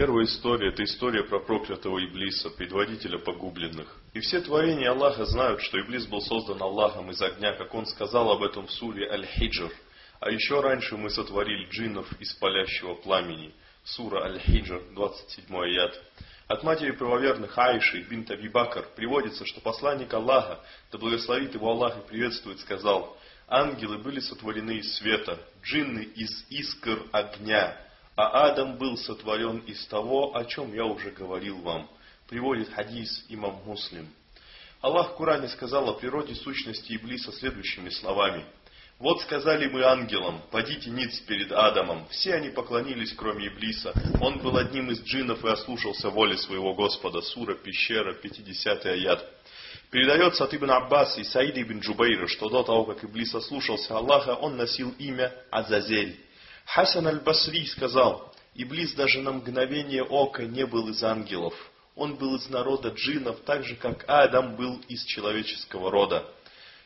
Первая история – это история про проклятого Иблиса, предводителя погубленных. И все творения Аллаха знают, что Иблис был создан Аллахом из огня, как он сказал об этом в суре Аль-Хиджр. А еще раньше мы сотворили джиннов из палящего пламени. Сура Аль-Хиджр, 27 аят. От матери правоверных Аиши бинт Абибакр приводится, что посланник Аллаха, да благословит его Аллах и приветствует, сказал, «Ангелы были сотворены из света, джинны из искр огня, а Адам был сотворен из того, о чем я уже говорил вам. Приводит хадис имам Муслим. Аллах в Коране сказал о природе сущности Иблиса следующими словами. Вот сказали мы ангелам, падите ниц перед Адамом. Все они поклонились, кроме Иблиса. Он был одним из джиннов и ослушался воли своего Господа. Сура, пещера, 50 аят. Передается от Ибн Аббаса и Саида ибн Джубейра, что до того, как Иблис ослушался Аллаха, он носил имя Азазель. Хасан аль-Басри сказал, Иблис даже на мгновение ока не был из ангелов. Он был из народа джинов, так же, как Адам был из человеческого рода.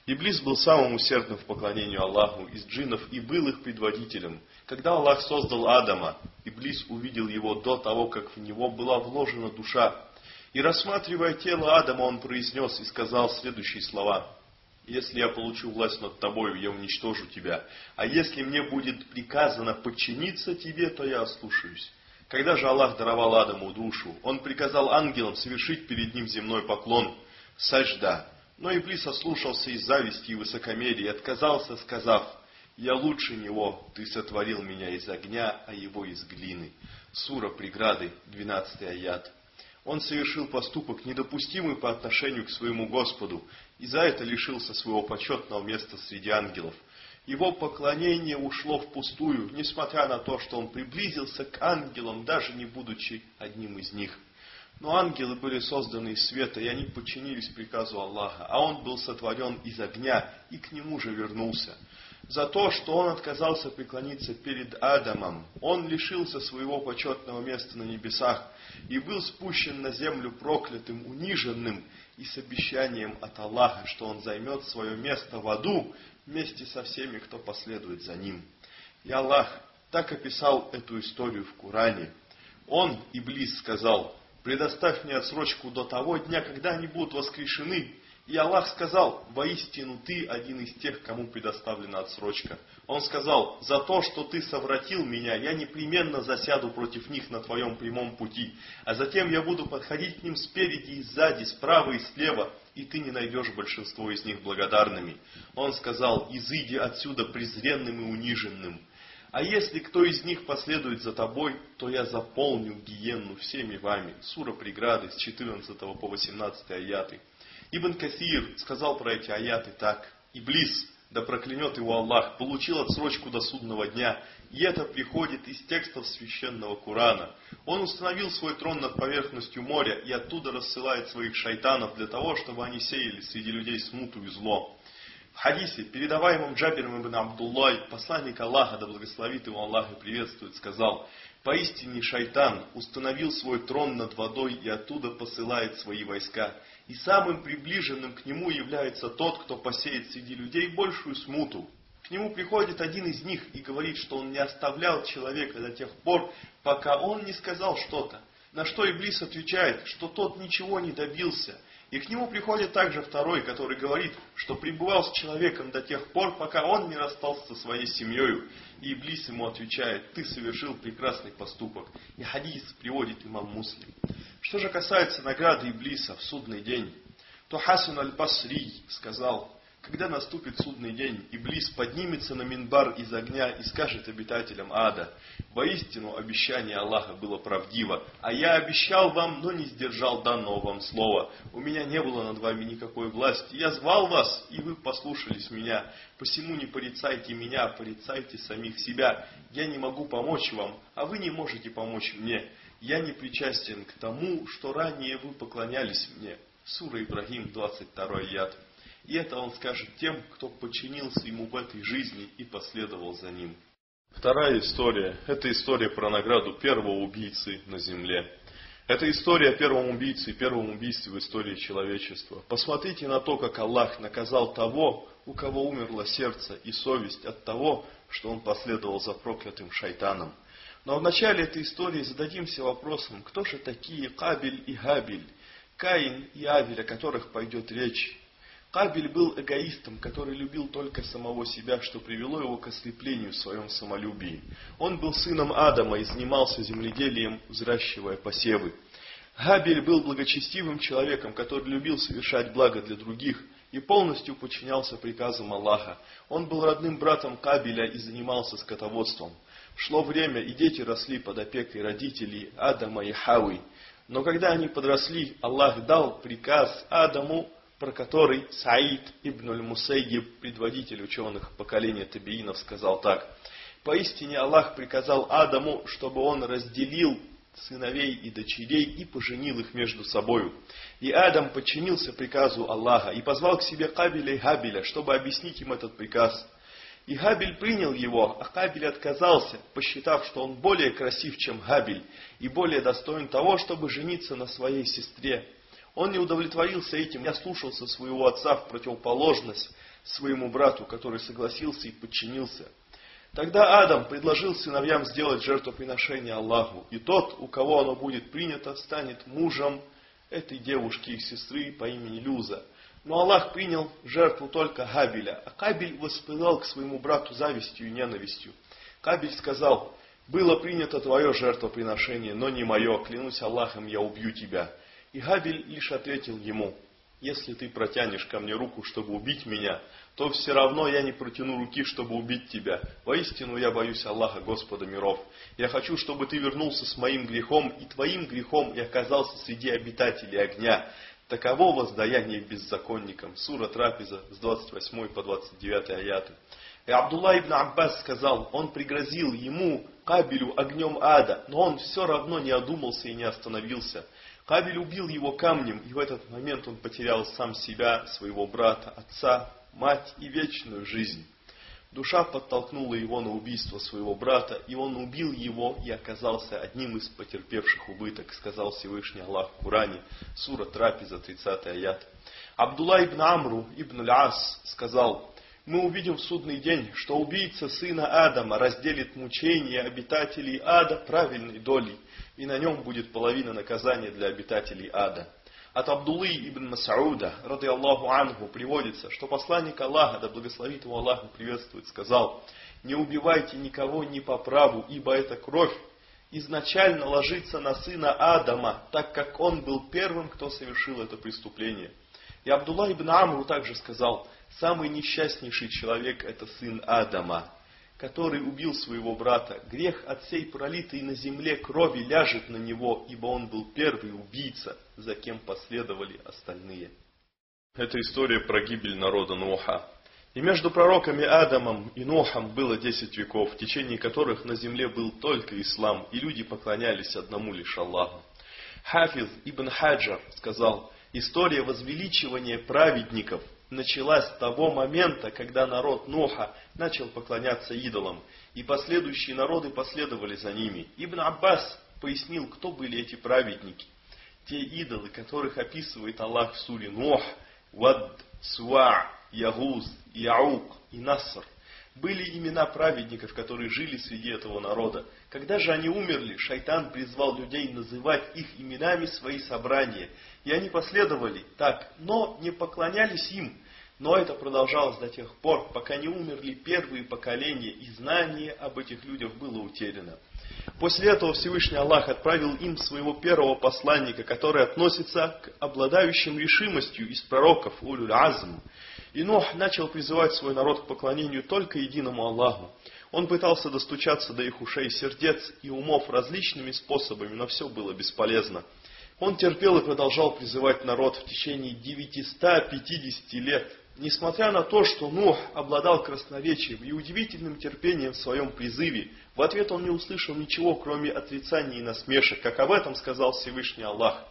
Иблис был самым усердным в поклонению Аллаху из джинов и был их предводителем. Когда Аллах создал Адама, Иблис увидел его до того, как в него была вложена душа. И рассматривая тело Адама, он произнес и сказал следующие слова. Если я получу власть над тобою, я уничтожу тебя. А если мне будет приказано подчиниться тебе, то я ослушаюсь. Когда же Аллах даровал Адаму душу, он приказал ангелам совершить перед ним земной поклон, сажда. Но Иблис ослушался из зависти и высокомерия и отказался, сказав, «Я лучше него, ты сотворил меня из огня, а его из глины». Сура преграды, 12 аят. Он совершил поступок, недопустимый по отношению к своему Господу, и за это лишился своего почетного места среди ангелов. Его поклонение ушло впустую, несмотря на то, что он приблизился к ангелам, даже не будучи одним из них. Но ангелы были созданы из света, и они подчинились приказу Аллаха, а он был сотворен из огня, и к нему же вернулся. За то, что он отказался преклониться перед Адамом, он лишился своего почетного места на небесах и был спущен на землю проклятым, униженным и с обещанием от Аллаха, что он займет свое место в аду вместе со всеми, кто последует за ним. И Аллах так описал эту историю в Коране. Он, Иблис, сказал, предоставь мне отсрочку до того дня, когда они будут воскрешены, и Аллах сказал, воистину ты один из тех, кому предоставлена отсрочка. Он сказал, за то, что ты совратил меня, я непременно засяду против них на твоем прямом пути, а затем я буду подходить к ним спереди и сзади, справа и слева, и ты не найдешь большинство из них благодарными. Он сказал, изыди отсюда презренным и униженным. А если кто из них последует за тобой, то я заполню гиенну всеми вами. Сура преграды с 14 по 18 аяты. Ибн Кафир сказал про эти аяты так. Иблис, да проклянет его Аллах, получил отсрочку до судного дня. И это приходит из текстов священного Корана. Он установил свой трон над поверхностью моря и оттуда рассылает своих шайтанов для того, чтобы они сеяли среди людей смуту и зло. В хадисе, передаваемом Джабиром ибн Абдуллой, посланник Аллаха, да благословит его Аллах и приветствует, сказал, «Поистине шайтан установил свой трон над водой и оттуда посылает свои войска. И самым приближенным к нему является тот, кто посеет среди людей большую смуту. К нему приходит один из них и говорит, что он не оставлял человека до тех пор, пока он не сказал что-то. На что Иблис отвечает, что тот ничего не добился. И к нему приходит также второй, который говорит, что пребывал с человеком до тех пор, пока он не расстался со своей семьей. И Иблис ему отвечает, ты совершил прекрасный поступок. И хадис приводит имам Муслим. Что же касается награды Иблиса в судный день, то Хасан аль-Басри сказал, когда наступит судный день, Иблис поднимется на минбар из огня и скажет обитателям ада, «Воистину обещание Аллаха было правдиво, а я обещал вам, но не сдержал данного вам слова. У меня не было над вами никакой власти. Я звал вас, и вы послушались меня. Посему не порицайте меня, а порицайте самих себя. Я не могу помочь вам, а вы не можете помочь мне я не причастен к тому, что ранее вы поклонялись мне. Сура Ибрагим, 22 яд. И это он скажет тем, кто подчинился ему в этой жизни и последовал за ним. Вторая история – это история про награду первого убийцы на земле. Это история о первом убийце и первом убийстве в истории человечества. Посмотрите на то, как Аллах наказал того, у кого умерло сердце и совесть от того, что он последовал за проклятым шайтаном. Но в начале этой истории зададимся вопросом, кто же такие Кабель и Габель, Каин и Авель, о которых пойдет речь. Кабель был эгоистом, который любил только самого себя, что привело его к ослеплению в своем самолюбии. Он был сыном Адама и занимался земледелием, взращивая посевы. Габель был благочестивым человеком, который любил совершать благо для других и полностью подчинялся приказам Аллаха. Он был родным братом Кабеля и занимался скотоводством. Шло время, и дети росли под опекой родителей Адама и Хауи. Но когда они подросли, Аллах дал приказ Адаму, про который Саид ибн аль-Мусайгиб, предводитель ученых поколения табиинов, сказал так. Поистине Аллах приказал Адаму, чтобы он разделил сыновей и дочерей и поженил их между собою. И Адам подчинился приказу Аллаха и позвал к себе Кабеля и Хабеля, чтобы объяснить им этот приказ. И Хабель принял его, а Хабель отказался, посчитав, что он более красив, чем Хабель, и более достоин того, чтобы жениться на своей сестре. Он не удовлетворился этим, не ослушался своего отца в противоположность своему брату, который согласился и подчинился. Тогда Адам предложил сыновьям сделать жертвоприношение Аллаху, и тот, у кого оно будет принято, станет мужем этой девушки, их сестры по имени Люза – но Аллах принял жертву только Хабеля, а Кабель воспылал к своему брату завистью и ненавистью. Кабель сказал, было принято твое жертвоприношение, но не мое, клянусь Аллахом, я убью тебя. И Хабель лишь ответил ему, если ты протянешь ко мне руку, чтобы убить меня, то все равно я не протяну руки, чтобы убить тебя. Воистину я боюсь Аллаха, Господа миров. Я хочу, чтобы ты вернулся с моим грехом и твоим грехом и оказался среди обитателей огня. Таково воздаяние беззаконникам. Сура Трапеза с 28 по 29 аяты. И Абдулла ибн Аббас сказал, он пригрозил ему, Кабелю, огнем ада, но он все равно не одумался и не остановился. Кабель убил его камнем, и в этот момент он потерял сам себя, своего брата, отца, мать и вечную жизнь. Душа подтолкнула его на убийство своего брата, и он убил его и оказался одним из потерпевших убыток, сказал Всевышний Аллах в Коране, сура Трапеза, 30 аят. Абдулла ибн Амру ибн Ляс сказал, мы увидим в судный день, что убийца сына Адама разделит мучения обитателей ада правильной долей, и на нем будет половина наказания для обитателей ада. От Абдуллы ибн Масауда, рады Аллаху Ангу, приводится, что посланник Аллаха, да благословит его Аллаху приветствует, сказал, «Не убивайте никого ни по праву, ибо эта кровь изначально ложится на сына Адама, так как он был первым, кто совершил это преступление». И Абдулла ибн Амру также сказал, «Самый несчастнейший человек – это сын Адама, который убил своего брата. Грех от всей пролитой на земле крови ляжет на него, ибо он был первый убийца, за кем последовали остальные. Это история про гибель народа Ноха. И между пророками Адамом и Нохом было десять веков, в течение которых на земле был только ислам, и люди поклонялись одному лишь Аллаху. Хафиз ибн Хаджар сказал, история возвеличивания праведников началась с того момента, когда народ Ноха начал поклоняться идолам, и последующие народы последовали за ними. Ибн Аббас пояснил, кто были эти праведники. Те идолы, которых описывает Аллах в суре Нох, Вад, Суа, Ягуз, Яук и Наср, были имена праведников, которые жили среди этого народа. Когда же они умерли, шайтан призвал людей называть их именами свои собрания. И они последовали так, но не поклонялись им, но это продолжалось до тех пор, пока не умерли первые поколения, и знание об этих людях было утеряно. После этого Всевышний Аллах отправил им своего первого посланника, который относится к обладающим решимостью из пророков Улюль Азм. И Нох начал призывать свой народ к поклонению только единому Аллаху. Он пытался достучаться до их ушей, сердец и умов различными способами, но все было бесполезно. Он терпел и продолжал призывать народ в течение 950 лет, несмотря на то, что Нух обладал красноречием и удивительным терпением в своем призыве, в ответ он не услышал ничего, кроме отрицаний и насмешек, как об этом сказал Всевышний Аллах.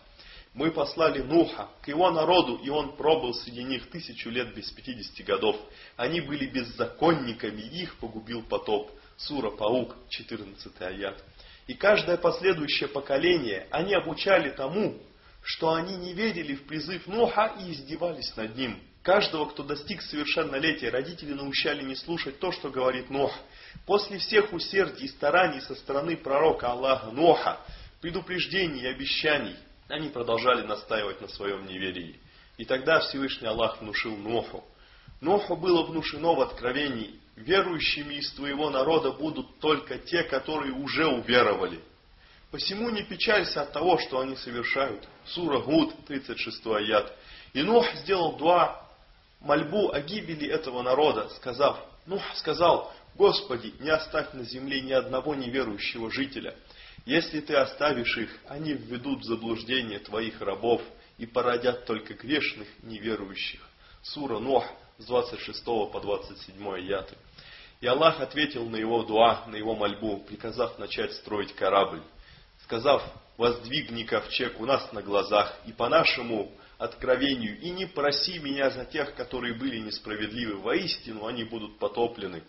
Мы послали Нуха к его народу, и он пробыл среди них тысячу лет без пятидесяти годов. Они были беззаконниками, и их погубил потоп. Сура Паук, 14 аят. И каждое последующее поколение они обучали тому, что они не верили в призыв Нуха и издевались над ним. Каждого, кто достиг совершеннолетия, родители научали не слушать то, что говорит Нох. После всех усердий и стараний со стороны пророка Аллаха Ноха, предупреждений и обещаний, они продолжали настаивать на своем неверии. И тогда Всевышний Аллах внушил Ноху. Ноху было внушено в откровении, верующими из твоего народа будут только те, которые уже уверовали. Посему не печалься от того, что они совершают. Сура Гуд, 36 аят. И Нох сделал дуа мольбу о гибели этого народа, сказав, ну, сказал, Господи, не оставь на земле ни одного неверующего жителя. Если ты оставишь их, они введут в заблуждение твоих рабов и породят только грешных неверующих. Сура Нох с 26 по 27 аяты. И Аллах ответил на его дуа, на его мольбу, приказав начать строить корабль. Сказав, воздвигни ковчег у нас на глазах, и по нашему откровению, и не проси меня за тех, которые были несправедливы. Воистину они будут потоплены.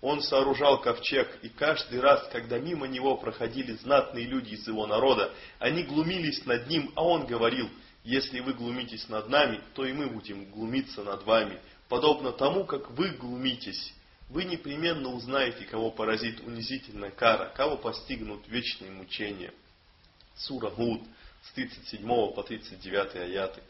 Он сооружал ковчег, и каждый раз, когда мимо него проходили знатные люди из его народа, они глумились над ним, а он говорил, если вы глумитесь над нами, то и мы будем глумиться над вами, подобно тому, как вы глумитесь. Вы непременно узнаете, кого поразит унизительная кара, кого постигнут вечные мучения. Сура Гуд с 37 по 39 аяты.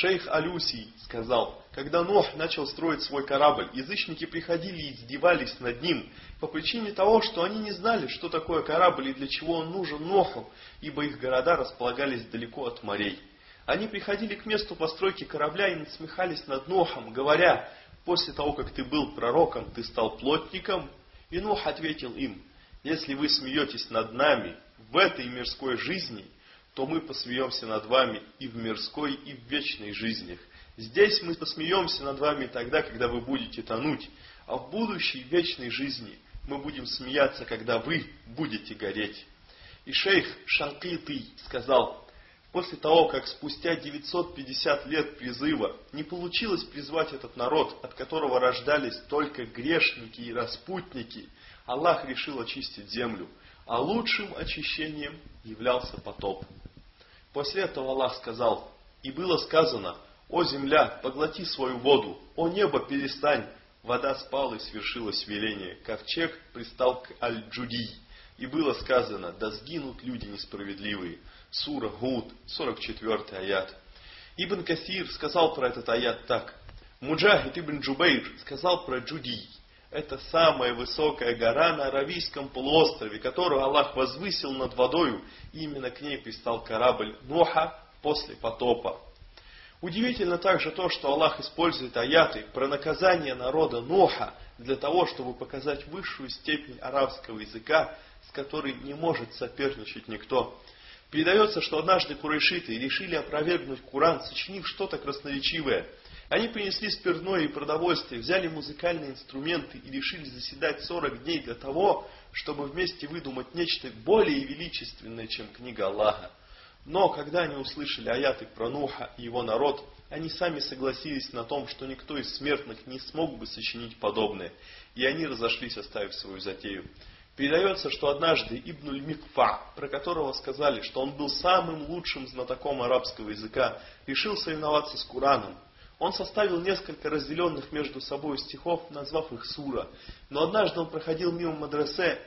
Шейх Алюсий сказал, когда Нох начал строить свой корабль, язычники приходили и издевались над ним по причине того, что они не знали, что такое корабль и для чего он нужен Ноху, ибо их города располагались далеко от морей. Они приходили к месту постройки корабля и насмехались над Нохом, говоря, после того, как ты был пророком, ты стал плотником? И Нох ответил им, если вы смеетесь над нами в этой мирской жизни – то мы посмеемся над вами и в мирской, и в вечной жизнях. Здесь мы посмеемся над вами тогда, когда вы будете тонуть, а в будущей вечной жизни мы будем смеяться, когда вы будете гореть. И шейх Шанкиты сказал, после того, как спустя 950 лет призыва не получилось призвать этот народ, от которого рождались только грешники и распутники, Аллах решил очистить землю, а лучшим очищением являлся потоп. После этого Аллах сказал, и было сказано, о земля, поглоти свою воду, о небо, перестань. Вода спала и свершилось веление. Ковчег пристал к Аль-Джуди. И было сказано, да сгинут люди несправедливые. Сура Гуд, 44 аят. Ибн Касир сказал про этот аят так. Муджахид ибн Джубейр сказал про Джуди. Это самая высокая гора на Аравийском полуострове, которую Аллах возвысил над водою, именно к ней пристал корабль Ноха после потопа. Удивительно также то, что Аллах использует аяты про наказание народа Ноха для того, чтобы показать высшую степень арабского языка, с которой не может соперничать никто. Передается, что однажды курайшиты решили опровергнуть Куран, сочинив что-то красноречивое – они принесли спиртное и продовольствие, взяли музыкальные инструменты и решили заседать 40 дней для того, чтобы вместе выдумать нечто более величественное, чем книга Аллаха. Но когда они услышали аяты про Нуха и его народ, они сами согласились на том, что никто из смертных не смог бы сочинить подобное, и они разошлись, оставив свою затею. Передается, что однажды Ибнуль Микфа, про которого сказали, что он был самым лучшим знатоком арабского языка, решил соревноваться с Кураном, он составил несколько разделенных между собой стихов, назвав их сура. Но однажды он проходил мимо мадресе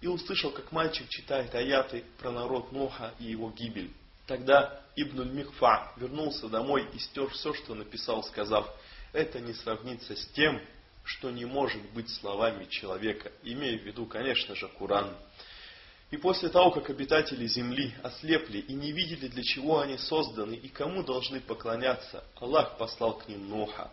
и услышал, как мальчик читает аяты про народ Ноха и его гибель. Тогда Ибн Михфа вернулся домой и стер все, что написал, сказав, это не сравнится с тем, что не может быть словами человека, имея в виду, конечно же, Куран. И после того, как обитатели земли ослепли и не видели, для чего они созданы и кому должны поклоняться, Аллах послал к ним Ноха.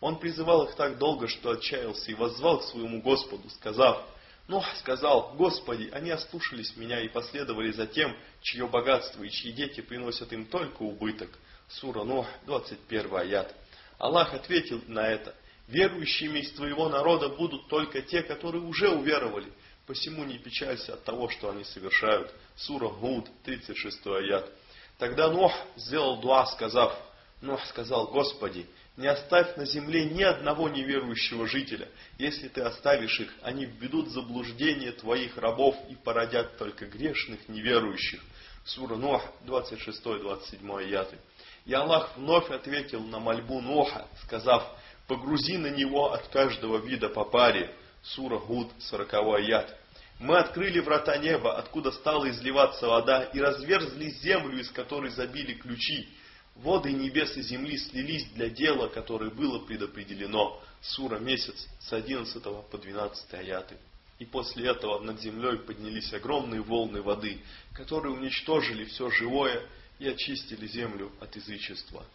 Он призывал их так долго, что отчаялся и воззвал к своему Господу, сказав, Нох сказал, Господи, они ослушались меня и последовали за тем, чье богатство и чьи дети приносят им только убыток. Сура Нох, 21 аят. Аллах ответил на это, верующими из твоего народа будут только те, которые уже уверовали, Посему не печалься от того, что они совершают. Сура Гуд, 36 аят. Тогда Нох сделал дуа, сказав, Нох сказал, Господи, не оставь на земле ни одного неверующего жителя. Если ты оставишь их, они введут в заблуждение твоих рабов и породят только грешных неверующих. Сура Нох, 26-27 аяты. И Аллах вновь ответил на мольбу Ноха, сказав, погрузи на него от каждого вида по паре. Сура Гуд, 40 аят. Мы открыли врата неба, откуда стала изливаться вода, и разверзли землю, из которой забили ключи. Воды небес и земли слились для дела, которое было предопределено. Сура месяц с 11 по 12 аяты. И после этого над землей поднялись огромные волны воды, которые уничтожили все живое и очистили землю от язычества.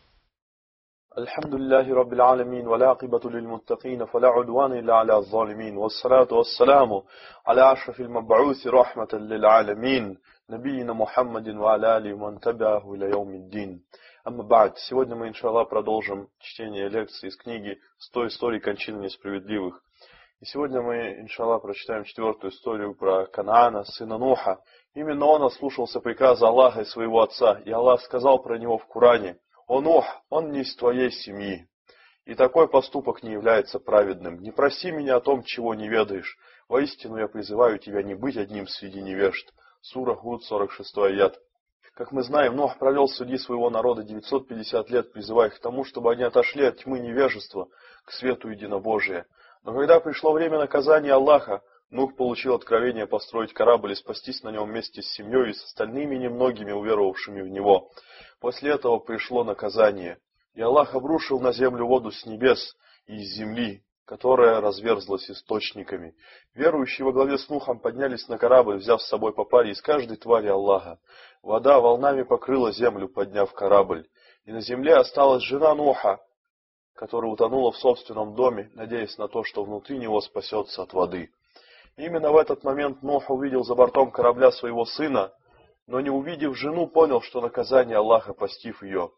الحمد لله رب العالمين والعاقبة للمتقين فلا عدوان إلا على الظالمين والصلاة والسلام على أشرف المبعوث رحمة للعالمين نبينا محمد وعلى آله ومن تبعه إلى يوم الدين Amma бад. Сегодня мы, иншаллах, продолжим чтение лекции из книги «100 историй кончины несправедливых». И сегодня мы, иншаллах, прочитаем четвертую историю про Канаана, сына Нуха. Именно он ослушался приказа Аллаха и своего отца, и Аллах сказал про него в Коране, «О Нух, он не из твоей семьи». И такой поступок не является праведным. Не проси меня о том, чего не ведаешь. Воистину я призываю тебя не быть одним среди невежд. Сура Гуд, 46 аят. Как мы знаем, Нох провел среди своего народа 950 лет, призывая их к тому, чтобы они отошли от тьмы невежества к свету единобожия. Но когда пришло время наказания Аллаха, Нух получил откровение построить корабль и спастись на нем вместе с семьей и с остальными немногими уверовавшими в него. После этого пришло наказание, и Аллах обрушил на землю воду с небес и из земли, которая разверзлась источниками. Верующие во главе с Нухом поднялись на корабль, взяв с собой по паре из каждой твари Аллаха. Вода волнами покрыла землю, подняв корабль. И на земле осталась жена Нуха, которая утонула в собственном доме, надеясь на то, что внутри него спасется от воды. именно в этот момент Нух увидел за бортом корабля своего сына, но не увидев жену, понял, что наказание Аллаха постив ее.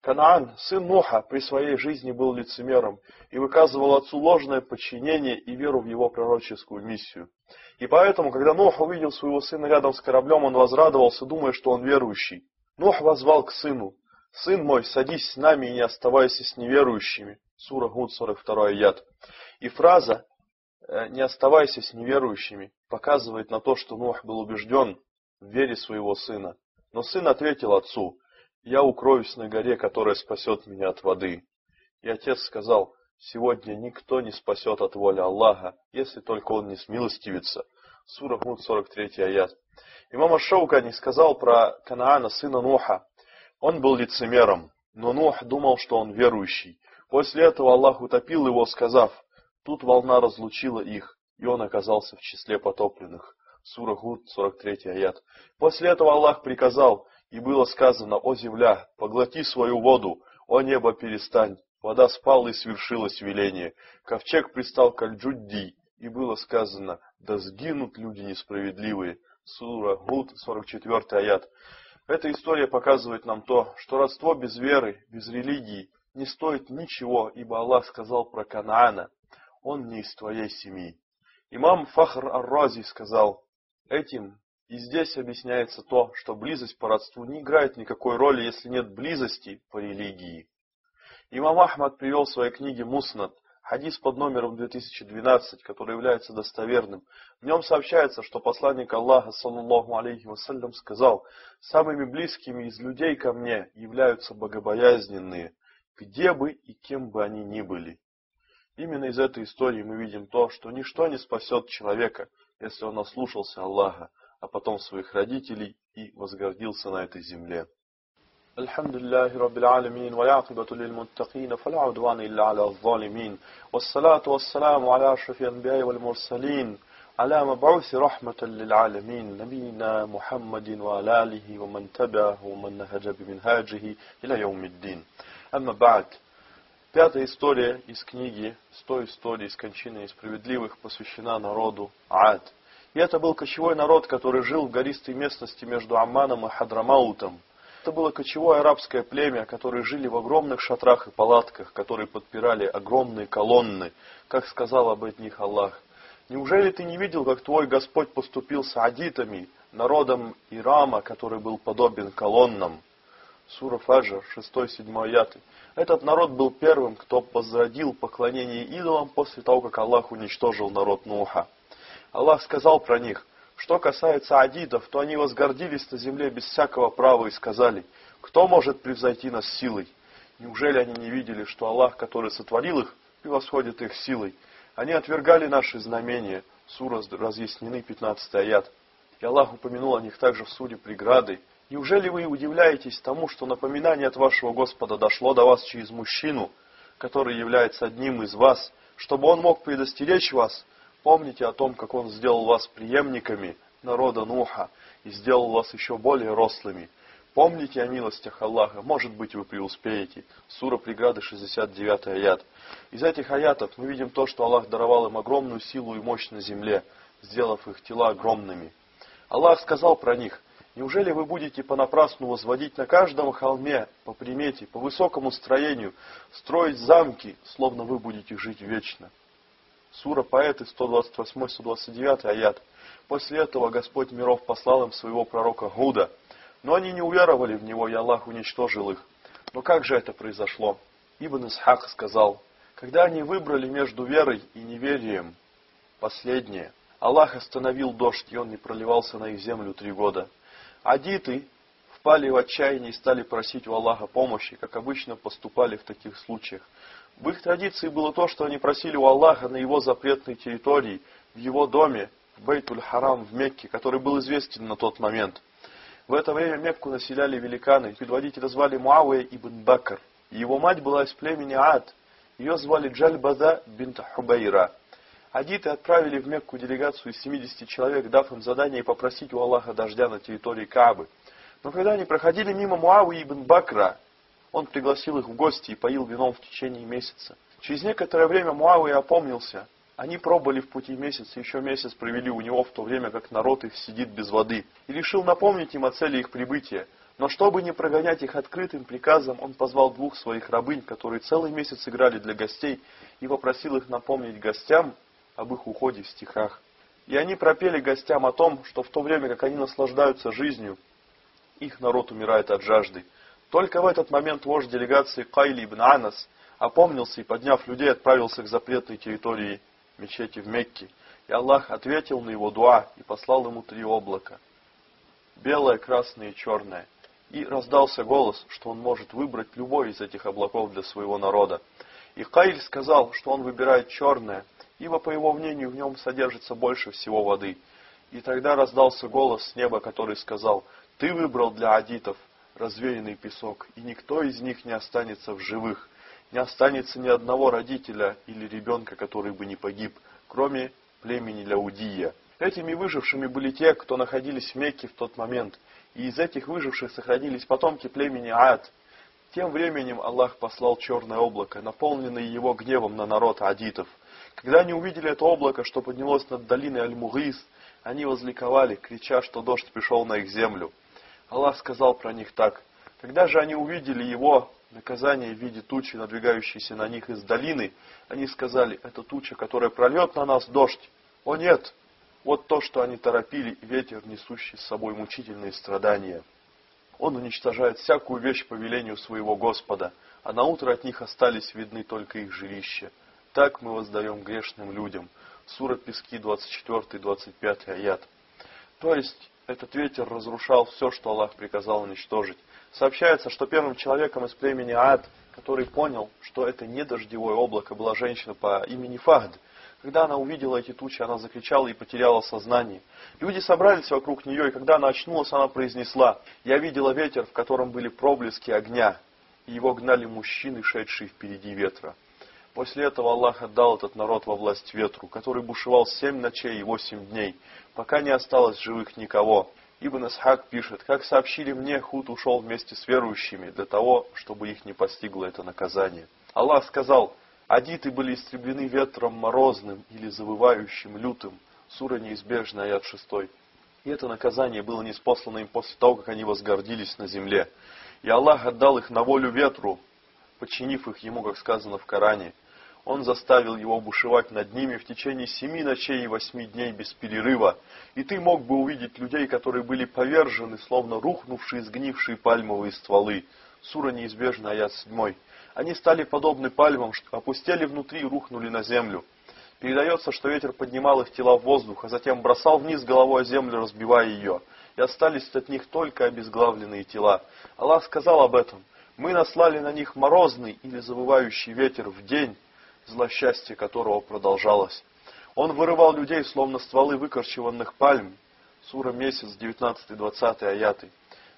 Канаан, сын Ноха, при своей жизни был лицемером и выказывал отцу ложное подчинение и веру в его пророческую миссию. И поэтому, когда Нох увидел своего сына рядом с кораблем, он возрадовался, думая, что он верующий. Нох возвал к сыну, «Сын мой, садись с нами и не оставайся с неверующими». Сура Гуд, 42 аят. И фраза «Э, «не оставайся с неверующими» показывает на то, что Нох был убежден в вере своего сына. Но сын ответил отцу, я укроюсь на горе, которая спасет меня от воды. И отец сказал, сегодня никто не спасет от воли Аллаха, если только он не смилостивится. Сура Гуд, 43 аят. Имам Ашаукани сказал про Канаана, сына Нуха. Он был лицемером, но Нух думал, что он верующий. После этого Аллах утопил его, сказав, тут волна разлучила их, и он оказался в числе потопленных. Сура Гуд, 43 аят. После этого Аллах приказал, и было сказано, о земля, поглоти свою воду, о небо, перестань. Вода спала и свершилось веление. Ковчег пристал к Аль-Джудди, и было сказано, да сгинут люди несправедливые. Сура Гуд, 44 аят. Эта история показывает нам то, что родство без веры, без религии не стоит ничего, ибо Аллах сказал про Канаана, он не из твоей семьи. Имам Фахр Ар-Рази сказал, этим и здесь объясняется то, что близость по родству не играет никакой роли, если нет близости по религии. Имам Ахмад привел в своей книге Муснат хадис под номером 2012, который является достоверным. В нем сообщается, что посланник Аллаха, саллаллаху алейхи вассалям, сказал, «Самыми близкими из людей ко мне являются богобоязненные, где бы и кем бы они ни были». Именно из этой истории мы видим то, что ничто не спасет человека, если он ослушался Аллаха, а потом своих родителей и возгордился на этой земле. الحمد لله رب العالمين والعاقبة للمتقين فلا عدوان إلا على الظالمين والصلاة والسلام على أشرف الأنبياء والمرسلين على مبعوث رحمة للعالمين نبينا محمد وعلى آله ومن تبعه ومن نهج بمنهاجه إلى يوم الدين أما بعد Пятая история из книги «100 историй из кончины несправедливых» посвящена народу Ад – И это был кочевой народ, который жил в гористой местности между Амманом и Хадрамаутом. Это было кочевое арабское племя, которые жили в огромных шатрах и палатках, которые подпирали огромные колонны, как сказал об них Аллах. Неужели ты не видел, как твой Господь поступил с адитами, народом Ирама, который был подобен колоннам? Сура Фаджр, 6-7 аяты. Этот народ был первым, кто возродил поклонение идолам после того, как Аллах уничтожил народ Нуха. Аллах сказал про них, Что касается адидов, то они возгордились на земле без всякого права и сказали, кто может превзойти нас силой? Неужели они не видели, что Аллах, который сотворил их, превосходит их силой? Они отвергали наши знамения. Сура разъяснены 15 аят. И Аллах упомянул о них также в суре преграды. Неужели вы удивляетесь тому, что напоминание от вашего Господа дошло до вас через мужчину, который является одним из вас, чтобы он мог предостеречь вас? Помните о том, как он сделал вас преемниками народа Нуха и сделал вас еще более рослыми – Помните о милостях Аллаха, может быть вы преуспеете. Сура преграды 69 аят. Из этих аятов мы видим то, что Аллах даровал им огромную силу и мощь на земле, сделав их тела огромными. Аллах сказал про них, неужели вы будете понапрасну возводить на каждом холме, по примете, по высокому строению, строить замки, словно вы будете жить вечно. Сура поэты 128-129 аят. После этого Господь миров послал им своего пророка Гуда – но они не уверовали в него, и Аллах уничтожил их. Но как же это произошло? Ибн Исхак сказал, когда они выбрали между верой и неверием, последнее, Аллах остановил дождь, и он не проливался на их землю три года. Адиты впали в отчаяние и стали просить у Аллаха помощи, как обычно поступали в таких случаях. В их традиции было то, что они просили у Аллаха на его запретной территории, в его доме, в Бейтуль-Харам в Мекке, который был известен на тот момент – в это время Мекку населяли великаны. Предводителя звали Муавия ибн Бакр. Его мать была из племени Ад. Ее звали Джальбада бинт Хубайра. Адиты отправили в Мекку делегацию из 70 человек, дав им задание попросить у Аллаха дождя на территории Каабы. Но когда они проходили мимо Муавии ибн Бакра, он пригласил их в гости и поил вином в течение месяца. Через некоторое время Муавия опомнился они пробыли в пути месяц, еще месяц провели у него в то время, как народ их сидит без воды, и решил напомнить им о цели их прибытия. Но чтобы не прогонять их открытым приказом, он позвал двух своих рабынь, которые целый месяц играли для гостей, и попросил их напомнить гостям об их уходе в стихах. И они пропели гостям о том, что в то время, как они наслаждаются жизнью, их народ умирает от жажды. Только в этот момент вождь делегации Кайли ибн Анас опомнился и, подняв людей, отправился к запретной территории мечети в Мекке. И Аллах ответил на его дуа и послал ему три облака. Белое, красное и черное. И раздался голос, что он может выбрать любой из этих облаков для своего народа. И Каиль сказал, что он выбирает черное, ибо, по его мнению, в нем содержится больше всего воды. И тогда раздался голос с неба, который сказал, «Ты выбрал для адитов развеянный песок, и никто из них не останется в живых, не останется ни одного родителя или ребенка, который бы не погиб, кроме племени Ляудия. Этими выжившими были те, кто находились в Мекке в тот момент, и из этих выживших сохранились потомки племени Ад. Тем временем Аллах послал черное облако, наполненное его гневом на народ адитов. Когда они увидели это облако, что поднялось над долиной Аль-Мугис, они возликовали, крича, что дождь пришел на их землю. Аллах сказал про них так. Когда же они увидели его, наказание в виде тучи, надвигающейся на них из долины, они сказали, это туча, которая прольет на нас дождь. О нет! Вот то, что они торопили, ветер, несущий с собой мучительные страдания. Он уничтожает всякую вещь по велению своего Господа, а на утро от них остались видны только их жилища. Так мы воздаем грешным людям. Сура Пески, 24-25 аят. То есть, этот ветер разрушал все, что Аллах приказал уничтожить. Сообщается, что первым человеком из племени Ад, который понял, что это не дождевое облако, была женщина по имени Фахд. Когда она увидела эти тучи, она закричала и потеряла сознание. Люди собрались вокруг нее, и когда она очнулась, она произнесла, «Я видела ветер, в котором были проблески огня, и его гнали мужчины, шедшие впереди ветра». После этого Аллах отдал этот народ во власть ветру, который бушевал семь ночей и восемь дней, пока не осталось живых никого. Ибн Исхак пишет, как сообщили мне, Худ ушел вместе с верующими для того, чтобы их не постигло это наказание. Аллах сказал, адиты были истреблены ветром морозным или завывающим лютым. Сура неизбежная, аят 6. И это наказание было неспослано им после того, как они возгордились на земле. И Аллах отдал их на волю ветру, подчинив их ему, как сказано в Коране. Он заставил его бушевать над ними в течение семи ночей и восьми дней без перерыва. И ты мог бы увидеть людей, которые были повержены, словно рухнувшие сгнившие пальмовые стволы. Сура неизбежна, аят седьмой. Они стали подобны пальмам, опустили внутри и рухнули на землю. Передается, что ветер поднимал их тела в воздух, а затем бросал вниз головой о землю, разбивая ее. И остались от них только обезглавленные тела. Аллах сказал об этом. Мы наслали на них морозный или завывающий ветер в день, злосчастье которого продолжалось. Он вырывал людей, словно стволы выкорчеванных пальм. Сура Месяц, 19-20 аяты.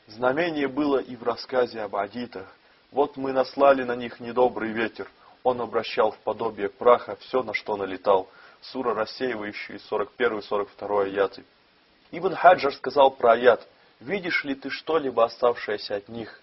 Знамение было и в рассказе об адитах. Вот мы наслали на них недобрый ветер – он обращал в подобие праха все, на что налетал. Сура, рассеивающая 41-42 аяты. Ибн Хаджар сказал про аят, «Видишь ли ты что-либо оставшееся от них?»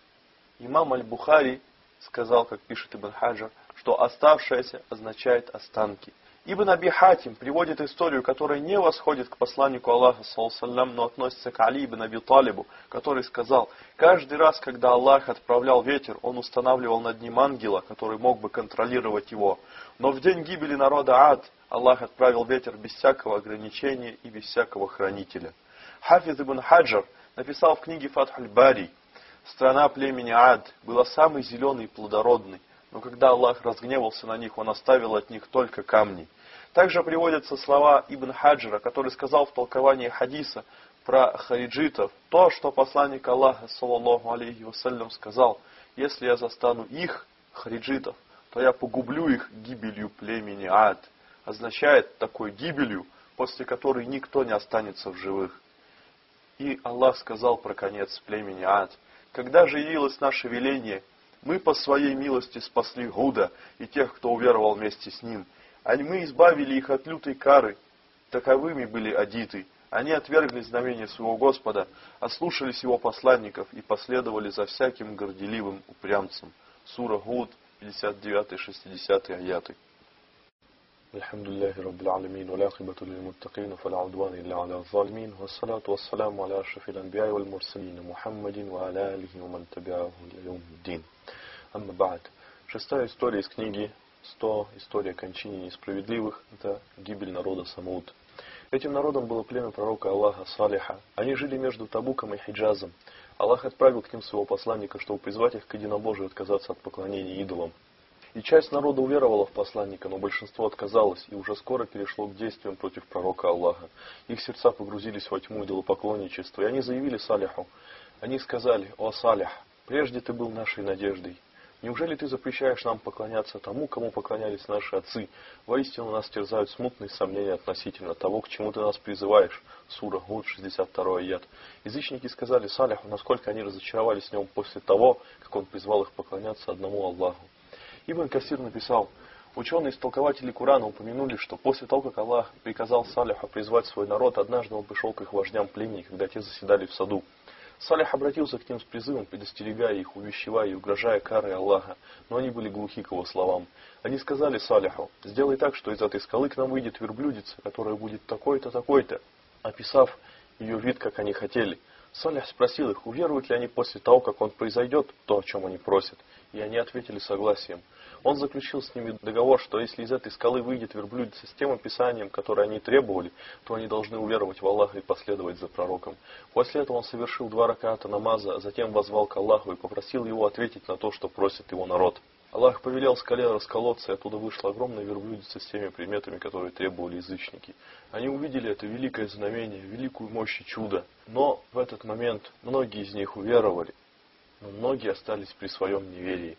Имам Аль-Бухари сказал, как пишет Ибн Хаджар, что оставшееся означает останки. Ибн Аби Хатим приводит историю, которая не восходит к посланнику Аллаха, саллаллаху но относится к Али ибн Аби Талибу, который сказал, каждый раз, когда Аллах отправлял ветер, он устанавливал над ним ангела, который мог бы контролировать его. Но в день гибели народа Ад Аллах отправил ветер без всякого ограничения и без всякого хранителя. Хафиз ибн Хаджар написал в книге Фатхаль Бари, страна племени Ад была самой зеленой и плодородной, но когда Аллах разгневался на них, Он оставил от них только камни. Также приводятся слова Ибн Хаджира, который сказал в толковании хадиса про хариджитов, то, что посланник Аллаха, саллаллаху алейхи вассалям, сказал, если я застану их, хариджитов, то я погублю их гибелью племени Ад. Означает такой гибелью, после которой никто не останется в живых. И Аллах сказал про конец племени Ад. Когда же явилось наше веление, мы по своей милости спасли Гуда и тех, кто уверовал вместе с ним. А мы избавили их от лютой кары. Таковыми были адиты. Они отвергли знамение своего Господа, ослушались его посланников и последовали за всяким горделивым упрямцем. Сура Гуд, 59-60 аяты. الحمد لله رب العالمين والعاقبة للمتقين فلا عدوان إلا على الظالمين والصلاة والسلام على أشرف الأنبياء والمرسلين محمد وعلى آله ومن تبعه إلى يوم الدين أما بعد Шестая история из книги 100. История кончине несправедливых. Это гибель народа Самуд. Этим народом было племя пророка Аллаха Салиха. Они жили между Табуком и Хиджазом. Аллах отправил к ним своего посланника, чтобы призвать их к единобожию и отказаться от поклонения идолам. И часть народа уверовала в посланника, но большинство отказалось и уже скоро перешло к действиям против пророка Аллаха. Их сердца погрузились во тьму идолопоклонничества, и они заявили Салиху. Они сказали, «О Салих, прежде ты был нашей надеждой. Неужели ты запрещаешь нам поклоняться тому, кому поклонялись наши отцы? Воистину нас терзают смутные сомнения относительно того, к чему ты нас призываешь. Сура Гуд, 62 аят. Язычники сказали Салиху, насколько они разочаровались в нем после того, как он призвал их поклоняться одному Аллаху. Ибн Касир написал, Ученые-истолкователи Курана упомянули, что после того, как Аллах приказал Салиху призвать свой народ, однажды он пришел к их вождям племени, когда те заседали в саду. Салих обратился к ним с призывом, предостерегая их, увещевая и угрожая карой Аллаха, но они были глухи к его словам. Они сказали Салиху, сделай так, что из этой скалы к нам выйдет верблюдица, которая будет такой-то, такой-то, описав ее вид, как они хотели. Салих спросил их, уверуют ли они после того, как он произойдет, то, о чем они просят и они ответили согласием. Он заключил с ними договор, что если из этой скалы выйдет верблюдица с тем описанием, которое они требовали, то они должны уверовать в Аллаха и последовать за пророком. После этого он совершил два раката намаза, а затем возвал к Аллаху и попросил его ответить на то, что просит его народ. Аллах повелел скале расколоться, и оттуда вышла огромная верблюдица с теми приметами, которые требовали язычники. Они увидели это великое знамение, великую мощь и чудо. Но в этот момент многие из них уверовали но многие остались при своем неверии.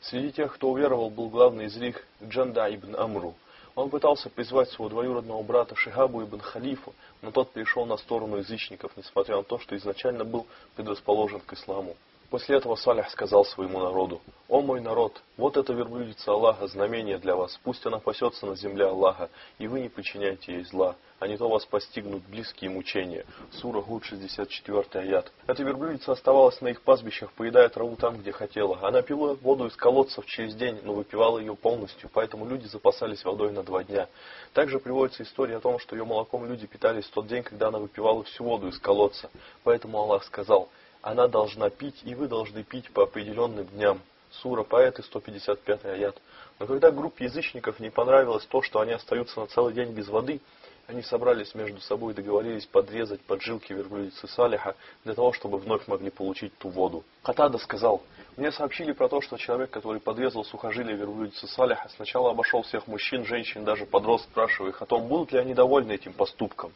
Среди тех, кто уверовал, был главный из них Джанда ибн Амру. Он пытался призвать своего двоюродного брата Шихабу ибн Халифу, но тот перешел на сторону язычников, несмотря на то, что изначально был предрасположен к исламу. После этого Салях сказал своему народу, «О мой народ, вот эта верблюдица Аллаха, знамение для вас, пусть она пасется на земле Аллаха, и вы не причиняйте ей зла, а не то вас постигнут близкие мучения». Сура Гуд, 64 аят. Эта верблюдица оставалась на их пастбищах, поедая траву там, где хотела. Она пила воду из колодцев через день, но выпивала ее полностью, поэтому люди запасались водой на два дня. Также приводится история о том, что ее молоком люди питались в тот день, когда она выпивала всю воду из колодца. Поэтому Аллах сказал – она должна пить, и вы должны пить по определенным дням. Сура Поэты, 155 аят. Но когда группе язычников не понравилось то, что они остаются на целый день без воды, Они собрались между собой и договорились подрезать поджилки верблюдицы Салиха для того, чтобы вновь могли получить ту воду. Катада сказал, мне сообщили про то, что человек, который подрезал сухожилие верблюдицы Салиха, сначала обошел всех мужчин, женщин, даже подросток, спрашивая их о том, будут ли они довольны этим поступком.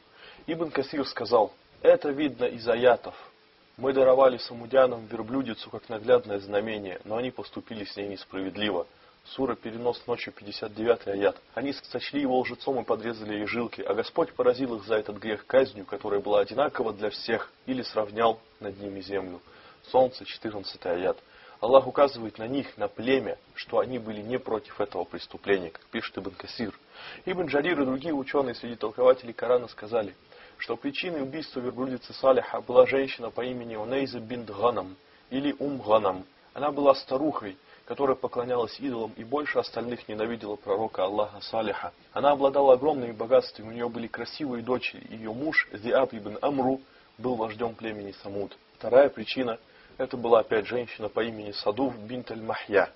Ибн Касир сказал, это видно из аятов. Мы даровали самудянам верблюдицу как наглядное знамение, но они поступили с ней несправедливо. Сура «Перенос ночью» 59 аят. Они сочли его лжецом и подрезали ей жилки, а Господь поразил их за этот грех казнью, которая была одинакова для всех, или сравнял над ними землю. Солнце 14 аят. Аллах указывает на них, на племя, что они были не против этого преступления, как пишет Ибн Касир. Ибн Джарир и другие ученые среди толкователей Корана сказали, что причиной убийства верблюдицы Салиха была женщина по имени Унейза бинт Ганам или Ум Ганам. Она была старухой, которая поклонялась идолам и больше остальных ненавидела пророка Аллаха Салиха. Она обладала огромными богатствами, у нее были красивые дочери, ее муж Зиаб ибн Амру был вождем племени Самуд. Вторая причина – это была опять женщина по имени Садув бинт аль-Махья,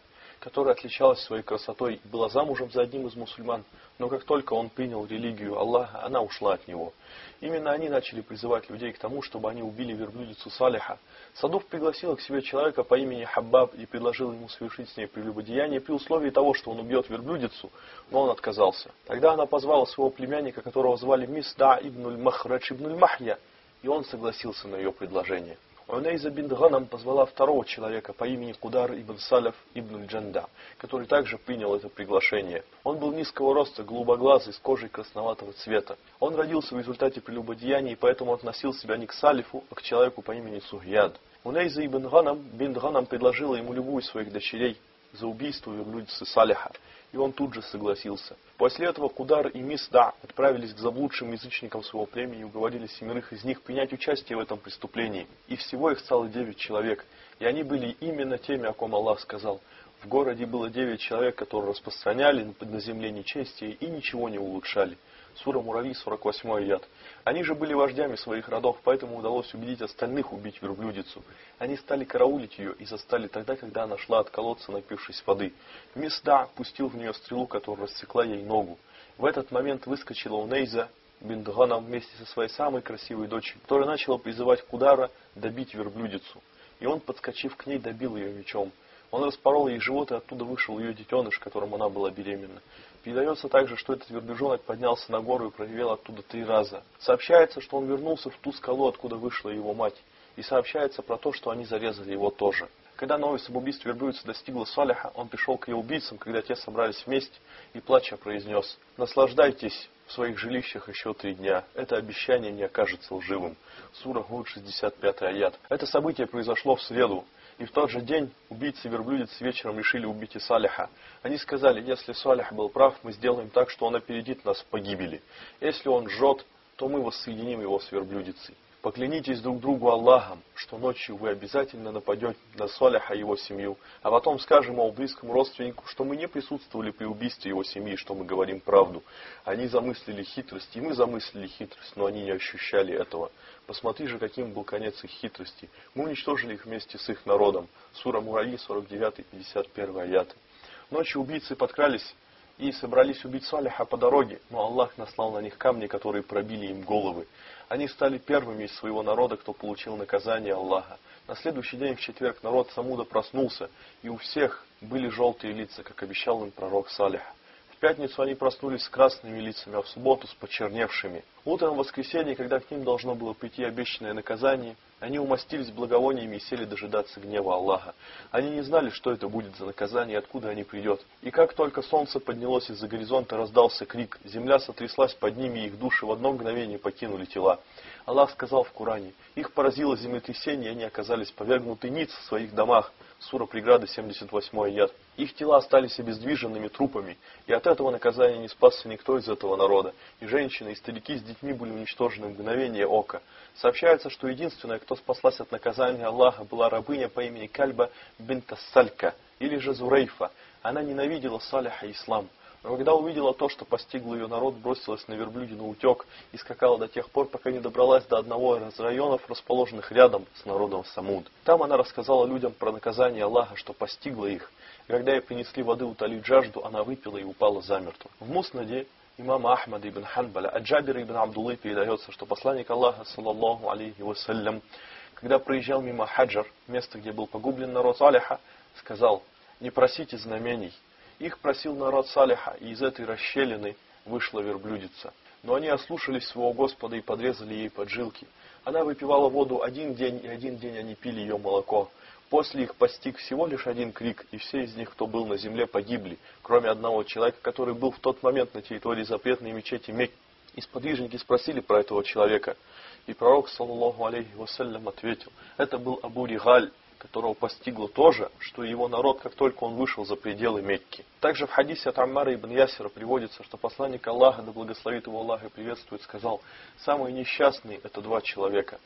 которая отличалась своей красотой и была замужем за одним из мусульман, но как только он принял религию Аллаха, она ушла от него. Именно они начали призывать людей к тому, чтобы они убили верблюдицу Салиха. Садув пригласила к себе человека по имени Хаббаб и предложил ему совершить с ней прелюбодеяние при условии того, что он убьет верблюдицу, но он отказался. Тогда она позвала своего племянника, которого звали Мисда ибн махрадж ибн махья и он согласился на ее предложение. Унейза бин Ганам позвала второго человека по имени Кудар ибн Салев ибн Джанда, который также принял это приглашение. Он был низкого роста, голубоглазый, с кожей красноватого цвета. Он родился в результате прелюбодеяния, и поэтому относил себя не к Салифу, а к человеку по имени Сугьяд. Унейза ибн Ганам, бин Ганам предложила ему любую из своих дочерей за убийство верблюдицы Салиха и он тут же согласился. После этого Кудар и Мисда отправились к заблудшим язычникам своего племени и уговорили семерых из них принять участие в этом преступлении. И всего их стало девять человек, и они были именно теми, о ком Аллах сказал. В городе было девять человек, которые распространяли на земле нечестие и ничего не улучшали. Сура Мурави, 48 аят. Они же были вождями своих родов, поэтому удалось убедить остальных убить верблюдицу. Они стали караулить ее и застали тогда, когда она шла от колодца, напившись воды. Мисда пустил в нее стрелу, которая рассекла ей ногу. В этот момент выскочила Унейза Биндгана вместе со своей самой красивой дочерью, которая начала призывать Кудара добить верблюдицу. И он, подскочив к ней, добил ее мечом. Он распорол ей живот, и оттуда вышел ее детеныш, которым она была беременна. Передается также, что этот верблюжонок поднялся на гору и проревел оттуда три раза. Сообщается, что он вернулся в ту скалу, откуда вышла его мать. И сообщается про то, что они зарезали его тоже. Когда новость об убийстве верблюдицы достигла Салиха, он пришел к ее убийцам, когда те собрались вместе, и плача произнес, «Наслаждайтесь в своих жилищах еще три дня. Это обещание не окажется лживым». Сура Гуд, 65 аят. Это событие произошло в среду, и в тот же день убийцы верблюдец вечером решили убить и Салиха. Они сказали, если Салих был прав, мы сделаем так, что он опередит нас в погибели. Если он жжет, то мы воссоединим его с верблюдицей. Поклянитесь друг другу Аллахом, что ночью вы обязательно нападете на Салиха и его семью, а потом скажем о близкому родственнику, что мы не присутствовали при убийстве его семьи, что мы говорим правду. Они замыслили хитрость, и мы замыслили хитрость, но они не ощущали этого. Посмотри же, каким был конец их хитрости. Мы уничтожили их вместе с их народом. Сура Мураи, 49-51 аяты. Ночью убийцы подкрались и собрались убить Салиха по дороге, но Аллах наслал на них камни, которые пробили им головы. Они стали первыми из своего народа, кто получил наказание Аллаха. На следующий день в четверг народ Самуда проснулся, и у всех были желтые лица, как обещал им пророк Салих. В пятницу они проснулись с красными лицами, а в субботу с почерневшими. Утром в воскресенье, когда к ним должно было прийти обещанное наказание, они умастились благовониями и сели дожидаться гнева Аллаха. Они не знали, что это будет за наказание откуда они придет. И как только солнце поднялось из-за горизонта, раздался крик. Земля сотряслась под ними, и их души в одно мгновение покинули тела. Аллах сказал в Коране, их поразило землетрясение, и они оказались повергнуты ниц в своих домах. Сура Преграды, 78 аят. Их тела остались обездвиженными трупами, и от этого наказания не спасся никто из этого народа. И женщины, и старики с детьми были уничтожены в мгновение ока. Сообщается, что единственная, кто спаслась от наказания Аллаха, была рабыня по имени Кальба бинта Салька, или же Зурейфа. Она ненавидела Салиха Ислам. Когда увидела то, что постигло ее народ, бросилась на верблюде на утек и скакала до тех пор, пока не добралась до одного из районов, расположенных рядом с народом Самуд. Там она рассказала людям про наказание Аллаха, что постигло их. И когда ей принесли воды утолить жажду, она выпила и упала замертво. В Муснаде имама Ахмада ибн Ханбаля, от Джабира ибн Абдуллы передается, что посланник Аллаха, саллаллаху алейхи вассалям, когда проезжал мимо Хаджар, место, где был погублен народ Салиха, сказал, не просите знамений. Их просил народ Салиха, и из этой расщелины вышла верблюдица. Но они ослушались своего Господа и подрезали ей поджилки. Она выпивала воду один день, и один день они пили ее молоко. После их постиг всего лишь один крик, и все из них, кто был на земле, погибли, кроме одного человека, который был в тот момент на территории запретной мечети Мекки. И сподвижники спросили про этого человека. И пророк, саллаллаху алейхи вассалям, ответил, это был Абу Ригаль, которого постигло то же, что его народ, как только он вышел за пределы Мекки. Также в хадисе от Аммара ибн Ясера приводится, что посланник Аллаха, да благословит его Аллах и приветствует, сказал, самые несчастные это два человека.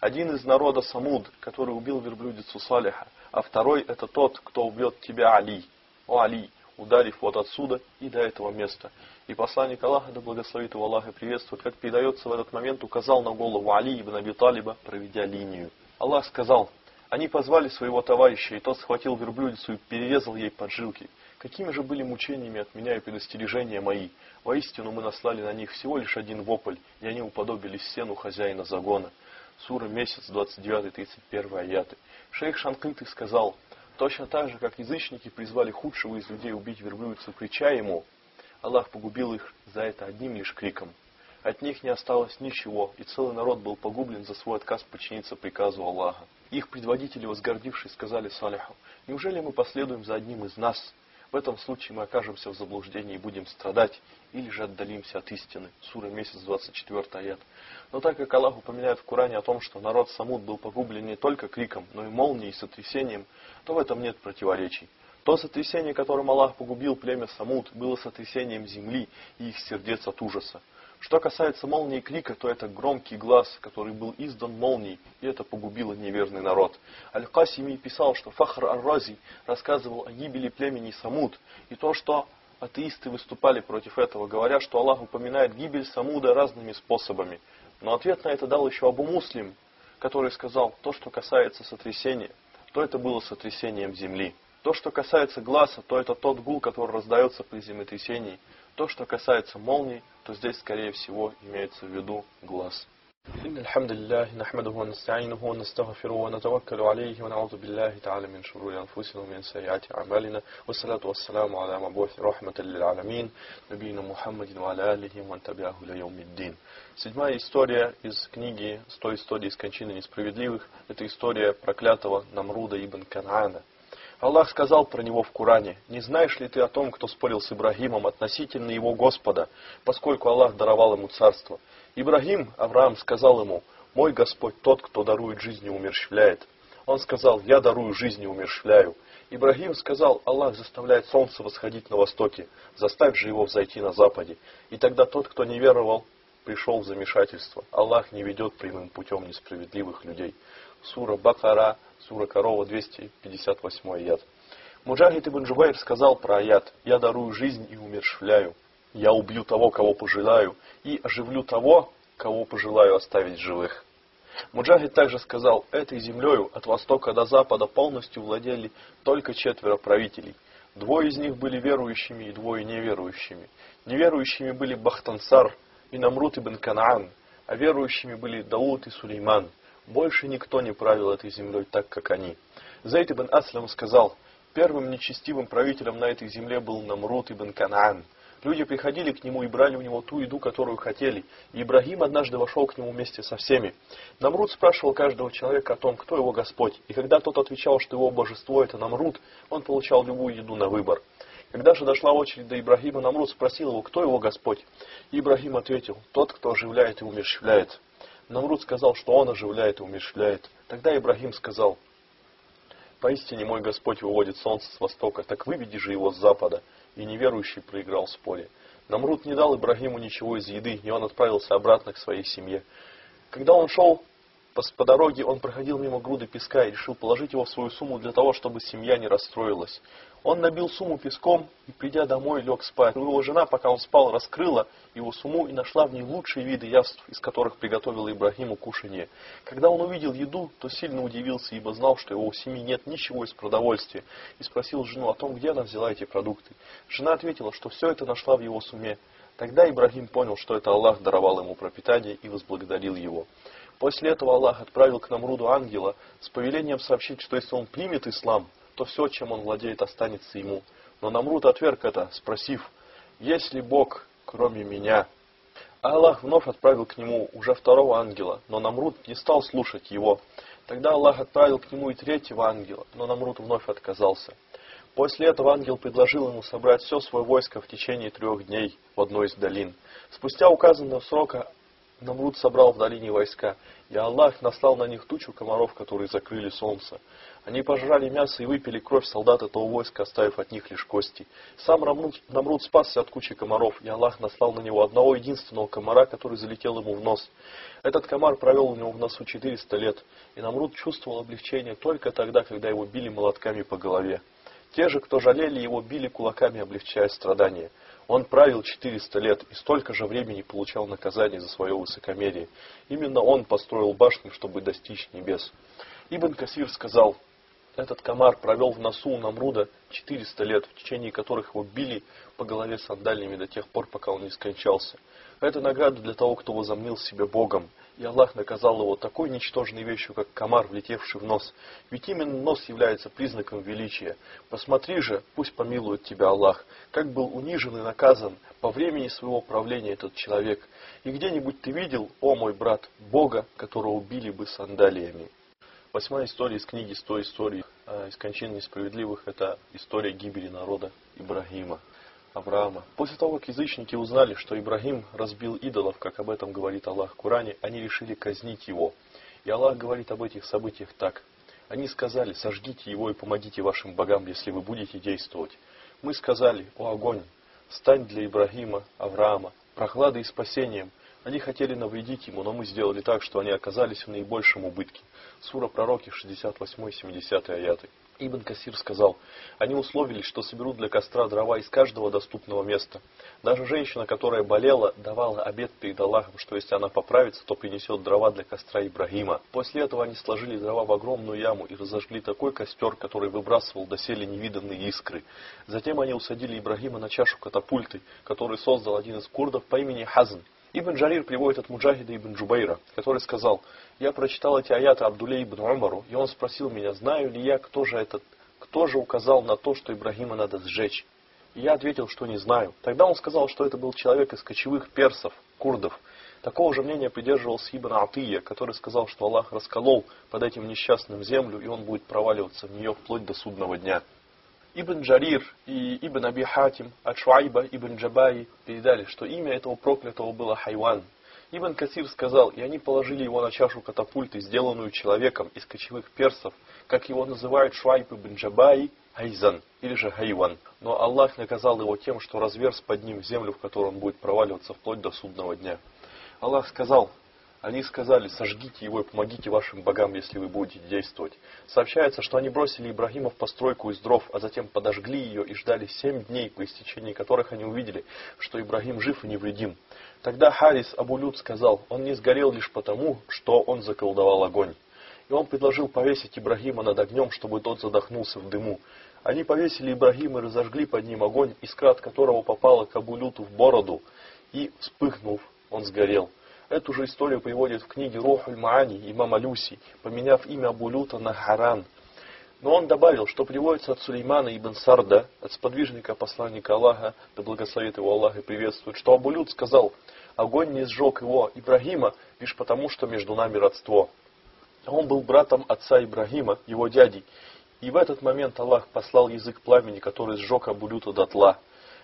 Один из народа Самуд, который убил верблюдицу Салиха, а второй это тот, кто убьет тебя Али. О Али, ударив вот отсюда и до этого места. И посланник Аллаха, да благословит его Аллах и приветствует, как передается в этот момент, указал на голову Али ибн Аби Талиба, проведя линию. Аллах сказал, они позвали своего товарища, и тот схватил верблюдицу и перерезал ей поджилки. Какими же были мучениями от меня и предостережения мои? Воистину мы наслали на них всего лишь один вопль, и они уподобились сену хозяина загона. Сура месяц, 29-31 аяты. Шейх Шанкыты сказал, точно так же, как язычники призвали худшего из людей убить верблюдицу, крича ему, Аллах погубил их за это одним лишь криком. От них не осталось ничего, и целый народ был погублен за свой отказ подчиниться приказу Аллаха. Их предводители, возгордившись, сказали Салиху, «Неужели мы последуем за одним из нас? В этом случае мы окажемся в заблуждении и будем страдать, или же отдалимся от истины». Сура месяц 24 аят. Но так как Аллах упоминает в Коране о том, что народ Самуд был погублен не только криком, но и молнией и сотрясением, то в этом нет противоречий. То сотрясение, которым Аллах погубил племя Самуд, было сотрясением земли и их сердец от ужаса. Что касается молнии крика, то это громкий глаз, который был издан молнией, и это погубило неверный народ. Аль-Касими писал, что Фахр Ар-Рази рассказывал о гибели племени Самуд, и то, что атеисты выступали против этого, говоря, что Аллах упоминает гибель Самуда разными способами. Но ответ на это дал еще Абу Муслим, который сказал, то, что касается сотрясения, то это было сотрясением земли. То, что касается глаза, то это тот гул, который раздается при землетрясении. То, что касается молний, то здесь, скорее всего, имеется в виду глаз. إن الحمد لله نحمده ونستعينه ونستغفره ونتوكل عليه ونعوذ بالله تعالى من شرور أنفسنا ومن سيئات أعمالنا والصلاة والسلام على مبعوث رحمة للعالمين نبينا محمد وعلى آله ومن تبعه ليوم الدين. Седьмая история из книги «100 историй из кончины несправедливых» – это история проклятого Намруда ибн Канаана – Аллах сказал про него в Коране, «Не знаешь ли ты о том, кто спорил с Ибрагимом относительно его Господа, поскольку Аллах даровал ему царство? Ибрагим, Авраам, сказал ему, «Мой Господь тот, кто дарует жизнь и умерщвляет». Он сказал, «Я дарую жизнь и умерщвляю». Ибрагим сказал, Аллах заставляет солнце восходить на востоке, заставь же его взойти на западе. И тогда тот, кто не веровал, пришел в замешательство. Аллах не ведет прямым путем несправедливых людей. Сура Бакара, сура Корова, 258 аят. Муджахид ибн Джубайр сказал про аят «Я дарую жизнь и умершвляю, я убью того, кого пожелаю, и оживлю того, кого пожелаю оставить живых». Муджахид также сказал, этой землею от востока до запада полностью владели только четверо правителей. Двое из них были верующими и двое неверующими. Неверующими были Бахтансар и Намрут ибн Канаан, а верующими были Дауд и Сулейман. Больше никто не правил этой землей так, как они. Зайд ибн Аслам сказал, первым нечестивым правителем на этой земле был Намрут ибн Канаан. Люди приходили к нему и брали у него ту еду, которую хотели. И Ибрагим однажды вошел к нему вместе со всеми. Намруд спрашивал каждого человека о том, кто его Господь. И когда тот отвечал, что его божество это Намруд, он получал любую еду на выбор. Когда же дошла очередь до Ибрагима, Намруд спросил его, кто его Господь. И Ибрагим ответил, тот, кто оживляет и умерщвляет. Намруд сказал, что он оживляет и умерщвляет. Тогда Ибрагим сказал, «Поистине мой Господь выводит солнце с востока, так выведи же его с запада». И неверующий проиграл в споре. Намруд не дал Ибрагиму ничего из еды, и он отправился обратно к своей семье. Когда он шел по, по дороге, он проходил мимо груды песка и решил положить его в свою сумму для того, чтобы семья не расстроилась. Он набил сумму песком и, придя домой, лег спать. Его жена, пока он спал, раскрыла его сумму и нашла в ней лучшие виды явств, из которых приготовила Ибрагиму кушанье. Когда он увидел еду, то сильно удивился, ибо знал, что его у семьи нет ничего из продовольствия, и спросил жену о том, где она взяла эти продукты. Жена ответила, что все это нашла в его суме. Тогда Ибрагим понял, что это Аллах даровал ему пропитание и возблагодарил его. После этого Аллах отправил к Намруду ангела с повелением сообщить, что если он примет ислам, то все, чем он владеет, останется ему. Но Намруд отверг это, спросив, есть ли Бог, кроме меня? Аллах вновь отправил к нему уже второго ангела, но Намруд не стал слушать его. Тогда Аллах отправил к нему и третьего ангела, но Намруд вновь отказался. После этого ангел предложил ему собрать все свое войско в течение трех дней в одной из долин. Спустя указанного срока Намруд собрал в долине войска, и Аллах наслал на них тучу комаров, которые закрыли солнце. Они пожрали мясо и выпили кровь солдат этого войска, оставив от них лишь кости. Сам Намруд, Намруд спасся от кучи комаров, и Аллах наслал на него одного единственного комара, который залетел ему в нос. Этот комар провел у него в носу 400 лет, и Намруд чувствовал облегчение только тогда, когда его били молотками по голове. Те же, кто жалели его, били кулаками, облегчая страдания. Он правил 400 лет и столько же времени получал наказание за свое высокомерие. Именно он построил башню, чтобы достичь небес. Ибн Касир сказал, этот комар провел в носу у Намруда 400 лет, в течение которых его били по голове сандальными до тех пор, пока он не скончался. Это награда для того, кто возомнил себя Богом. И Аллах наказал его такой ничтожной вещью, как комар, влетевший в нос. Ведь именно нос является признаком величия. Посмотри же, пусть помилует тебя Аллах, как был унижен и наказан по времени своего правления этот человек. И где-нибудь ты видел, о мой брат, Бога, которого убили бы сандалиями. Восьмая история из книги «Сто историй э, из кончин несправедливых» – это история гибели народа Ибрагима. Авраама. После того, как язычники узнали, что Ибрагим разбил идолов, как об этом говорит Аллах в Коране, они решили казнить его. И Аллах говорит об этих событиях так. Они сказали, сожгите его и помогите вашим богам, если вы будете действовать. Мы сказали, о огонь, стань для Ибрагима, Авраама, прохладой и спасением. Они хотели навредить ему, но мы сделали так, что они оказались в наибольшем убытке. Сура пророки 68-70 аяты. Ибн Касир сказал, они условились, что соберут для костра дрова из каждого доступного места. Даже женщина, которая болела, давала обет перед Аллахом, что если она поправится, то принесет дрова для костра Ибрагима. После этого они сложили дрова в огромную яму и разожгли такой костер, который выбрасывал доселе невиданные искры. Затем они усадили Ибрагима на чашу катапульты, который создал один из курдов по имени Хазн. Ибн Джарир приводит от Муджахида ибн Джубайра, который сказал, я прочитал эти аяты Абдуле ибн Умару, и он спросил меня, знаю ли я, кто же этот, кто же указал на то, что Ибрагима надо сжечь. И я ответил, что не знаю. Тогда он сказал, что это был человек из кочевых персов, курдов. Такого же мнения придерживался Ибн Атия, который сказал, что Аллах расколол под этим несчастным землю, и он будет проваливаться в нее вплоть до судного дня. Ибн Джарир и Ибн Аби Хатим от Шуайба Ибн Джабаи передали, что имя этого проклятого было Хайван. Ибн Касир сказал, и они положили его на чашу катапульты, сделанную человеком из кочевых персов, как его называют Шуайб Ибн Джабаи, Хайзан, или же Хайван. Но Аллах наказал его тем, что разверз под ним землю, в которой он будет проваливаться вплоть до судного дня. Аллах сказал, они сказали, сожгите его и помогите вашим богам, если вы будете действовать. Сообщается, что они бросили Ибрагима в постройку из дров, а затем подожгли ее и ждали семь дней, по истечении которых они увидели, что Ибрагим жив и невредим. Тогда Харис Абулют сказал, он не сгорел лишь потому, что он заколдовал огонь. И он предложил повесить Ибрагима над огнем, чтобы тот задохнулся в дыму. Они повесили Ибрагима и разожгли под ним огонь, искра от которого попала к Абулюту в бороду, и, вспыхнув, он сгорел. Эту же историю приводит в книге Рохуль Маани имама Люси, поменяв имя Абулюта на Харан. Но он добавил, что приводится от Сулеймана ибн Сарда, от сподвижника посланника Аллаха, да благословит его Аллах и приветствует, что Абулют сказал, огонь не сжег его, Ибрагима, лишь потому, что между нами родство. Он был братом отца Ибрагима, его дяди, и в этот момент Аллах послал язык пламени, который сжег Абулюта дотла.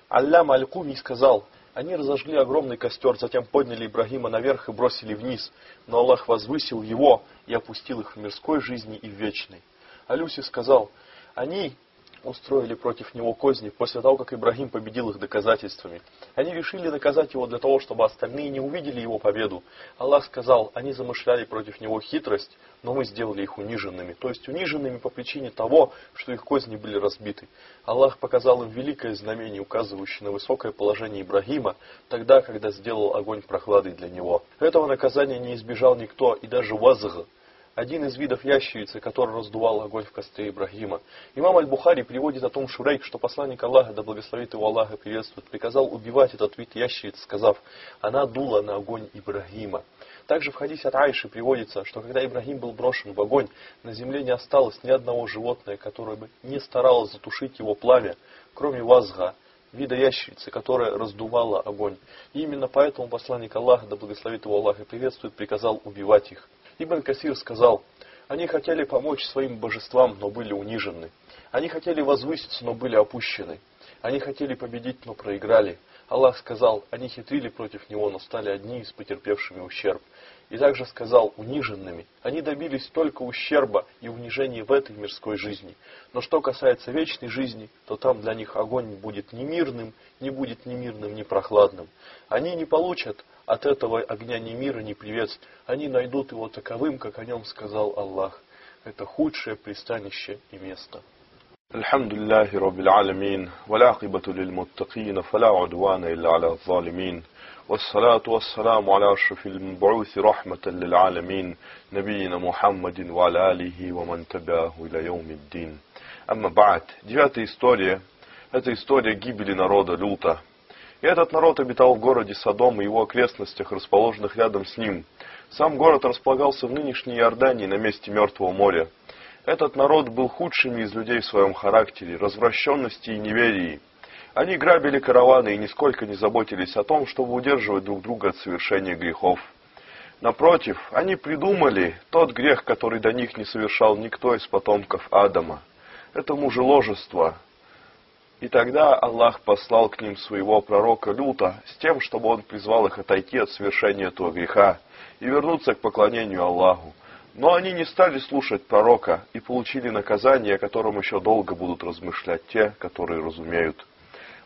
Аллам Аль-Куми сказал, они разожгли огромный костер, затем подняли Ибрагима наверх и бросили вниз, но Аллах возвысил его и опустил их в мирской жизни и в вечной. А Люси сказал, они устроили против него козни после того, как Ибрагим победил их доказательствами. Они решили наказать его для того, чтобы остальные не увидели его победу. Аллах сказал, они замышляли против него хитрость, но мы сделали их униженными. То есть униженными по причине того, что их козни были разбиты. Аллах показал им великое знамение, указывающее на высокое положение Ибрагима, тогда, когда сделал огонь прохладой для него. Этого наказания не избежал никто, и даже Вазг, один из видов ящерицы, который раздувал огонь в костре Ибрагима. Имам Аль-Бухари приводит о том Шурейк, что посланник Аллаха, да благословит его Аллах и приветствует, приказал убивать этот вид ящерицы, сказав, она дула на огонь Ибрагима. Также в хадисе от Айши приводится, что когда Ибрагим был брошен в огонь, на земле не осталось ни одного животного, которое бы не старалось затушить его пламя, кроме вазга, вида ящерицы, которая раздувала огонь. И именно поэтому посланник Аллаха, да благословит его Аллах и приветствует, приказал убивать их. Ибн Касир сказал, они хотели помочь своим божествам, но были унижены. Они хотели возвыситься, но были опущены. Они хотели победить, но проиграли. Аллах сказал, они хитрили против него, но стали одни из потерпевшими ущерб И также сказал, униженными. Они добились только ущерба и унижения в этой мирской жизни. Но что касается вечной жизни, то там для них огонь будет ни мирным, не будет ни мирным, ни прохладным. Они не получат от этого огня ни мира, ни приветств. Они найдут его таковым, как о нем сказал Аллах. Это худшее пристанище и место. الحمد لله رب العالمين والعاقبة للمتقين فلا عدوان إلا على الظالمين والصلاة والسلام على أشرف المبعوث رحمة للعالمين نبينا محمد وعلى آله ومن تبعه إلى يوم الدين أما بعد девятая история это история гибели народа Люта. И этот народ обитал в городе Содом и его окрестностях, расположенных рядом с ним. Сам город располагался в нынешней Иордании на месте Мертвого моря. Этот народ был худшими из людей в своем характере, развращенности и неверии. Они грабили караваны и нисколько не заботились о том, чтобы удерживать друг друга от совершения грехов. Напротив, они придумали тот грех, который до них не совершал никто из потомков Адама. Это мужеложество. И тогда Аллах послал к ним своего пророка Люта с тем, чтобы он призвал их отойти от совершения этого греха и вернуться к поклонению Аллаху. Но они не стали слушать пророка и получили наказание, о котором еще долго будут размышлять те, которые разумеют.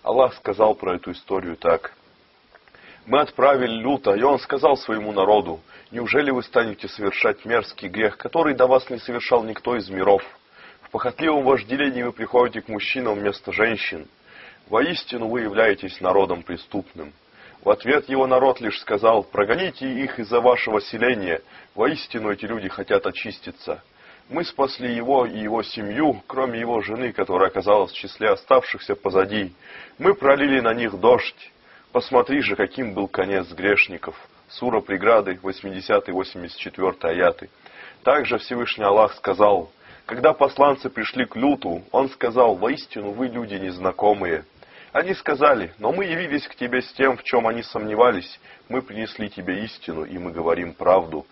Аллах сказал про эту историю так. Мы отправили Люта, и он сказал своему народу, неужели вы станете совершать мерзкий грех, который до вас не совершал никто из миров? В похотливом вожделении вы приходите к мужчинам вместо женщин. Воистину вы являетесь народом преступным. В ответ его народ лишь сказал, прогоните их из-за вашего селения, воистину эти люди хотят очиститься. Мы спасли его и его семью, кроме его жены, которая оказалась в числе оставшихся позади. Мы пролили на них дождь. Посмотри же, каким был конец грешников. Сура преграды, 80-84 аяты. Также Всевышний Аллах сказал, когда посланцы пришли к Люту, он сказал, воистину вы люди незнакомые. Они сказали, но мы явились к тебе с тем, в чем они сомневались. Мы принесли тебе истину, и мы говорим правду.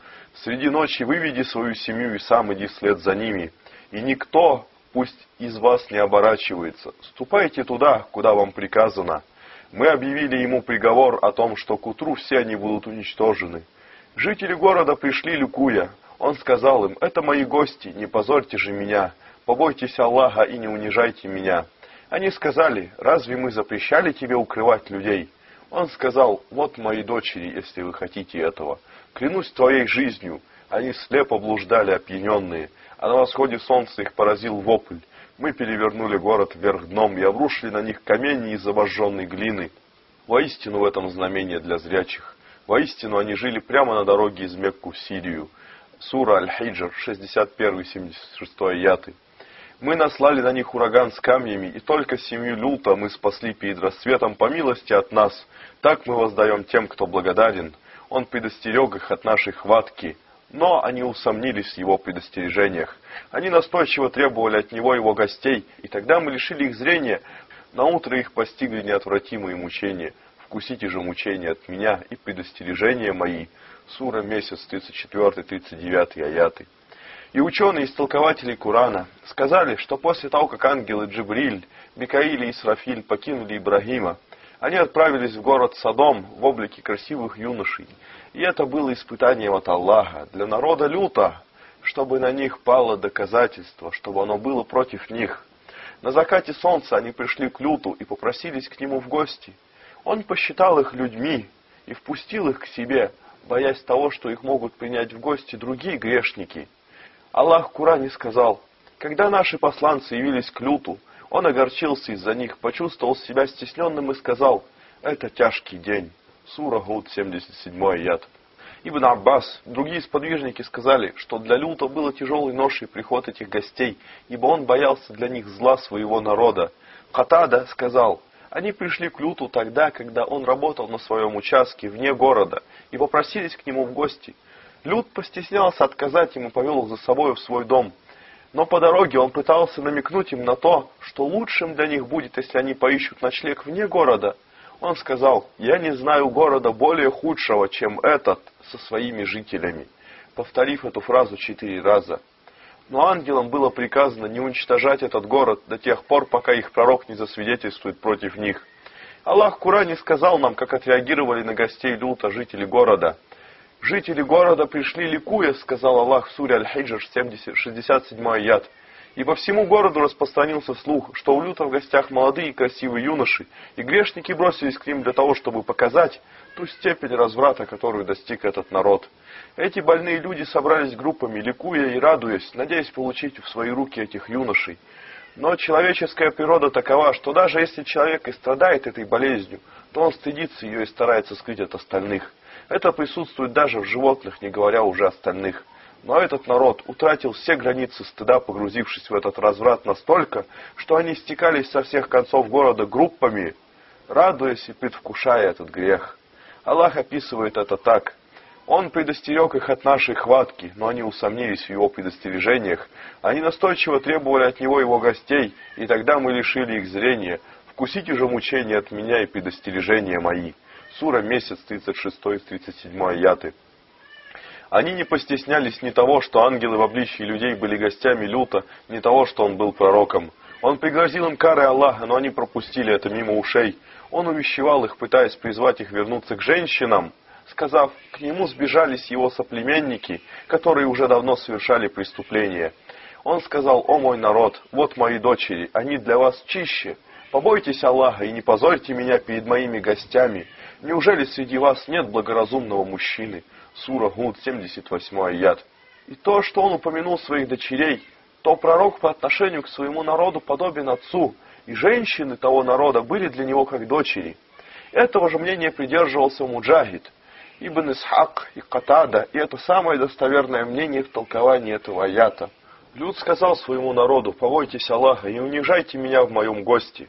Среди ночи выведи свою семью и сам иди вслед за ними. И никто, пусть из вас не оборачивается. Ступайте туда, куда вам приказано. Мы объявили ему приговор о том, что к утру все они будут уничтожены. Жители города пришли, люкуя. Он сказал им, это мои гости, не позорьте же меня. Побойтесь Аллаха и не унижайте меня. Они сказали, разве мы запрещали тебе укрывать людей? Он сказал, вот мои дочери, если вы хотите этого. Клянусь твоей жизнью, они слепо блуждали опьяненные, а на восходе солнца их поразил вопль. Мы перевернули город вверх дном и обрушили на них камни из обожженной глины. Воистину в этом знамение для зрячих. Воистину они жили прямо на дороге из Мекку в Сирию. Сура Аль-Хиджр, 61-76 аяты. Мы наслали на них ураган с камнями, и только семью люта мы спасли перед рассветом по милости от нас. Так мы воздаем тем, кто благодарен. Он предостерег их от нашей хватки, но они усомнились в его предостережениях. Они настойчиво требовали от него его гостей, и тогда мы лишили их зрения. На утро их постигли неотвратимые мучения. Вкусите же мучения от меня и предостережения мои. Сура месяц 34-39 аяты. И ученые истолкователи Курана сказали, что после того, как ангелы Джибриль, Микаиль и Исрафиль покинули Ибрагима, они отправились в город Содом в облике красивых юношей. И это было испытанием от Аллаха для народа люта, чтобы на них пало доказательство, чтобы оно было против них. На закате солнца они пришли к люту и попросились к нему в гости. Он посчитал их людьми и впустил их к себе, боясь того, что их могут принять в гости другие грешники – Аллах в Коране сказал, когда наши посланцы явились к Люту, он огорчился из-за них, почувствовал себя стесненным и сказал, это тяжкий день. Сура Гуд, 77 аят. Ибн Аббас, другие сподвижники сказали, что для Люта было тяжелой ношей приход этих гостей, ибо он боялся для них зла своего народа. Катада сказал, они пришли к Люту тогда, когда он работал на своем участке вне города, и попросились к нему в гости. Лют постеснялся отказать им и повел их за собой в свой дом. Но по дороге он пытался намекнуть им на то, что лучшим для них будет, если они поищут ночлег вне города – он сказал, я не знаю города более худшего, чем этот, со своими жителями, повторив эту фразу четыре раза. Но ангелам было приказано не уничтожать этот город до тех пор, пока их пророк не засвидетельствует против них. Аллах в Коране сказал нам, как отреагировали на гостей Люта жители города. «Жители города пришли ликуя», сказал Аллах в суре Аль-Хиджр, 67 яд. И по всему городу распространился слух, что у Люта в гостях молодые и красивые юноши, и грешники бросились к ним для того, чтобы показать ту степень разврата, которую достиг этот народ. Эти больные люди собрались группами, ликуя и радуясь, надеясь получить в свои руки этих юношей. Но человеческая природа такова, что даже если человек и страдает этой болезнью, то он стыдится ее и старается скрыть от остальных. Это присутствует даже в животных, не говоря уже остальных. Но этот народ утратил все границы стыда, погрузившись в этот разврат настолько, что они стекались со всех концов города группами, радуясь и предвкушая этот грех. Аллах описывает это так. Он предостерег их от нашей хватки, но они усомнились в его предостережениях. Они настойчиво требовали от него его гостей, и тогда мы лишили их зрения. Вкусите же мучения от меня и предостережения мои. Сура месяц 36-37 аяты. Они не постеснялись ни того, что ангелы в обличии людей были гостями люта, ни того, что он был пророком. Он пригрозил им карой Аллаха, но они пропустили это мимо ушей. Он увещевал их, пытаясь призвать их вернуться к женщинам, сказав, к нему сбежались его соплеменники, которые уже давно совершали преступления. Он сказал, о мой народ, вот мои дочери, они для вас чище. Побойтесь Аллаха и не позорьте меня перед моими гостями. Неужели среди вас нет благоразумного мужчины? Сура Гуд, 78 аят. И то, что он упомянул своих дочерей, то пророк по отношению к своему народу подобен отцу, и женщины того народа были для него как дочери. Этого же мнения придерживался Муджахид, Ибн Исхак и Катада, и это самое достоверное мнение в толковании этого аята. Люд сказал своему народу, «Побойтесь Аллаха и унижайте меня в моем гости».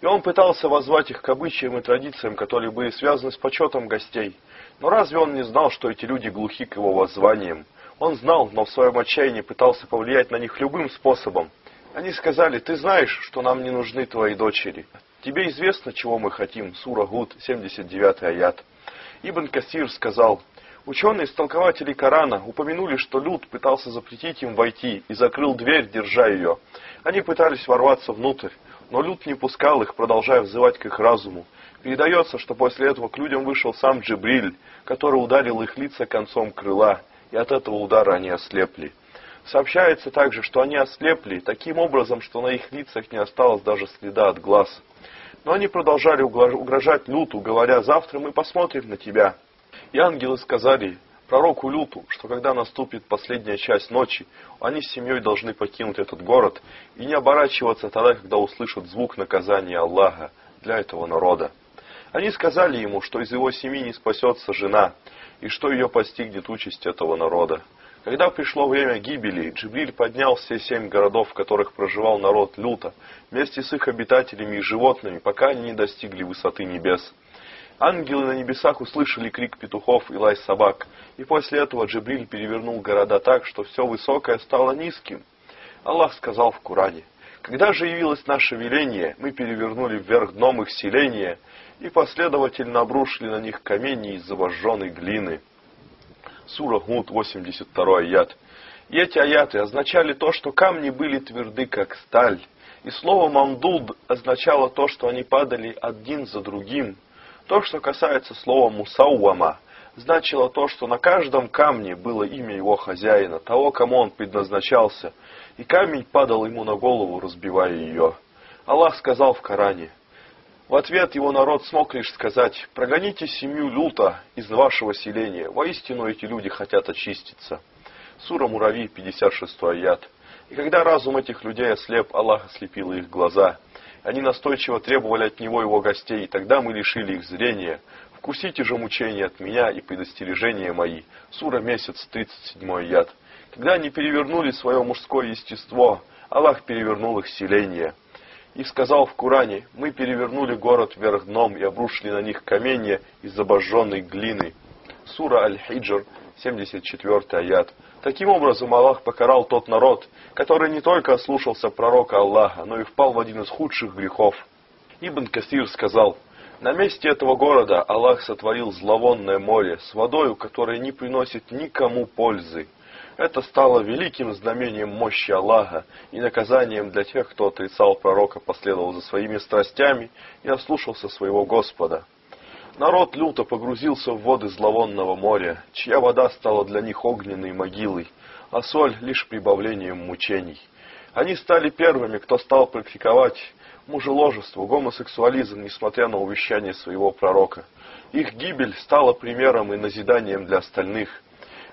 И он пытался возвать их к обычаям и традициям, которые были связаны с почетом гостей. Но разве он не знал, что эти люди глухи к его воззваниям? Он знал, но в своем отчаянии пытался повлиять на них любым способом. Они сказали, ты знаешь, что нам не нужны твои дочери. Тебе известно, чего мы хотим. Сура Гуд, 79 аят. Ибн Касир сказал, Ученые-истолкователи Корана упомянули, что Люд пытался запретить им войти и закрыл дверь, держа ее. Они пытались ворваться внутрь, но Люд не пускал их, продолжая взывать к их разуму. Передается, что после этого к людям вышел сам Джибриль, который ударил их лица концом крыла, и от этого удара они ослепли. Сообщается также, что они ослепли таким образом, что на их лицах не осталось даже следа от глаз. Но они продолжали угрожать Люту, говоря, завтра мы посмотрим на тебя. И ангелы сказали пророку Люту, что когда наступит последняя часть ночи, они с семьей должны покинуть этот город и не оборачиваться тогда, когда услышат звук наказания Аллаха для этого народа. Они сказали ему, что из его семьи не спасется жена, и что ее постигнет участь этого народа. Когда пришло время гибели, Джибриль поднял все семь городов, в которых проживал народ люто, вместе с их обитателями и животными, пока они не достигли высоты небес. Ангелы на небесах услышали крик петухов и лай собак, и после этого Джибриль перевернул города так, что все высокое стало низким. Аллах сказал в Коране, «Когда же явилось наше веление, мы перевернули вверх дном их селения, и последовательно обрушили на них камни из завожженной глины. Сура Гуд, 82 аят. И эти аяты означали то, что камни были тверды, как сталь. И слово «мамдуд» означало то, что они падали один за другим. То, что касается слова «мусауама», значило то, что на каждом камне было имя его хозяина, того, кому он предназначался, и камень падал ему на голову, разбивая ее. Аллах сказал в Коране, в ответ его народ смог лишь сказать, прогоните семью люта из вашего селения, воистину эти люди хотят очиститься. Сура Мурави, 56 аят. И когда разум этих людей ослеп, Аллах ослепил их глаза. Они настойчиво требовали от него его гостей, и тогда мы лишили их зрения. Вкусите же мучения от меня и предостережения мои. Сура месяц, 37 яд. Когда они перевернули свое мужское естество, Аллах перевернул их селение. И сказал в Коране, мы перевернули город вверх дном и обрушили на них каменья из обожженной глины. Сура Аль-Хиджр, 74 аят. Таким образом, Аллах покарал тот народ, который не только ослушался пророка Аллаха, но и впал в один из худших грехов. Ибн Касир сказал, на месте этого города Аллах сотворил зловонное море с водою, которая не приносит никому пользы. Это стало великим знамением мощи Аллаха и наказанием для тех, кто отрицал пророка, последовал за своими страстями и ослушался своего Господа. Народ люто погрузился в воды зловонного моря, чья вода стала для них огненной могилой, а соль лишь прибавлением мучений. Они стали первыми, кто стал практиковать мужеложество, гомосексуализм, несмотря на увещание своего пророка. Их гибель стала примером и назиданием для остальных.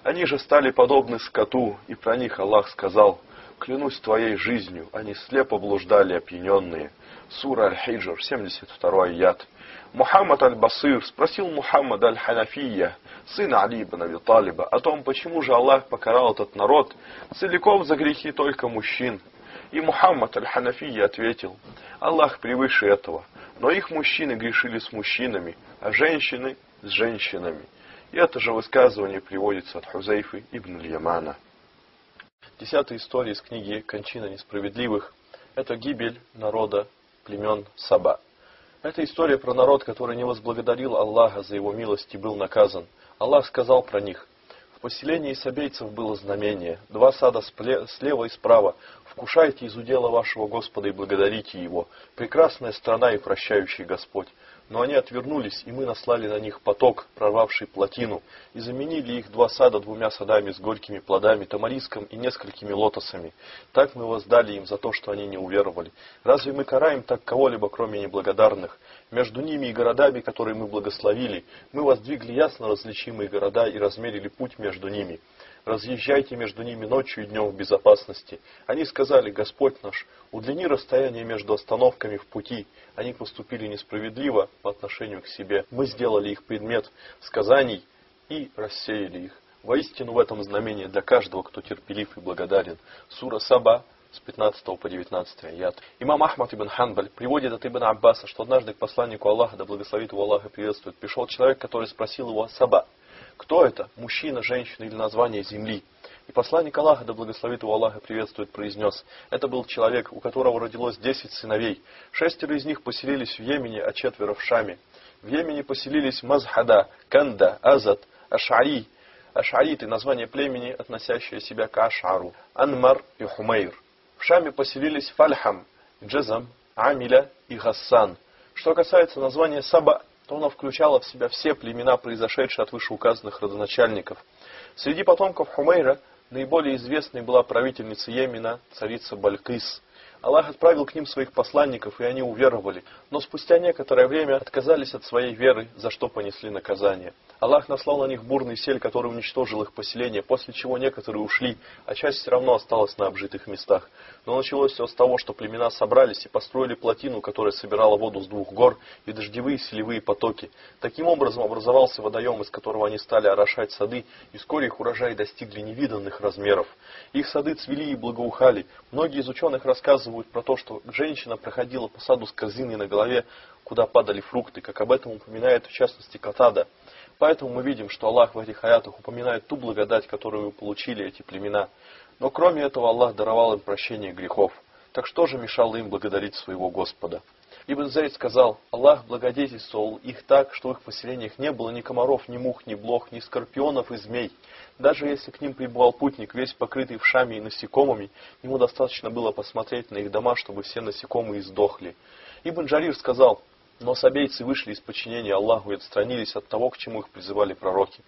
Они же стали подобны скоту, и про них Аллах сказал, «Клянусь твоей жизнью, они слепо блуждали опьяненные». Сура Аль-Хиджр, 72 аят. Мухаммад аль-Басир спросил Мухаммад аль-Ханафия, сына Али ибн Аби Талиба, о том, почему же Аллах покарал этот народ целиком за грехи только мужчин. И Мухаммад аль-Ханафия ответил, Аллах превыше этого, но их мужчины грешили с мужчинами, а женщины с женщинами. И это же высказывание приводится от Хузейфы ибн Ямана. Десятая история из книги «Кончина несправедливых» – это гибель народа племен Саба. Это история про народ, который не возблагодарил Аллаха за его милость и был наказан. Аллах сказал про них. В поселении сабейцев было знамение. Два сада слева и справа. Вкушайте из удела вашего Господа и благодарите Его. Прекрасная страна и прощающий Господь. Но они отвернулись, и мы наслали на них поток, прорвавший плотину, и заменили их два сада двумя садами с горькими плодами, тамариском и несколькими лотосами. Так мы воздали им за то, что они не уверовали. Разве мы караем так кого-либо, кроме неблагодарных? Между ними и городами, которые мы благословили, мы воздвигли ясно различимые города и размерили путь между ними разъезжайте между ними ночью и днем в безопасности. Они сказали, Господь наш, удлини расстояние между остановками в пути. Они поступили несправедливо по отношению к себе. Мы сделали их предмет сказаний и рассеяли их. Воистину в этом знамение для каждого, кто терпелив и благодарен. Сура Саба, с 15 по 19 аят. Имам Ахмад ибн Ханбаль приводит от Ибн Аббаса, что однажды к посланнику Аллаха, да благословит его Аллах и приветствует, пришел человек, который спросил его Саба. Кто это? Мужчина, женщина или название земли? И посланник Аллаха, да благословит его Аллаха, приветствует, произнес. Это был человек, у которого родилось десять сыновей. Шестеро из них поселились в Йемене, а четверо в Шаме. В Йемене поселились Мазхада, Канда, Азад, Ашари. Ашариты – название племени, относящее себя к Ашару. Анмар и Хумейр. В Шаме поселились Фальхам, Джазам, Амиля и Гассан. Что касается названия Саба, то она включала в себя все племена, произошедшие от вышеуказанных родоначальников. Среди потомков Хумейра наиболее известной была правительница Йемена, царица Балькис. Аллах отправил к ним своих посланников, и они уверовали, но спустя некоторое время отказались от своей веры, за что понесли наказание. Аллах наслал на них бурный сель, который уничтожил их поселение, после чего некоторые ушли, а часть все равно осталась на обжитых местах. Но началось все с того, что племена собрались и построили плотину, которая собирала воду с двух гор, и дождевые селевые потоки. Таким образом образовался водоем, из которого они стали орошать сады, и вскоре их урожаи достигли невиданных размеров. Их сады цвели и благоухали. Многие из ученых рассказывают про то, что женщина проходила по саду с корзиной на голове, куда падали фрукты, как об этом упоминает в частности Катада. Поэтому мы видим, что Аллах в этих аятах упоминает ту благодать, которую получили эти племена. Но кроме этого Аллах даровал им прощение грехов. Так что же мешало им благодарить своего Господа? Ибн Зайд сказал, Аллах благодетельствовал их так, что в их поселениях не было ни комаров, ни мух, ни блох, ни скорпионов и змей. Даже если к ним прибывал путник, весь покрытый в шаме и насекомыми, ему достаточно было посмотреть на их дома, чтобы все насекомые сдохли. Ибн Джарир сказал, но сабейцы вышли из подчинения Аллаху и отстранились от того, к чему их призывали пророки.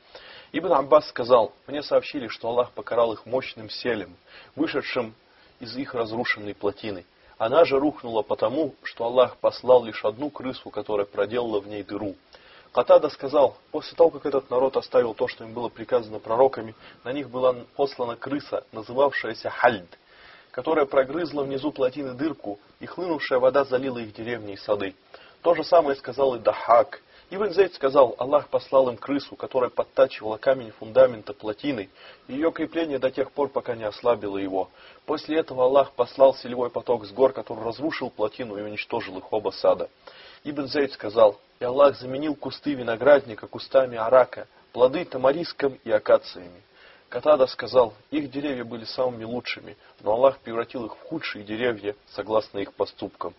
Ибн Аббас сказал, мне сообщили, что Аллах покарал их мощным селем, вышедшим из их разрушенной плотины. Она же рухнула потому, что Аллах послал лишь одну крысу, которая проделала в ней дыру. Катада сказал, после того, как этот народ оставил то, что им было приказано пророками, на них была послана крыса, называвшаяся Хальд, которая прогрызла внизу плотины дырку, и хлынувшая вода залила их деревни и сады. То же самое сказал и Дахак. Ибн Зейд сказал, Аллах послал им крысу, которая подтачивала камень фундамента плотины, и ее крепление до тех пор, пока не ослабило его. После этого Аллах послал селевой поток с гор, который разрушил плотину и уничтожил их оба сада. Ибн Зейд сказал, и Аллах заменил кусты виноградника кустами арака, плоды тамариском и акациями. Катада сказал, их деревья были самыми лучшими, но Аллах превратил их в худшие деревья, согласно их поступкам.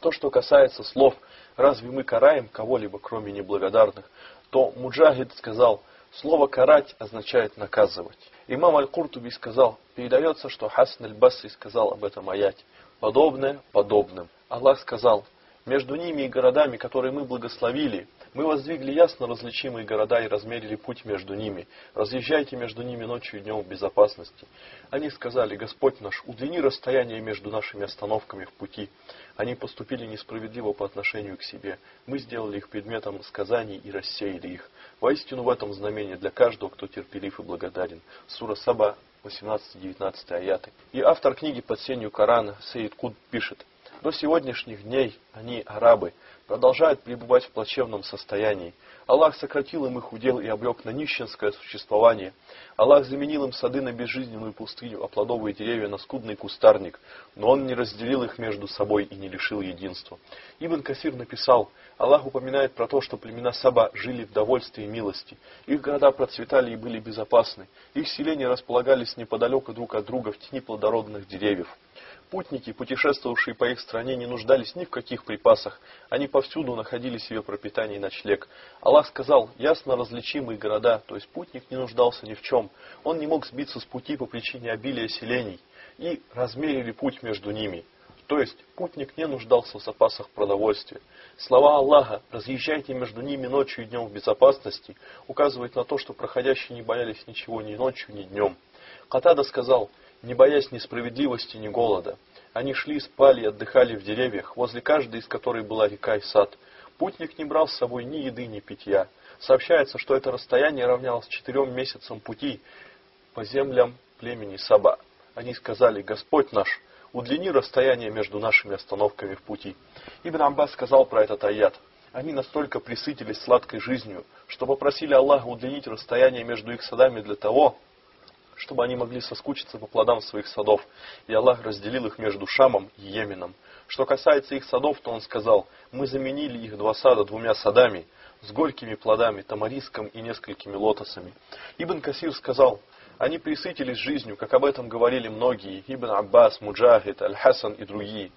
То, что касается слов «разве мы караем кого-либо, кроме неблагодарных», то Муджахид сказал, слово «карать» означает «наказывать». Имам Аль-Куртуби сказал, передается, что Хасан Аль-Басри сказал об этом аяте, подобное подобным. Аллах сказал, между ними и городами, которые мы благословили, мы воздвигли ясно различимые города и размерили путь между ними. Разъезжайте между ними ночью и днем в безопасности. Они сказали, Господь наш, удлини расстояние между нашими остановками в пути. Они поступили несправедливо по отношению к себе. Мы сделали их предметом сказаний и рассеяли их. Воистину в этом знамение для каждого, кто терпелив и благодарен. Сура Саба, 18-19 аяты. И автор книги «Под сенью Корана» Сейд Куд пишет – до сегодняшних дней они, арабы, продолжают пребывать в плачевном состоянии. Аллах сократил им их удел и облег на нищенское существование. Аллах заменил им сады на безжизненную пустыню, а плодовые деревья на скудный кустарник. Но Он не разделил их между собой и не лишил единства. Ибн Касир написал, Аллах упоминает про то, что племена Саба жили в довольстве и милости. Их города процветали и были безопасны. Их селения располагались неподалеку друг от друга в тени плодородных деревьев. Путники, путешествовавшие по их стране, не нуждались ни в каких припасах. Они повсюду находили себе пропитание и ночлег. Аллах сказал, ясно различимые города, то есть путник не нуждался ни в чем. Он не мог сбиться с пути по причине обилия селений. И размерили путь между ними. То есть путник не нуждался в запасах продовольствия. Слова Аллаха «разъезжайте между ними ночью и днем в безопасности» указывают на то, что проходящие не боялись ничего ни ночью, ни днем. Катада сказал – не боясь ни справедливости, ни голода. Они шли, спали и отдыхали в деревьях, возле каждой из которой была река и сад. Путник не брал с собой ни еды, ни питья. Сообщается, что это расстояние равнялось четырем месяцам пути по землям племени Саба. Они сказали, Господь наш, удлини расстояние между нашими остановками в пути. Ибн Амбас сказал про этот аят. Они настолько присытились сладкой жизнью, что попросили Аллаха удлинить расстояние между их садами для того, чтобы они могли соскучиться по плодам своих садов. И Аллах разделил их между Шамом и Йеменом. Что касается их садов, то Он сказал, мы заменили их два сада двумя садами, с горькими плодами, тамариском и несколькими лотосами. Ибн Касир сказал, они присытились жизнью, как об этом говорили многие, Ибн Аббас, Муджахид, Аль-Хасан и другие.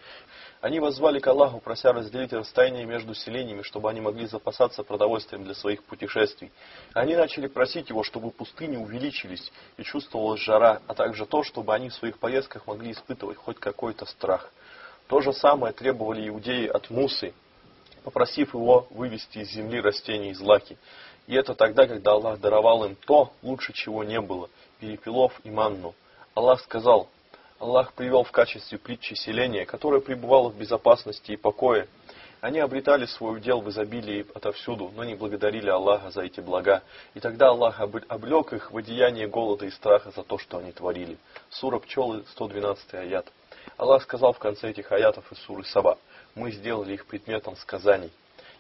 Они воззвали к Аллаху, прося разделить расстояние между селениями, чтобы они могли запасаться продовольствием для своих путешествий. Они начали просить его, чтобы пустыни увеличились и чувствовалась жара, а также то, чтобы они в своих поездках могли испытывать хоть какой-то страх. То же самое требовали иудеи от Мусы, попросив его вывести из земли растения и злаки. И это тогда, когда Аллах даровал им то, лучше чего не было, перепелов и манну. Аллах сказал, Аллах привел в качестве притчи селения, которое пребывало в безопасности и покое. Они обретали свой удел в изобилии отовсюду, но не благодарили Аллаха за эти блага. И тогда Аллах облег их в одеяние голода и страха за то, что они творили. Сура пчелы, 112 аят. Аллах сказал в конце этих аятов из суры Саба, мы сделали их предметом сказаний.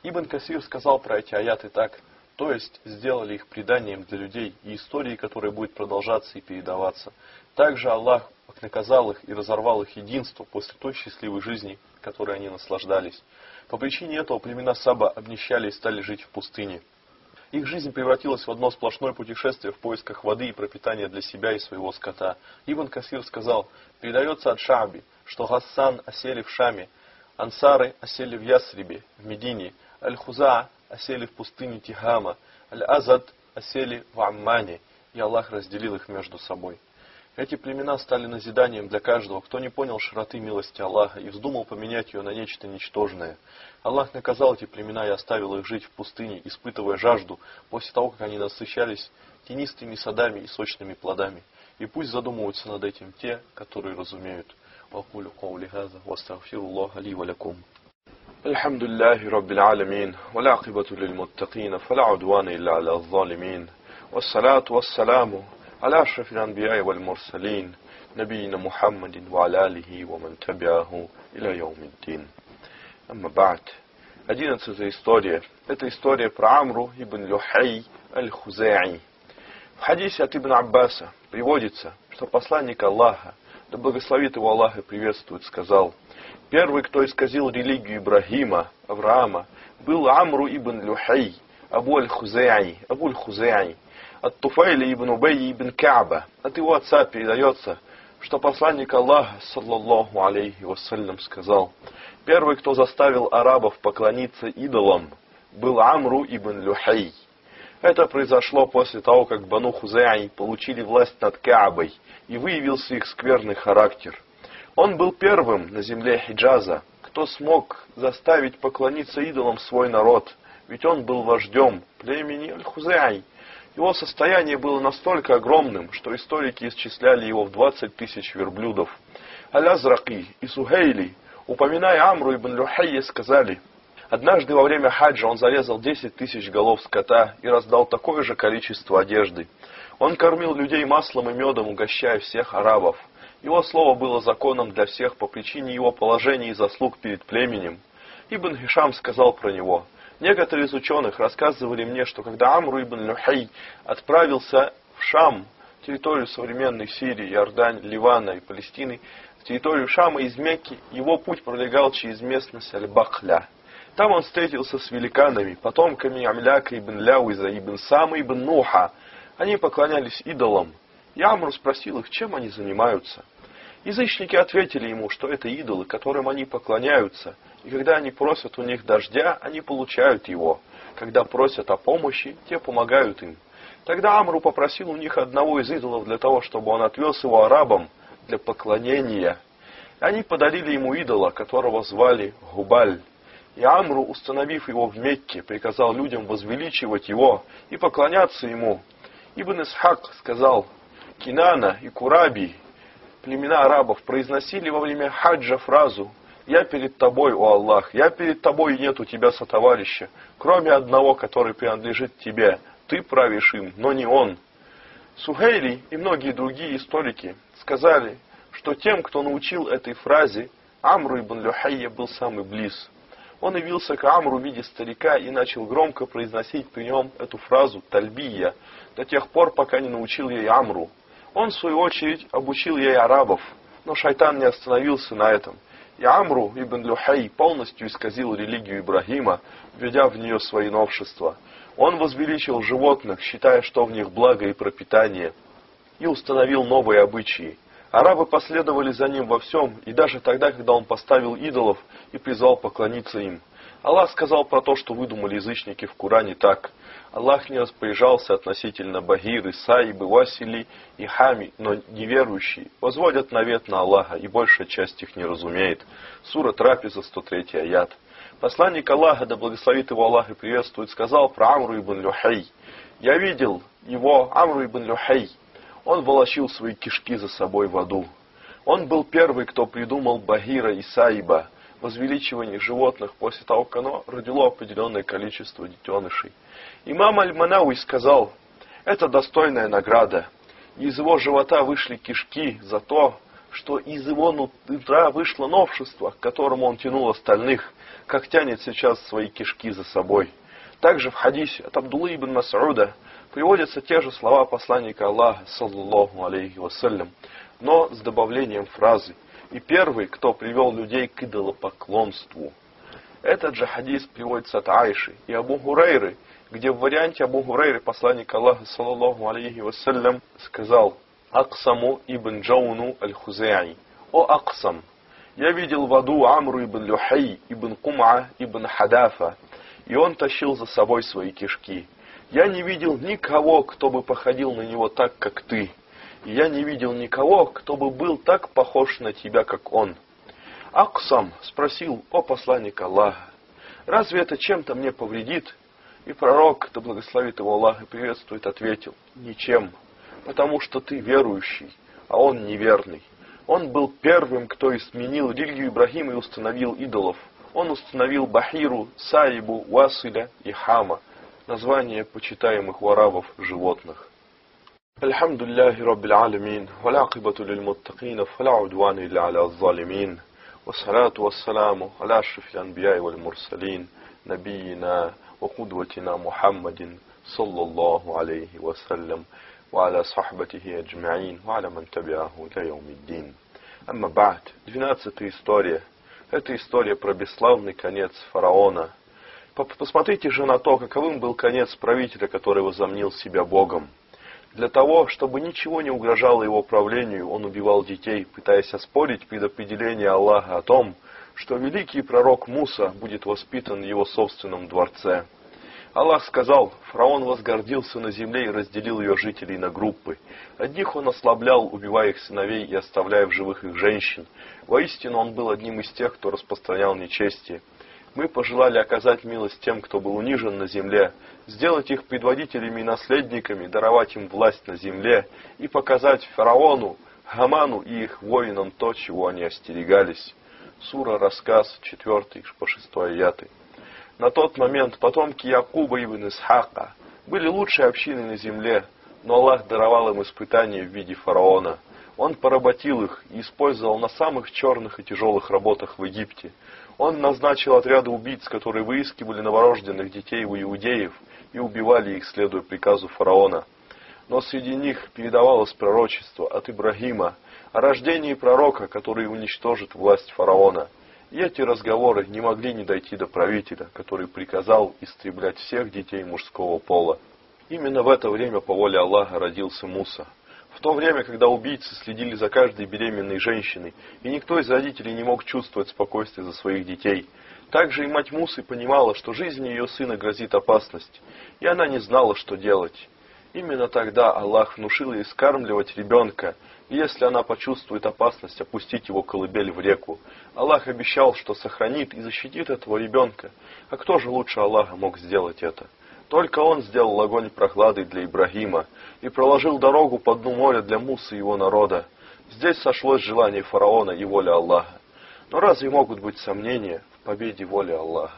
Ибн Касир сказал про эти аяты так, то есть сделали их преданием для людей и историей, которая будет продолжаться и передаваться. Также Аллах наказал их и разорвал их единство после той счастливой жизни, которой они наслаждались. По причине этого племена Саба обнищали и стали жить в пустыне. Их жизнь превратилась в одно сплошное путешествие в поисках воды и пропитания для себя и своего скота. Ибн Касир сказал, передается от Шаби, что Гассан осели в Шаме, Ансары осели в Ясрибе, в Медине, Аль-Хуза осели в пустыне Тихама, Аль-Азад осели в Аммане, и Аллах разделил их между собой. Эти племена стали назиданием для каждого, кто не понял широты милости Аллаха и вздумал поменять ее на нечто ничтожное. Аллах наказал эти племена и оставил их жить в пустыне, испытывая жажду, после того, как они насыщались тенистыми садами и сочными плодами. И пусть задумываются над этим те, которые разумеют. وأقول قولي هذا واستغفر الله لي ولكم الحمد لله رب العالمين والعاقبة للمتقين فلا عدوان إلا على الظالمين والصلاة والسلام على أشرف الأنبياء والمرسلين نبينا محمد وعلى آله ومن تبعه إلى يوم الدين أما بعد Одиннадцатая история. Это история про Амру ибн Люхай аль-Хузаи. В хадисе от Ибн Аббаса приводится, что посланник Аллаха, да благословит его Аллах и приветствует, сказал, первый, кто исказил религию Ибрагима, Авраама, был Амру ибн Люхай, Абу аль-Хузаи, Абу аль-Хузаи, от Туфайля ибн Убей ибн Кааба. От его отца передается, что посланник Аллаха, саллаллаху алейхи вассалям, сказал, Первый, кто заставил арабов поклониться идолам, был Амру ибн Люхай. Это произошло после того, как Бану Хузай получили власть над Каабой и выявился их скверный характер. Он был первым на земле Хиджаза, кто смог заставить поклониться идолам свой народ, ведь он был вождем племени Аль-Хузай. Его состояние было настолько огромным, что историки исчисляли его в 20 тысяч верблюдов. Аль-Азраки и Сухейли – Упоминая Амру ибн Люхайя, сказали, однажды во время хаджа он зарезал 10 тысяч голов скота и раздал такое же количество одежды. Он кормил людей маслом и медом, угощая всех арабов. Его слово было законом для всех по причине его положения и заслуг перед племенем. Ибн Хишам сказал про него, Некоторые из ученых рассказывали мне, что когда Амру ибн Люхай отправился в Шам, территорию современной Сирии, Иордань, Ливана и Палестины, в территорию Шама из Мекки, его путь пролегал через местность Аль-Бахля. Там он встретился с великанами, потомками Амляка ибн Ляуиза, ибн Сама, ибн Нуха. Они поклонялись идолам. И Амр спросил их, чем они занимаются. Язычники ответили ему, что это идолы, которым они поклоняются, и когда они просят у них дождя, они получают его. Когда просят о помощи, те помогают им. Тогда Амру попросил у них одного из идолов для того, чтобы он отвез его арабам, для поклонения. Они подарили ему идола, которого звали Губаль. И Амру, установив его в Мекке, приказал людям возвеличивать его и поклоняться ему. Ибн Исхак сказал, Кинана и Кураби, племена арабов, произносили во время хаджа фразу «Я перед тобой, о Аллах, я перед тобой, и нет у тебя сотоварища, кроме одного, который принадлежит тебе. Ты правишь им, но не он». Сухейли и многие другие историки сказали, что тем, кто научил этой фразе, Амру ибн Люхайя был самый близ. Он явился к Амру в виде старика и начал громко произносить при нем эту фразу «тальбия» до тех пор, пока не научил ей Амру. Он, в свою очередь, обучил ей арабов, но шайтан не остановился на этом. И Амру ибн Люхай полностью исказил религию Ибрагима, введя в нее свои новшества. Он возвеличил животных, считая, что в них благо и пропитание – и установил новые обычаи. Арабы последовали за ним во всем, и даже тогда, когда он поставил идолов и призвал поклониться им. Аллах сказал про то, что выдумали язычники в Коране так. Аллах не распоряжался относительно Багиры, Саибы, Васили и Хами, но неверующие возводят навет на Аллаха, и большая часть их не разумеет. Сура Трапеза, 103 аят. Посланник Аллаха, да благословит его Аллах и приветствует, сказал про Амру ибн Люхей. Я видел его, Амру ибн Люхей, он волочил свои кишки за собой в аду. Он был первый, кто придумал Багира и Саиба, возвеличивание животных после того, как оно родило определенное количество детенышей. Имам Аль-Манауи сказал, это достойная награда. Из его живота вышли кишки за то, что из его нутра вышло новшество, к которому он тянул остальных, как тянет сейчас свои кишки за собой. Также в хадисе от Абдуллы ибн Мас'уда приводятся те же слова посланника Аллаха, саллаллаху алейхи вассалям, но с добавлением фразы «И первый, кто привел людей к идолопоклонству». Этот же хадис приводится от Айши и Абу Хурейры, где в варианте Абу Хурейры посланник Аллаха, саллаллаху алейхи вассалям, сказал «Аксаму ибн Джауну аль-Хузаи». «О Аксам, я видел в аду Амру ибн Люхай, ибн Кум'a, ибн Хадафа, и он тащил за собой свои кишки. Я не видел никого, кто бы походил на него так, как ты. Я не видел никого, кто бы был так похож на тебя, как он. Аксам спросил, о посланник Аллаха, разве это чем-то мне повредит? И пророк, да благословит его Аллах и приветствует, ответил, ничем, потому что ты верующий, а он неверный. Он был первым, кто изменил религию Ибрагима и установил идолов. Он установил Бахиру, Саибу, Василя и Хама – название почитаемых у арабов животных. الحمد لله رب العالمين والعاقبة للمتقين فلا عدوان إلا على الظالمين والصلاة والسلام على أشرف الأنبياء والمرسلين نبينا وقدوتنا محمد صلى الله عليه وسلم وعلى صحبته أجمعين وعلى من تبعه إلى يوم الدين أما بعد 12 история Это история про бесславный конец фараона. Посмотрите же на то, каковым был конец правителя, который возомнил себя Богом. Для того, чтобы ничего не угрожало его правлению, он убивал детей, пытаясь оспорить предопределение Аллаха о том, что великий пророк Муса будет воспитан в его собственном дворце. Аллах сказал, фараон возгордился на земле и разделил ее жителей на группы. Одних он ослаблял, убивая их сыновей и оставляя в живых их женщин. Воистину он был одним из тех, кто распространял нечестие. Мы пожелали оказать милость тем, кто был унижен на земле, сделать их предводителями и наследниками, даровать им власть на земле и показать фараону, Хаману и их воинам то, чего они остерегались. Сура, рассказ, 4 по 6 аяты. На тот момент потомки Якуба ибн Исхака были лучшей общиной на земле, но Аллах даровал им испытания в виде фараона. Он поработил их и использовал на самых черных и тяжелых работах в Египте. Он назначил отряды убийц, которые выискивали новорожденных детей у иудеев и убивали их, следуя приказу фараона. Но среди них передавалось пророчество от Ибрагима о рождении пророка, который уничтожит власть фараона – и эти разговоры не могли не дойти до правителя, который приказал истреблять всех детей мужского пола. Именно в это время по воле Аллаха родился Муса. В то время, когда убийцы следили за каждой беременной женщиной, и никто из родителей не мог чувствовать спокойствие за своих детей, также и мать Мусы понимала, что жизни ее сына грозит опасность, и она не знала, что делать. Именно тогда Аллах внушил ей скармливать ребенка, и если она почувствует опасность, опустить его колыбель в реку. Аллах обещал, что сохранит и защитит этого ребенка. А кто же лучше Аллаха мог сделать это? Только он сделал огонь прохладой для Ибрагима и проложил дорогу по дну моря для Мусы и его народа. Здесь сошлось желание фараона и воля Аллаха. Но разве могут быть сомнения в победе воли Аллаха?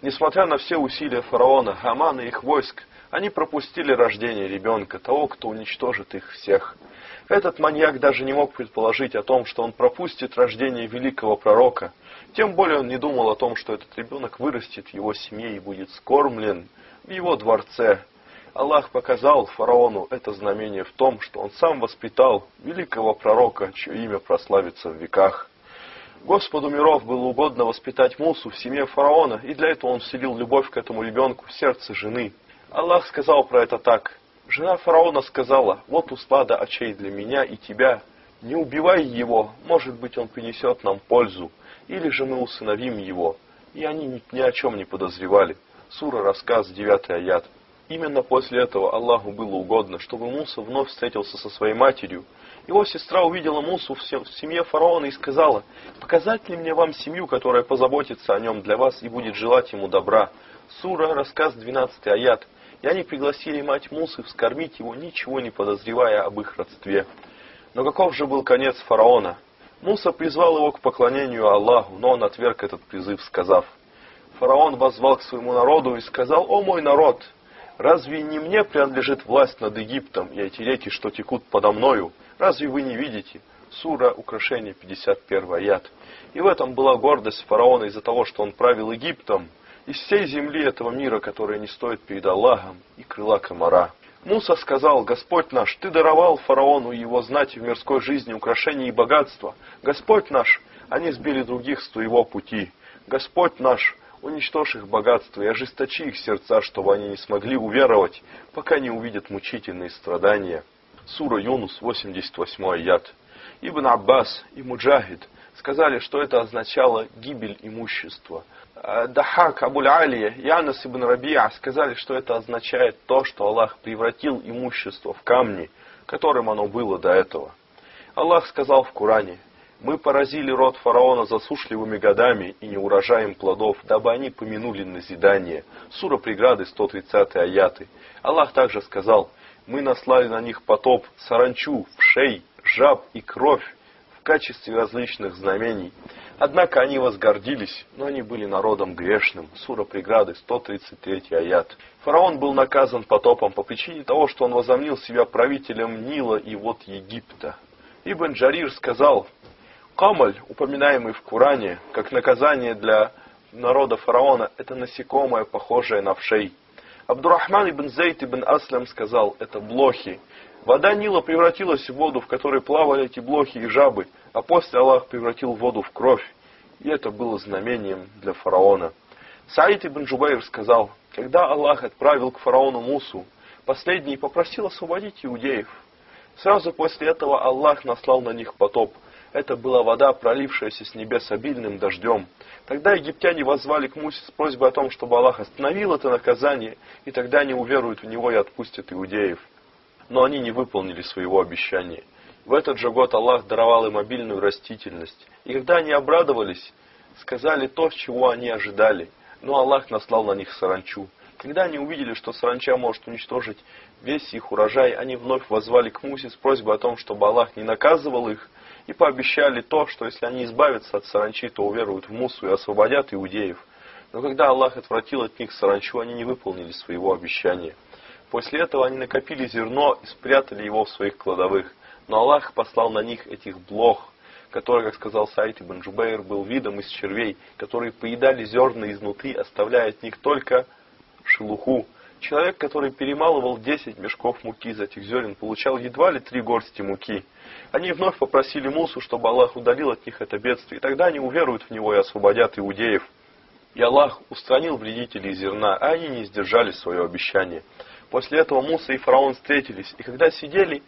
Несмотря на все усилия фараона, Хамана и их войск, они пропустили рождение ребенка, того, кто уничтожит их всех. Этот маньяк даже не мог предположить о том, что он пропустит рождение великого пророка. Тем более он не думал о том, что этот ребенок вырастет в его семье и будет скормлен в его дворце. Аллах показал фараону это знамение в том, что он сам воспитал великого пророка, чье имя прославится в веках. Господу миров было угодно воспитать Мусу в семье фараона, и для этого он вселил любовь к этому ребенку в сердце жены. Аллах сказал про это так. Жена фараона сказала, вот услада очей для меня и тебя. Не убивай его, может быть он принесет нам пользу, или же мы усыновим его. И они ни, о чем не подозревали. Сура, рассказ, 9 аят. Именно после этого Аллаху было угодно, чтобы Муса вновь встретился со своей матерью. Его сестра увидела Мусу в семье фараона и сказала, «Показать ли мне вам семью, которая позаботится о нем для вас и будет желать ему добра?» Сура, рассказ, 12 аят и они пригласили мать Мусы вскормить его, ничего не подозревая об их родстве. Но каков же был конец фараона? Муса призвал его к поклонению Аллаху, но он отверг этот призыв, сказав, Фараон возвал к своему народу и сказал, «О мой народ, разве не мне принадлежит власть над Египтом и эти реки, что текут подо мною? Разве вы не видите?» Сура, украшение, 51 аят. И в этом была гордость фараона из-за того, что он правил Египтом, из всей земли этого мира, которая не стоит перед Аллахом, и крыла комара. Муса сказал, Господь наш, Ты даровал фараону и его знать в мирской жизни украшения и богатства. Господь наш, они сбили других с твоего пути. Господь наш, уничтожь их богатство и ожесточи их сердца, чтобы они не смогли уверовать, пока не увидят мучительные страдания. Сура Юнус, 88 аят. Ибн Аббас и Муджахид сказали, что это означало гибель имущества. Э, Дахак Абуль Алия и Анас ибн Рабиа сказали, что это означает то, что Аллах превратил имущество в камни, которым оно было до этого. Аллах сказал в Коране, «Мы поразили род фараона засушливыми годами и неурожаем плодов, дабы они помянули назидание». Сура преграды, 130 аяты. Аллах также сказал, «Мы наслали на них потоп, саранчу, вшей, жаб и кровь, в качестве различных знамений. Однако они возгордились, но они были народом грешным. Сура преграды, 133 аят. Фараон был наказан потопом по причине того, что он возомнил себя правителем Нила и вот Египта. Ибн Джарир сказал, Камаль, упоминаемый в Коране, как наказание для народа фараона – это насекомое, похожее на вшей. Абдурахман ибн Зейд ибн Аслям сказал, это блохи. Вода Нила превратилась в воду, в которой плавали эти блохи и жабы, а после Аллах превратил воду в кровь. И это было знамением для фараона. Саид ибн Джубайр сказал, когда Аллах отправил к фараону Мусу, последний попросил освободить иудеев. Сразу после этого Аллах наслал на них потоп. Это была вода, пролившаяся с небес обильным дождем. Тогда египтяне возвали к Мусе с просьбой о том, чтобы Аллах остановил это наказание, и тогда они уверуют в него и отпустят иудеев. Но они не выполнили своего обещания. В этот же год Аллах даровал им обильную растительность. И когда они обрадовались, сказали то, чего они ожидали. Но Аллах наслал на них саранчу. Когда они увидели, что саранча может уничтожить весь их урожай, они вновь возвали к Мусе с просьбой о том, чтобы Аллах не наказывал их, и пообещали то, что если они избавятся от саранчи, то уверуют в Мусу и освободят иудеев. Но когда Аллах отвратил от них саранчу, они не выполнили своего обещания. После этого они накопили зерно и спрятали его в своих кладовых. Но Аллах послал на них этих блох, который, как сказал Сайт ибн Джубейр, был видом из червей, которые поедали зерна изнутри, оставляя от них только шелуху. Человек, который перемалывал 10 мешков муки из этих зерен, получал едва ли три горсти муки. Они вновь попросили Мусу, чтобы Аллах удалил от них это бедствие, и тогда они уверуют в него и освободят иудеев. И Аллах устранил вредителей зерна, а они не сдержали свое обещание. После этого Муса и фараон встретились, и когда сидели,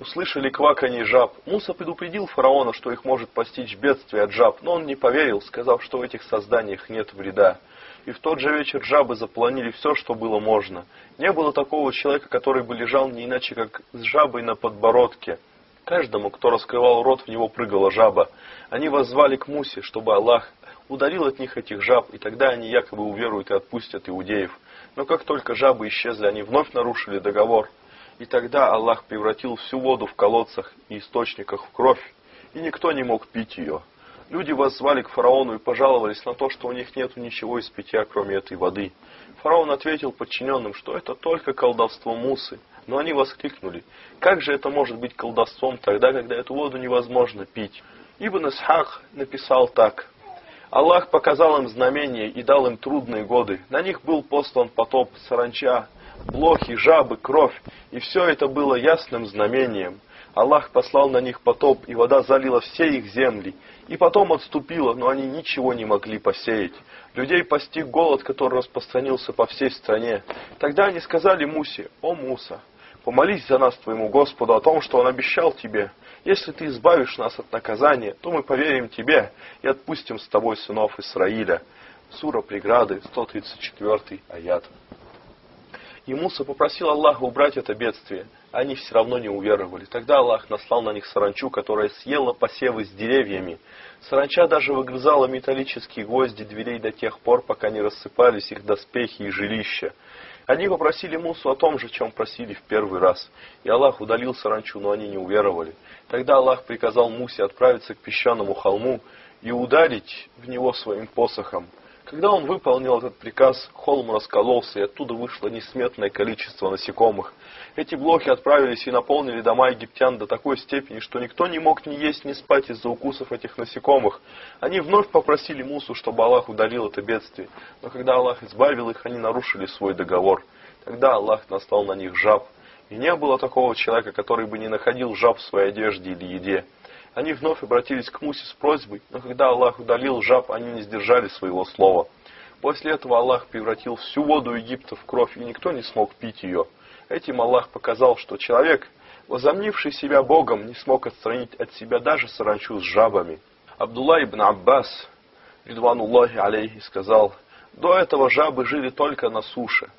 услышали кваканье жаб. Муса предупредил фараона, что их может постичь бедствие от жаб, но он не поверил, сказав, что в этих созданиях нет вреда. И в тот же вечер жабы заполонили все, что было можно. Не было такого человека, который бы лежал не иначе, как с жабой на подбородке. Каждому, кто раскрывал рот, в него прыгала жаба. Они воззвали к Мусе, чтобы Аллах ударил от них этих жаб, и тогда они якобы уверуют и отпустят иудеев. Но как только жабы исчезли, они вновь нарушили договор – и тогда Аллах превратил всю воду в колодцах и источниках в кровь, и никто не мог пить ее. Люди воззвали к фараону и пожаловались на то, что у них нет ничего из питья, кроме этой воды. Фараон ответил подчиненным, что это только колдовство Мусы. Но они воскликнули, как же это может быть колдовством тогда, когда эту воду невозможно пить? Ибн Исхак написал так. Аллах показал им знамения и дал им трудные годы. На них был послан потоп, саранча, блохи, жабы, кровь. И все это было ясным знамением. Аллах послал на них потоп, и вода залила все их земли. И потом отступила, но они ничего не могли посеять. Людей постиг голод, который распространился по всей стране. Тогда они сказали Мусе, «О Муса, помолись за нас твоему Господу о том, что Он обещал тебе. Если ты избавишь нас от наказания, то мы поверим тебе и отпустим с тобой сынов Исраиля». Сура преграды, 134 аят. И Муса попросил Аллаха убрать это бедствие. Они все равно не уверовали. Тогда Аллах наслал на них саранчу, которая съела посевы с деревьями. Саранча даже выгрызала металлические гвозди дверей до тех пор, пока не рассыпались их доспехи и жилища. Они попросили Мусу о том же, чем просили в первый раз. И Аллах удалил саранчу, но они не уверовали. Тогда Аллах приказал Мусе отправиться к песчаному холму и ударить в него своим посохом. Когда он выполнил этот приказ, холм раскололся, и оттуда вышло несметное количество насекомых. Эти блохи отправились и наполнили дома египтян до такой степени, что никто не мог ни есть, ни спать из-за укусов этих насекомых. Они вновь попросили Мусу, чтобы Аллах удалил это бедствие. Но когда Аллах избавил их, они нарушили свой договор. Тогда Аллах настал на них жаб. И не было такого человека, который бы не находил жаб в своей одежде или еде. Они вновь обратились к Мусе с просьбой, но когда Аллах удалил жаб, они не сдержали своего слова. После этого Аллах превратил всю воду Египта в кровь, и никто не смог пить ее. Этим Аллах показал, что человек, возомнивший себя Богом, не смог отстранить от себя даже саранчу с жабами. Абдулла ибн Аббас, Ридвануллахи алейхи, сказал, до этого жабы жили только на суше.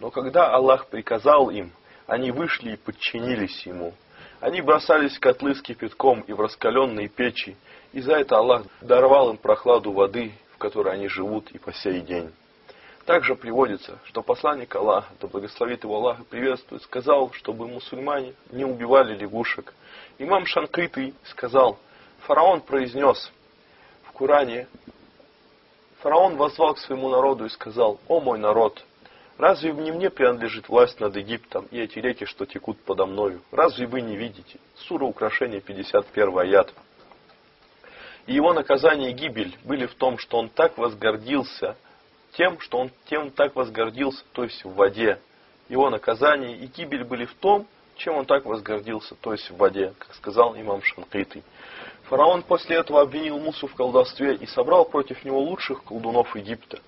Но когда Аллах приказал им, они вышли и подчинились Ему. Они бросались в котлы с кипятком и в раскаленные печи, и за это Аллах даровал им прохладу воды, в которой они живут и по сей день. Также приводится, что посланник Аллаха, да благословит его Аллах и приветствует, сказал, чтобы мусульмане не убивали лягушек. Имам Шанкриты сказал, фараон произнес в Коране, фараон возвал к своему народу и сказал, «О мой народ, Разве не мне принадлежит власть над Египтом и эти реки, что текут подо мною? Разве вы не видите? Сура украшения 51 аят. И его наказание и гибель были в том, что он так возгордился тем, что он тем так возгордился, то есть в воде. Его наказание и гибель были в том, чем он так возгордился, то есть в воде, как сказал имам Шанкритый. Фараон после этого обвинил Мусу в колдовстве и собрал против него лучших колдунов Египта.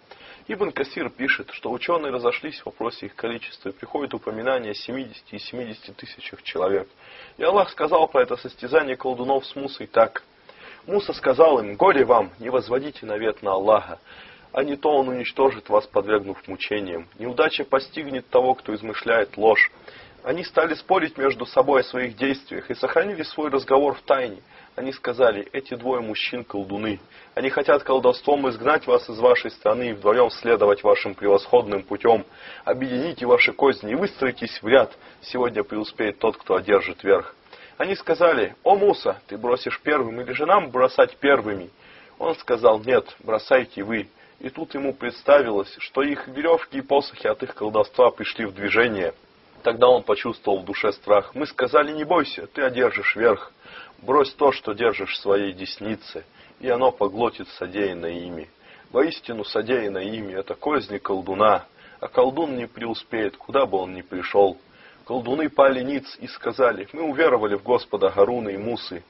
Ибн Касир пишет, что ученые разошлись в вопросе их количества, и приходит упоминание о 70 и 70 тысячах человек. И Аллах сказал про это состязание колдунов с Мусой так. Муса сказал им, горе вам, не возводите навет на Аллаха, а не то он уничтожит вас, подвергнув мучениям. Неудача постигнет того, кто измышляет ложь. Они стали спорить между собой о своих действиях и сохранили свой разговор в тайне. Они сказали, эти двое мужчин колдуны. Они хотят колдовством изгнать вас из вашей страны и вдвоем следовать вашим превосходным путем. Объедините ваши козни и выстроитесь в ряд. Сегодня преуспеет тот, кто одержит верх. Они сказали, о Муса, ты бросишь первым или же нам бросать первыми? Он сказал, нет, бросайте вы. И тут ему представилось, что их веревки и посохи от их колдовства пришли в движение. Тогда он почувствовал в душе страх. Мы сказали, не бойся, ты одержишь верх. Брось то, что держишь в своей деснице, и оно поглотит содеянное ими. Воистину, содеянное ими – это козни колдуна, а колдун не преуспеет, куда бы он ни пришел. Колдуны пали ниц и сказали, мы уверовали в Господа Харуна и Мусы.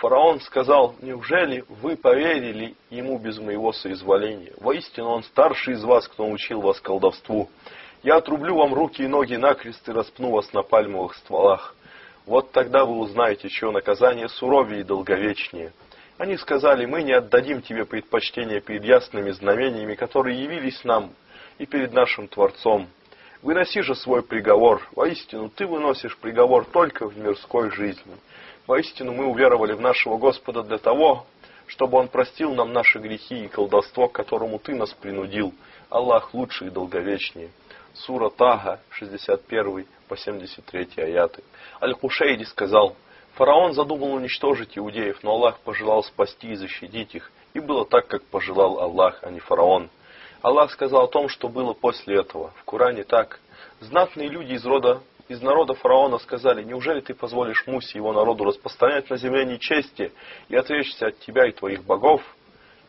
Фараон сказал, неужели вы поверили ему без моего соизволения? Воистину, он старший из вас, кто научил вас колдовству. Я отрублю вам руки и ноги накрест и распну вас на пальмовых стволах. Вот тогда вы узнаете, чье наказание суровее и долговечнее. Они сказали, мы не отдадим тебе предпочтение перед ясными знамениями, которые явились нам и перед нашим Творцом. Выноси же свой приговор. Воистину, ты выносишь приговор только в мирской жизни. Воистину, мы уверовали в нашего Господа для того, чтобы Он простил нам наши грехи и колдовство, к которому Ты нас принудил. Аллах лучший и долговечнее. Сура Тага, 61 по 73 аяты. Аль-Хушейди сказал, фараон задумал уничтожить иудеев, но Аллах пожелал спасти и защитить их. И было так, как пожелал Аллах, а не фараон. Аллах сказал о том, что было после этого. В Коране так. Знатные люди из рода из народа фараона сказали, неужели ты позволишь Мусе его народу распространять на земле нечести и отречься от тебя и твоих богов?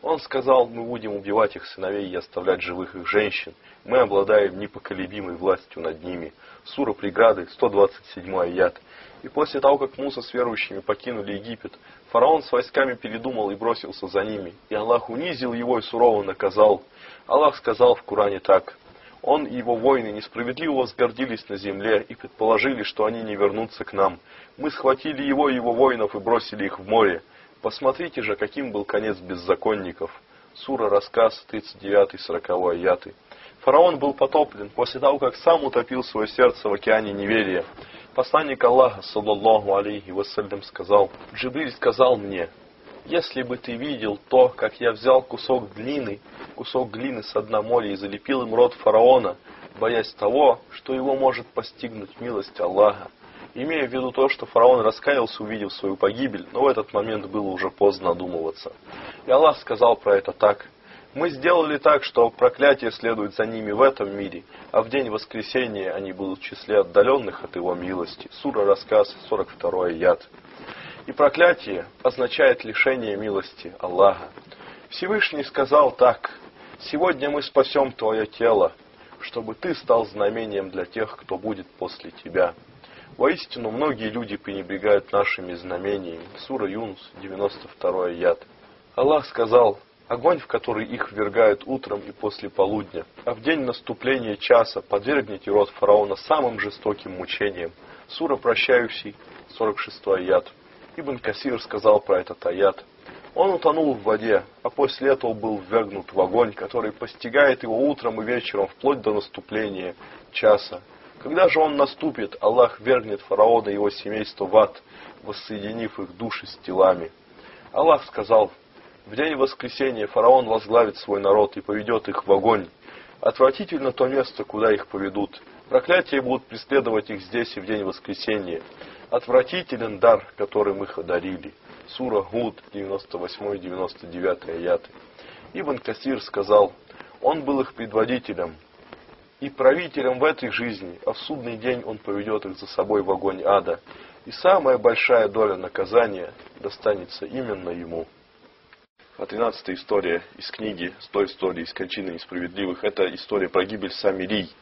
Он сказал, мы будем убивать их сыновей и оставлять живых их женщин. Мы обладаем непоколебимой властью над ними. Сура преграды, 127 аят. И после того, как Муса с верующими покинули Египет, фараон с войсками передумал и бросился за ними. И Аллах унизил его и сурово наказал. Аллах сказал в Коране так. Он и его воины несправедливо возгордились на земле и предположили, что они не вернутся к нам. Мы схватили его и его воинов и бросили их в море. Посмотрите же, каким был конец беззаконников. Сура рассказ 39-40 аяты. Фараон был потоплен после того, как сам утопил свое сердце в океане неверия. Посланник Аллаха, саллаллаху алейхи вассалям, сказал, Джибриль сказал мне, если бы ты видел то, как я взял кусок глины, кусок глины с дна моря и залепил им рот фараона, боясь того, что его может постигнуть милость Аллаха, имея в виду то, что фараон раскаялся, увидев свою погибель, но в этот момент было уже поздно одумываться. И Аллах сказал про это так. Мы сделали так, что проклятие следует за ними в этом мире, а в день воскресения они будут в числе отдаленных от его милости. Сура рассказ 42 яд. И проклятие означает лишение милости Аллаха. Всевышний сказал так, «Сегодня мы спасем твое тело, чтобы ты стал знамением для тех, кто будет после тебя». Воистину, многие люди пренебрегают нашими знамениями. Сура Юнус, 92 яд. Аллах сказал, огонь, в который их ввергают утром и после полудня, а в день наступления часа подвергните род фараона самым жестоким мучениям. Сура прощающий, 46 аят. Ибн Касир сказал про этот аят. Он утонул в воде, а после этого был ввергнут в огонь, который постигает его утром и вечером, вплоть до наступления часа. Когда же он наступит, Аллах вергнет фараона и его семейство в ад, воссоединив их души с телами. Аллах сказал, в день воскресения фараон возглавит свой народ и поведет их в огонь. Отвратительно то место, куда их поведут. Проклятия будут преследовать их здесь и в день воскресения. Отвратителен дар, которым их одарили. Сура Гуд, 98-99 аяты. Ибн Касир сказал, он был их предводителем, и правителем в этой жизни, а в судный день он поведет их за собой в огонь ада. И самая большая доля наказания достанется именно ему. А тринадцатая история из книги, с той истории из кончины несправедливых, это история про гибель Самирий.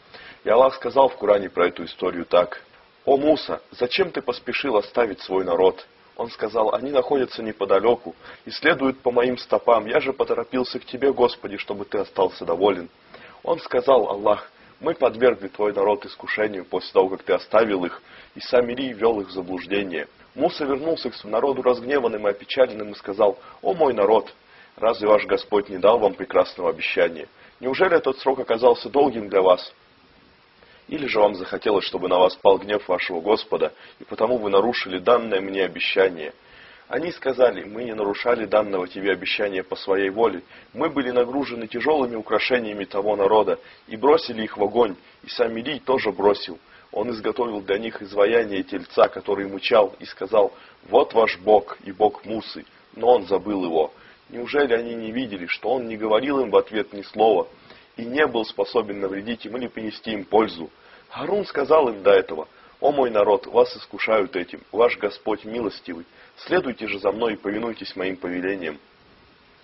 И Аллах сказал в Коране про эту историю так. «О Муса, зачем ты поспешил оставить свой народ?» Он сказал, они находятся неподалеку и следуют по моим стопам. Я же поторопился к тебе, Господи, чтобы ты остался доволен. Он сказал, Аллах, мы подвергли твой народ искушению после того, как ты оставил их, и Самирий вел их в заблуждение. Муса вернулся к народу разгневанным и опечаленным и сказал, «О мой народ, Разве ваш Господь не дал вам прекрасного обещания? Неужели этот срок оказался долгим для вас? Или же вам захотелось, чтобы на вас пал гнев вашего Господа, и потому вы нарушили данное мне обещание? Они сказали, мы не нарушали данного тебе обещания по своей воле. Мы были нагружены тяжелыми украшениями того народа, и бросили их в огонь, и сам Илий тоже бросил. Он изготовил для них изваяние тельца, который мучал, и сказал, вот ваш Бог и Бог Мусы, но он забыл его. Неужели они не видели, что он не говорил им в ответ ни слова и не был способен навредить им или принести им пользу? Харун сказал им до этого, «О мой народ, вас искушают этим, ваш Господь милостивый, следуйте же за мной и повинуйтесь моим повелениям».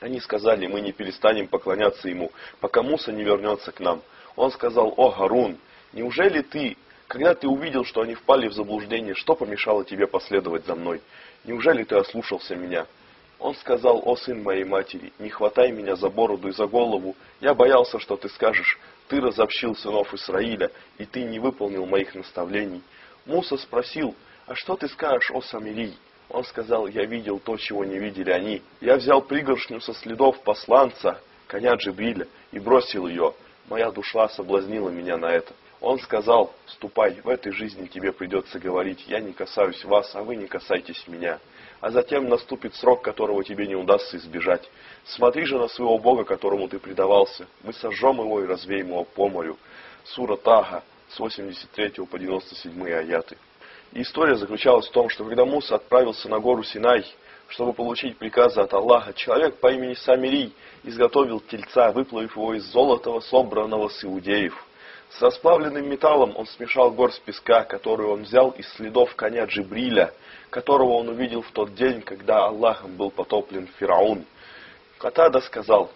Они сказали, мы не перестанем поклоняться ему, пока Муса не вернется к нам. Он сказал, «О Харун, неужели ты, когда ты увидел, что они впали в заблуждение, что помешало тебе последовать за мной? Неужели ты ослушался меня?» Он сказал, о сын моей матери, не хватай меня за бороду и за голову. Я боялся, что ты скажешь, ты разобщил сынов Исраиля, и ты не выполнил моих наставлений. Муса спросил, а что ты скажешь, о Самирий? Он сказал, я видел то, чего не видели они. Я взял пригоршню со следов посланца, коня Джибриля, и бросил ее. Моя душа соблазнила меня на это. Он сказал, ступай, в этой жизни тебе придется говорить, я не касаюсь вас, а вы не касайтесь меня а затем наступит срок, которого тебе не удастся избежать. Смотри же на своего Бога, которому ты предавался. Мы сожжем его и развеем его по морю. Сура Тага с 83 по 97 аяты. И история заключалась в том, что когда Муса отправился на гору Синай, чтобы получить приказы от Аллаха, человек по имени Самирий изготовил тельца, выплавив его из золотого, собранного с иудеев. С расплавленным металлом он смешал горсть песка, которую он взял из следов коня Джибриля, которого он увидел в тот день, когда Аллахом был потоплен Фираун. Катада сказал,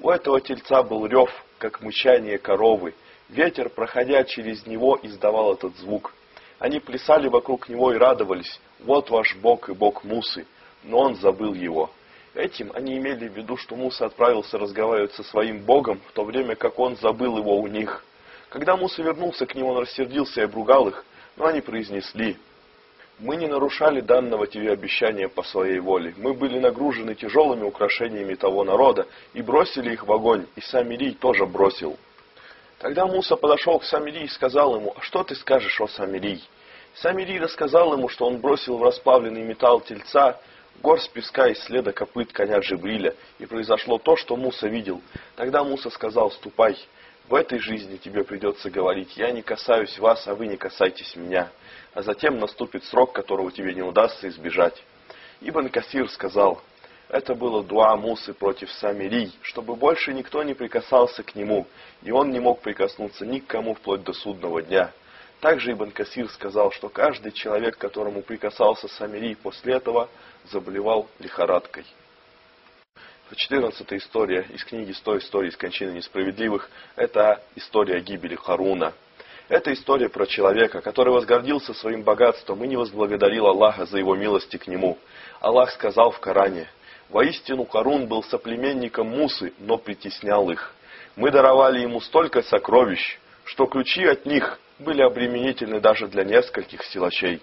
у этого тельца был рев, как мучание коровы. Ветер, проходя через него, издавал этот звук. Они плясали вокруг него и радовались. Вот ваш Бог и Бог Мусы. Но он забыл его. Этим они имели в виду, что Муса отправился разговаривать со своим Богом, в то время как он забыл его у них. Когда Муса вернулся к нему, он рассердился и обругал их, но они произнесли, «Мы не нарушали данного тебе обещания по своей воле. Мы были нагружены тяжелыми украшениями того народа и бросили их в огонь, и Самирий тоже бросил». Тогда Муса подошел к Самирий и сказал ему, «А что ты скажешь о Самирий?» Самирий рассказал ему, что он бросил в расплавленный металл тельца горсть песка и следа копыт коня Джибриля, и произошло то, что Муса видел. Тогда Муса сказал, «Ступай, в этой жизни тебе придется говорить, я не касаюсь вас, а вы не касайтесь меня. А затем наступит срок, которого тебе не удастся избежать. Ибн Касир сказал, это было дуа Мусы против Самирий, чтобы больше никто не прикасался к нему, и он не мог прикоснуться ни к кому вплоть до судного дня. Также Ибн Касир сказал, что каждый человек, которому прикасался Самирий после этого, заболевал лихорадкой. 14 история из книги «100 историй из кончины несправедливых» – это история гибели Харуна. Это история про человека, который возгордился своим богатством и не возблагодарил Аллаха за его милости к нему. Аллах сказал в Коране, «Воистину Харун был соплеменником Мусы, но притеснял их. Мы даровали ему столько сокровищ, что ключи от них были обременительны даже для нескольких силачей.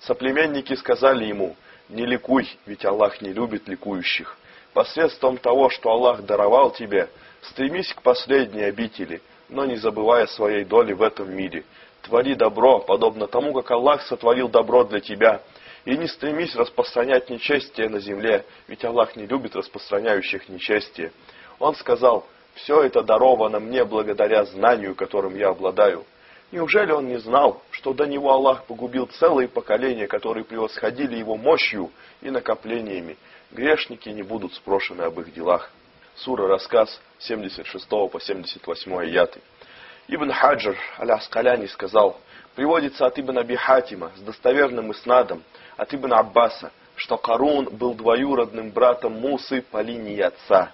Соплеменники сказали ему, «Не ликуй, ведь Аллах не любит ликующих» посредством того, что Аллах даровал тебе, стремись к последней обители, но не забывая своей доли в этом мире. Твори добро, подобно тому, как Аллах сотворил добро для тебя, и не стремись распространять нечестие на земле, ведь Аллах не любит распространяющих нечестие. Он сказал, все это даровано мне благодаря знанию, которым я обладаю. Неужели он не знал, что до него Аллах погубил целые поколения, которые превосходили его мощью и накоплениями, грешники не будут спрошены об их делах. Сура Рассказ 76 по 78 аяты. Ибн Хаджар Аля-Аскаляни сказал, приводится от Ибн Аби Хатима с достоверным иснадом от Ибн Аббаса, что Карун был двоюродным братом Мусы по линии отца.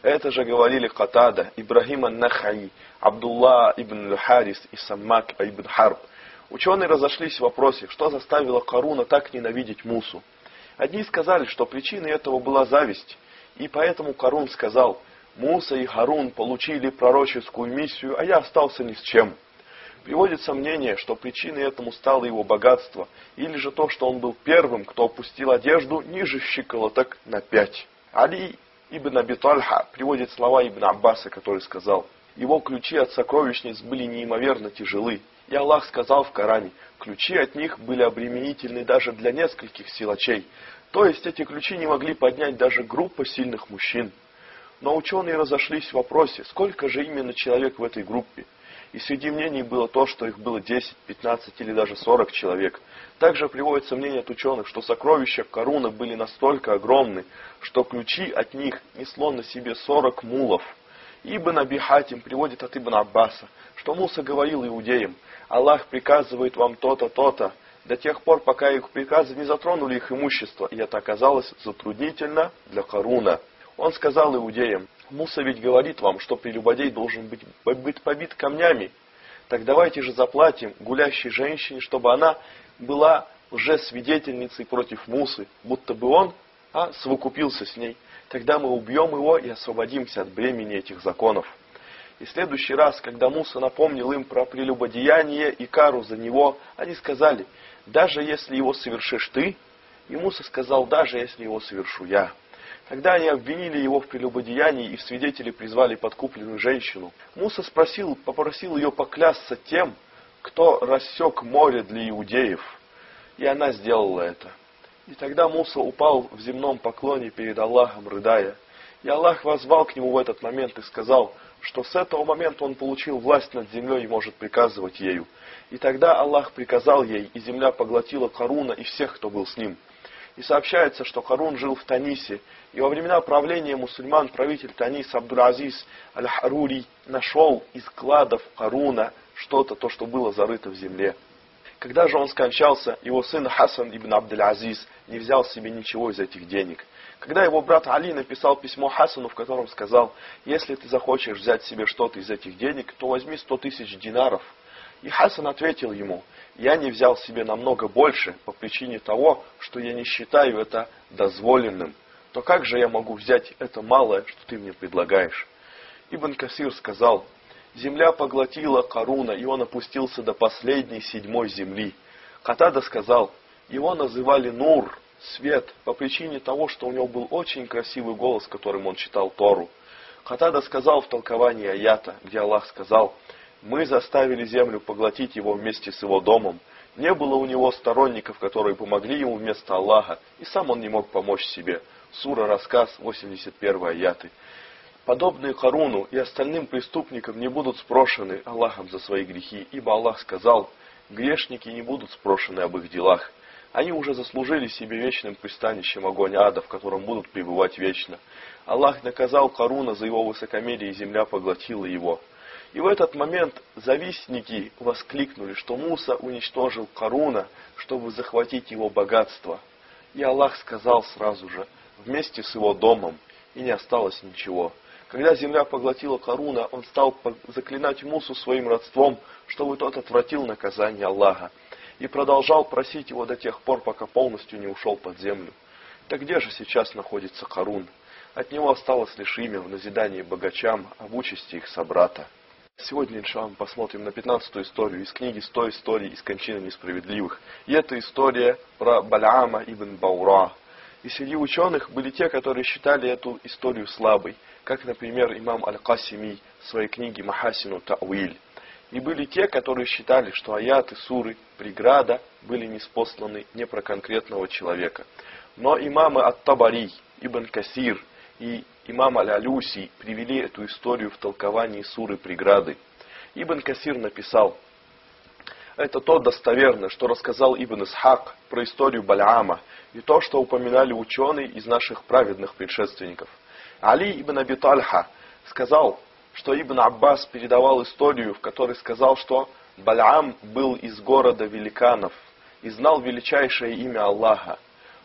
Это же говорили Катада, Ибрахим ан-Нахаи, Абдулла ибн Харис и Саммак ибн Харб. Ученые разошлись в вопросе, что заставило Каруна так ненавидеть Мусу. Одни сказали, что причиной этого была зависть, и поэтому Карун сказал, Муса и Харун получили пророческую миссию, а я остался ни с чем. Приводится мнение, что причиной этому стало его богатство, или же то, что он был первым, кто опустил одежду ниже щиколоток на пять. Али ибн Аби Тальха приводит слова ибн Аббаса, который сказал, его ключи от сокровищниц были неимоверно тяжелы, и Аллах сказал в Коране, ключи от них были обременительны даже для нескольких силачей, то есть эти ключи не могли поднять даже группа сильных мужчин. Но ученые разошлись в вопросе, сколько же именно человек в этой группе. И среди мнений было то, что их было 10, 15 или даже 40 человек. Также приводится мнение от ученых, что сокровища Каруна были настолько огромны, что ключи от них несло на себе 40 мулов. Ибн Аби Хатим приводит от Ибн Аббаса, что Муса говорил иудеям, Аллах приказывает вам то-то, то-то, до тех пор, пока их приказы не затронули их имущество, и это оказалось затруднительно для Харуна. Он сказал иудеям, Муса ведь говорит вам, что прелюбодей должен быть, быть побит камнями. Так давайте же заплатим гулящей женщине, чтобы она была уже свидетельницей против Мусы, будто бы он а, совокупился с ней. Тогда мы убьем его и освободимся от бремени этих законов. И в следующий раз, когда Муса напомнил им про прелюбодеяние и кару за него, они сказали, даже если его совершишь ты, и Муса сказал, даже если его совершу я. Тогда они обвинили его в прелюбодеянии и в свидетели призвали подкупленную женщину. Муса спросил, попросил ее поклясться тем, кто рассек море для иудеев. И она сделала это. И тогда Муса упал в земном поклоне перед Аллахом, рыдая. И Аллах возвал к нему в этот момент и сказал – что с этого момента он получил власть над землей и может приказывать ею. И тогда Аллах приказал ей, и земля поглотила Харуна и всех, кто был с ним. И сообщается, что Харун жил в Танисе, и во времена правления мусульман правитель Танис Абдул-Азиз Аль-Харури нашел из кладов Харуна что-то, то, что было зарыто в земле. Когда же он скончался, его сын Хасан ибн Абдул-Азиз не взял себе ничего из этих денег – когда его брат Али написал письмо Хасану, в котором сказал, если ты захочешь взять себе что-то из этих денег, то возьми сто тысяч динаров. И Хасан ответил ему, я не взял себе намного больше по причине того, что я не считаю это дозволенным. То как же я могу взять это малое, что ты мне предлагаешь? Ибн Касир сказал, земля поглотила Каруна, и он опустился до последней седьмой земли. Катада сказал, его называли Нур, свет по причине того, что у него был очень красивый голос, которым он читал Тору. Хатада сказал в толковании аята, где Аллах сказал, «Мы заставили землю поглотить его вместе с его домом. Не было у него сторонников, которые помогли ему вместо Аллаха, и сам он не мог помочь себе». Сура Рассказ, 81 аяты. Подобные Харуну и остальным преступникам не будут спрошены Аллахом за свои грехи, ибо Аллах сказал, грешники не будут спрошены об их делах. Они уже заслужили себе вечным пристанищем огонь ада, в котором будут пребывать вечно. Аллах наказал Каруна за его высокомерие, и земля поглотила его. И в этот момент завистники воскликнули, что Муса уничтожил Каруна, чтобы захватить его богатство. И Аллах сказал сразу же, вместе с его домом, и не осталось ничего. Когда земля поглотила Каруна, он стал заклинать Мусу своим родством, чтобы тот отвратил наказание Аллаха и продолжал просить его до тех пор, пока полностью не ушел под землю. Так где же сейчас находится Харун? От него осталось лишь имя в назидании богачам об участи их собрата. Сегодня, иншаллах, посмотрим на пятнадцатую историю из книги «Сто историй из кончины несправедливых». И это история про Баляама ибн Баура. И среди ученых были те, которые считали эту историю слабой, как, например, имам Аль-Касими в своей книге «Махасину Тауиль». И были те, которые считали, что аяты, суры, преграда были неспосланы не про конкретного человека. Но имамы Ат-Табари, Ибн Касир и имам Аль-Алюси привели эту историю в толковании суры преграды. Ибн Касир написал, это то достоверно, что рассказал Ибн Исхак про историю Баляама и то, что упоминали ученые из наших праведных предшественников. Али ибн Аби Тальха сказал, что Ибн Аббас передавал историю, в которой сказал, что Балям был из города великанов и знал величайшее имя Аллаха.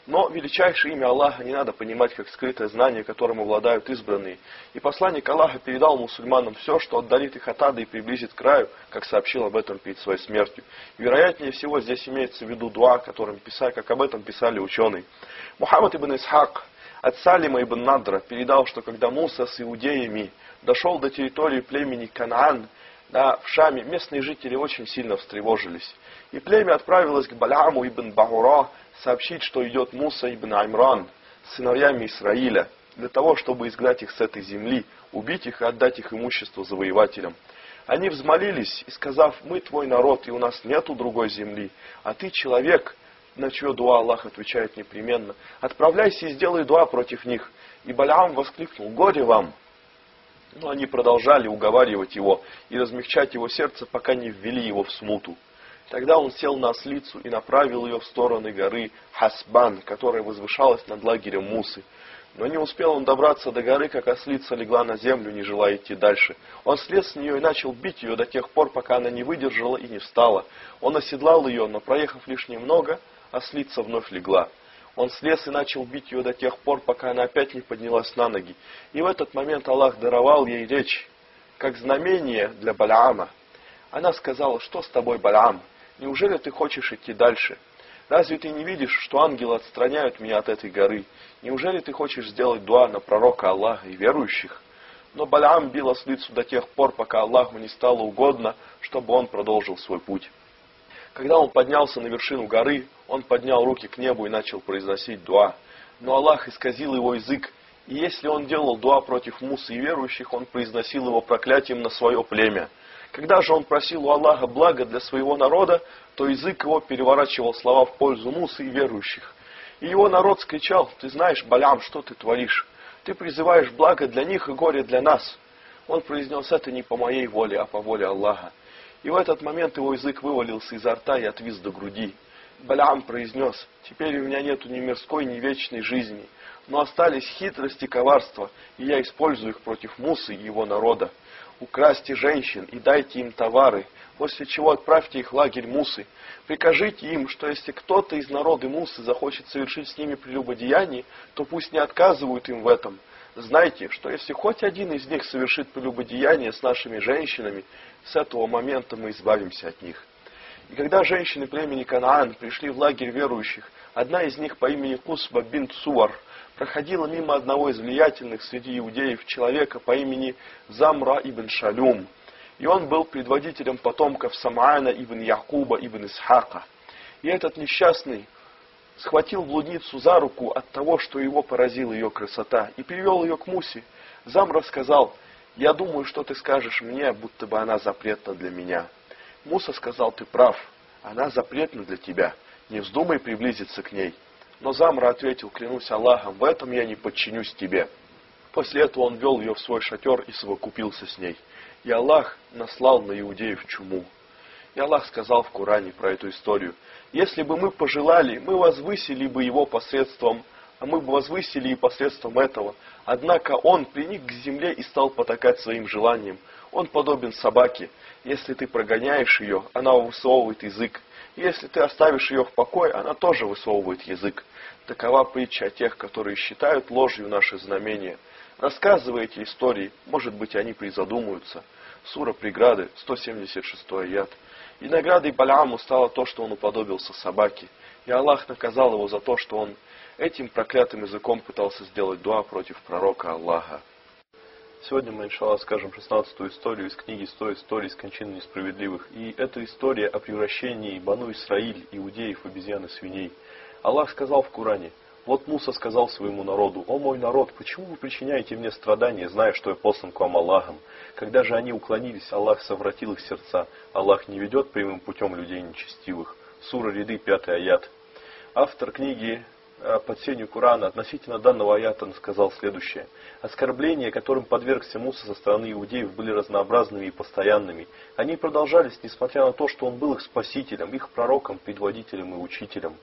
Но величайшее имя Аллаха не надо понимать как скрытое знание, которым обладают избранные. И посланник Аллаха передал мусульманам все, что отдалит их от ада и приблизит к краю, как сообщил об этом перед своей смертью. Вероятнее всего здесь имеется в виду дуа, которым писали, как об этом писали ученые. Мухаммад ибн Исхак от Салима ибн Надра передал, что когда Муса с иудеями дошел до территории племени Канаан, да, в Шаме местные жители очень сильно встревожились. И племя отправилось к Баляму ибн Багура сообщить, что идет Муса ибн Аймран сыновьями Израиля, для того, чтобы изгнать их с этой земли, убить их и отдать их имущество завоевателям. Они взмолились и сказав, мы твой народ, и у нас нету другой земли, а ты человек, на чье дуа Аллах отвечает непременно. Отправляйся и сделай дуа против них. И Балям воскликнул, горе вам. Но они продолжали уговаривать его и размягчать его сердце, пока не ввели его в смуту. Тогда он сел на ослицу и направил ее в стороны горы Хасбан, которая возвышалась над лагерем Мусы. Но не успел он добраться до горы, как ослица легла на землю, не желая идти дальше. Он слез с нее и начал бить ее до тех пор, пока она не выдержала и не встала. Он оседлал ее, но проехав лишь немного, ослица вновь легла. Он слез и начал бить ее до тех пор, пока она опять не поднялась на ноги. И в этот момент Аллах даровал ей речь, как знамение для Балаама. Она сказала, что с тобой, Балаам? Неужели ты хочешь идти дальше? Разве ты не видишь, что ангелы отстраняют меня от этой горы? Неужели ты хочешь сделать дуа на пророка Аллаха и верующих? Но Балаам бил ослицу до тех пор, пока Аллаху не стало угодно, чтобы он продолжил свой путь. Когда он поднялся на вершину горы, он поднял руки к небу и начал произносить дуа. Но Аллах исказил его язык, и если он делал дуа против Мусы и верующих, он произносил его проклятием на свое племя – когда же он просил у Аллаха блага для своего народа, то язык его переворачивал слова в пользу Мусы и верующих. И его народ скричал, ты знаешь, Балям, что ты творишь? Ты призываешь благо для них и горе для нас. Он произнес это не по моей воле, а по воле Аллаха. И в этот момент его язык вывалился изо рта и отвис до груди. Балям произнес, теперь у меня нету ни мирской, ни вечной жизни, но остались хитрость и коварство, и я использую их против Мусы и его народа украсьте женщин и дайте им товары, после чего отправьте их в лагерь Мусы. Прикажите им, что если кто-то из народа Мусы захочет совершить с ними прелюбодеяние, то пусть не отказывают им в этом. Знайте, что если хоть один из них совершит прелюбодеяние с нашими женщинами, с этого момента мы избавимся от них. И когда женщины племени Канаан пришли в лагерь верующих, одна из них по имени Кусба бин Суар – проходила мимо одного из влиятельных среди иудеев человека по имени Замра ибн Шалюм. И он был предводителем потомков Самаана ибн Якуба ибн Исхака. И этот несчастный схватил блудницу за руку от того, что его поразила ее красота, и привел ее к Мусе. Замра сказал, «Я думаю, что ты скажешь мне, будто бы она запретна для меня». Муса сказал, «Ты прав, она запретна для тебя, не вздумай приблизиться к ней». Но Замра ответил, клянусь Аллахом, в этом я не подчинюсь тебе. После этого он вел ее в свой шатер и совокупился с ней. И Аллах наслал на иудеев чуму. И Аллах сказал в Коране про эту историю. Если бы мы пожелали, мы возвысили бы его посредством, а мы бы возвысили и посредством этого. Однако он приник к земле и стал потакать своим желанием. Он подобен собаке. Если ты прогоняешь ее, она высовывает язык. Если ты оставишь ее в покое, она тоже высовывает язык. Такова притча о тех, которые считают ложью наши знамения. Рассказывайте истории, может быть, они призадумаются. Сура преграды, 176 аят. И наградой Баляму стало то, что он уподобился собаке. И Аллах наказал его за то, что он этим проклятым языком пытался сделать дуа против пророка Аллаха. Сегодня мы, иншаллах, скажем 16-ю историю из книги «100 историй с кончин несправедливых». И это история о превращении Бану Исраиль, иудеев, обезьян и свиней. Аллах сказал в Коране, вот Муса сказал своему народу, «О мой народ, почему вы причиняете мне страдания, зная, что я послан к вам Аллахом?» Когда же они уклонились, Аллах совратил их сердца. Аллах не ведет прямым путем людей нечестивых. Сура Ряды, 5 аят. Автор книги под сенью Корана относительно данного аята он сказал следующее. Оскорбления, которым подвергся Муса со стороны иудеев, были разнообразными и постоянными. Они продолжались, несмотря на то, что он был их спасителем, их пророком, предводителем и учителем.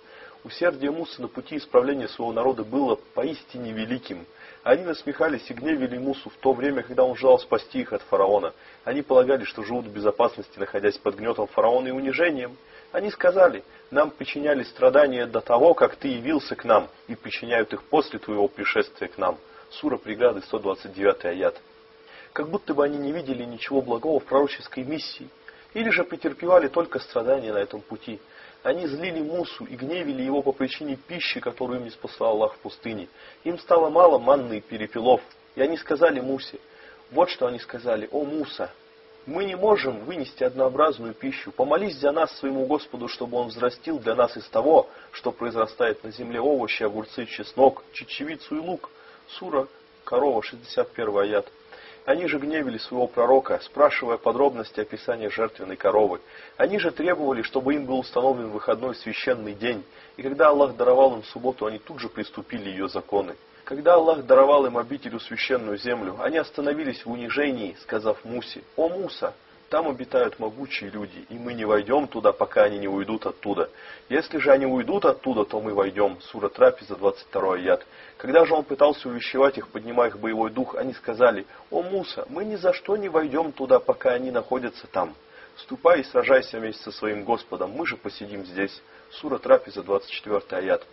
Усердие Мусы на пути исправления своего народа было поистине великим. Они насмехались и гневили Мусу в то время, когда он желал спасти их от фараона. Они полагали, что живут в безопасности, находясь под гнетом фараона и унижением. Они сказали, нам причиняли страдания до того, как ты явился к нам, и причиняют их после твоего пришествия к нам. Сура преграды, 129 аят. Как будто бы они не видели ничего благого в пророческой миссии, или же претерпевали только страдания на этом пути. Они злили Мусу и гневили его по причине пищи, которую им не спасал Аллах в пустыне. Им стало мало манны и перепелов. И они сказали Мусе, вот что они сказали, «О Муса, мы не можем вынести однообразную пищу. Помолись за нас своему Господу, чтобы Он взрастил для нас из того, что произрастает на земле овощи, огурцы, чеснок, чечевицу и лук». Сура Корова, 61 аят. Они же гневили своего пророка, спрашивая подробности описания жертвенной коровы. Они же требовали, чтобы им был установлен выходной священный день. И когда Аллах даровал им субботу, они тут же приступили ее законы. Когда Аллах даровал им обителю священную землю, они остановились в унижении, сказав Мусе, «О Муса, там обитают могучие люди, и мы не войдем туда, пока они не уйдут оттуда. Если же они уйдут оттуда, то мы войдем». Сура Трапеза, 22 аят. Когда же он пытался увещевать их, поднимая их боевой дух, они сказали, «О Муса, мы ни за что не войдем туда, пока они находятся там. Ступай и сражайся вместе со своим Господом, мы же посидим здесь». Сура Трапеза, 24 аят.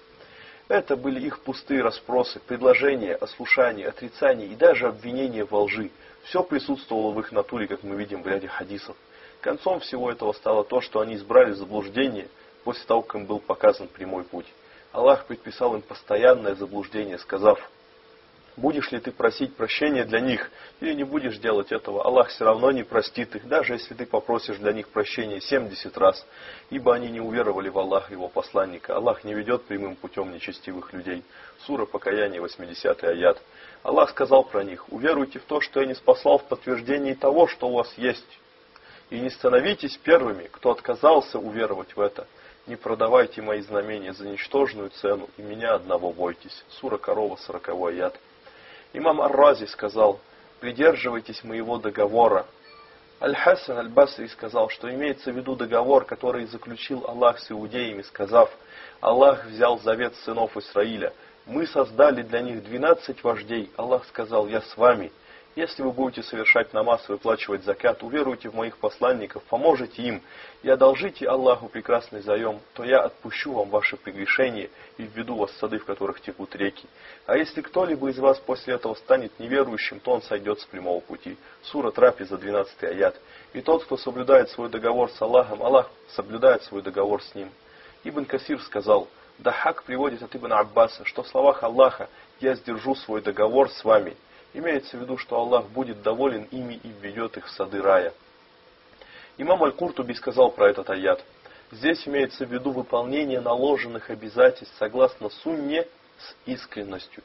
Это были их пустые расспросы, предложения, ослушания, отрицания и даже обвинения во лжи. Все присутствовало в их натуре, как мы видим в ряде хадисов. Концом всего этого стало то, что они избрали заблуждение после того, как им был показан прямой путь. Аллах предписал им постоянное заблуждение, сказав, Будешь ли ты просить прощения для них, или не будешь делать этого, Аллах все равно не простит их, даже если ты попросишь для них прощения 70 раз, ибо они не уверовали в Аллаха его посланника. Аллах не ведет прямым путем нечестивых людей. Сура Покаяние, 80 аят. Аллах сказал про них, уверуйте в то, что я не спаслал в подтверждении того, что у вас есть. И не становитесь первыми, кто отказался уверовать в это. Не продавайте мои знамения за ничтожную цену, и меня одного бойтесь. Сура Корова, 40 аят. Имам Ар-Рази сказал, придерживайтесь моего договора. Аль-Хасан Аль-Басри сказал, что имеется в виду договор, который заключил Аллах с иудеями, сказав, Аллах взял завет сынов Исраиля. Мы создали для них двенадцать вождей. Аллах сказал, я с вами. Если вы будете совершать намаз и выплачивать закят, уверуйте в моих посланников, поможете им и одолжите Аллаху прекрасный заем, то я отпущу вам ваши прегрешения и введу вас в сады, в которых текут реки. А если кто-либо из вас после этого станет неверующим, то он сойдет с прямого пути. Сура Трапеза, 12 аят. И тот, кто соблюдает свой договор с Аллахом, Аллах соблюдает свой договор с ним. Ибн Касир сказал, Дахак приводит от Ибн Аббаса, что в словах Аллаха «Я сдержу свой договор с вами», Имеется в виду, что Аллах будет доволен ими и введет их в сады рая. Имам Аль-Куртуби сказал про этот аят. Здесь имеется в виду выполнение наложенных обязательств согласно сунне с искренностью.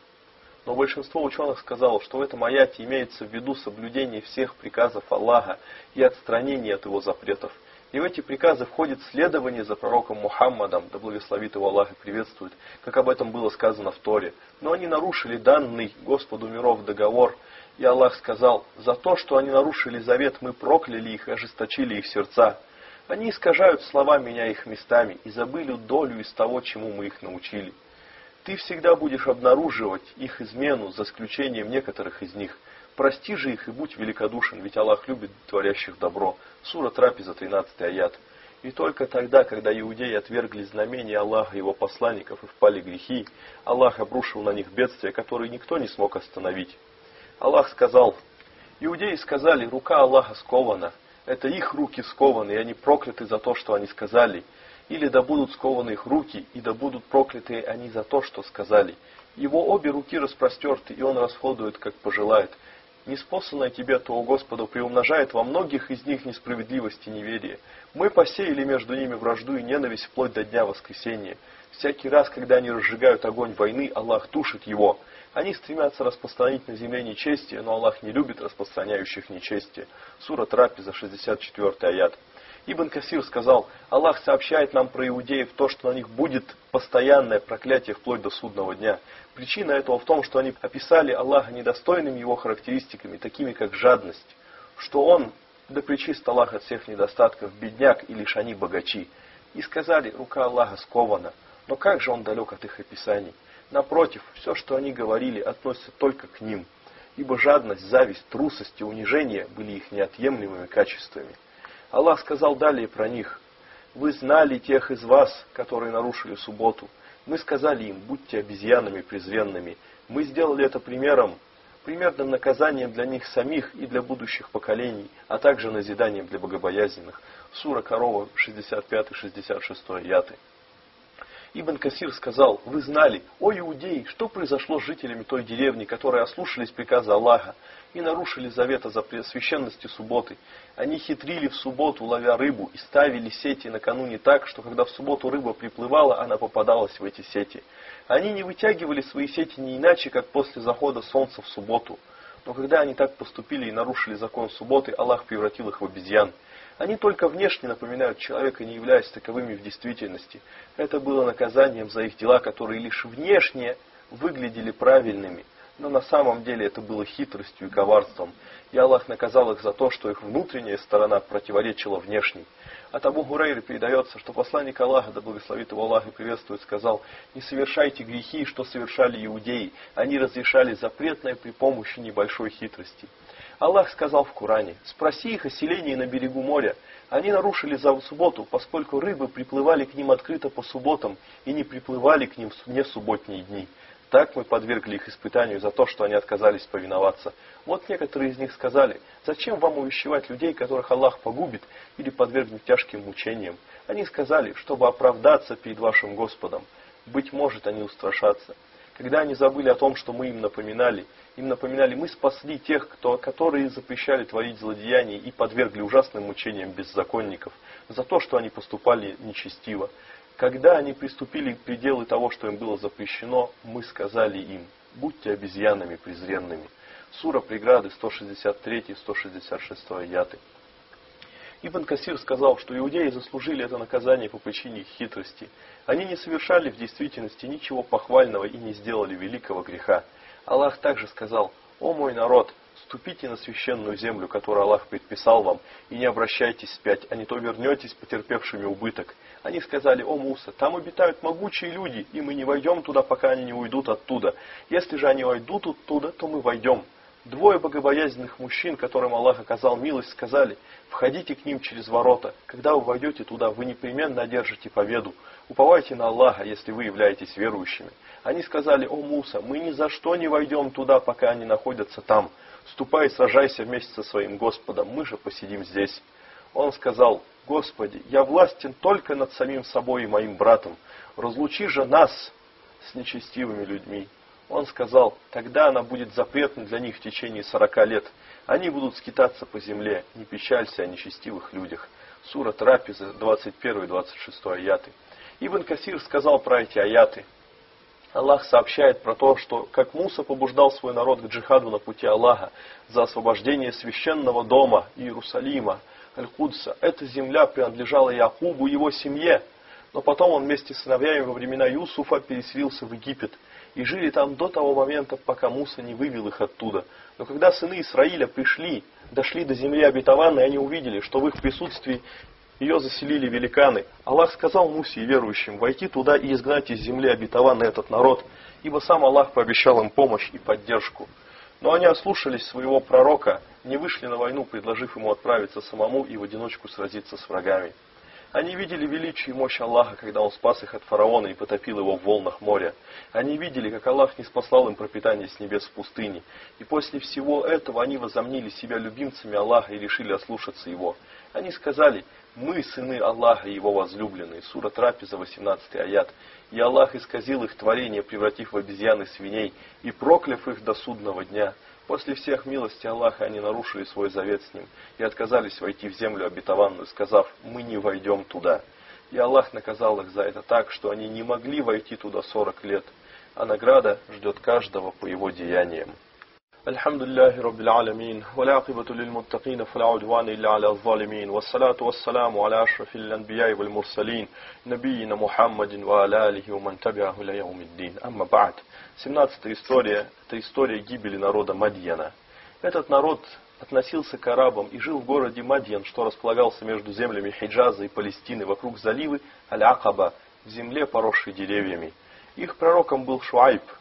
Но большинство ученых сказало, что в этом аяте имеется в виду соблюдение всех приказов Аллаха и отстранение от его запретов – и в эти приказы входит следование за пророком Мухаммадом, да благословит его Аллах и приветствует, как об этом было сказано в Торе. Но они нарушили данный Господу миров договор, и Аллах сказал, за то, что они нарушили завет, мы прокляли их и ожесточили их сердца. Они искажают слова меня их местами и забыли долю из того, чему мы их научили. Ты всегда будешь обнаруживать их измену, за исключением некоторых из них – Прости же их и будь великодушен, ведь Аллах любит творящих добро. Сура Трапеза, 13 аят. И только тогда, когда иудеи отвергли знамения Аллаха и его посланников и впали в грехи, Аллах обрушил на них бедствия, которые никто не смог остановить. Аллах сказал, иудеи сказали, рука Аллаха скована, это их руки скованы, и они прокляты за то, что они сказали. Или да будут скованы их руки, и да будут прокляты они за то, что сказали. Его обе руки распростерты, и он расходует, как пожелает неспосланное тебе, то у Господа приумножает во многих из них несправедливость и неверие. Мы посеяли между ними вражду и ненависть вплоть до дня воскресения. Всякий раз, когда они разжигают огонь войны, Аллах тушит его. Они стремятся распространить на земле нечестие, но Аллах не любит распространяющих нечестие. Сура Трапеза, 64 аят. Ибн Касир сказал, Аллах сообщает нам про иудеев то, что на них будет постоянное проклятие вплоть до судного дня. Причина этого в том, что они описали Аллаха недостойными его характеристиками, такими как жадность, что он, да причист Аллах от всех недостатков, бедняк и лишь они богачи. И сказали, рука Аллаха скована. Но как же он далек от их описаний? Напротив, все, что они говорили, относится только к ним. Ибо жадность, зависть, трусость и унижение были их неотъемлемыми качествами. Аллах сказал далее про них. вы знали тех из вас, которые нарушили субботу. Мы сказали им, будьте обезьянами презренными. Мы сделали это примером, примерным наказанием для них самих и для будущих поколений, а также назиданием для богобоязненных. Сура Корова 65-66 яты. Ибн Касир сказал, вы знали, о иудеи, что произошло с жителями той деревни, которые ослушались приказа Аллаха и нарушили завета за священности субботы. Они хитрили в субботу, ловя рыбу, и ставили сети накануне так, что когда в субботу рыба приплывала, она попадалась в эти сети. Они не вытягивали свои сети не иначе, как после захода солнца в субботу. Но когда они так поступили и нарушили закон субботы, Аллах превратил их в обезьян. Они только внешне напоминают человека, не являясь таковыми в действительности. Это было наказанием за их дела, которые лишь внешне выглядели правильными, но на самом деле это было хитростью и коварством. И Аллах наказал их за то, что их внутренняя сторона противоречила внешней. От Абу Гурейры передается, что посланник Аллаха, да благословит его Аллах и приветствует, сказал, «Не совершайте грехи, что совершали иудеи. Они разрешали запретное при помощи небольшой хитрости». Аллах сказал в Коране, спроси их о селении на берегу моря. Они нарушили за субботу, поскольку рыбы приплывали к ним открыто по субботам и не приплывали к ним в несубботние дни. Так мы подвергли их испытанию за то, что они отказались повиноваться. Вот некоторые из них сказали, зачем вам увещевать людей, которых Аллах погубит или подвергнет тяжким мучениям? Они сказали, чтобы оправдаться перед вашим Господом. Быть может, они устрашатся. Когда они забыли о том, что мы им напоминали, им напоминали, мы спасли тех, кто, которые запрещали творить злодеяния и подвергли ужасным мучениям беззаконников за то, что они поступали нечестиво. Когда они приступили к пределы того, что им было запрещено, мы сказали им, будьте обезьянами презренными. Сура преграды 163-166 яты. Ибн Касир сказал, что иудеи заслужили это наказание по причине их хитрости. Они не совершали в действительности ничего похвального и не сделали великого греха. Аллах также сказал, «О мой народ, ступите на священную землю, которую Аллах предписал вам, и не обращайтесь спять, а не то вернетесь потерпевшими убыток». Они сказали, «О Муса, там обитают могучие люди, и мы не войдем туда, пока они не уйдут оттуда. Если же они войдут оттуда, то мы войдем». Двое богобоязненных мужчин, которым Аллах оказал милость, сказали, входите к ним через ворота. Когда вы войдете туда, вы непременно одержите победу. Уповайте на Аллаха, если вы являетесь верующими. Они сказали, о Муса, мы ни за что не войдем туда, пока они находятся там. Ступай сражайся вместе со своим Господом, мы же посидим здесь. Он сказал, Господи, я властен только над самим собой и моим братом. Разлучи же нас с нечестивыми людьми. Он сказал, тогда она будет запретна для них в течение сорока лет. Они будут скитаться по земле, не печалься о нечестивых людях. Сура Трапеза, 21-26 аяты. Ибн Касир сказал про эти аяты. Аллах сообщает про то, что как Муса побуждал свой народ к джихаду на пути Аллаха за освобождение священного дома Иерусалима, Аль-Кудса, эта земля принадлежала Якубу и его семье, но потом он вместе с сыновьями во времена Юсуфа переселился в Египет – и жили там до того момента, пока Муса не вывел их оттуда. Но когда сыны Исраиля пришли, дошли до земли обетованной, они увидели, что в их присутствии ее заселили великаны. Аллах сказал Мусе и верующим войти туда и изгнать из земли обетованный этот народ, ибо сам Аллах пообещал им помощь и поддержку. Но они ослушались своего пророка, не вышли на войну, предложив ему отправиться самому и в одиночку сразиться с врагами. Они видели величие и мощь Аллаха, когда Он спас их от фараона и потопил его в волнах моря. Они видели, как Аллах не спаслал им пропитание с небес в пустыне. И после всего этого они возомнили себя любимцами Аллаха и решили ослушаться Его. Они сказали, мы сыны Аллаха и Его возлюбленные. Сура Трапеза, 18 аят. И Аллах исказил их творение, превратив в обезьяны свиней, и прокляв их до судного дня. После всех милостей Аллаха они нарушили свой завет с ним и отказались войти в землю обетованную, сказав, мы не войдем туда. И Аллах наказал их за это так, что они не могли войти туда сорок лет, а награда ждет каждого по его деяниям. الحمد لله رب العالمين والعاقبة للمتقين فلا عدوان إلا على الظالمين والصلاة والسلام على أشرف الأنبياء والمرسلين نبينا محمد وعلى آله ومن تبعه إلى يوم الدين أما بعد 17 история – это история гибели народа Мадьяна. Этот народ относился к арабам и жил в городе Мадьян, что располагался между землями Хиджаза и Палестины вокруг заливы Аль-Акаба, в земле, поросшей деревьями. Их пророком был Шуайб –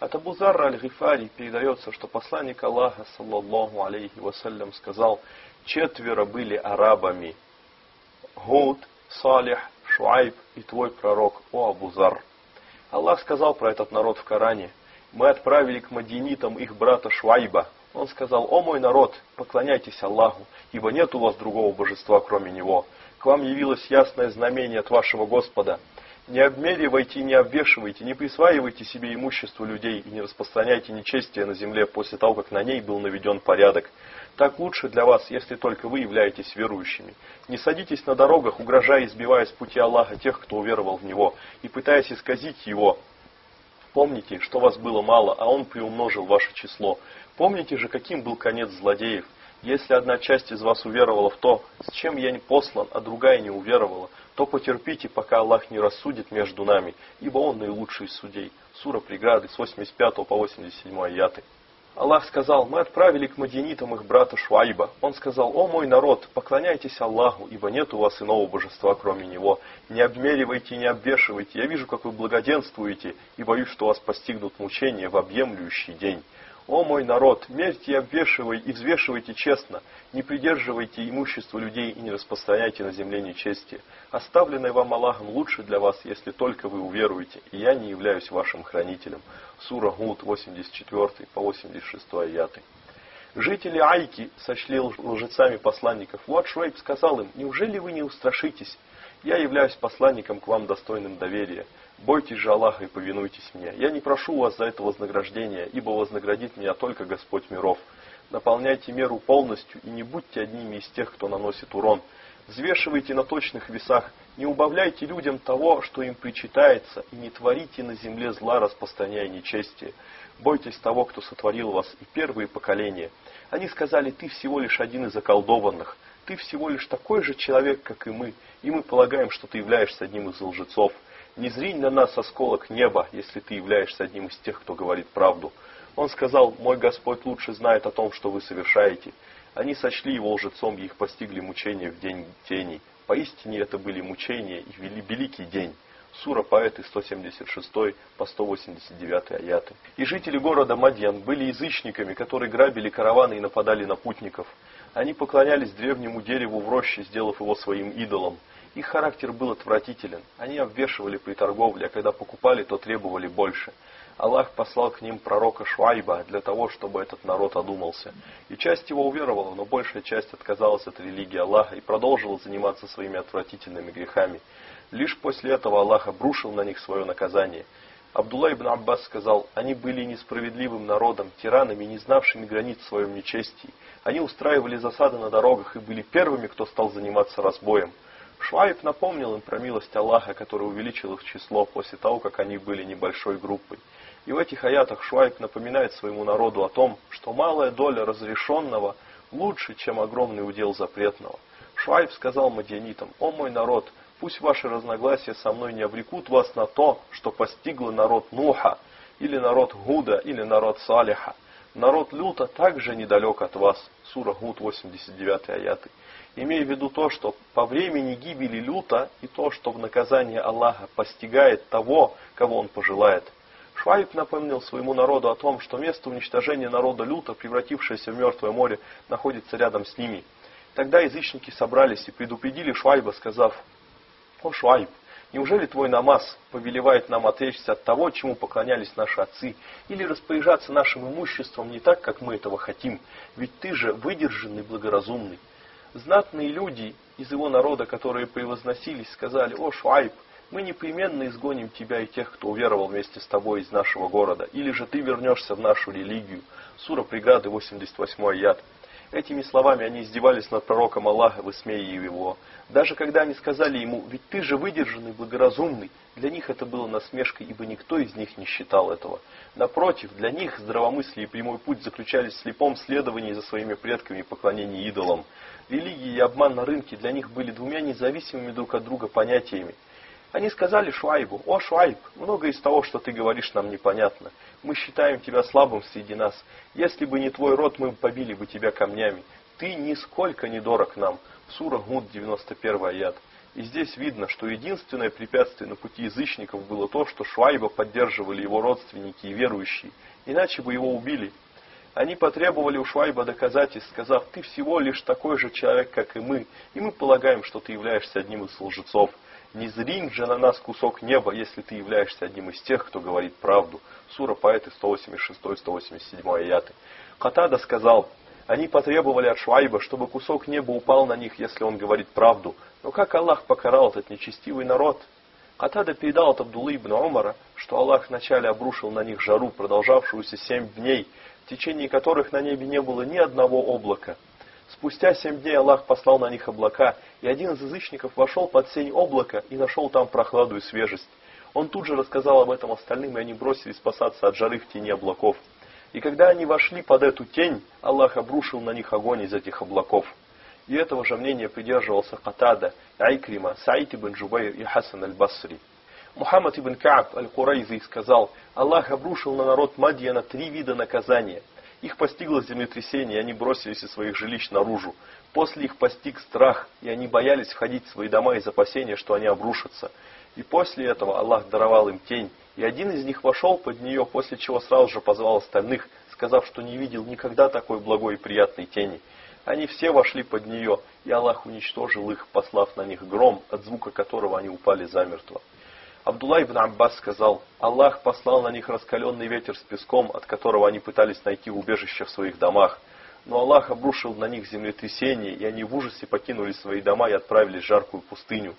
от Абу Зарра Аль-Гифари передается, что посланник Аллаха, саллаллаху алейхи вассалям, сказал, четверо были арабами. Гуд, Салих, Шуайб и твой пророк, о Абузар. Аллах сказал про этот народ в Коране. Мы отправили к мадинитам их брата Шуайба. Он сказал, о мой народ, поклоняйтесь Аллаху, ибо нет у вас другого божества, кроме Него. К вам явилось ясное знамение от вашего Господа. Не обмеривайте не обвешивайте, не присваивайте себе имущество людей и не распространяйте нечестие на земле после того, как на ней был наведен порядок. Так лучше для вас, если только вы являетесь верующими. Не садитесь на дорогах, угрожая и сбивая с пути Аллаха тех, кто уверовал в Него, и пытаясь исказить Его. Помните, что вас было мало, а Он приумножил ваше число. Помните же, каким был конец злодеев. Если одна часть из вас уверовала в то, с чем я не послан, а другая не уверовала, то потерпите, пока Аллах не рассудит между нами, ибо Он наилучший из судей. Сура преграды с 85 по 87 аяты. Аллах сказал, мы отправили к мадинитам их брата Шуайба. Он сказал, о мой народ, поклоняйтесь Аллаху, ибо нет у вас иного божества, кроме Него. Не обмеривайте не обвешивайте. Я вижу, как вы благоденствуете, и боюсь, что вас постигнут мучения в объемлющий день. «О мой народ, мерьте и обвешивай и взвешивайте честно, не придерживайте имущество людей и не распространяйте на земле нечестие. Оставленное вам Аллахом лучше для вас, если только вы уверуете, и я не являюсь вашим хранителем». Сура Гуд, 84 по 86 аяты. Жители Айки сочли лжецами посланников. Вот Шуэйб сказал им, неужели вы не устрашитесь? Я являюсь посланником к вам достойным доверия. Бойтесь же Аллаха и повинуйтесь мне. Я не прошу вас за это вознаграждения, ибо вознаградит меня только Господь миров. Наполняйте меру полностью и не будьте одними из тех, кто наносит урон. Взвешивайте на точных весах, не убавляйте людям того, что им причитается, и не творите на земле зла, распространяя нечестие. Бойтесь того, кто сотворил вас, и первые поколения. Они сказали, ты всего лишь один из околдованных, ты всего лишь такой же человек, как и мы, и мы полагаем, что ты являешься одним из лжецов. Не зринь на нас осколок неба, если ты являешься одним из тех, кто говорит правду. Он сказал, мой Господь лучше знает о том, что вы совершаете. Они сочли его лжецом, и их постигли мучения в день тени. Поистине это были мучения и великий день. Сура поэты 176 по 189 аяты. И жители города Мадьян были язычниками, которые грабили караваны и нападали на путников. Они поклонялись древнему дереву в роще, сделав его своим идолом. Их характер был отвратителен. Они обвешивали при торговле, а когда покупали, то требовали больше. Аллах послал к ним пророка Шуайба для того, чтобы этот народ одумался. И часть его уверовала, но большая часть отказалась от религии Аллаха и продолжила заниматься своими отвратительными грехами. Лишь после этого Аллах обрушил на них свое наказание. Абдулла ибн Аббас сказал, они были несправедливым народом, тиранами, не знавшими границ в своем нечестии. Они устраивали засады на дорогах и были первыми, кто стал заниматься разбоем. Шуайб напомнил им про милость Аллаха, который увеличил их число после того, как они были небольшой группой. И в этих аятах Шуайб напоминает своему народу о том, что малая доля разрешенного лучше, чем огромный удел запретного. Шуайб сказал мадианитам, «О мой народ, пусть ваши разногласия со мной не обрекут вас на то, что постигло народ Нуха, или народ Гуда, или народ Салиха. Народ Люта также недалек от вас». Сура Гуд, 89 аяты имея в виду то, что по времени гибели люта и то, что в наказание Аллаха постигает того, кого он пожелает. Швайб напомнил своему народу о том, что место уничтожения народа люта, превратившееся в мертвое море, находится рядом с ними. Тогда язычники собрались и предупредили Швайба, сказав, «О, Швайб, неужели твой намаз повелевает нам отречься от того, чему поклонялись наши отцы, или распоряжаться нашим имуществом не так, как мы этого хотим? Ведь ты же выдержанный, благоразумный. Знатные люди из его народа, которые превозносились, сказали, «О, Шуайб, мы непременно изгоним тебя и тех, кто уверовал вместе с тобой из нашего города, или же ты вернешься в нашу религию». Сура преграды, 88 яд. Этими словами они издевались над пророком Аллаха, высмеивая его. Даже когда они сказали ему, ведь ты же выдержанный, благоразумный, для них это было насмешкой, ибо никто из них не считал этого. Напротив, для них здравомыслие и прямой путь заключались в слепом следовании за своими предками и поклонении идолам. Религия и обман на рынке для них были двумя независимыми друг от друга понятиями. Они сказали Шуайбу, «О, Шуайб, многое из того, что ты говоришь, нам непонятно. Мы считаем тебя слабым среди нас. Если бы не твой род, мы побили бы тебя камнями. Ты нисколько не дорог нам». Сура Гуд, 91 аят. И здесь видно, что единственное препятствие на пути язычников было то, что Шуайба поддерживали его родственники и верующие, иначе бы его убили. Они потребовали у Швайба доказательств, сказав, ты всего лишь такой же человек, как и мы, и мы полагаем, что ты являешься одним из лжецов. Не зринь же на нас кусок неба, если ты являешься одним из тех, кто говорит правду. Сура поэты 186-187 аяты. Катада сказал, они потребовали от Шуайба, чтобы кусок неба упал на них, если он говорит правду. Но как Аллах покарал этот нечестивый народ? Катада передал от Абдуллы ибн Умара, что Аллах вначале обрушил на них жару, продолжавшуюся семь дней, течение которых на небе не было ни одного облака. Спустя семь дней Аллах послал на них облака, и один из язычников вошел под сень облака и нашел там прохладу и свежесть. Он тут же рассказал об этом остальным, и они бросились спасаться от жары в тени облаков. И когда они вошли под эту тень, Аллах обрушил на них огонь из этих облаков. И этого же мнения придерживался Катада, Айкрима, Саид ибн Джубайр и Хасан аль-Басри. Мухаммад ибн Кааб аль-Курайзи сказал, Аллах обрушил на народ Мадьяна три вида наказания – их постигло землетрясение, и они бросились из своих жилищ наружу. После их постиг страх, и они боялись входить в свои дома из опасения, что они обрушатся. И после этого Аллах даровал им тень, и один из них вошел под нее, после чего сразу же позвал остальных, сказав, что не видел никогда такой благой и приятной тени. Они все вошли под нее, и Аллах уничтожил их, послав на них гром, от звука которого они упали замертво. Абдулла ибн Аббас сказал, Аллах послал на них раскаленный ветер с песком, от которого они пытались найти убежище в своих домах. Но Аллах обрушил на них землетрясение, и они в ужасе покинули свои дома и отправились в жаркую пустыню.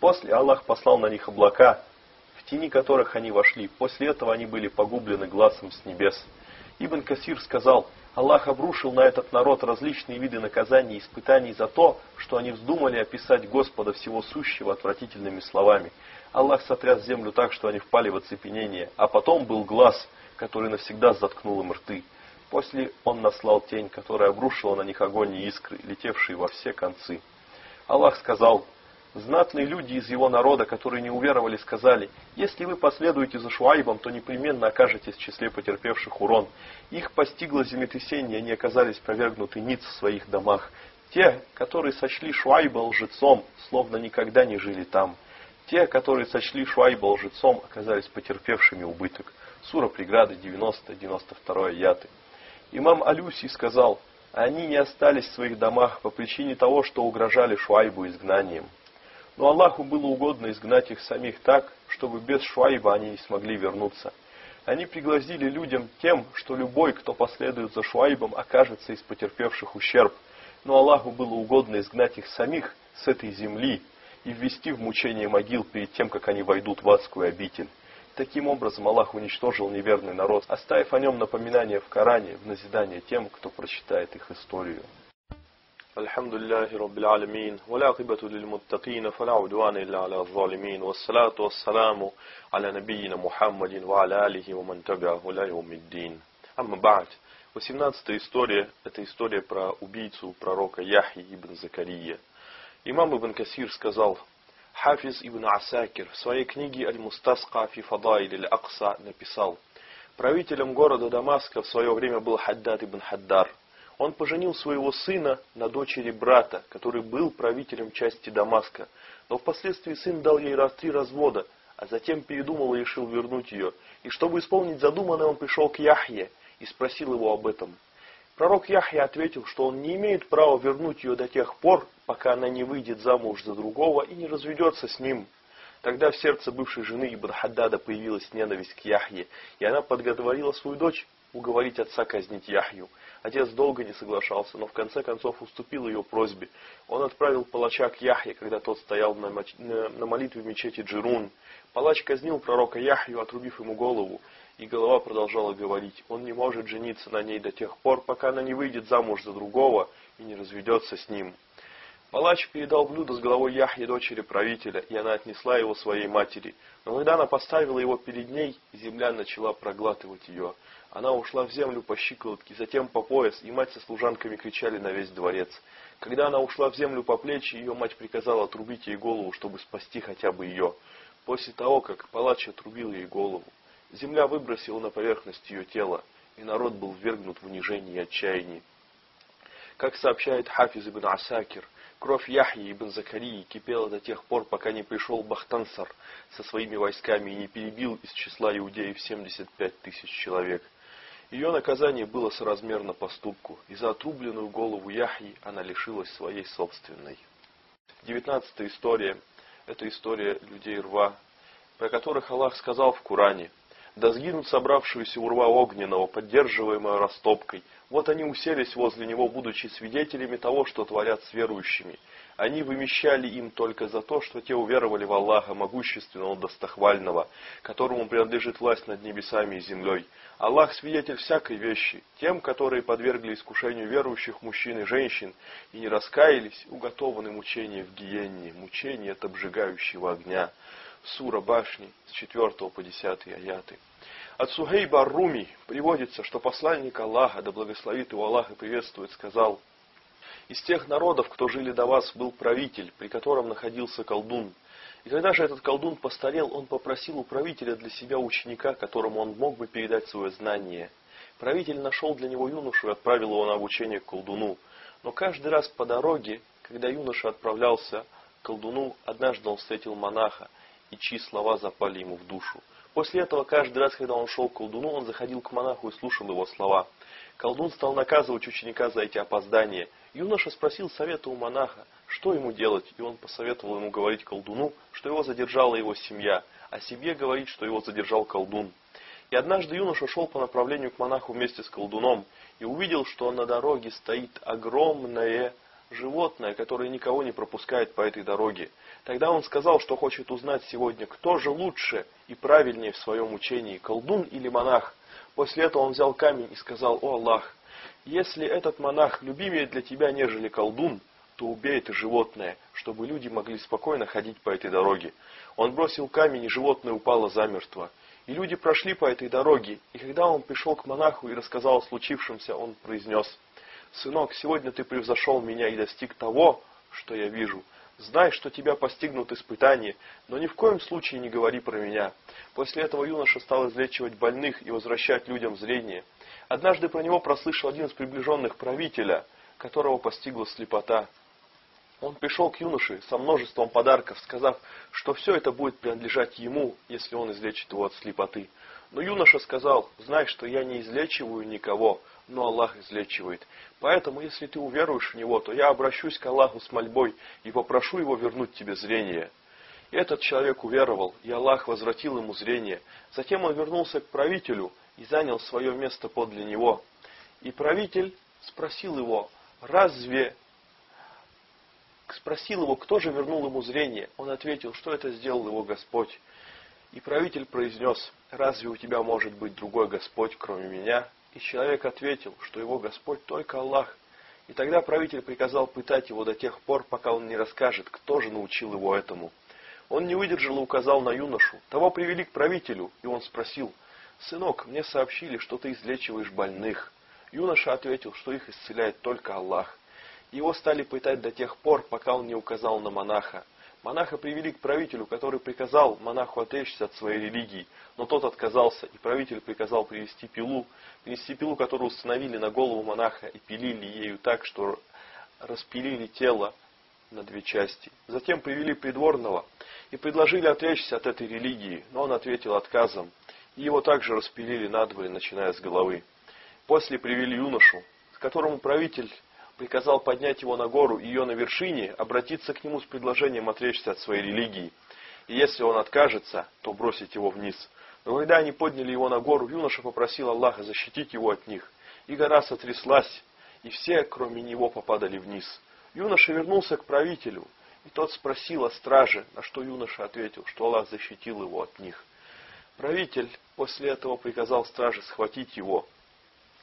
После Аллах послал на них облака, в тени которых они вошли. После этого они были погублены глазом с небес. Ибн Касир сказал, Аллах обрушил на этот народ различные виды наказаний и испытаний за то, что они вздумали описать Господа Всего Сущего отвратительными словами. Аллах сотряс землю так, что они впали в оцепенение, а потом был глаз, который навсегда заткнул им рты. После он наслал тень, которая обрушила на них огонь и искры, летевшие во все концы. Аллах сказал, знатные люди из его народа, которые не уверовали, сказали, если вы последуете за Шуайбом, то непременно окажетесь в числе потерпевших урон. Их постигло землетрясение, они оказались повергнуты ниц в своих домах. Те, которые сочли Шуайба лжецом, словно никогда не жили там. Те, которые сочли Шуайба лжецом, оказались потерпевшими убыток. Сура преграды 90-92 яты. Имам Алюси сказал, они не остались в своих домах по причине того, что угрожали Шуайбу изгнанием. Но Аллаху было угодно изгнать их самих так, чтобы без Шуайба они не смогли вернуться. Они пригласили людям тем, что любой, кто последует за Шуайбом, окажется из потерпевших ущерб. Но Аллаху было угодно изгнать их самих с этой земли, и ввести в мучение могил перед тем, как они войдут в адскую обитель. Таким образом, Аллах уничтожил неверный народ, оставив о нем напоминание в Коране в назидание тем, кто прочитает их историю. الحمد لله رب العالمين والعاقبة للمتقين فلا عدوان إلا على الظالمين والصلاة والسلام على نبينا محمد وعلى آله ومن تبعه لا يوم الدين أما بعد 18 история – это история про убийцу пророка Яхи ибн Закария – Имам Ибн Касир сказал, Хафиз Ибн Асакир в своей книге Аль-Мустасқа фи Фадайль Аль-Акса написал, правителем города Дамаска в свое время был Хаддад Ибн Хаддар. Он поженил своего сына на дочери брата, который был правителем части Дамаска, но впоследствии сын дал ей раз три развода, а затем передумал и решил вернуть ее. И чтобы исполнить задуманное, он пришел к Яхье и спросил его об этом. Пророк Яхья ответил, что он не имеет права вернуть ее до тех пор, пока она не выйдет замуж за другого и не разведется с ним. Тогда в сердце бывшей жены Ибн Хаддада появилась ненависть к Яхье, и она подговорила свою дочь уговорить отца казнить Яхью. Отец долго не соглашался, но в конце концов уступил ее просьбе. Он отправил палача к Яхье, когда тот стоял на, молитве в мечети Джирун. Палач казнил пророка Яхью, отрубив ему голову. И голова продолжала говорить, он не может жениться на ней до тех пор, пока она не выйдет замуж за другого и не разведется с ним. Палач передал блюдо с головой Яхьи дочери правителя, и она отнесла его своей матери. Но когда она поставила его перед ней, земля начала проглатывать ее. Она ушла в землю по щиколотке, затем по пояс, и мать со служанками кричали на весь дворец. Когда она ушла в землю по плечи, ее мать приказала отрубить ей голову, чтобы спасти хотя бы ее. После того, как палач отрубил ей голову, Земля выбросила на поверхность ее тела, и народ был ввергнут в унижение и отчаяние. Как сообщает Хафиз ибн Асакир, кровь Яхьи ибн Закарии кипела до тех пор, пока не пришел Бахтансар со своими войсками и не перебил из числа иудеев 75 тысяч человек. Ее наказание было соразмерно поступку, и за отрубленную голову Яхьи она лишилась своей собственной. Девятнадцатая история – это история людей рва, про которых Аллах сказал в Коране – да сгинут собравшиеся у рва огненного, поддерживаемого растопкой. Вот они уселись возле него, будучи свидетелями того, что творят с верующими. Они вымещали им только за то, что те уверовали в Аллаха, могущественного, достохвального, которому принадлежит власть над небесами и землей. Аллах свидетель всякой вещи. Тем, которые подвергли искушению верующих мужчин и женщин и не раскаялись, уготованы мучения в гиенне, мучения от обжигающего огня сура башни с 4 по 10 аяты. От Сухейба Руми приводится, что посланник Аллаха, да благословит его Аллах и приветствует, сказал, «Из тех народов, кто жили до вас, был правитель, при котором находился колдун. И когда же этот колдун постарел, он попросил у правителя для себя ученика, которому он мог бы передать свое знание. Правитель нашел для него юношу и отправил его на обучение к колдуну. Но каждый раз по дороге, когда юноша отправлялся к колдуну, однажды он встретил монаха – и чьи слова запали ему в душу. После этого каждый раз, когда он шел к колдуну, он заходил к монаху и слушал его слова. Колдун стал наказывать ученика за эти опоздания. Юноша спросил совета у монаха, что ему делать, и он посоветовал ему говорить колдуну, что его задержала его семья, а себе говорить, что его задержал колдун. И однажды юноша шел по направлению к монаху вместе с колдуном и увидел, что на дороге стоит огромное животное, которое никого не пропускает по этой дороге. Тогда он сказал, что хочет узнать сегодня, кто же лучше и правильнее в своем учении, колдун или монах. После этого он взял камень и сказал, «О Аллах, если этот монах любимее для тебя, нежели колдун, то убей это животное, чтобы люди могли спокойно ходить по этой дороге». Он бросил камень, и животное упало замертво. И люди прошли по этой дороге, и когда он пришел к монаху и рассказал о случившемся, он произнес – Сынок, сегодня ты превзошел меня и достиг того, что я вижу. Знай, что тебя постигнут испытания, но ни в коем случае не говори про меня. После этого юноша стал излечивать больных и возвращать людям зрение. Однажды про него прослышал один из приближенных правителя, которого постигла слепота. Он пришел к юноше со множеством подарков, сказав, что все это будет принадлежать ему, если он излечит его от слепоты. Но юноша сказал, знай, что я не излечиваю никого, но Аллах излечивает. Поэтому, если ты уверуешь в Него, то я обращусь к Аллаху с мольбой и попрошу Его вернуть тебе зрение. И этот человек уверовал, и Аллах возвратил ему зрение. Затем он вернулся к правителю и занял свое место подле него. И правитель спросил его, разве... Спросил его, кто же вернул ему зрение. Он ответил, что это сделал его Господь. И правитель произнес, разве у тебя может быть другой Господь, кроме меня? И человек ответил, что его Господь только Аллах. И тогда правитель приказал пытать его до тех пор, пока он не расскажет, кто же научил его этому. Он не выдержал и указал на юношу. Того привели к правителю, и он спросил, «Сынок, мне сообщили, что ты излечиваешь больных». Юноша ответил, что их исцеляет только Аллах. Его стали пытать до тех пор, пока он не указал на монаха. Монаха привели к правителю, который приказал монаху отречься от своей религии, но тот отказался, и правитель приказал привести пилу, принести пилу, которую установили на голову монаха, и пилили ею так, что распилили тело на две части. Затем привели придворного и предложили отречься от этой религии, но он ответил отказом, и его также распилили надвое, начиная с головы. После привели юношу, которому правитель приказал поднять его на гору и ее на вершине, обратиться к нему с предложением отречься от своей религии. И если он откажется, то бросить его вниз. Но когда они подняли его на гору, юноша попросил Аллаха защитить его от них. И гора сотряслась, и все, кроме него, попадали вниз. Юноша вернулся к правителю, и тот спросил о страже, на что юноша ответил, что Аллах защитил его от них. Правитель после этого приказал страже схватить его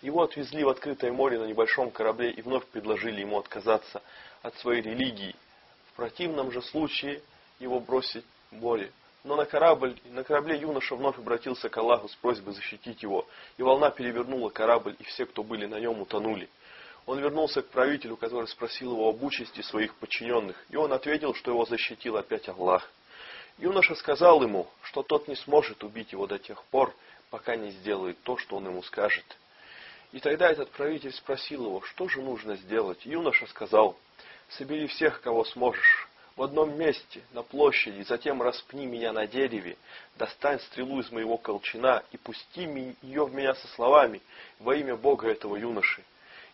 его отвезли в открытое море на небольшом корабле и вновь предложили ему отказаться от своей религии. В противном же случае его бросить в море. Но на, корабль, на корабле юноша вновь обратился к Аллаху с просьбой защитить его, и волна перевернула корабль, и все, кто были на нем, утонули. Он вернулся к правителю, который спросил его об участи своих подчиненных, и он ответил, что его защитил опять Аллах. Юноша сказал ему, что тот не сможет убить его до тех пор, пока не сделает то, что он ему скажет. И тогда этот правитель спросил его, что же нужно сделать. Юноша сказал, собери всех, кого сможешь, в одном месте, на площади, затем распни меня на дереве, достань стрелу из моего колчана и пусти ее в меня со словами во имя Бога этого юноши.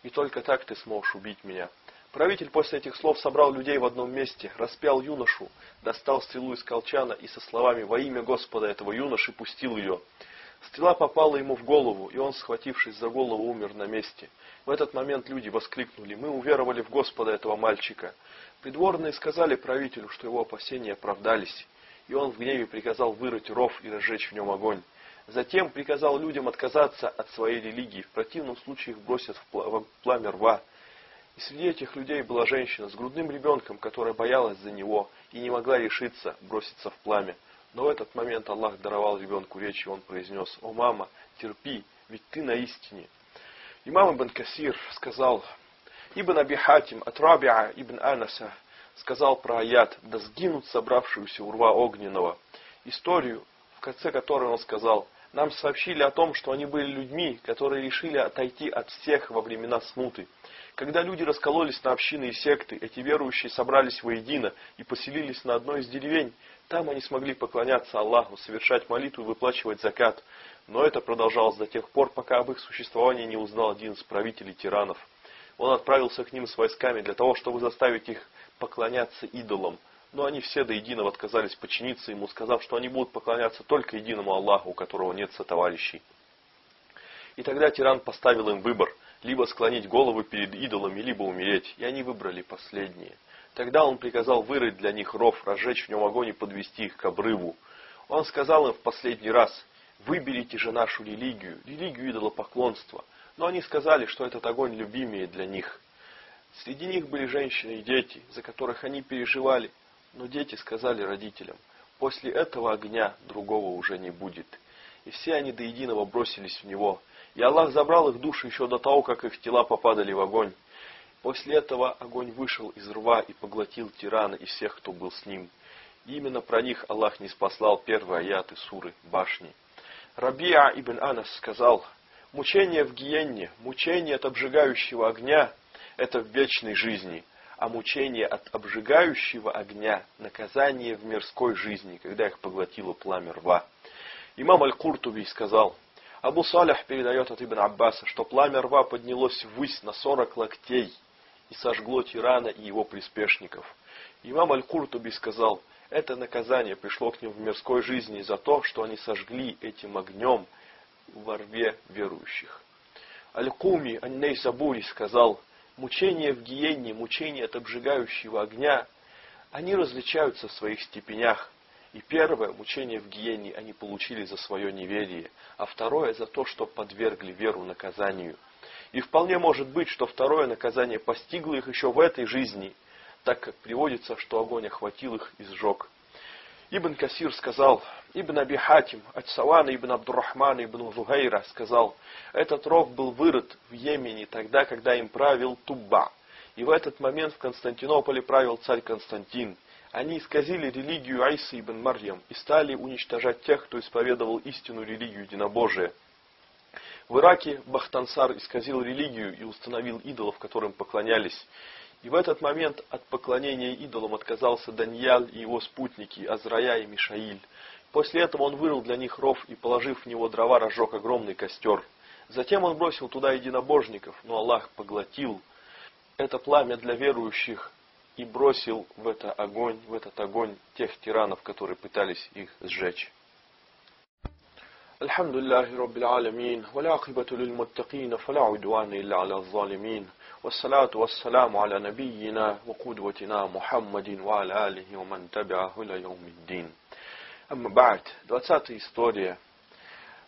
И только так ты сможешь убить меня. Правитель после этих слов собрал людей в одном месте, распял юношу, достал стрелу из колчана и со словами «Во имя Господа этого юноши» пустил ее. Стрела попала ему в голову, и он, схватившись за голову, умер на месте. В этот момент люди воскликнули «Мы уверовали в Господа этого мальчика». Придворные сказали правителю, что его опасения оправдались, и он в гневе приказал вырыть ров и разжечь в нем огонь. Затем приказал людям отказаться от своей религии, в противном случае их бросят в пламя рва. И среди этих людей была женщина с грудным ребенком, которая боялась за него и не могла решиться броситься в пламя. Но в этот момент Аллах даровал ребенку речь, и он произнес, «О, мама, терпи, ведь ты на истине». Имам Ибн Касир сказал, Ибн Аби Хатим от Рабиа Ибн Анаса сказал про аят, да сгинут собравшуюся урва огненного. Историю, в конце которой он сказал, нам сообщили о том, что они были людьми, которые решили отойти от всех во времена смуты. Когда люди раскололись на общины и секты, эти верующие собрались воедино и поселились на одной из деревень. Там они смогли поклоняться Аллаху, совершать молитву и выплачивать закат. Но это продолжалось до тех пор, пока об их существовании не узнал один из правителей тиранов. Он отправился к ним с войсками для того, чтобы заставить их поклоняться идолам. Но они все до единого отказались подчиниться ему, сказав, что они будут поклоняться только единому Аллаху, у которого нет сотоварищей. И тогда тиран поставил им выбор – либо склонить голову перед идолами, либо умереть, и они выбрали последнее. Тогда он приказал вырыть для них ров, разжечь в нем огонь и подвести их к обрыву. Он сказал им в последний раз, выберите же нашу религию, религию идолопоклонства. Но они сказали, что этот огонь любимее для них. Среди них были женщины и дети, за которых они переживали. Но дети сказали родителям, после этого огня другого уже не будет. И все они до единого бросились в него, и Аллах забрал их души еще до того, как их тела попадали в огонь. После этого огонь вышел из рва и поглотил тирана и всех, кто был с ним. И именно про них Аллах не спаслал первые аяты суры башни. Рабиа ибн Анас сказал, мучение в гиенне, мучение от обжигающего огня – это в вечной жизни, а мучение от обжигающего огня – наказание в мирской жизни, когда их поглотило пламя рва. Имам Аль-Куртуби сказал – Абу Салях передает от Ибн Аббаса, что пламя рва поднялось ввысь на сорок локтей и сожгло тирана и его приспешников. Имам Аль-Куртуби сказал, это наказание пришло к ним в мирской жизни за то, что они сожгли этим огнем во рве верующих. Аль-Куми Анней Сабури сказал, мучения в гиенне, мучения от обжигающего огня, они различаются в своих степенях. И первое мучение в гиене они получили за свое неверие, а второе за то, что подвергли веру наказанию. И вполне может быть, что второе наказание постигло их еще в этой жизни, так как приводится, что огонь охватил их и сжег. Ибн Касир сказал, Ибн Аби Хатим, от Савана Ибн Абдуррахмана Ибн Зугайра сказал, этот ров был вырыт в Йемене тогда, когда им правил Тубба. И в этот момент в Константинополе правил царь Константин. Они исказили религию Айсы ибн Марьям и стали уничтожать тех, кто исповедовал истинную религию единобожия. В Ираке Бахтансар исказил религию и установил идолов, которым поклонялись. И в этот момент от поклонения идолам отказался Данияль и его спутники Азрая и Мишаиль. После этого он вырыл для них ров и, положив в него дрова, разжег огромный костер. Затем он бросил туда единобожников, но Аллах поглотил это пламя для верующих и бросил в, это огонь, в этот огонь тех тиранов, которые пытались их сжечь. الحمد لله رب العالمين والعاقبة للمتقين فلا عدوان إلا على الظالمين والصلاة والسلام على نبينا وقدوتنا محمد وعلى آله ومن تبعه إلى يوم الدين أما بعد 20 история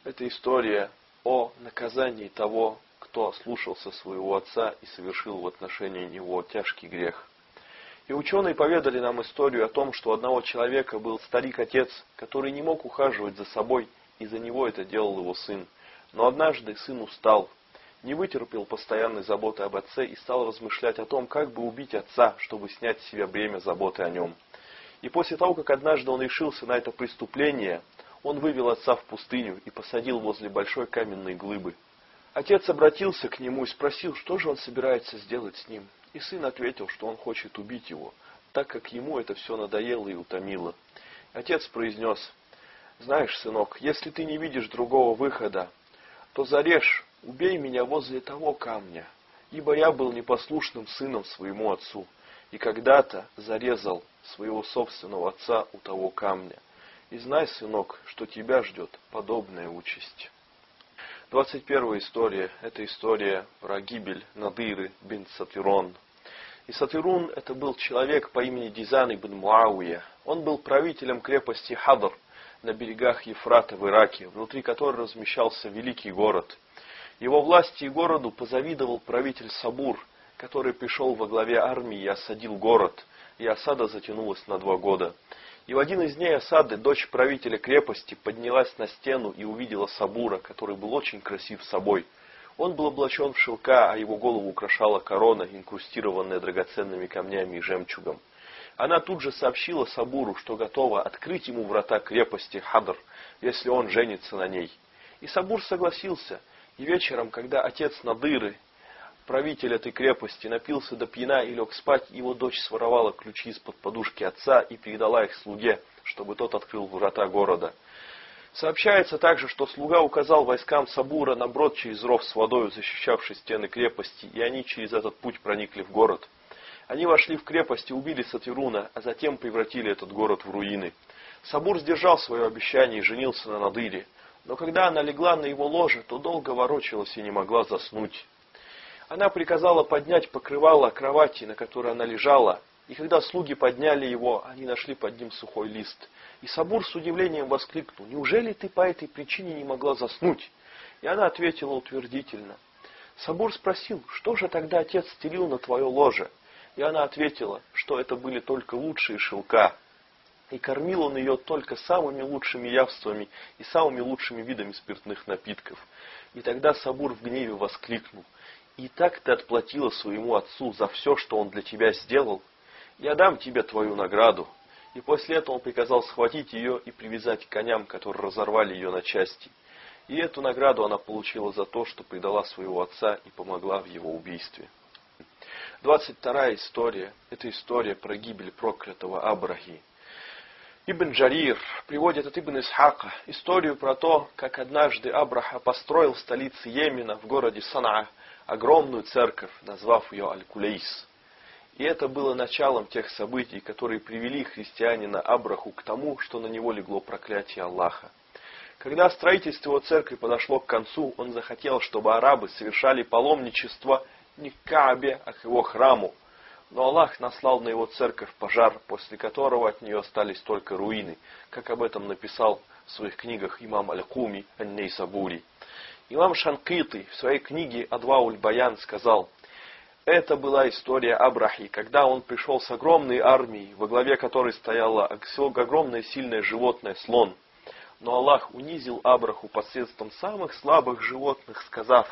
это история о наказании того, кто слушался своего отца и совершил в отношении него тяжкий грех. И ученые поведали нам историю о том, что у одного человека был старик-отец, который не мог ухаживать за собой, и за него это делал его сын. Но однажды сын устал, не вытерпел постоянной заботы об отце и стал размышлять о том, как бы убить отца, чтобы снять с себя бремя заботы о нем. И после того, как однажды он решился на это преступление, он вывел отца в пустыню и посадил возле большой каменной глыбы. Отец обратился к нему и спросил, что же он собирается сделать с ним. И сын ответил, что он хочет убить его. так как ему это все надоело и утомило. Отец произнес, знаешь, сынок, если ты не видишь другого выхода, то зарежь, убей меня возле того камня, ибо я был непослушным сыном своему отцу, и когда-то зарезал своего собственного отца у того камня. И знай, сынок, что тебя ждет подобная участь. 21 история – это история про гибель Надыры бин Сатирон. И Сатирун – это был человек по имени Дизан ибн Муауия. Он был правителем крепости Хадр на берегах Ефрата в Ираке, внутри которой размещался великий город. Его власти и городу позавидовал правитель Сабур, который пришел во главе армии и осадил город, и осада затянулась на два года. И в один из дней осады дочь правителя крепости поднялась на стену и увидела Сабура, который был очень красив собой. Он был облачен в шелка, а его голову украшала корона, инкрустированная драгоценными камнями и жемчугом. Она тут же сообщила Сабуру, что готова открыть ему врата крепости Хадр, если он женится на ней. И Сабур согласился, и вечером, когда отец Надыры правитель этой крепости напился до пьяна и лег спать, его дочь своровала ключи из-под подушки отца и передала их слуге, чтобы тот открыл врата города. Сообщается также, что слуга указал войскам Сабура на брод через ров с водой, защищавший стены крепости, и они через этот путь проникли в город. Они вошли в крепость и убили Сатируна, а затем превратили этот город в руины. Сабур сдержал свое обещание и женился на Надыре. Но когда она легла на его ложе, то долго ворочалась и не могла заснуть. Она приказала поднять покрывало кровати, на которой она лежала, и когда слуги подняли его, они нашли под ним сухой лист. И Сабур с удивлением воскликнул, «Неужели ты по этой причине не могла заснуть?» И она ответила утвердительно. Сабур спросил, что же тогда отец стелил на твое ложе? И она ответила, что это были только лучшие шелка. И кормил он ее только самыми лучшими явствами и самыми лучшими видами спиртных напитков. И тогда Сабур в гневе воскликнул – и так ты отплатила своему отцу за все, что он для тебя сделал. Я дам тебе твою награду. И после этого он приказал схватить ее и привязать к коням, которые разорвали ее на части. И эту награду она получила за то, что предала своего отца и помогла в его убийстве. 22 история – это история про гибель проклятого Абрахи. Ибн Джарир приводит от Ибн Исхака историю про то, как однажды Абраха построил в столице Йемена, в городе Санаа, огромную церковь, назвав ее Аль-Кулейс. И это было началом тех событий, которые привели христианина Абраху к тому, что на него легло проклятие Аллаха. Когда строительство его церкви подошло к концу, он захотел, чтобы арабы совершали паломничество не к Каабе, а к его храму. Но Аллах наслал на его церковь пожар, после которого от нее остались только руины, как об этом написал в своих книгах имам Аль-Куми Аль-Нейсабури. Имам Шанкиты в своей книге Адвауль Баян сказал, это была история Абрахи, когда он пришел с огромной армией, во главе которой стояло огромное сильное животное, слон. Но Аллах унизил Абраху посредством самых слабых животных, сказав,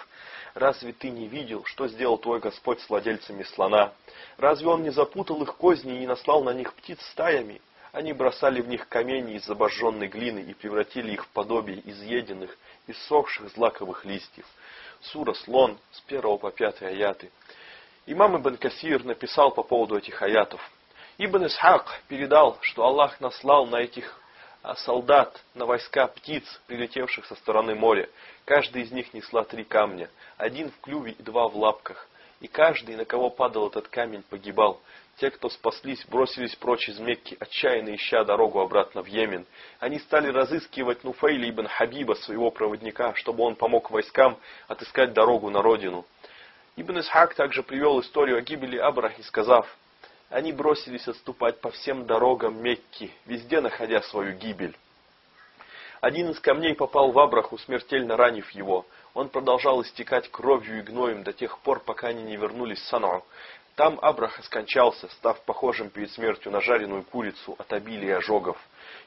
«Разве ты не видел, что сделал твой Господь с владельцами слона? Разве он не запутал их козни и не наслал на них птиц стаями? Они бросали в них камни из обожженной глины и превратили их в подобие изъеденных, иссохших злаковых листьев. Сура Слон с 1 по 5 аяты. Имам Ибн Касир написал по поводу этих аятов. Ибн Исхак передал, что Аллах наслал на этих солдат, на войска птиц, прилетевших со стороны моря. Каждый из них несла три камня, один в клюве и два в лапках. И каждый, на кого падал этот камень, погибал. Те, кто спаслись, бросились прочь из Мекки, отчаянно ища дорогу обратно в Йемен. Они стали разыскивать Нуфейли ибн Хабиба, своего проводника, чтобы он помог войскам отыскать дорогу на родину. Ибн Исхак также привел историю о гибели Абрахи, сказав, они бросились отступать по всем дорогам Мекки, везде находя свою гибель. Один из камней попал в Абраху, смертельно ранив его. Он продолжал истекать кровью и гноем до тех пор, пока они не вернулись в Санау. Там Абраха скончался, став похожим перед смертью на жареную курицу от обилия ожогов.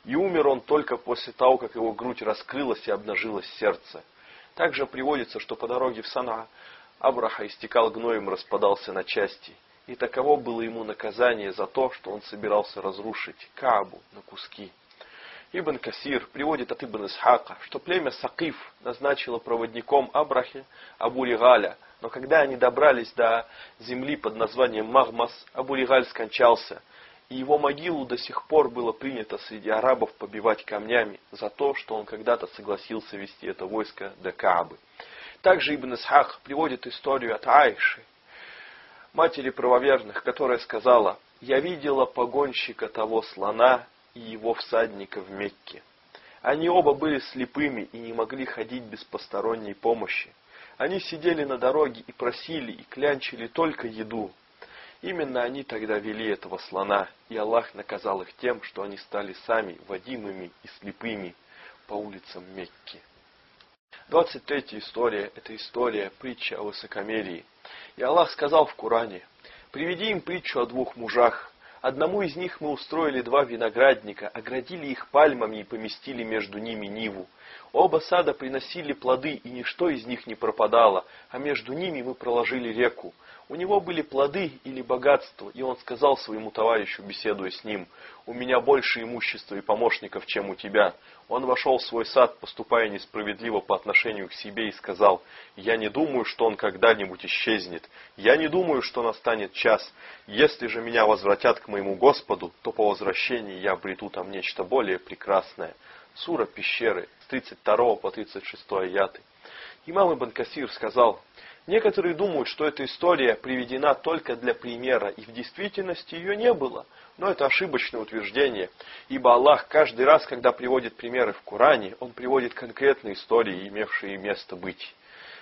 И умер он только после того, как его грудь раскрылась и обнажилось сердце. Также приводится, что по дороге в Сана Абраха истекал гноем и распадался на части. И таково было ему наказание за то, что он собирался разрушить Каабу на куски. Ибн Касир приводит от Ибн Исхака, что племя Сакиф назначило проводником Абрахи Абу Ригаля, но когда они добрались до земли под названием Магмас, Абу Ригаль скончался, и его могилу до сих пор было принято среди арабов побивать камнями за то, что он когда-то согласился вести это войско до Каабы. Также Ибн Исхак приводит историю от Айши, матери правоверных, которая сказала, «Я видела погонщика того слона и его всадника в Мекке. Они оба были слепыми и не могли ходить без посторонней помощи. Они сидели на дороге и просили и клянчили только еду. Именно они тогда вели этого слона, и Аллах наказал их тем, что они стали сами водимыми и слепыми по улицам Мекки. 23 история – это история, притча о высокомерии. И Аллах сказал в Коране, «Приведи им притчу о двух мужах, Одному из них мы устроили два виноградника, оградили их пальмами и поместили между ними ниву. Оба сада приносили плоды, и ничто из них не пропадало, а между ними мы проложили реку. У него были плоды или богатство, и он сказал своему товарищу, беседуя с ним, «У меня больше имущества и помощников, чем у тебя». Он вошел в свой сад, поступая несправедливо по отношению к себе, и сказал, «Я не думаю, что он когда-нибудь исчезнет. Я не думаю, что настанет час. Если же меня возвратят к моему Господу, то по возвращении я обрету там нечто более прекрасное». Сура пещеры, с 32 по 36 аяты. Имам Ибн Касир сказал, некоторые думают, что эта история приведена только для примера, и в действительности ее не было. Но это ошибочное утверждение, ибо Аллах каждый раз, когда приводит примеры в Коране, Он приводит конкретные истории, имевшие место быть.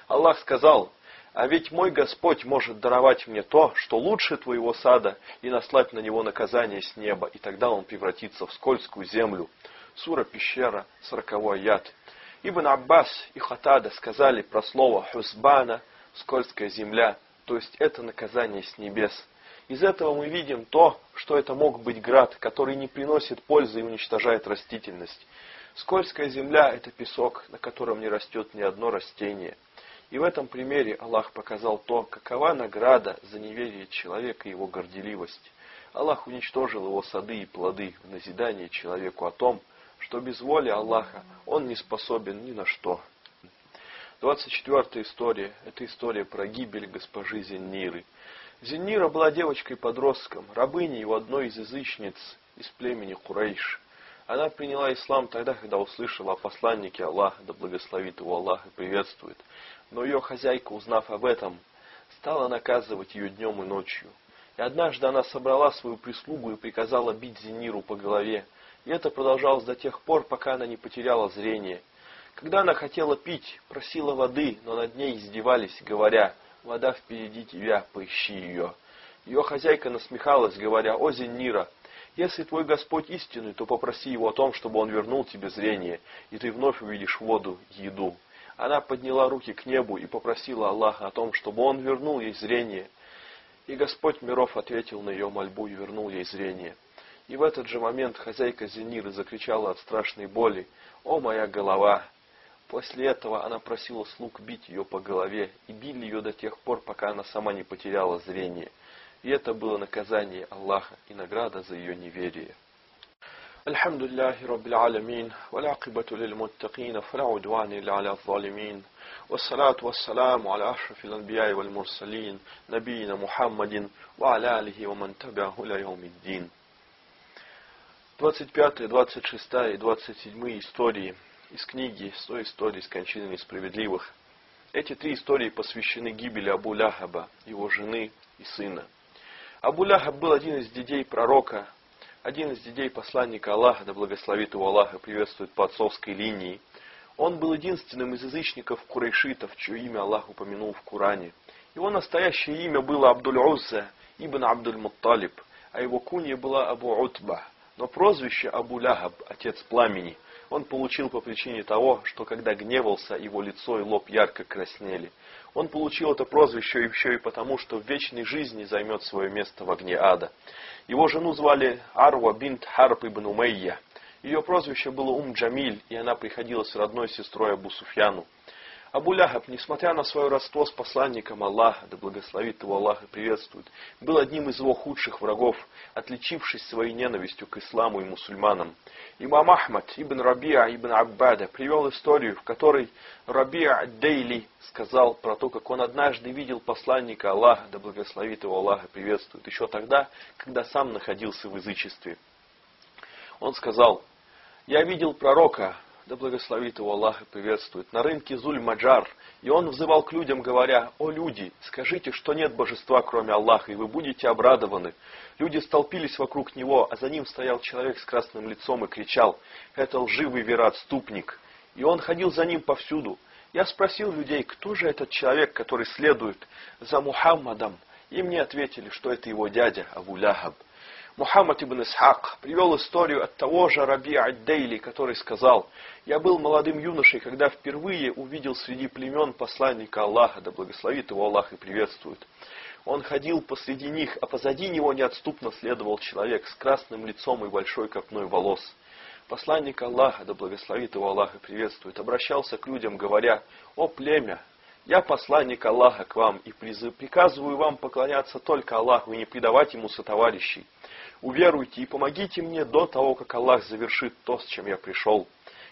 Аллах сказал, а ведь мой Господь может даровать мне то, что лучше твоего сада, и наслать на него наказание с неба, и тогда он превратится в скользкую землю. Сура Пещера, 40 аят. Ибн Аббас и Хатада сказали про слово «хусбана» – «скользкая земля», то есть это наказание с небес. Из этого мы видим то, что это мог быть град, который не приносит пользы и уничтожает растительность. Скользкая земля – это песок, на котором не растет ни одно растение. И в этом примере Аллах показал то, какова награда за неверие человека и его горделивость. Аллах уничтожил его сады и плоды в назидание человеку о том, что без воли Аллаха он не способен ни на что. 24 история – это история про гибель госпожи Зенниры. Зеннира была девочкой-подростком, рабыней у одной из язычниц из племени Курейш. Она приняла ислам тогда, когда услышала о посланнике Аллаха, да благословит его Аллах и приветствует. Но ее хозяйка, узнав об этом, стала наказывать ее днем и ночью. И однажды она собрала свою прислугу и приказала бить Зениру по голове, и это продолжалось до тех пор, пока она не потеряла зрение. Когда она хотела пить, просила воды, но над ней издевались, говоря, «Вода впереди тебя, поищи ее». Ее хозяйка насмехалась, говоря, «О, Зеннира, если твой Господь истинный, то попроси его о том, чтобы он вернул тебе зрение, и ты вновь увидишь воду, еду». Она подняла руки к небу и попросила Аллаха о том, чтобы он вернул ей зрение. И Господь миров ответил на ее мольбу и вернул ей зрение. И в этот же момент хозяйка Зениры закричала от страшной боли «О, моя голова!». После этого она просила слуг бить ее по голове и били ее до тех пор, пока она сама не потеряла зрение. И это было наказание Аллаха и награда за ее неверие. الحمد لله رب العالمين والعاقبة للمتقين فلا عدوان إلا على الظالمين والصلاة والسلام على أشرف الأنبياء والمرسلين نبينا محمد وعلى آله ومن تبعه إلى يوم الدين 25, 26 и 27 истории из книги «100 историй с кончины несправедливых». Эти три истории посвящены гибели Абу Ляхаба, его жены и сына. Абу Ляхаб был один из детей пророка, один из детей посланника Аллаха, да благословит его Аллаха, приветствует по отцовской линии. Он был единственным из язычников курейшитов, чье имя Аллах упомянул в Коране. Его настоящее имя было Абдуль-Узза, ибн Абдуль-Мутталиб, а его кунья была Абу Утба – но прозвище Абу Ляхаб, отец пламени, он получил по причине того, что когда гневался, его лицо и лоб ярко краснели. Он получил это прозвище еще и потому, что в вечной жизни займет свое место в огне ада. Его жену звали Арва бинт Харб ибн Умейя. Ее прозвище было Ум Джамиль, и она приходилась родной сестрой Абу Суфьяну. Абу Ляхаб, несмотря на свое родство с посланником Аллаха, да благословит его Аллах и приветствует, был одним из его худших врагов, отличившись своей ненавистью к исламу и мусульманам. Имам Ахмад ибн Рабиа ибн Аббада привел историю, в которой Рабиа Дейли сказал про то, как он однажды видел посланника Аллаха, да благословит его Аллах и приветствует, еще тогда, когда сам находился в язычестве. Он сказал, я видел пророка, да благословит его Аллах и приветствует, на рынке Зуль-Маджар. И он взывал к людям, говоря, «О люди, скажите, что нет божества, кроме Аллаха, и вы будете обрадованы». Люди столпились вокруг него, а за ним стоял человек с красным лицом и кричал, «Это лживый вероотступник». И он ходил за ним повсюду. Я спросил людей, кто же этот человек, который следует за Мухаммадом, и мне ответили, что это его дядя Абу Ляхаб. Мухаммад ибн Исхак привел историю от того же Раби Ад-Дейли, который сказал, «Я был молодым юношей, когда впервые увидел среди племен посланника Аллаха, да благословит его Аллах и приветствует. Он ходил посреди них, а позади него неотступно следовал человек с красным лицом и большой копной волос. Посланник Аллаха, да благословит его Аллах и приветствует, обращался к людям, говоря, «О племя, я посланник Аллаха к вам и приказываю вам поклоняться только Аллаху и не предавать ему сотоварищей. Уверуйте и помогите мне до того, как Аллах завершит то, с чем я пришел.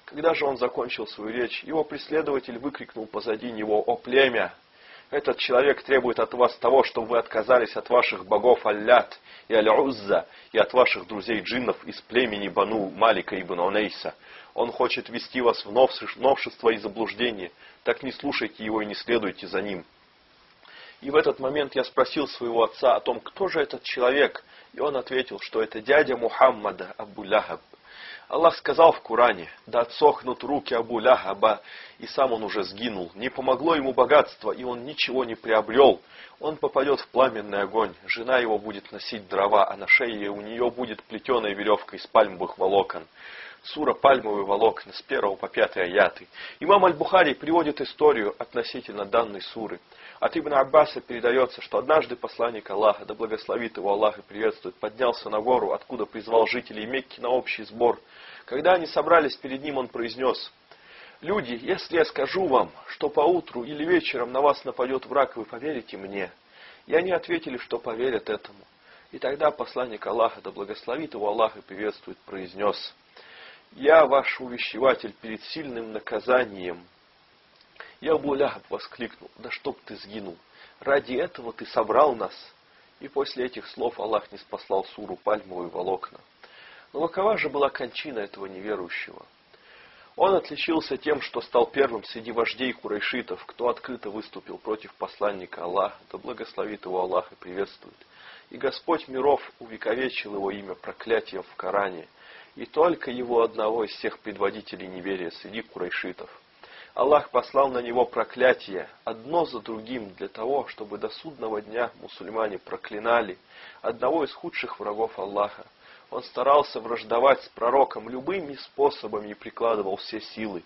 Когда же он закончил свою речь, его преследователь выкрикнул позади него, «О племя! Этот человек требует от вас того, чтобы вы отказались от ваших богов Аллят и Аль-Узза и от ваших друзей джиннов из племени Бану Малика ибн Унейса. Он хочет вести вас в новшество и заблуждение. Так не слушайте его и не следуйте за ним. И в этот момент я спросил своего отца о том, кто же этот человек, и он ответил, что это дядя Мухаммада Абу Ляхаб. Аллах сказал в Коране, да отсохнут руки Абу Ляхаба, и сам он уже сгинул. Не помогло ему богатство, и он ничего не приобрел. Он попадет в пламенный огонь, жена его будет носить дрова, а на шее у нее будет плетеная веревка из пальмовых волокон сура «Пальмовые волокна» с 1 по 5 аяты. Имам Аль-Бухари приводит историю относительно данной суры. От Ибн Аббаса передается, что однажды посланник Аллаха, да благословит его Аллах и приветствует, поднялся на гору, откуда призвал жителей Мекки на общий сбор. Когда они собрались перед ним, он произнес, «Люди, если я скажу вам, что поутру или вечером на вас нападет враг, вы поверите мне?» И они ответили, что поверят этому. И тогда посланник Аллаха, да благословит его Аллах и приветствует, произнес, я ваш увещеватель перед сильным наказанием. Я Абу воскликнул, да чтоб ты сгинул. Ради этого ты собрал нас. И после этих слов Аллах не спаслал суру пальмовые волокна. Но какова же была кончина этого неверующего? Он отличился тем, что стал первым среди вождей курайшитов, кто открыто выступил против посланника Аллаха, да благословит его Аллах и приветствует. И Господь миров увековечил его имя проклятием в Коране – и только его одного из всех предводителей неверия среди курайшитов. Аллах послал на него проклятие, одно за другим, для того, чтобы до судного дня мусульмане проклинали одного из худших врагов Аллаха. Он старался враждовать с пророком любыми способами и прикладывал все силы.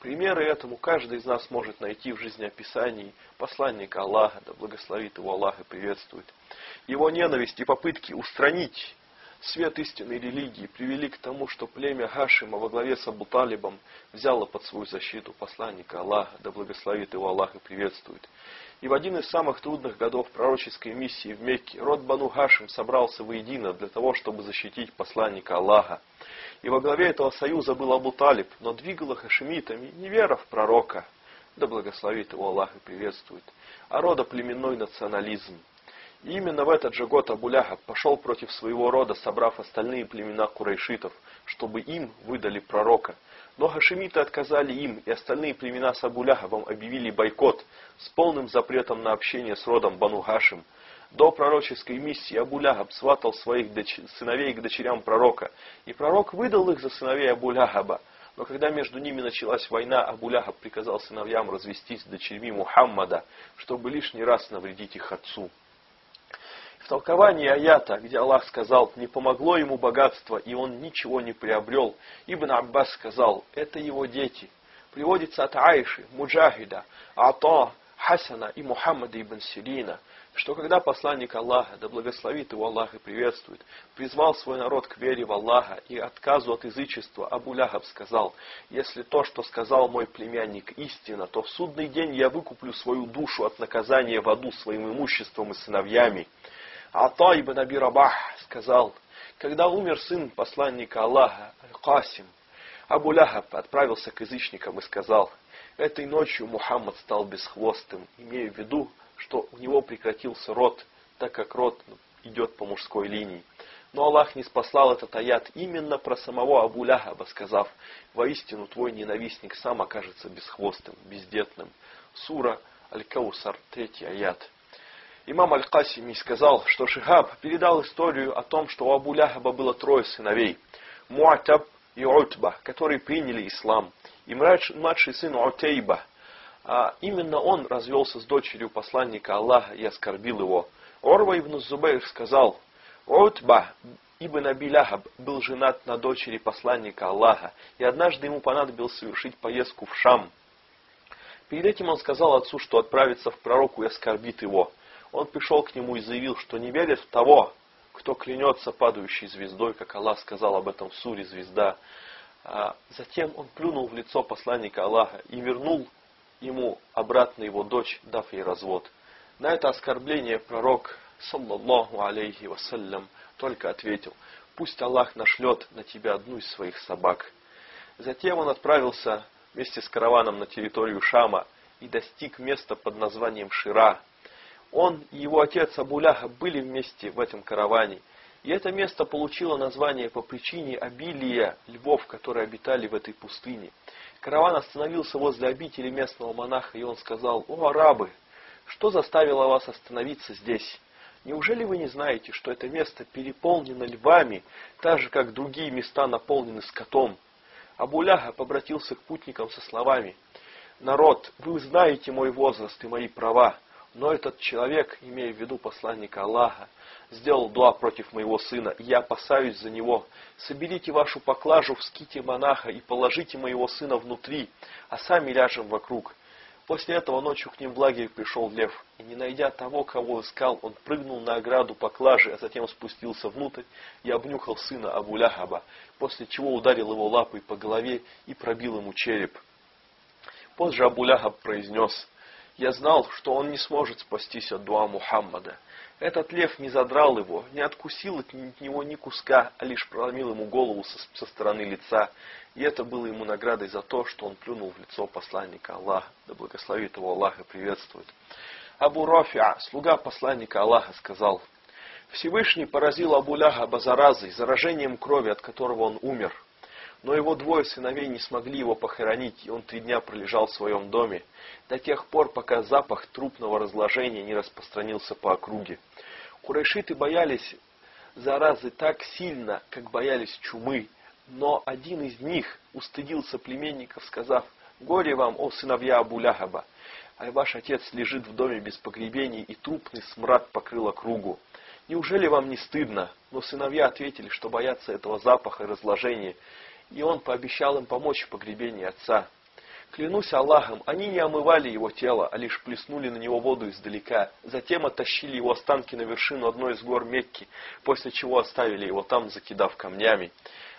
Примеры этому каждый из нас может найти в жизнеописании посланника Аллаха, да благословит его Аллах и приветствует. Его ненависть и попытки устранить свет истинной религии привели к тому, что племя Хашима во главе с Абу взяло под свою защиту посланника Аллаха, да благословит его Аллах и приветствует. И в один из самых трудных годов пророческой миссии в Мекке род Бану Хашим собрался воедино для того, чтобы защитить посланника Аллаха. И во главе этого союза был Абу Талиб, но двигало хашимитами не вера в пророка, да благословит его Аллах и приветствует, а родоплеменной национализм – и именно в этот же год Абуляхаб пошел против своего рода, собрав остальные племена курайшитов, чтобы им выдали пророка. Но хашимиты отказали им, и остальные племена с Абуляхабом объявили бойкот с полным запретом на общение с родом Бану Хашим. До пророческой миссии Абуляхаб сватал своих доч... сыновей к дочерям пророка, и пророк выдал их за сыновей Абуляхаба. Но когда между ними началась война, Абуляхаб приказал сыновьям развестись с дочерьми Мухаммада, чтобы лишний раз навредить их отцу. В толковании аята, где Аллах сказал, не помогло ему богатство, и он ничего не приобрел, Ибн Аббас сказал, это его дети. Приводится от Айши, Муджахида, Ата, Хасана и Мухаммада ибн Сирина. что когда посланник Аллаха, да благословит его Аллах и приветствует, призвал свой народ к вере в Аллаха и отказу от язычества, Абу сказал, если то, что сказал мой племянник, истина, то в судный день я выкуплю свою душу от наказания в аду своим имуществом и сыновьями. Ата ибн Аби Рабах сказал, когда умер сын посланника Аллаха, Касим, Абу Ляхаб отправился к язычникам и сказал, этой ночью Мухаммад стал бесхвостым, имея в виду, что у него прекратился род, так как род идет по мужской линии. Но Аллах не спаслал этот аят именно про самого Абу Ляхаба, сказав, «Воистину твой ненавистник сам окажется бесхвостым, бездетным». Сура Аль-Каусар, третий аят. Имам Аль-Касими сказал, что Шихаб передал историю о том, что у Абу Ляхаба было трое сыновей. Муатаб и Утба, которые приняли ислам. И младший сын Утейба, а именно он развелся с дочерью посланника Аллаха и оскорбил его. Орва ибн Зубейр сказал, Утба ибн Абиляхаб был женат на дочери посланника Аллаха, и однажды ему понадобилось совершить поездку в Шам. Перед этим он сказал отцу, что отправится в пророку и оскорбит его. Он пришел к нему и заявил, что не верит в того, кто клянется падающей звездой, как Аллах сказал об этом в суре «Звезда». А затем он плюнул в лицо посланника Аллаха и вернул ему обратно его дочь, дав ей развод. На это оскорбление пророк, саллаллаху алейхи вассалям, только ответил, пусть Аллах нашлет на тебя одну из своих собак. Затем он отправился вместе с караваном на территорию Шама и достиг места под названием Шира. Он и его отец Абуляха были вместе в этом караване. И это место получило название по причине обилия львов, которые обитали в этой пустыне. Караван остановился возле обители местного монаха, и он сказал, «О, арабы, что заставило вас остановиться здесь? Неужели вы не знаете, что это место переполнено львами, так же, как другие места наполнены скотом?» Абуляха обратился к путникам со словами, «Народ, вы знаете мой возраст и мои права, но этот человек, имея в виду посланника Аллаха, сделал дуа против моего сына, и я опасаюсь за него. Соберите вашу поклажу в ските монаха и положите моего сына внутри, а сами ляжем вокруг. После этого ночью к ним в лагерь пришел лев, и не найдя того, кого искал, он прыгнул на ограду поклажи, а затем спустился внутрь и обнюхал сына Абу Ляхаба, после чего ударил его лапой по голове и пробил ему череп. Позже Абу Ляхаб произнес, «Я знал, что он не сможет спастись от дуа Мухаммада, этот лев не задрал его, не откусил от него ни куска, а лишь проломил ему голову со, со стороны лица. И это было ему наградой за то, что он плюнул в лицо посланника Аллаха. Да благословит его Аллах и приветствует. Абу Рафиа, слуга посланника Аллаха, сказал, Всевышний поразил Абу Ляха заразой, заражением крови, от которого он умер. Но его двое сыновей не смогли его похоронить, и он три дня пролежал в своем доме, до тех пор, пока запах трупного разложения не распространился по округе. Курайшиты боялись заразы так сильно, как боялись чумы, но один из них устыдился племенников, сказав, «Горе вам, о сыновья Абу-Ляхаба! А ваш отец лежит в доме без погребений, и трупный смрад покрыл округу. Неужели вам не стыдно?» Но сыновья ответили, что боятся этого запаха и разложения, и он пообещал им помочь в погребении отца. Клянусь Аллахом, они не омывали его тело, а лишь плеснули на него воду издалека. Затем оттащили его останки на вершину одной из гор Мекки, после чего оставили его там, закидав камнями.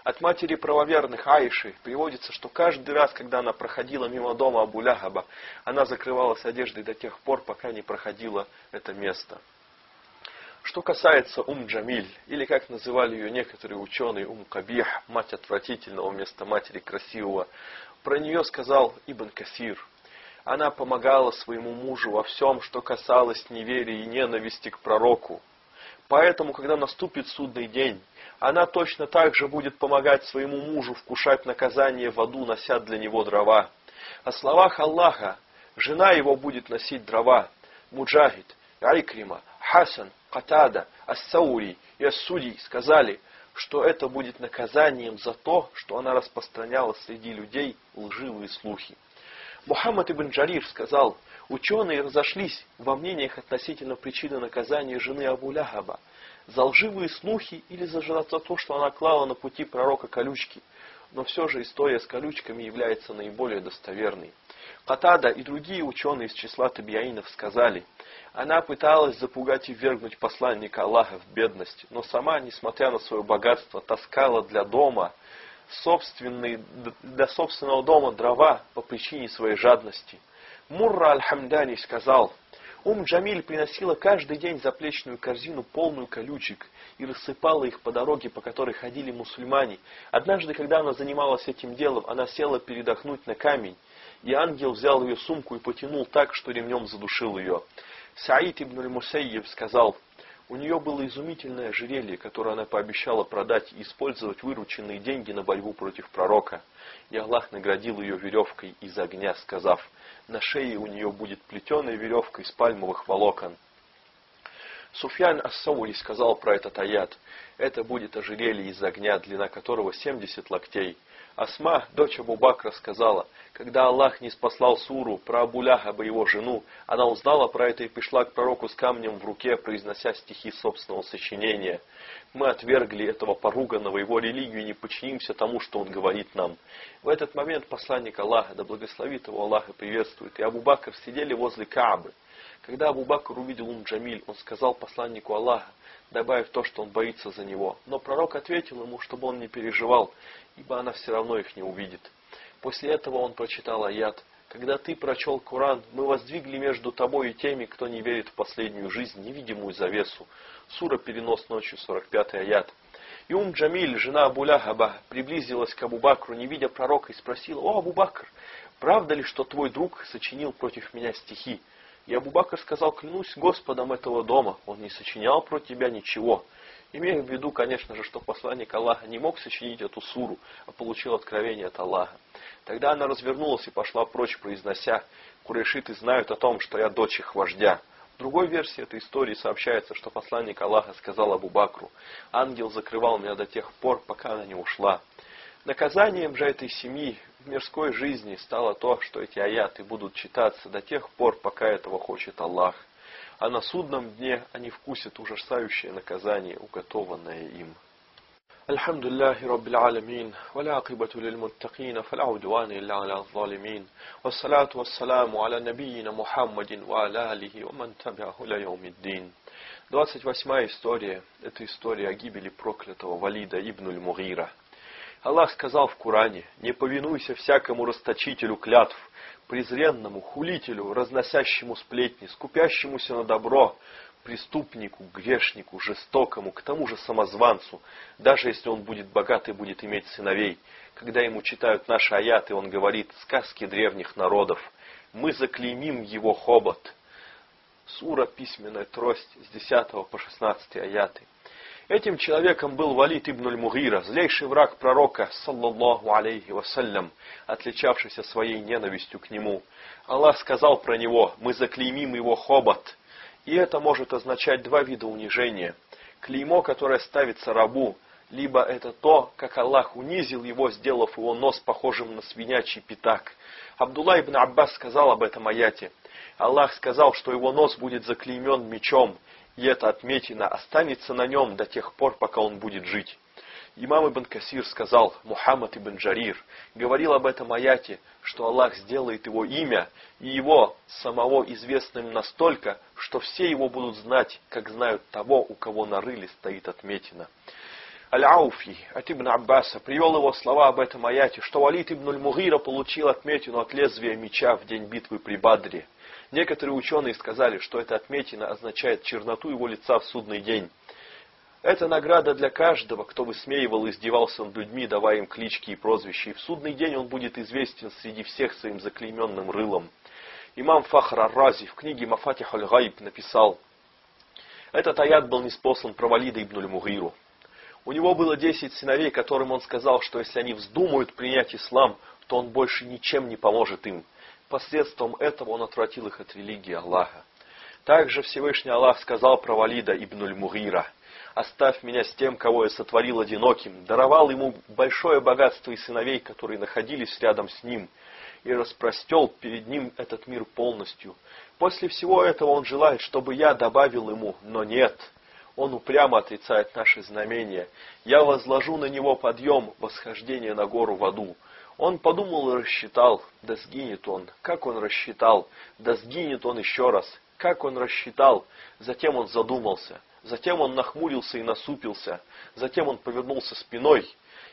От матери правоверных Аиши приводится, что каждый раз, когда она проходила мимо дома Абуляхаба, она закрывалась одеждой до тех пор, пока не проходила это место. Что касается Ум Джамиль, или как называли ее некоторые ученые Ум Кабих, мать отвратительного вместо матери красивого, про нее сказал Ибн Касир. Она помогала своему мужу во всем, что касалось неверия и ненависти к пророку. Поэтому, когда наступит судный день, она точно так же будет помогать своему мужу вкушать наказание в аду, нося для него дрова. О словах Аллаха, жена его будет носить дрова. Муджахид, Айкрима, Хасан, Катада, Ас-Саури и Ас-Суди сказали, что это будет наказанием за то, что она распространяла среди людей лживые слухи. Мухаммад ибн Джарир сказал, ученые разошлись во мнениях относительно причины наказания жены Абу Ляхаба за лживые слухи или за, то, что она клала на пути пророка колючки. Но все же история с колючками является наиболее достоверной. Катада и другие ученые из числа табиаинов сказали, она пыталась запугать и вергнуть посланника Аллаха в бедность, но сама, несмотря на свое богатство, таскала для дома собственный, для собственного дома дрова по причине своей жадности. Мурра Аль-Хамдани сказал, Ум Джамиль приносила каждый день заплечную корзину, полную колючек, и рассыпала их по дороге, по которой ходили мусульмане. Однажды, когда она занималась этим делом, она села передохнуть на камень, и ангел взял ее сумку и потянул так, что ремнем задушил ее. Саид ибн аль-Мусайев сказал, у нее было изумительное ожерелье, которое она пообещала продать и использовать вырученные деньги на борьбу против пророка. И Аллах наградил ее веревкой из огня, сказав, на шее у нее будет плетеная веревка из пальмовых волокон. Суфьян Ас-Саури сказал про этот аят. Это будет ожерелье из огня, длина которого 70 локтей. Асма, дочь Абу Бакра, сказала, когда Аллах не спаслал Суру про Абу Ляхаба его жену, она узнала про это и пришла к пророку с камнем в руке, произнося стихи собственного сочинения. Мы отвергли этого поруганного его религию и не подчинимся тому, что он говорит нам. В этот момент посланник Аллаха, да благословит его Аллах и приветствует, и Абу Бакр сидели возле Каабы. Когда Абу Бакр увидел Ум Джамиль, он сказал посланнику Аллаха, добавив то, что он боится за него. Но пророк ответил ему, чтобы он не переживал, ибо она все равно их не увидит. После этого он прочитал аят. Когда ты прочел Коран, мы воздвигли между тобой и теми, кто не верит в последнюю жизнь, невидимую завесу. Сура перенос ночью, 45 аят. И Ум Джамиль, жена Абу Ляхаба, приблизилась к Абу Бакру, не видя пророка, и спросила, «О, Абу Бакр, правда ли, что твой друг сочинил против меня стихи?» И Абу Бакр сказал, клянусь Господом этого дома, он не сочинял против тебя ничего. Имея в виду, конечно же, что посланник Аллаха не мог сочинить эту суру, а получил откровение от Аллаха. Тогда она развернулась и пошла прочь, произнося, курешиты знают о том, что я дочь их вождя. В другой версии этой истории сообщается, что посланник Аллаха сказал Абу Бакру, ангел закрывал меня до тех пор, пока она не ушла. Наказанием же этой семьи в мирской жизни стало то, что эти аяты будут читаться до тех пор, пока этого хочет Аллах. А на судном дне они вкусят ужасающее наказание, уготованное им. الحمد لله رب العالمين والعاقبة للمتقين فلا عدوان إلا على الظالمين والصلاة والسلام على نبينا محمد وعلى آله ومن تبعه ليوم الدين 28 история – это история о гибели проклятого Валида ибн Мугира – Аллах сказал в Коране, не повинуйся всякому расточителю клятв, презренному, хулителю, разносящему сплетни, скупящемуся на добро, преступнику, грешнику, жестокому, к тому же самозванцу, даже если он будет богат и будет иметь сыновей. Когда ему читают наши аяты, он говорит сказки древних народов. Мы заклеймим его хобот. Сура «Письменная трость» с 10 по 16 аяты. Этим человеком был Валид ибн аль-Мугира, злейший враг пророка, саллаллаху алейхи вассалям, отличавшийся своей ненавистью к нему. Аллах сказал про него, мы заклеймим его хобот. И это может означать два вида унижения. Клеймо, которое ставится рабу, либо это то, как Аллах унизил его, сделав его нос похожим на свинячий пятак. Абдулла ибн Аббас сказал об этом аяте. Аллах сказал, что его нос будет заклеймен мечом, и эта отметина останется на нем до тех пор, пока он будет жить. Имам Ибн Касир сказал, Мухаммад Ибн Джарир говорил об этом аяте, что Аллах сделает его имя и его самого известным настолько, что все его будут знать, как знают того, у кого на рыле стоит отметина. Аль-Ауфи от Ибн Аббаса привел его слова об этом аяте, что Валид Ибн Аль-Мугира получил отметину от лезвия меча в день битвы при Бадре. Некоторые ученые сказали, что эта отметина означает черноту его лица в судный день. Это награда для каждого, кто высмеивал и издевался над людьми, давая им клички и прозвища. И в судный день он будет известен среди всех своим заклейменным рылом. Имам Фахр Ар-Рази в книге Мафатих Аль-Гайб написал, этот аят был неспослан про Валида ибн Мугиру. У него было десять сыновей, которым он сказал, что если они вздумают принять ислам, то он больше ничем не поможет им. Посредством этого он отвратил их от религии Аллаха. Также Всевышний Аллах сказал про Валида ибн Мугира, «Оставь меня с тем, кого я сотворил одиноким, даровал ему большое богатство и сыновей, которые находились рядом с ним, и распростел перед ним этот мир полностью. После всего этого он желает, чтобы я добавил ему, но нет, Он упрямо отрицает наши знамения. Я возложу на него подъем, восхождение на гору в аду. Он подумал и рассчитал, да сгинет он. Как он рассчитал, да сгинет он еще раз. Как он рассчитал, затем он задумался. Затем он нахмурился и насупился. Затем он повернулся спиной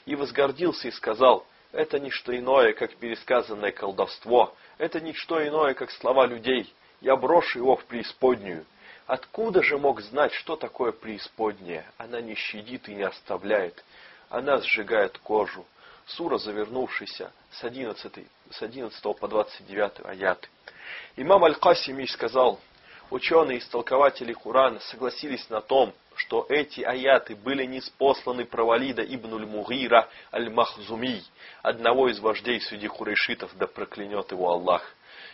и возгордился и сказал, это не что иное, как пересказанное колдовство. Это не что иное, как слова людей. Я брошу его в преисподнюю. Откуда же мог знать, что такое преисподняя? Она не щадит и не оставляет. Она сжигает кожу. Сура, завернувшийся с 11, с 11 по 29 аяты. Имам Аль-Касими сказал, ученые и истолкователи Курана согласились на том, что эти аяты были неспосланы про Валида ибн Аль-Мугира Аль-Махзуми, одного из вождей среди курейшитов, да проклянет его Аллах.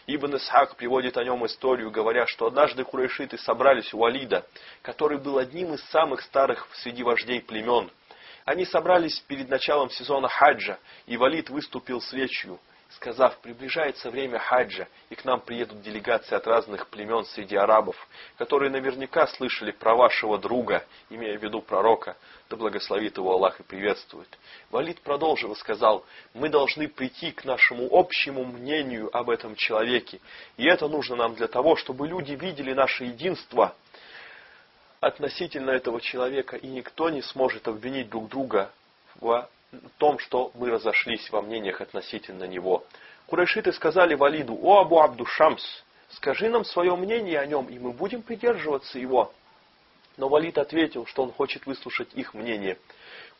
Ибн Исхак приводит о нем историю, говоря, что однажды курейшиты собрались у Валида, который был одним из самых старых среди вождей племен. Они собрались перед началом сезона хаджа, и Валид выступил с речью – сказав, приближается время хаджа, и к нам приедут делегации от разных племен среди арабов, которые наверняка слышали про вашего друга, имея в виду пророка, да благословит его Аллах и приветствует. Валид продолжил и сказал, мы должны прийти к нашему общему мнению об этом человеке, и это нужно нам для того, чтобы люди видели наше единство относительно этого человека, и никто не сможет обвинить друг друга в том, что мы разошлись во мнениях относительно него. Курайшиты сказали Валиду, «О Абу Абдушамс, скажи нам свое мнение о нем, и мы будем придерживаться его». Но Валид ответил, что он хочет выслушать их мнение.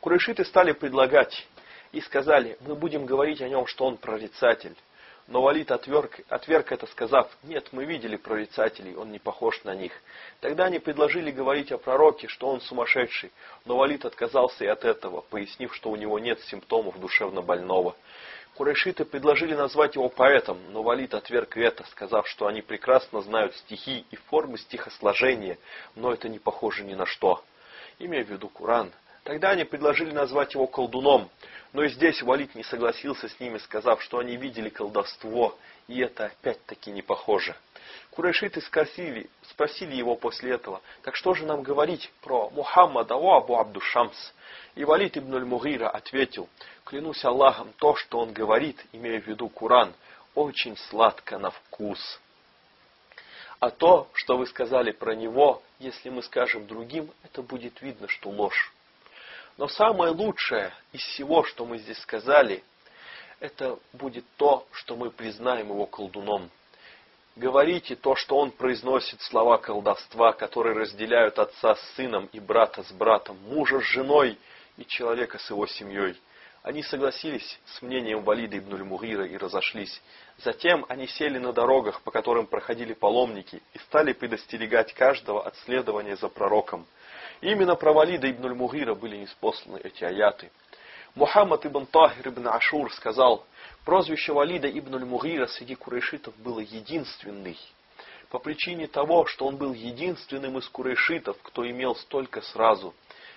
Курайшиты стали предлагать и сказали, мы будем говорить о нем, что он прорицатель. Но Валид отверг, отверг это, сказав, нет, мы видели прорицателей, он не похож на них. Тогда они предложили говорить о пророке, что он сумасшедший, но Валид отказался и от этого, пояснив, что у него нет симптомов душевно больного. Курайшиты предложили назвать его поэтом, но Валид отверг это, сказав, что они прекрасно знают стихи и формы стихосложения, но это не похоже ни на что. Имея в виду Куран. Тогда они предложили назвать его колдуном, но и здесь Валид не согласился с ними, сказав, что они видели колдовство, и это опять-таки не похоже. Курайшиты спросили, спросили его после этого, так что же нам говорить про Мухаммада о Абу Абдушамс? И Валид ибн аль-Мугира ответил, клянусь Аллахом, то, что он говорит, имея в виду Куран, очень сладко на вкус. А то, что вы сказали про него, если мы скажем другим, это будет видно, что ложь. Но самое лучшее из всего, что мы здесь сказали, это будет то, что мы признаем его колдуном. Говорите то, что он произносит слова колдовства, которые разделяют отца с сыном и брата с братом, мужа с женой и человека с его семьей. Они согласились с мнением Валида ибн Мугира и разошлись. Затем они сели на дорогах, по которым проходили паломники, и стали предостерегать каждого от следования за пророком. Именно про Валида ибн Мугира были неспосланы эти аяты. Мухаммад ибн Тахир ибн Ашур сказал, прозвище Валида ибн Мугира среди курейшитов было единственный, по причине того, что он был единственным из курейшитов, кто имел столько сразу.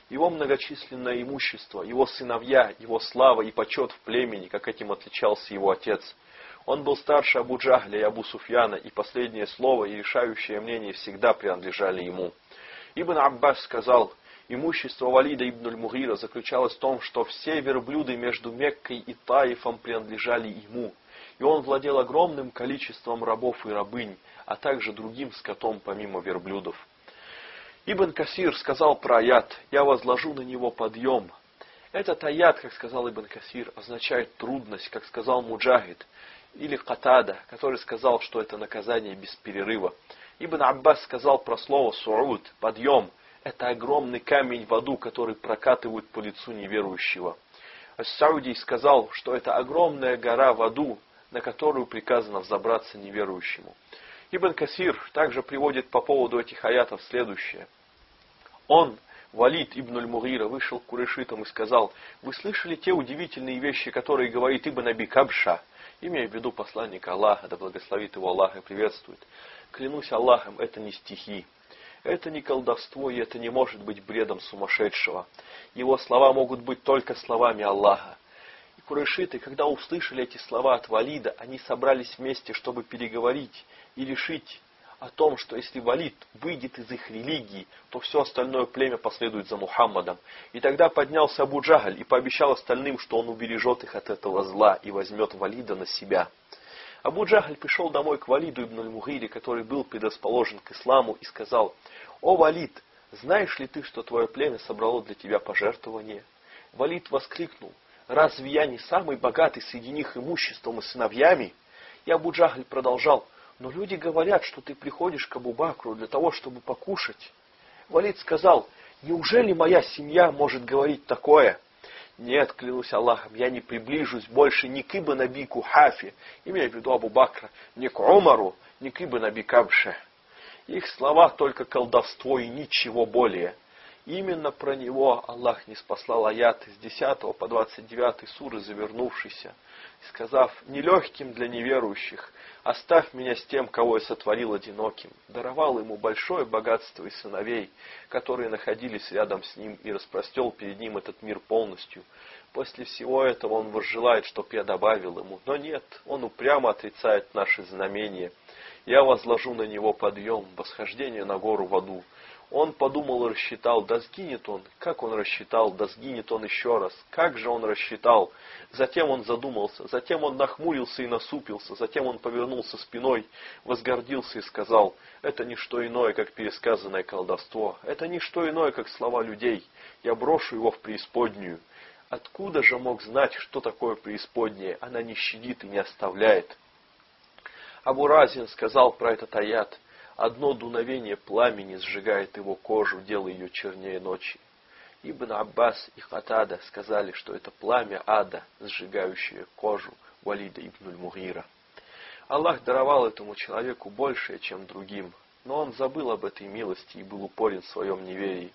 Его многочисленное имущество, его сыновья, его слава и почет в племени, как этим отличался его отец. Он был старше Абу Джахля и Абу Суфьяна, и последнее слово и решающее мнение всегда принадлежали ему. Ибн Аббас сказал, имущество Валида ибн аль-Мугира заключалось в том, что все верблюды между Меккой и Таифом принадлежали ему, и он владел огромным количеством рабов и рабынь, а также другим скотом помимо верблюдов. Ибн Касир сказал про аят «Я возложу на него подъем». Этот аят, как сказал Ибн Касир, означает трудность, как сказал Муджахид, или Катада, который сказал, что это наказание без перерыва. Ибн Аббас сказал про слово «су'уд» – «подъем». Это огромный камень в аду, который прокатывают по лицу неверующего. Ас-Саудий сказал, что это огромная гора в аду, на которую приказано взобраться неверующему. Ибн Касир также приводит по поводу этих аятов следующее. Он, Валид ибн аль-Мугира, вышел к Курешитам и сказал, «Вы слышали те удивительные вещи, которые говорит Ибн Аби Кабша?» Имея в виду посланника Аллаха, да благословит его Аллах и приветствует. Клянусь Аллахом, это не стихи. Это не колдовство, и это не может быть бредом сумасшедшего. Его слова могут быть только словами Аллаха. И курайшиты, когда услышали эти слова от Валида, они собрались вместе, чтобы переговорить и решить о том, что если Валид выйдет из их религии, то все остальное племя последует за Мухаммадом. И тогда поднялся Абу Джагаль и пообещал остальным, что он убережет их от этого зла и возьмет Валида на себя. Абу Джагаль пришел домой к Валиду ибн аль-Мугире, который был предрасположен к исламу, и сказал, «О, Валид, знаешь ли ты, что твое племя собрало для тебя пожертвование?» Валид воскликнул, «Разве я не самый богатый среди них имуществом и сыновьями?» И Абу Джагль продолжал, но люди говорят, что ты приходишь к Абу Бакру для того, чтобы покушать. Валид сказал, неужели моя семья может говорить такое? Нет, клянусь Аллахом, я не приближусь больше ни к Ибн Аби Кухафе, имея в виду Абу Бакра, ни к Умару, ни к Ибн Аби Кабше. Их слова только колдовство и ничего более. Именно про него Аллах не спаслал аят с 10 по 29 суры, завернувшийся сказав, нелегким для неверующих, оставь меня с тем, кого я сотворил одиноким, даровал ему большое богатство и сыновей, которые находились рядом с ним, и распростел перед ним этот мир полностью. После всего этого он возжелает, чтоб я добавил ему, но нет, он упрямо отрицает наши знамения. Я возложу на него подъем, восхождение на гору в аду, он подумал и рассчитал, да сгинет он. Как он рассчитал, да сгинет он еще раз. Как же он рассчитал? Затем он задумался, затем он нахмурился и насупился, затем он повернулся спиной, возгордился и сказал, это не что иное, как пересказанное колдовство, это не что иное, как слова людей. Я брошу его в преисподнюю. Откуда же мог знать, что такое преисподняя? Она не щадит и не оставляет. Абу Разин сказал про этот аят – Одно дуновение пламени сжигает его кожу, делая ее чернее ночи. Ибн Аббас и Хатада сказали, что это пламя ада, сжигающее кожу Валида ибн Мугира. Аллах даровал этому человеку большее, чем другим, но он забыл об этой милости и был упорен в своем неверии.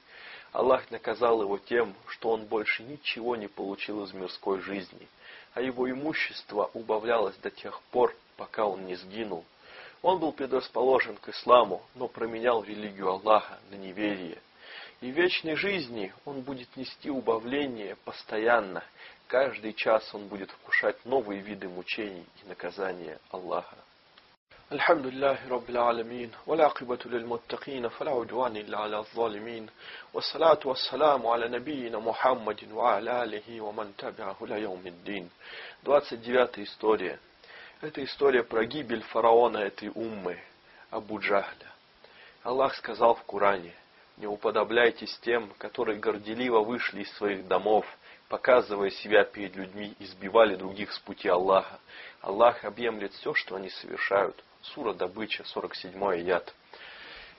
Аллах наказал его тем, что он больше ничего не получил из мирской жизни, а его имущество убавлялось до тех пор, пока он не сгинул. Он был предрасположен к исламу, но променял религию Аллаха на неверие. И в вечной жизни он будет нести убавление постоянно. Каждый час он будет вкушать новые виды мучений и наказания Аллаха. الحمد لله رب العالمين والعاقبة للمتقين فلا عدوان إلا على الظالمين والصلاة والسلام على نبينا محمد وعلى آله ومن تبعه ليوم الدين 29 история это история про гибель фараона этой уммы, Абу Джахля. Аллах сказал в Коране, не уподобляйтесь тем, которые горделиво вышли из своих домов, показывая себя перед людьми, избивали других с пути Аллаха. Аллах объемлет все, что они совершают. Сура Добыча, 47 аят.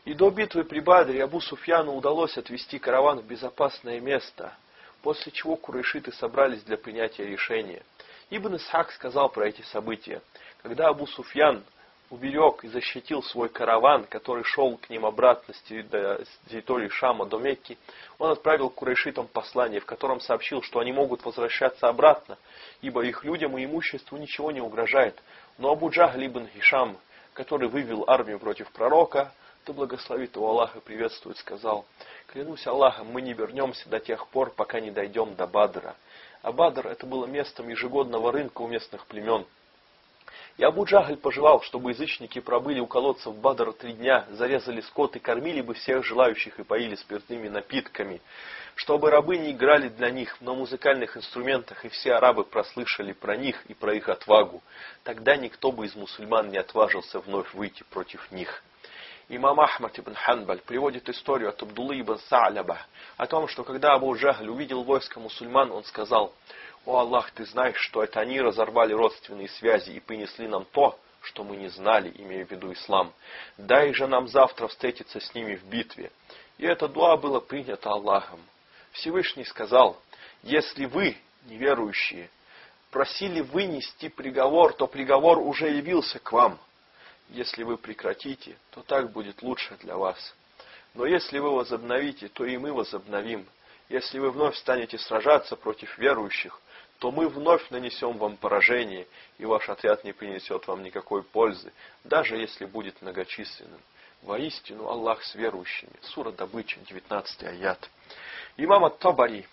И до битвы при Бадре Абу Суфьяну удалось отвести караван в безопасное место, после чего курайшиты собрались для принятия решения – Ибн Исхак сказал про эти события. Когда Абу Суфьян уберег и защитил свой караван, который шел к ним обратно с территории Шама до Мекки, он отправил Курайшитам послание, в котором сообщил, что они могут возвращаться обратно, ибо их людям и имуществу ничего не угрожает. Но Абу Джахль ибн Хишам, который вывел армию против пророка, то благословит его Аллах и приветствует, сказал, «Клянусь Аллахом, мы не вернемся до тех пор, пока не дойдем до Бадра». А это было местом ежегодного рынка у местных племен. И Абу Джагль пожелал, чтобы язычники пробыли у колодцев Бадра три дня, зарезали скот и кормили бы всех желающих и поили спиртными напитками, чтобы рабы не играли для них на музыкальных инструментах, и все арабы прослышали про них и про их отвагу. Тогда никто бы из мусульман не отважился вновь выйти против них. Имам Ахмад ибн Ханбаль приводит историю от Абдуллы ибн Са'ляба о том, что когда Абу Джахль увидел войско мусульман, он сказал, «О Аллах, ты знаешь, что это они разорвали родственные связи и принесли нам то, что мы не знали, имея в виду ислам. Дай же нам завтра встретиться с ними в битве». И это дуа было принято Аллахом. Всевышний сказал, «Если вы, неверующие, просили вынести приговор, то приговор уже явился к вам». Если вы прекратите, то так будет лучше для вас. Но если вы возобновите, то и мы возобновим. Если вы вновь станете сражаться против верующих, то мы вновь нанесем вам поражение, и ваш отряд не принесет вам никакой пользы, даже если будет многочисленным. Воистину Аллах с верующими. Сура Добыча, 19 аят. Имам Ат-Табари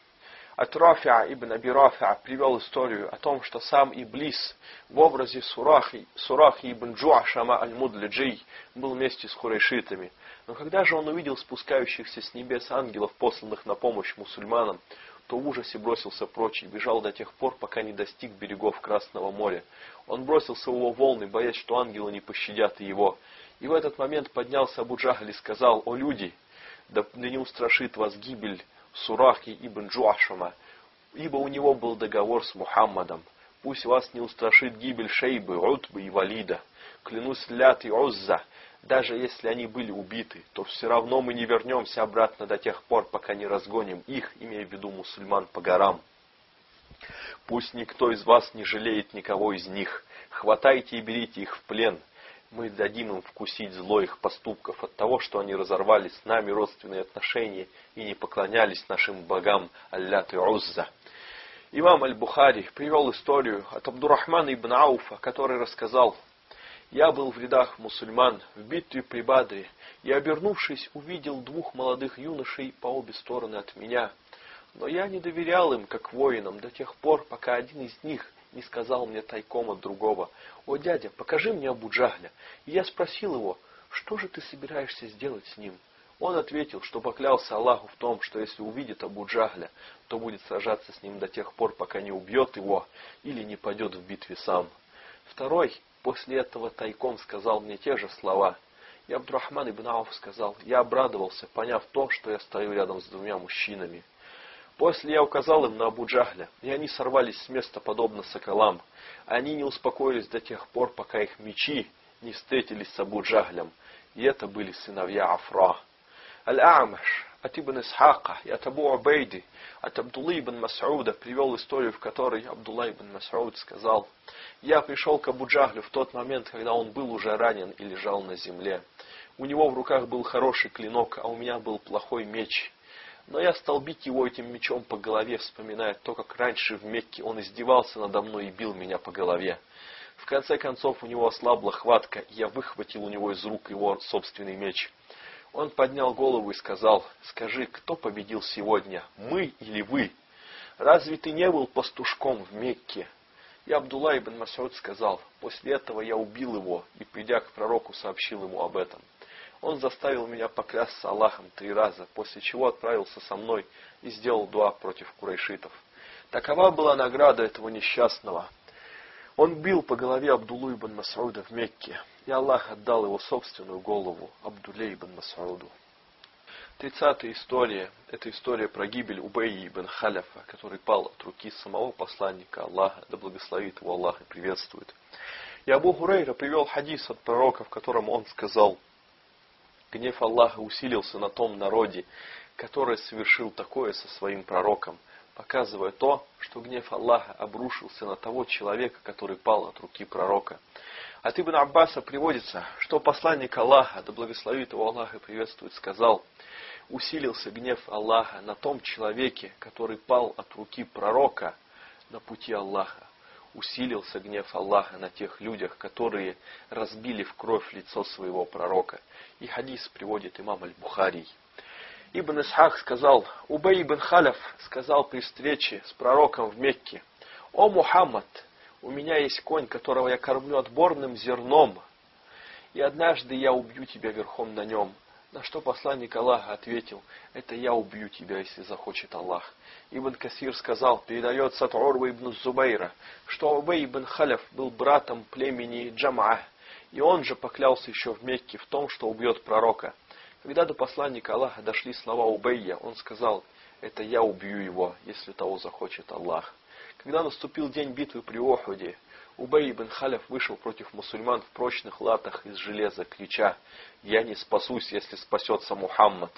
От Рафиа ибн Аби Рафиа привел историю о том, что сам Иблис в образе Сурахи, Сурахи ибн Джуашама аль-Мудлиджи был вместе с хурайшитами. Но когда же он увидел спускающихся с небес ангелов, посланных на помощь мусульманам, то в ужасе бросился прочь и бежал до тех пор, пока не достиг берегов Красного моря. Он бросился в его волны, боясь, что ангелы не пощадят и его. И в этот момент поднялся Абу и сказал, «О люди, да не устрашит вас гибель Сурахи ибн Джуашама, ибо у него был договор с Мухаммадом. Пусть вас не устрашит гибель Шейбы, Утбы и Валида. Клянусь Лят и Озза, даже если они были убиты, то все равно мы не вернемся обратно до тех пор, пока не разгоним их, имея в виду мусульман, по горам. Пусть никто из вас не жалеет никого из них. Хватайте и берите их в плен. Мы дадим им вкусить зло их поступков от того, что они разорвали с нами родственные отношения и не поклонялись нашим богам Аллят и Узза. Имам Аль-Бухари привел историю от Абдурахмана ибн Ауфа, который рассказал, я был в рядах мусульман в битве при Бадре и, обернувшись, увидел двух молодых юношей по обе стороны от меня. Но я не доверял им, как воинам, до тех пор, пока один из них не сказал мне тайком от другого, «О, дядя, покажи мне Абу Джахля». И я спросил его, «Что же ты собираешься сделать с ним?» Он ответил, что поклялся Аллаху в том, что если увидит Абу Джахля, то будет сражаться с ним до тех пор, пока не убьет его или не пойдет в битве сам. Второй, После этого тайком сказал мне те же слова. И Абдурахман ибн Ауф сказал, я обрадовался, поняв то, что я стою рядом с двумя мужчинами. После я указал им на Абу Джахля, и они сорвались с места подобно соколам. Они не успокоились до тех пор, пока их мечи не встретились с Абу Джахлем. И это были сыновья Афра. Аль-Амаш, от Ибн Исхака и от Абу Убейди, от Абдуллы ибн Мас'уда привел историю, в которой Абдулла ибн Мас'уд сказал, «Я пришел к Абу Джахлю в тот момент, когда он был уже ранен и лежал на земле. У него в руках был хороший клинок, а у меня был плохой меч. Но я стал бить его этим мечом по голове, вспоминая то, как раньше в Мекке он издевался надо мной и бил меня по голове. В конце концов у него ослабла хватка, и я выхватил у него из рук его собственный меч. Он поднял голову и сказал, «Скажи, кто победил сегодня, мы или вы? Разве ты не был пастушком в Мекке?» И Абдулла ибн Масуд сказал, «После этого я убил его и, придя к пророку, сообщил ему об этом. Он заставил меня поклясться Аллахом три раза, после чего отправился со мной и сделал дуа против курайшитов. Такова была награда этого несчастного. Он бил по голове Абдуллу ибн Масуда в Мекке, и Аллах отдал его собственную голову Абдуле ибн Масауду. Тридцатая история – это история про гибель Убейи ибн Халяфа, который пал от руки самого посланника Аллаха, да благословит его Аллах и приветствует. И Абу Хурейра привел хадис от пророка, в котором он сказал, «Гнев Аллаха усилился на том народе, который совершил такое со своим пророком, показывая то, что гнев Аллаха обрушился на того человека, который пал от руки пророка. От Ибн Аббаса приводится, что посланник Аллаха, да благословит его Аллах и приветствует, сказал, усилился гнев Аллаха на том человеке, который пал от руки пророка на пути Аллаха. Усилился гнев Аллаха на тех людях, которые разбили в кровь лицо своего пророка. И хадис приводит имам Аль-Бухарий. Ибн Исхак сказал, Убей ибн Халев сказал при встрече с пророком в Мекке, «О Мухаммад, у меня есть конь, которого я кормлю отборным зерном, и однажды я убью тебя верхом на нем. На что посланник Аллаха ответил, это я убью тебя, если захочет Аллах. Ибн Касир сказал, передается от Урва ибн Зубайра, что Убей ибн Халяф был братом племени Джамаа, и он же поклялся еще в Мекке в том, что убьет пророка. Когда до посланника Аллаха дошли слова Убейя, он сказал, это я убью его, если того захочет Аллах. Когда наступил день битвы при Охуде, Убей ибн Халяф вышел против мусульман в прочных латах из железа, крича «Я не спасусь, если спасется Мухаммад».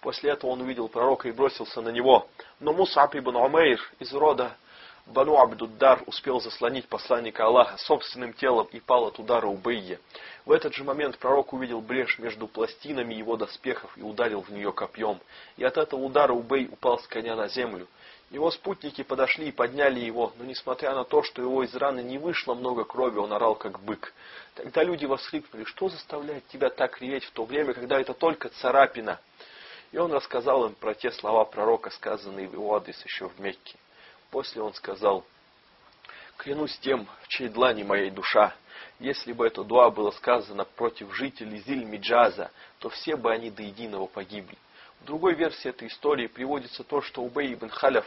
После этого он увидел пророка и бросился на него. Но Мусаб ибн Умейр из рода Бану Абдуддар успел заслонить посланника Аллаха собственным телом и пал от удара Убейя. В этот же момент пророк увидел брешь между пластинами его доспехов и ударил в нее копьем. И от этого удара Убей упал с коня на землю. Его спутники подошли и подняли его, но несмотря на то, что его из раны не вышло много крови, он орал как бык. Тогда люди воскликнули, что заставляет тебя так реветь в то время, когда это только царапина? И он рассказал им про те слова пророка, сказанные в его адрес еще в Мекке. После он сказал, «Клянусь тем, в чьей длани моей душа, если бы это дуа было сказано против жителей Зиль-Миджаза, то все бы они до единого погибли. В другой версии этой истории приводится то, что Убей ибн Халяф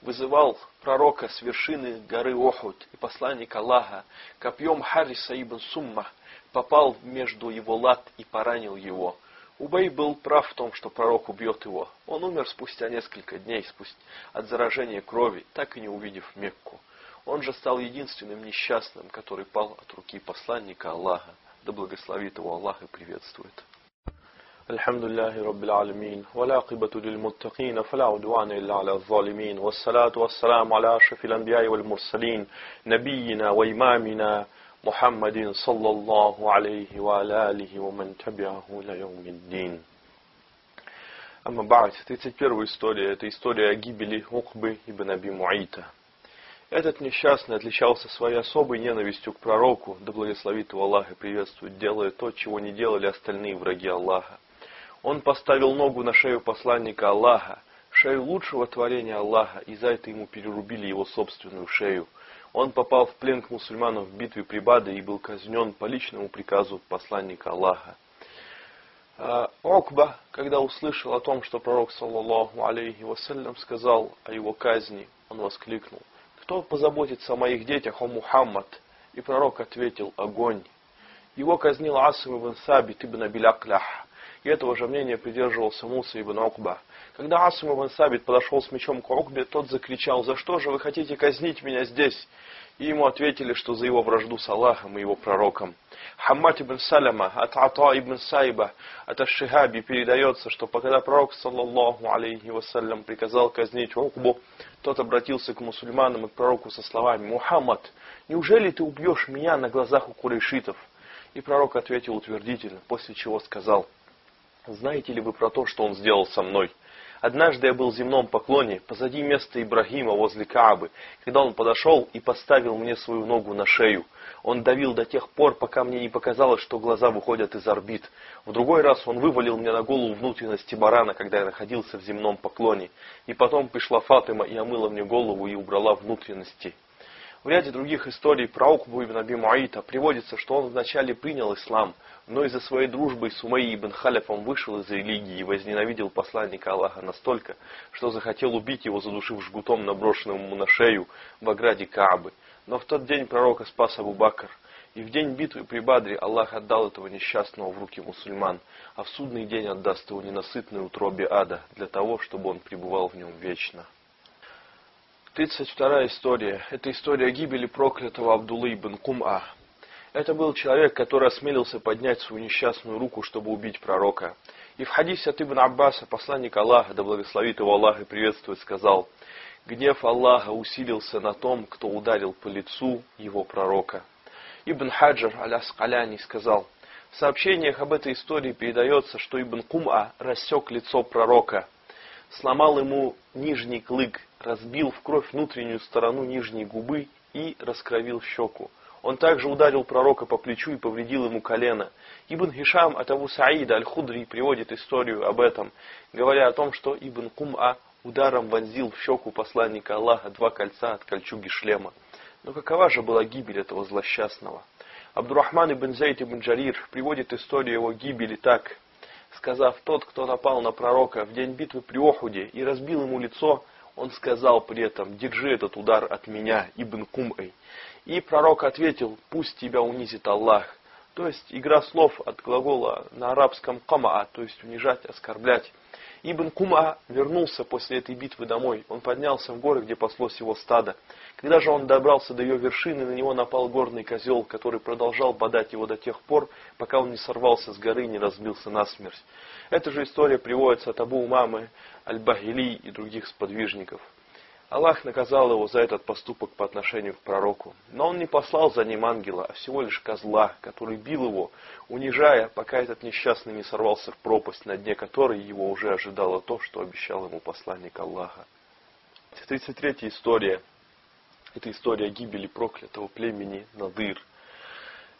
вызывал пророка с вершины горы Охуд, и посланник Аллаха копьем Хариса ибн Сумма попал между его лад и поранил его. Убей был прав в том, что пророк убьет его. Он умер спустя несколько дней спустя от заражения крови, так и не увидев Мекку. Он же стал единственным несчастным, который пал от руки посланника Аллаха. Да благословит его Аллах и приветствует. الحمد لله رب العالمين والعاقبة للمتقين فلا عدوان إلا على الظالمين والصلاة والسلام على أشرف الأنبياء والمرسلين نبينا وإمامنا محمد صلى الله عليه وعلى آله ومن تبعه إلى يوم الدين أما بعد 31 история, это история о гибели Укбы ибн Аби Муайта. Этот несчастный отличался своей особой ненавистью к пророку, да благословит его Аллах и приветствует, делая то, чего не делали остальные враги Аллаха. Он поставил ногу на шею посланника Аллаха, шею лучшего творения Аллаха, и за это ему перерубили его собственную шею. Он попал в плен к мусульманам в битве при Баде и был казнен по личному приказу посланника Аллаха. А, Окба, когда услышал о том, что пророк, саллаллаху алейхи вассалям, сказал о его казни, он воскликнул, «Кто позаботится о моих детях, о Мухаммад?» И пророк ответил, «Огонь». Его казнил Асим ибн Сабит ибн Абиляклях. И этого же мнения придерживался Муса ибн Окба. Когда Асум ибн Сабит подошел с мечом к Окбе, тот закричал, «За что же вы хотите казнить меня здесь?» И ему ответили, что за его вражду с Аллахом и его пророком. Хаммат ибн Саляма, от Ата ибн Сайба, от Ашихаби передается, что когда пророк, саллаллаху алейхи вассалям, приказал казнить Окбу, тот обратился к мусульманам и к пророку со словами, «Мухаммад, неужели ты убьешь меня на глазах у курейшитов?» И пророк ответил утвердительно, после чего сказал, знаете ли вы про то, что он сделал со мной? Однажды я был в земном поклоне позади места Ибрагима возле Каабы, когда он подошел и поставил мне свою ногу на шею. Он давил до тех пор, пока мне не показалось, что глаза выходят из орбит. В другой раз он вывалил мне на голову внутренности барана, когда я находился в земном поклоне. И потом пришла Фатима и омыла мне голову и убрала внутренности. В ряде других историй про Укбу ибн Аби Муаита приводится, что он вначале принял ислам, но из-за своей дружбы с Умайи ибн Халифом вышел из религии и возненавидел посланника Аллаха настолько, что захотел убить его, задушив жгутом, наброшенным ему на шею в ограде Каабы. Но в тот день пророка спас Абу Бакр. И в день битвы при Бадре Аллах отдал этого несчастного в руки мусульман, а в судный день отдаст его ненасытной утробе ада, для того, чтобы он пребывал в нем вечно. 32 история. Это история гибели проклятого Абдуллы ибн Кум'a. Это был человек, который осмелился поднять свою несчастную руку, чтобы убить пророка. И в хадисе от Ибн Аббаса, посланник Аллаха, да благословит его Аллах и приветствует, сказал, «Гнев Аллаха усилился на том, кто ударил по лицу его пророка». Ибн Хаджар аля-Скаляни сказал, в сообщениях об этой истории передается, что Ибн Кум'a рассек лицо пророка, сломал ему нижний клык разбил в кровь внутреннюю сторону нижней губы и раскровил щеку. Он также ударил пророка по плечу и повредил ему колено. Ибн Хишам от Абу Саида Аль-Худри приводит историю об этом, говоря о том, что Ибн Кум'a ударом вонзил в щеку посланника Аллаха два кольца от кольчуги шлема. Но какова же была гибель этого злосчастного? Абдурахман ибн Зайд ибн Джарир приводит историю его гибели так, сказав, тот, кто напал на пророка в день битвы при Охуде и разбил ему лицо, он сказал при этом, держи этот удар от меня, Ибн Кумэй. И пророк ответил, пусть тебя унизит Аллах. То есть игра слов от глагола на арабском камаа, то есть унижать, оскорблять. Ибн Кума вернулся после этой битвы домой. Он поднялся в горы, где паслось его стадо. Когда же он добрался до ее вершины, на него напал горный козел, который продолжал бодать его до тех пор, пока он не сорвался с горы и не разбился насмерть. Эта же история приводится от Абу Умамы, Аль-Бахили и других сподвижников. Аллах наказал его за этот поступок по отношению к пророку. Но он не послал за ним ангела, а всего лишь козла, который бил его, унижая, пока этот несчастный не сорвался в пропасть, на дне которой его уже ожидало то, что обещал ему посланник Аллаха. 33 история. Это история гибели проклятого племени Надыр.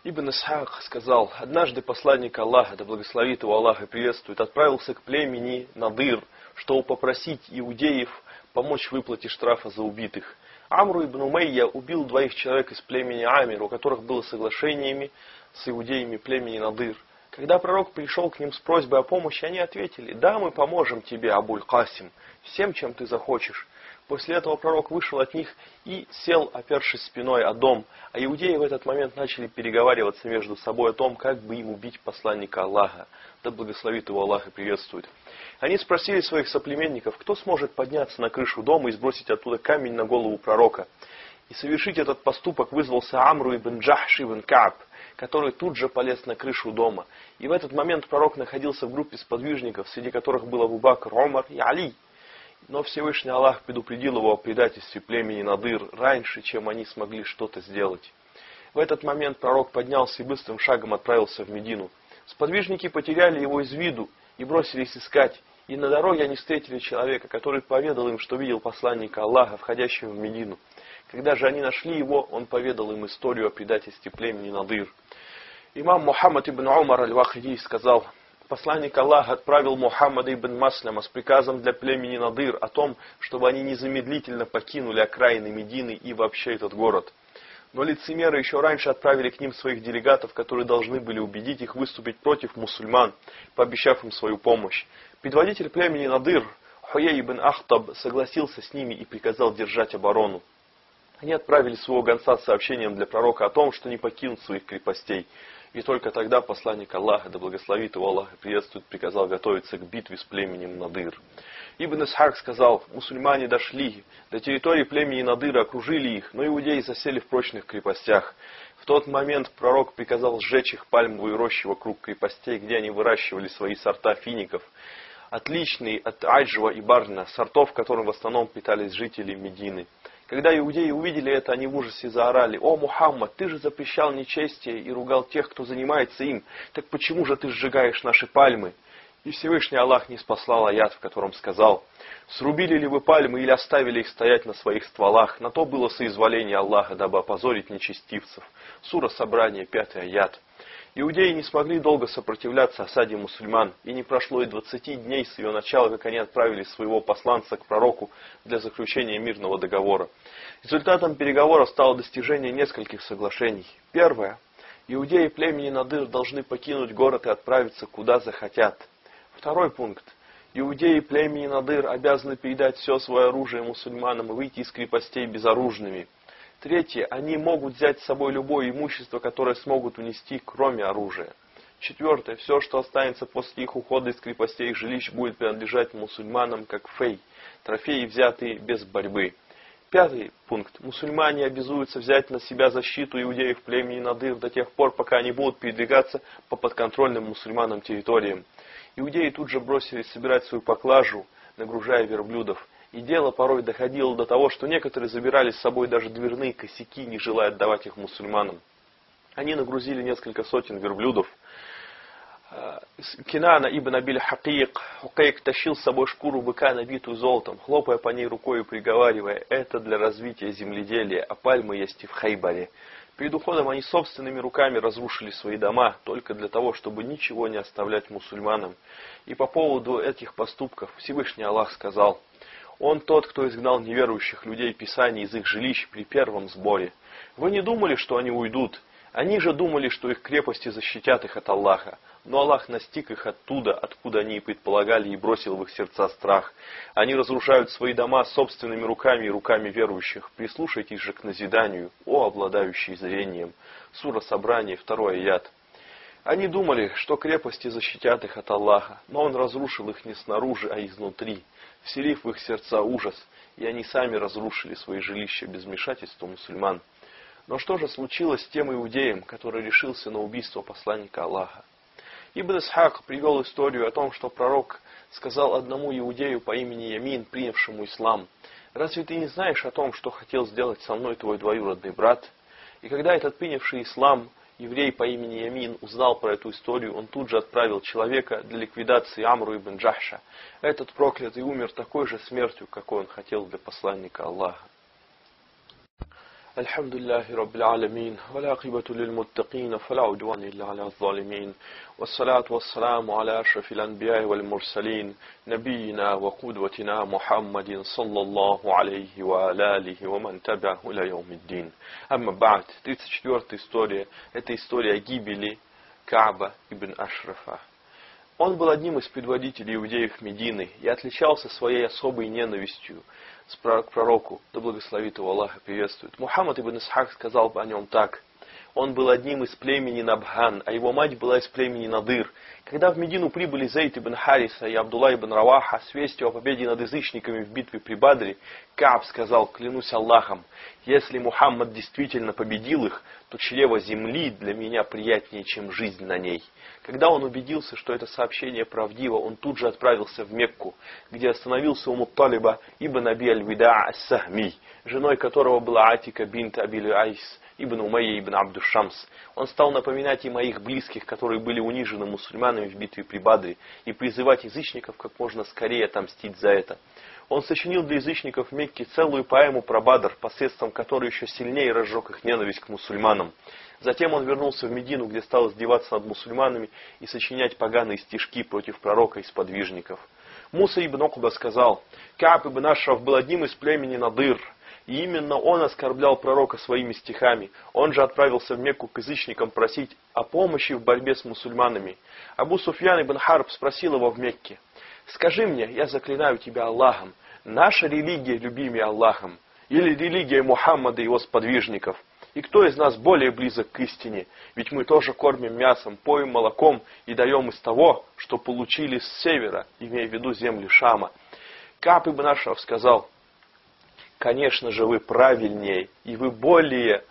Ибн Исхак сказал, однажды посланник Аллаха, да благословит его Аллах и приветствует, отправился к племени Надыр, чтобы попросить иудеев помочь в выплате штрафа за убитых. Амру ибн Умейя убил двоих человек из племени Амир, у которых было соглашениями с иудеями племени Надыр. Когда пророк пришел к ним с просьбой о помощи, они ответили, да, мы поможем тебе, Абуль Касим, всем, чем ты захочешь. После этого пророк вышел от них и сел, опершись спиной о дом, а иудеи в этот момент начали переговариваться между собой о том, как бы им убить посланника Аллаха. Да благословит его Аллах и приветствует. Они спросили своих соплеменников, кто сможет подняться на крышу дома и сбросить оттуда камень на голову пророка. И совершить этот поступок вызвался Амру ибн Джахш ибн Кааб, который тут же полез на крышу дома. И в этот момент пророк находился в группе сподвижников, среди которых был Абу Бакр, Омар и Али. Но Всевышний Аллах предупредил его о предательстве племени Надыр раньше, чем они смогли что-то сделать. В этот момент пророк поднялся и быстрым шагом отправился в Медину. Сподвижники потеряли его из виду и бросились искать. И на дороге они встретили человека, который поведал им, что видел посланника Аллаха, входящего в Медину. Когда же они нашли его, он поведал им историю о предательстве племени Надыр. Имам Мухаммад ибн Умар аль-Вахиди сказал, посланник Аллаха отправил Мухаммада ибн Маслама с приказом для племени Надыр о том, чтобы они незамедлительно покинули окраины Медины и вообще этот город. Но лицемеры еще раньше отправили к ним своих делегатов, которые должны были убедить их выступить против мусульман, пообещав им свою помощь. Предводитель племени Надыр, Хуей ибн Ахтаб, согласился с ними и приказал держать оборону. Они отправили своего гонца с сообщением для пророка о том, что не покинут своих крепостей. И только тогда посланник Аллаха, да благословит его Аллах приветствует, приказал готовиться к битве с племенем Надыр. Ибн Исхак сказал, мусульмане дошли, до территории племени Надыра окружили их, но иудеи засели в прочных крепостях. В тот момент пророк приказал сжечь их пальмовые рощи вокруг крепостей, где они выращивали свои сорта фиников, отличные от Аджва и Барна, сортов, которым в основном питались жители Медины. Когда иудеи увидели это, они в ужасе заорали, «О, Мухаммад, ты же запрещал нечестие и ругал тех, кто занимается им, так почему же ты сжигаешь наши пальмы?» И Всевышний Аллах не спаслал аят, в котором сказал, «Срубили ли вы пальмы или оставили их стоять на своих стволах? На то было соизволение Аллаха, дабы опозорить нечестивцев». Сура Собрание, пятый аят. Иудеи не смогли долго сопротивляться осаде мусульман, и не прошло и двадцати дней с ее начала, как они отправили своего посланца к пророку для заключения мирного договора. Результатом переговоров стало достижение нескольких соглашений. Первое. Иудеи племени Надыр должны покинуть город и отправиться куда захотят. Второй пункт. Иудеи племени Надыр обязаны передать все свое оружие мусульманам и выйти из крепостей безоружными. Третье. Они могут взять с собой любое имущество, которое смогут унести, кроме оружия. Четвертое. Все, что останется после их ухода из крепостей и жилищ, будет принадлежать мусульманам как фей, трофеи, взятые без борьбы. Пятый пункт. Мусульмане обязуются взять на себя защиту иудеев племени Надыр до тех пор, пока они будут передвигаться по подконтрольным мусульманам территориям. Иудеи тут же бросились собирать свою поклажу, нагружая верблюдов. И дело порой доходило до того, что некоторые забирали с собой даже дверные косяки, не желая отдавать их мусульманам. Они нагрузили несколько сотен верблюдов. Э, Кинана ибн Абиль Хакик, Хукейк тащил с собой шкуру быка, набитую золотом, хлопая по ней рукой и приговаривая, это для развития земледелия, а пальмы есть и в Хайбаре. Перед уходом они собственными руками разрушили свои дома, только для того, чтобы ничего не оставлять мусульманам. И по поводу этих поступков Всевышний Аллах сказал – он тот, кто изгнал неверующих людей Писаний из их жилищ при первом сборе. Вы не думали, что они уйдут? Они же думали, что их крепости защитят их от Аллаха. Но Аллах настиг их оттуда, откуда они и предполагали, и бросил в их сердца страх. Они разрушают свои дома собственными руками и руками верующих. Прислушайтесь же к назиданию, о обладающий зрением. Сура Собрание, второй аят. Они думали, что крепости защитят их от Аллаха, но Он разрушил их не снаружи, а изнутри вселив в их сердца ужас, и они сами разрушили свои жилища без вмешательства мусульман. Но что же случилось с тем иудеем, который решился на убийство посланника Аллаха? Ибн Исхак привел историю о том, что пророк сказал одному иудею по имени Ямин, принявшему ислам, «Разве ты не знаешь о том, что хотел сделать со мной твой двоюродный брат?» И когда этот принявший ислам еврей по имени Ямин узнал про эту историю, он тут же отправил человека для ликвидации Амру ибн Джахша. Этот проклятый умер такой же смертью, какой он хотел для посланника Аллаха. الحمد لله رب العالمين والعاقبة للمتقين فلا عدوان إلا على الظالمين والصلاة والسلام على أشرف الأنبياء والمرسلين نبينا وقدوتنا محمد صلى الله عليه وعلى آله ومن تبعه إلى يوم الدين أما بعد 34 история это история гибели Кааба ибн Ашрафа Он был одним из предводителей иудеев Медины и отличался своей особой ненавистью к пророку, да благословит его Аллах и приветствует. Мухаммад ибн Исхак сказал о нем так. Он был одним из племени Набхан, а его мать была из племени Надыр. Когда в Медину прибыли Зейд ибн Хариса и Абдулла ибн Раваха с вестью о победе над язычниками в битве при Бадре, Кааб сказал, клянусь Аллахом, если Мухаммад действительно победил их, то чрево земли для меня приятнее, чем жизнь на ней. Когда он убедился, что это сообщение правдиво, он тут же отправился в Мекку, где остановился у Мутталиба ибн Аби аль-Вида ас-Сахми, женой которого была Атика бинт Абиль Айс, ибн Умайя ибн Абдушамс. Он стал напоминать им о их близких, которые были унижены мусульманами в битве при Бадре, и призывать язычников как можно скорее отомстить за это. Он сочинил для язычников в Мекке целую поэму про Бадр, посредством которой еще сильнее разжег их ненависть к мусульманам. Затем он вернулся в Медину, где стал издеваться над мусульманами и сочинять поганые стишки против пророка и сподвижников. Муса ибн Окуба сказал, Кааб ибн Ашраф был одним из племени Надыр, и именно он оскорблял пророка своими стихами. Он же отправился в Мекку к язычникам просить о помощи в борьбе с мусульманами. Абу Суфьян ибн Харб спросил его в Мекке, «Скажи мне, я заклинаю тебя Аллахом, наша религия любимее Аллахом, или религия Мухаммада и его сподвижников?» И кто из нас более близок к истине? Ведь мы тоже кормим мясом, поем молоком и даем из того, что получили с севера, имея в виду земли Шама. Кап ибн Ашраф сказал, конечно же, вы правильнее, и вы более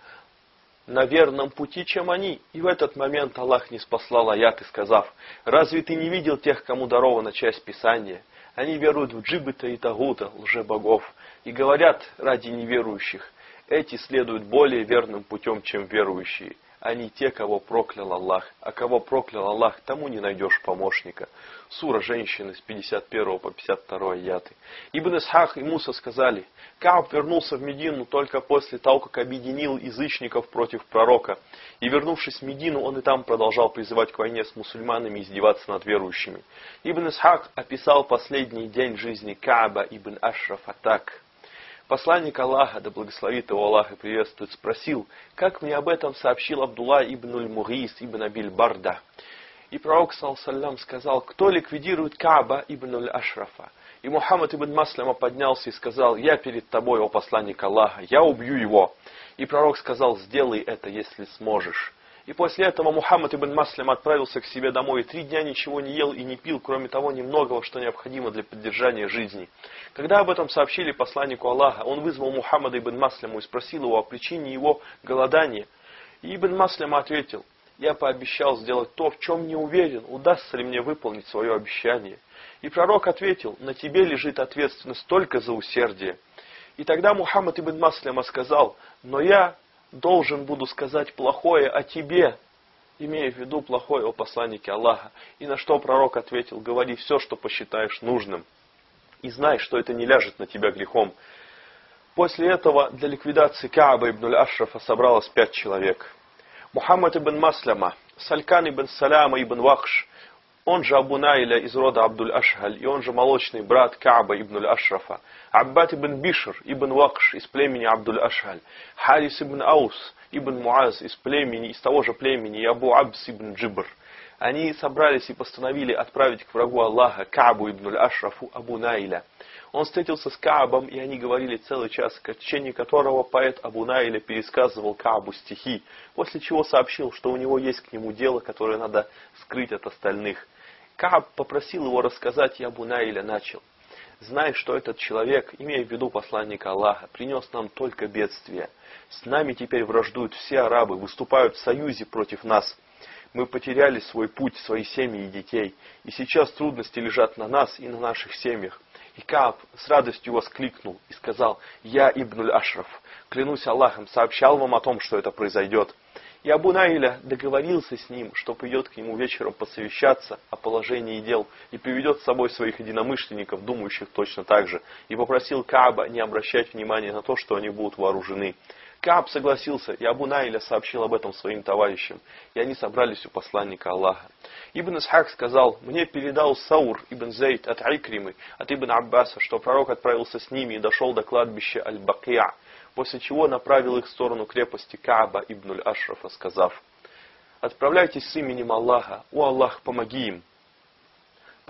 на верном пути, чем они. И в этот момент Аллах не спаслал аят и сказав, разве ты не видел тех, кому дарована часть Писания? Они веруют в джибыта и тагута, лже-богов, и говорят ради неверующих, эти следуют более верным путем, чем верующие они те, кого проклял Аллах. А кого проклял Аллах, тому не найдешь помощника. Сура женщины с 51 по 52 аяты. Ибн Исхах и Муса сказали, Кааб вернулся в Медину только после того, как объединил язычников против пророка. И вернувшись в Медину, он и там продолжал призывать к войне с мусульманами и издеваться над верующими. Ибн Исхак описал последний день жизни Кааба ибн Ашрафа так – Посланник Аллаха, да благословит его Аллах и приветствует, спросил, как мне об этом сообщил Абдулла ибн Уль-Мугис ибн Абиль Барда. И пророк, саллаллам, сказал, кто ликвидирует Кааба ибн Уль-Ашрафа? И Мухаммад ибн Маслама поднялся и сказал, я перед тобой, о посланник Аллаха, я убью его. И пророк сказал, сделай это, если сможешь. И после этого Мухаммад ибн Маслим отправился к себе домой и три дня ничего не ел и не пил, кроме того немногого, что необходимо для поддержания жизни. Когда об этом сообщили посланнику Аллаха, он вызвал Мухаммада ибн Маслиму и спросил его о причине его голодания. И ибн Маслим ответил, я пообещал сделать то, в чем не уверен, удастся ли мне выполнить свое обещание. И пророк ответил, на тебе лежит ответственность только за усердие. И тогда Мухаммад ибн Маслима сказал, но я должен буду сказать плохое о тебе, имея в виду плохое о посланнике Аллаха. И на что пророк ответил, говори все, что посчитаешь нужным. И знай, что это не ляжет на тебя грехом. После этого для ликвидации Кааба ибн Ашрафа собралось пять человек. Мухаммад ибн Масляма, Салькан ибн Саляма ибн Вахш, он же Абу Найля из рода Абдуль Ашхаль, и он же молочный брат Кааба ибн Ашрафа, Аббат ибн Бишр ибн Вакш из племени Абдуль Ашхаль, Харис ибн Аус ибн Муаз из племени, из того же племени, и Абу Абс ибн Джибр. Они собрались и постановили отправить к врагу Аллаха Каабу ибн Ашрафу Абу Найля. Он встретился с Каабом, и они говорили целый час, в течение которого поэт Абу Найля пересказывал Каабу стихи, после чего сообщил, что у него есть к нему дело, которое надо скрыть от остальных. Кааб попросил его рассказать, и Абу Найля начал. Знай, что этот человек, имея в виду посланника Аллаха, принес нам только бедствие. С нами теперь враждуют все арабы, выступают в союзе против нас. Мы потеряли свой путь, свои семьи и детей. И сейчас трудности лежат на нас и на наших семьях. И Кааб с радостью воскликнул и сказал, «Я Ибнуль Ашраф, клянусь Аллахом, сообщал вам о том, что это произойдет». И Абу Найля договорился с ним, что придет к нему вечером посовещаться о положении дел и приведет с собой своих единомышленников, думающих точно так же, и попросил Кааба не обращать внимания на то, что они будут вооружены. Кааб согласился, и Абу Найля сообщил об этом своим товарищам, и они собрались у посланника Аллаха. Ибн Исхак сказал, мне передал Саур ибн Зейд от Айкримы, от Ибн Аббаса, что пророк отправился с ними и дошел до кладбища Аль-Бакия, после чего направил их в сторону крепости Кааба ибн Аль-Ашрафа, сказав, «Отправляйтесь с именем Аллаха, о Аллах, помоги им».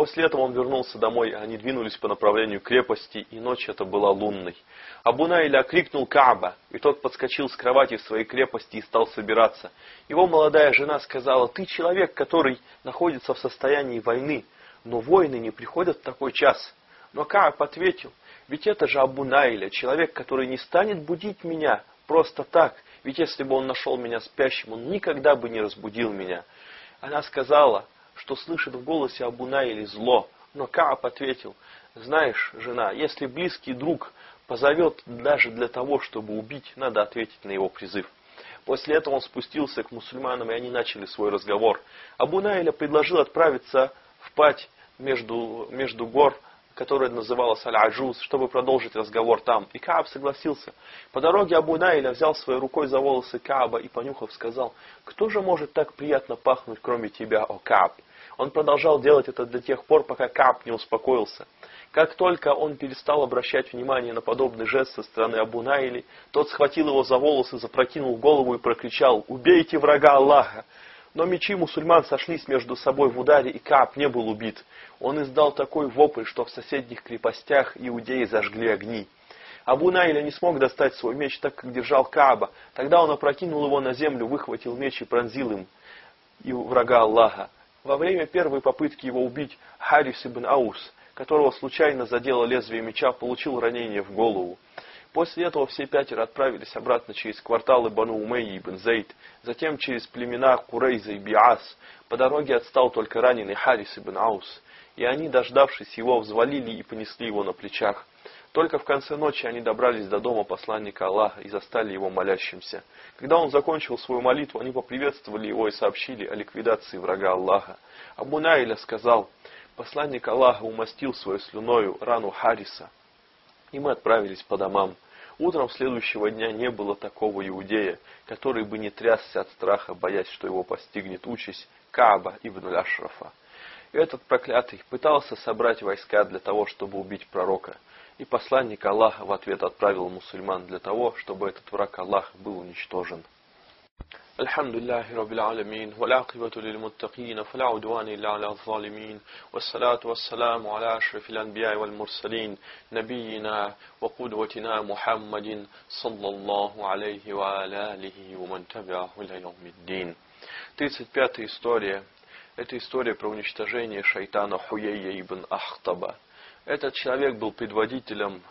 После этого он вернулся домой, они двинулись по направлению крепости, и ночь эта была лунной. Абу Найля окрикнул Кааба, и тот подскочил с кровати в своей крепости и стал собираться. Его молодая жена сказала, «Ты человек, который находится в состоянии войны, но воины не приходят в такой час». Но Кааб ответил, ведь это же Абу Найля, человек, который не станет будить меня просто так, ведь если бы он нашел меня спящим, он никогда бы не разбудил меня. Она сказала, что слышит в голосе Абу Найли зло, но Кааб ответил, знаешь, жена, если близкий друг позовет даже для того, чтобы убить, надо ответить на его призыв. После этого он спустился к мусульманам, и они начали свой разговор. Абу Найля предложил отправиться в пать между, между гор которая называлась Аль-Аджуз, чтобы продолжить разговор там. И Кааб согласился. По дороге Абу Найля взял своей рукой за волосы Кааба и, понюхав, сказал, «Кто же может так приятно пахнуть, кроме тебя, о Кааб?» Он продолжал делать это до тех пор, пока Кааб не успокоился. Как только он перестал обращать внимание на подобный жест со стороны Абу Найли, тот схватил его за волосы, запрокинул голову и прокричал «Убейте врага Аллаха!» Но мечи мусульман сошлись между собой в ударе, и Кааб не был убит. Он издал такой вопль, что в соседних крепостях иудеи зажгли огни. Абу Найля не смог достать свой меч, так как держал Кааба. Тогда он опрокинул его на землю, выхватил меч и пронзил им и врага Аллаха. Во время первой попытки его убить Харис ибн Аус, которого случайно задело лезвие меча, получил ранение в голову. После этого все пятеро отправились обратно через кварталы Бану Умейи и Бен Зейд, затем через племена Курейза и Биас. По дороге отстал только раненый Харис ибн Аус, и они, дождавшись его, взвалили и понесли его на плечах. Только в конце ночи они добрались до дома посланника Аллаха и застали его молящимся. Когда он закончил свою молитву, они поприветствовали его и сообщили о ликвидации врага Аллаха. Абу Найля сказал, посланник Аллаха умастил свою слюною рану Хариса, и мы отправились по домам. Утром следующего дня не было такого иудея, который бы не трясся от страха, боясь, что его постигнет участь Кааба ибн Ашрафа. Этот проклятый пытался собрать войска для того, чтобы убить пророка. И посланник Аллаха в ответ отправил мусульман для того, чтобы этот враг Аллаха был уничтожен. الحمد لله رب العالمين والعاقبة للمتقين فلا عدوان إلا على الظالمين والصلاة والسلام على أشرف الأنبياء والمرسلين نبينا وقدوتنا محمد صلى الله عليه وعلى آله ومن تبعه إلى يوم الدين 35 история. Это история про уничтожение шайтана Хуея ибн Ахтаба. Этот человек был предводителем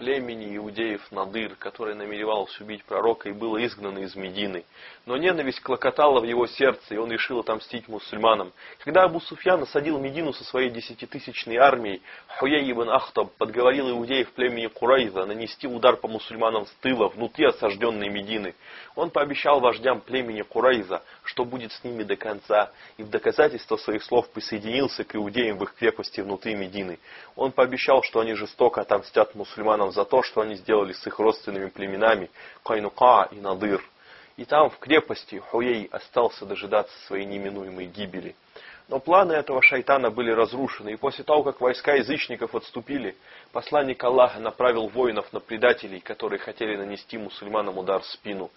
племени иудеев Надыр, который намеревался убить пророка и был изгнан из Медины. Но ненависть клокотала в его сердце, и он решил отомстить мусульманам. Когда Абу Суфьян насадил Медину со своей десятитысячной армией, Хуей ибн Ахтаб подговорил иудеев племени Курайза нанести удар по мусульманам с тыла внутри осажденной Медины. Он пообещал вождям племени Курайза, что будет с ними до конца, и в доказательство своих слов присоединился к иудеям в их крепости внутри Медины. Он пообещал, что они жестоко отомстят мусульманам за то, что они сделали с их родственными племенами Кайнука и Надыр. И там, в крепости, Хуей остался дожидаться своей неминуемой гибели. Но планы этого шайтана были разрушены, и после того, как войска язычников отступили, посланник Аллаха направил воинов на предателей, которые хотели нанести мусульманам удар в спину.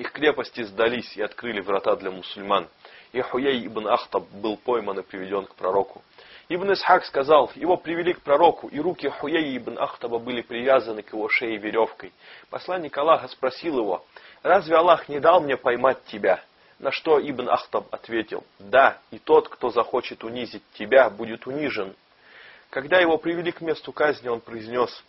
Их крепости сдались и открыли врата для мусульман. И Хуей ибн Ахтаб был пойман и приведен к пророку. Ибн Исхак сказал, его привели к пророку, и руки Хуей ибн Ахтаба были привязаны к его шее веревкой. Посланник Аллаха спросил его, разве Аллах не дал мне поймать тебя? На что Ибн Ахтаб ответил, да, и тот, кто захочет унизить тебя, будет унижен. Когда его привели к месту казни, он произнес,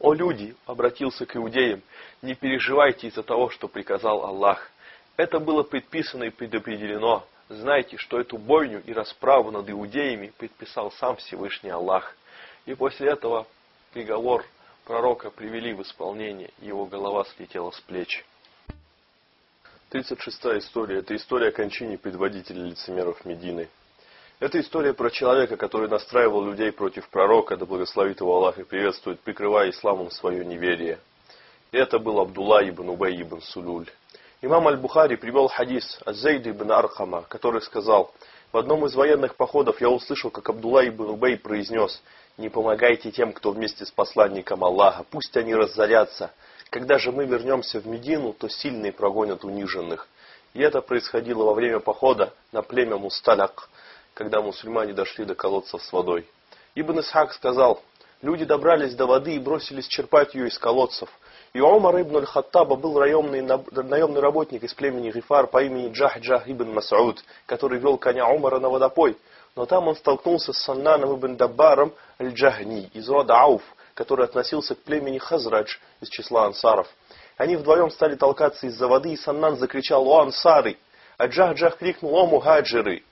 «О люди!» — обратился к иудеям, «не переживайте из-за того, что приказал Аллах. Это было предписано и предопределено, Знайте, что эту бойню и расправу над иудеями предписал сам Всевышний Аллах. И после этого приговор пророка привели в исполнение, его голова слетела с плеч. 36 история – это история о кончине предводителя лицемеров Медины. Это история про человека, который настраивал людей против пророка, да благословит его Аллах и приветствует, прикрывая исламом свое неверие. И это был Абдулла ибн Убай ибн Сулюль. Имам Аль-Бухари привел хадис от Зейда ибн Аркама, который сказал, в одном из военных походов я услышал, как Абдулла ибн Убай произнес, «Не помогайте тем, кто вместе с посланником Аллаха, пусть они разорятся, когда же мы вернемся в Медину, то сильные прогонят униженных. И это происходило во время похода на племя Мусталяк, когда мусульмане дошли до колодцев с водой. Ибн Исхак сказал, люди добрались до воды и бросились черпать ее из колодцев. И Омар ибн аль-Хаттаба был наемный, наемный работник из племени Гифар по имени Джах-Джах ибн Масауд, который вел коня Омара на водопой. Но там он столкнулся с Саннаном ибн Даббаром аль-Джахни из рода Ауф, который относился к племени Хазрадж из числа ансаров. Они вдвоем стали толкаться из-за воды, и Саннан закричал «О, ансары!» А Джах-Джах крикнул «О, мухаджиры!»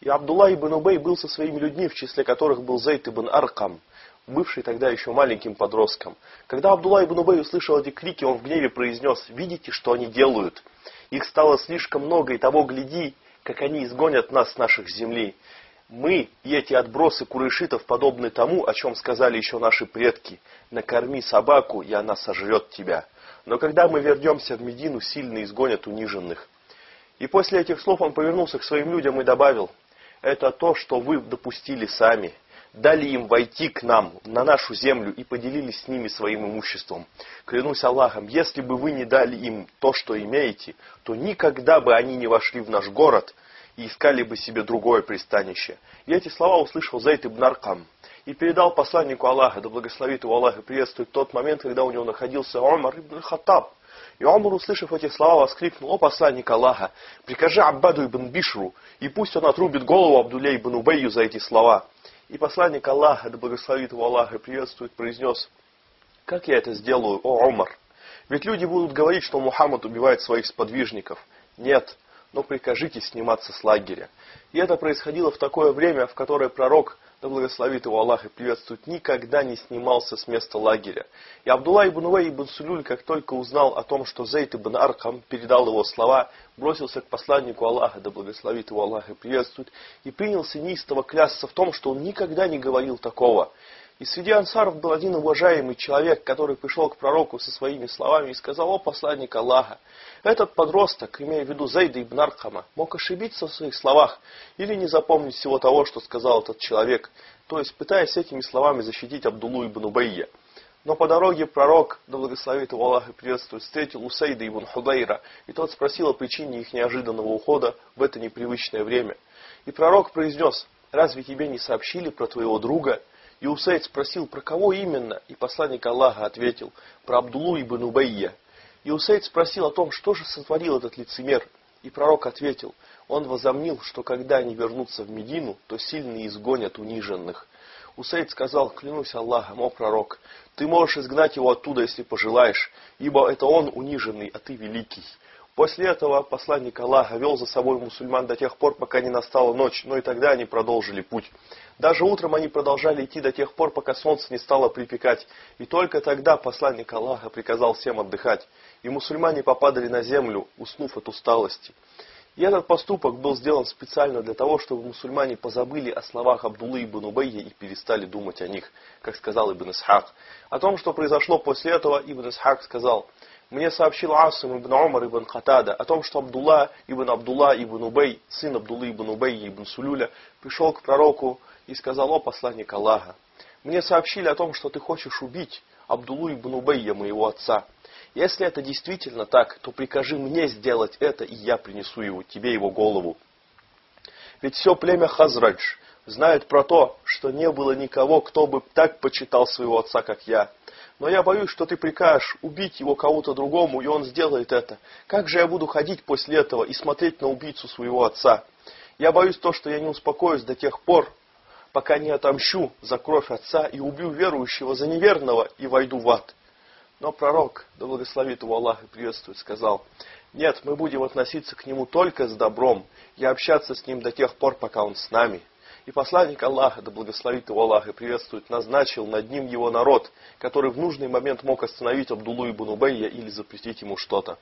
И Абдулла ибн Убей был со своими людьми, в числе которых был Зейд ибн Аркам, бывший тогда еще маленьким подростком. Когда Абдулла ибн Убей услышал эти крики, он в гневе произнес «Видите, что они делают? Их стало слишком много, и того гляди, как они изгонят нас с наших землей. Мы и эти отбросы курышитов подобны тому, о чем сказали еще наши предки. Накорми собаку, и она сожрет тебя. Но когда мы вернемся в Медину, сильно изгонят униженных. И после этих слов он повернулся к своим людям и добавил, это то, что вы допустили сами. Дали им войти к нам, на нашу землю, и поделились с ними своим имуществом. Клянусь Аллахом, если бы вы не дали им то, что имеете, то никогда бы они не вошли в наш город – и искали бы себе другое пристанище. И эти слова услышал Зайд ибн Аркам и передал посланнику Аллаха, да благословит его Аллах и приветствует тот момент, когда у него находился Умар ибн Хаттаб. И Умар, услышав эти слова, воскликнул, «О посланник Аллаха, прикажи Аббаду ибн Бишру, и пусть он отрубит голову Абдуле ибн Убейю за эти слова». И посланник Аллаха, да благословит его Аллах и приветствует, произнес, «Как я это сделаю, о Умар? Ведь люди будут говорить, что Мухаммад убивает своих сподвижников. Нет, но прикажите сниматься с лагеря. И это происходило в такое время, в которое пророк, да благословит его Аллах и приветствует, никогда не снимался с места лагеря. И Абдулла ибн Уэй ибн Сулюль, как только узнал о том, что Зейд ибн Аркам передал его слова, бросился к посланнику Аллаха, да благословит его Аллах и приветствует, и принялся неистово клясться в том, что он никогда не говорил такого. И среди ансаров был один уважаемый человек, который пришел к пророку со своими словами и сказал, о посланник Аллаха, этот подросток, имея в виду Зайда ибн Архама, мог ошибиться в своих словах или не запомнить всего того, что сказал этот человек, то есть пытаясь этими словами защитить Абдулу ибн Убайя. Но по дороге пророк, да благословит его Аллах и приветствует, встретил Усейда ибн Худайра, и тот спросил о причине их неожиданного ухода в это непривычное время. И пророк произнес, разве тебе не сообщили про твоего друга, и Усейд спросил, про кого именно, и посланник Аллаха ответил, про Абдулу ибн Убайя. И Усейд спросил о том, что же сотворил этот лицемер, и пророк ответил, он возомнил, что когда они вернутся в Медину, то сильно изгонят униженных. Усейд сказал, клянусь Аллахом, о пророк, ты можешь изгнать его оттуда, если пожелаешь, ибо это он униженный, а ты великий. После этого посланник Аллаха вел за собой мусульман до тех пор, пока не настала ночь, но и тогда они продолжили путь. Даже утром они продолжали идти до тех пор, пока солнце не стало припекать. И только тогда посланник Аллаха приказал всем отдыхать. И мусульмане попадали на землю, уснув от усталости. И этот поступок был сделан специально для того, чтобы мусульмане позабыли о словах Абдуллы ибн Убайя и перестали думать о них, как сказал Ибн Исхак. О том, что произошло после этого, Ибн Исхак сказал – мне сообщил Асим ибн Умар ибн Хатада о том, что Абдулла ибн Абдулла ибн Убей, сын Абдуллы ибн Убей ибн Сулюля, пришел к пророку и сказал, о посланник Аллаха, мне сообщили о том, что ты хочешь убить Абдуллу ибн Убейя, моего отца. Если это действительно так, то прикажи мне сделать это, и я принесу его, тебе его голову. Ведь все племя Хазрадж знает про то, что не было никого, кто бы так почитал своего отца, как я. Но я боюсь, что ты прикажешь убить его кого-то другому, и он сделает это. Как же я буду ходить после этого и смотреть на убийцу своего отца? Я боюсь то, что я не успокоюсь до тех пор, пока не отомщу за кровь отца и убью верующего за неверного и войду в ад. Но пророк, да благословит его Аллах и приветствует, сказал, нет, мы будем относиться к нему только с добром и общаться с ним до тех пор, пока он с нами. И посланник Аллаха, да благословит его Аллах и приветствует, назначил над ним его народ, который в нужный момент мог остановить Абдулу ибн Убейя или запретить ему что-то.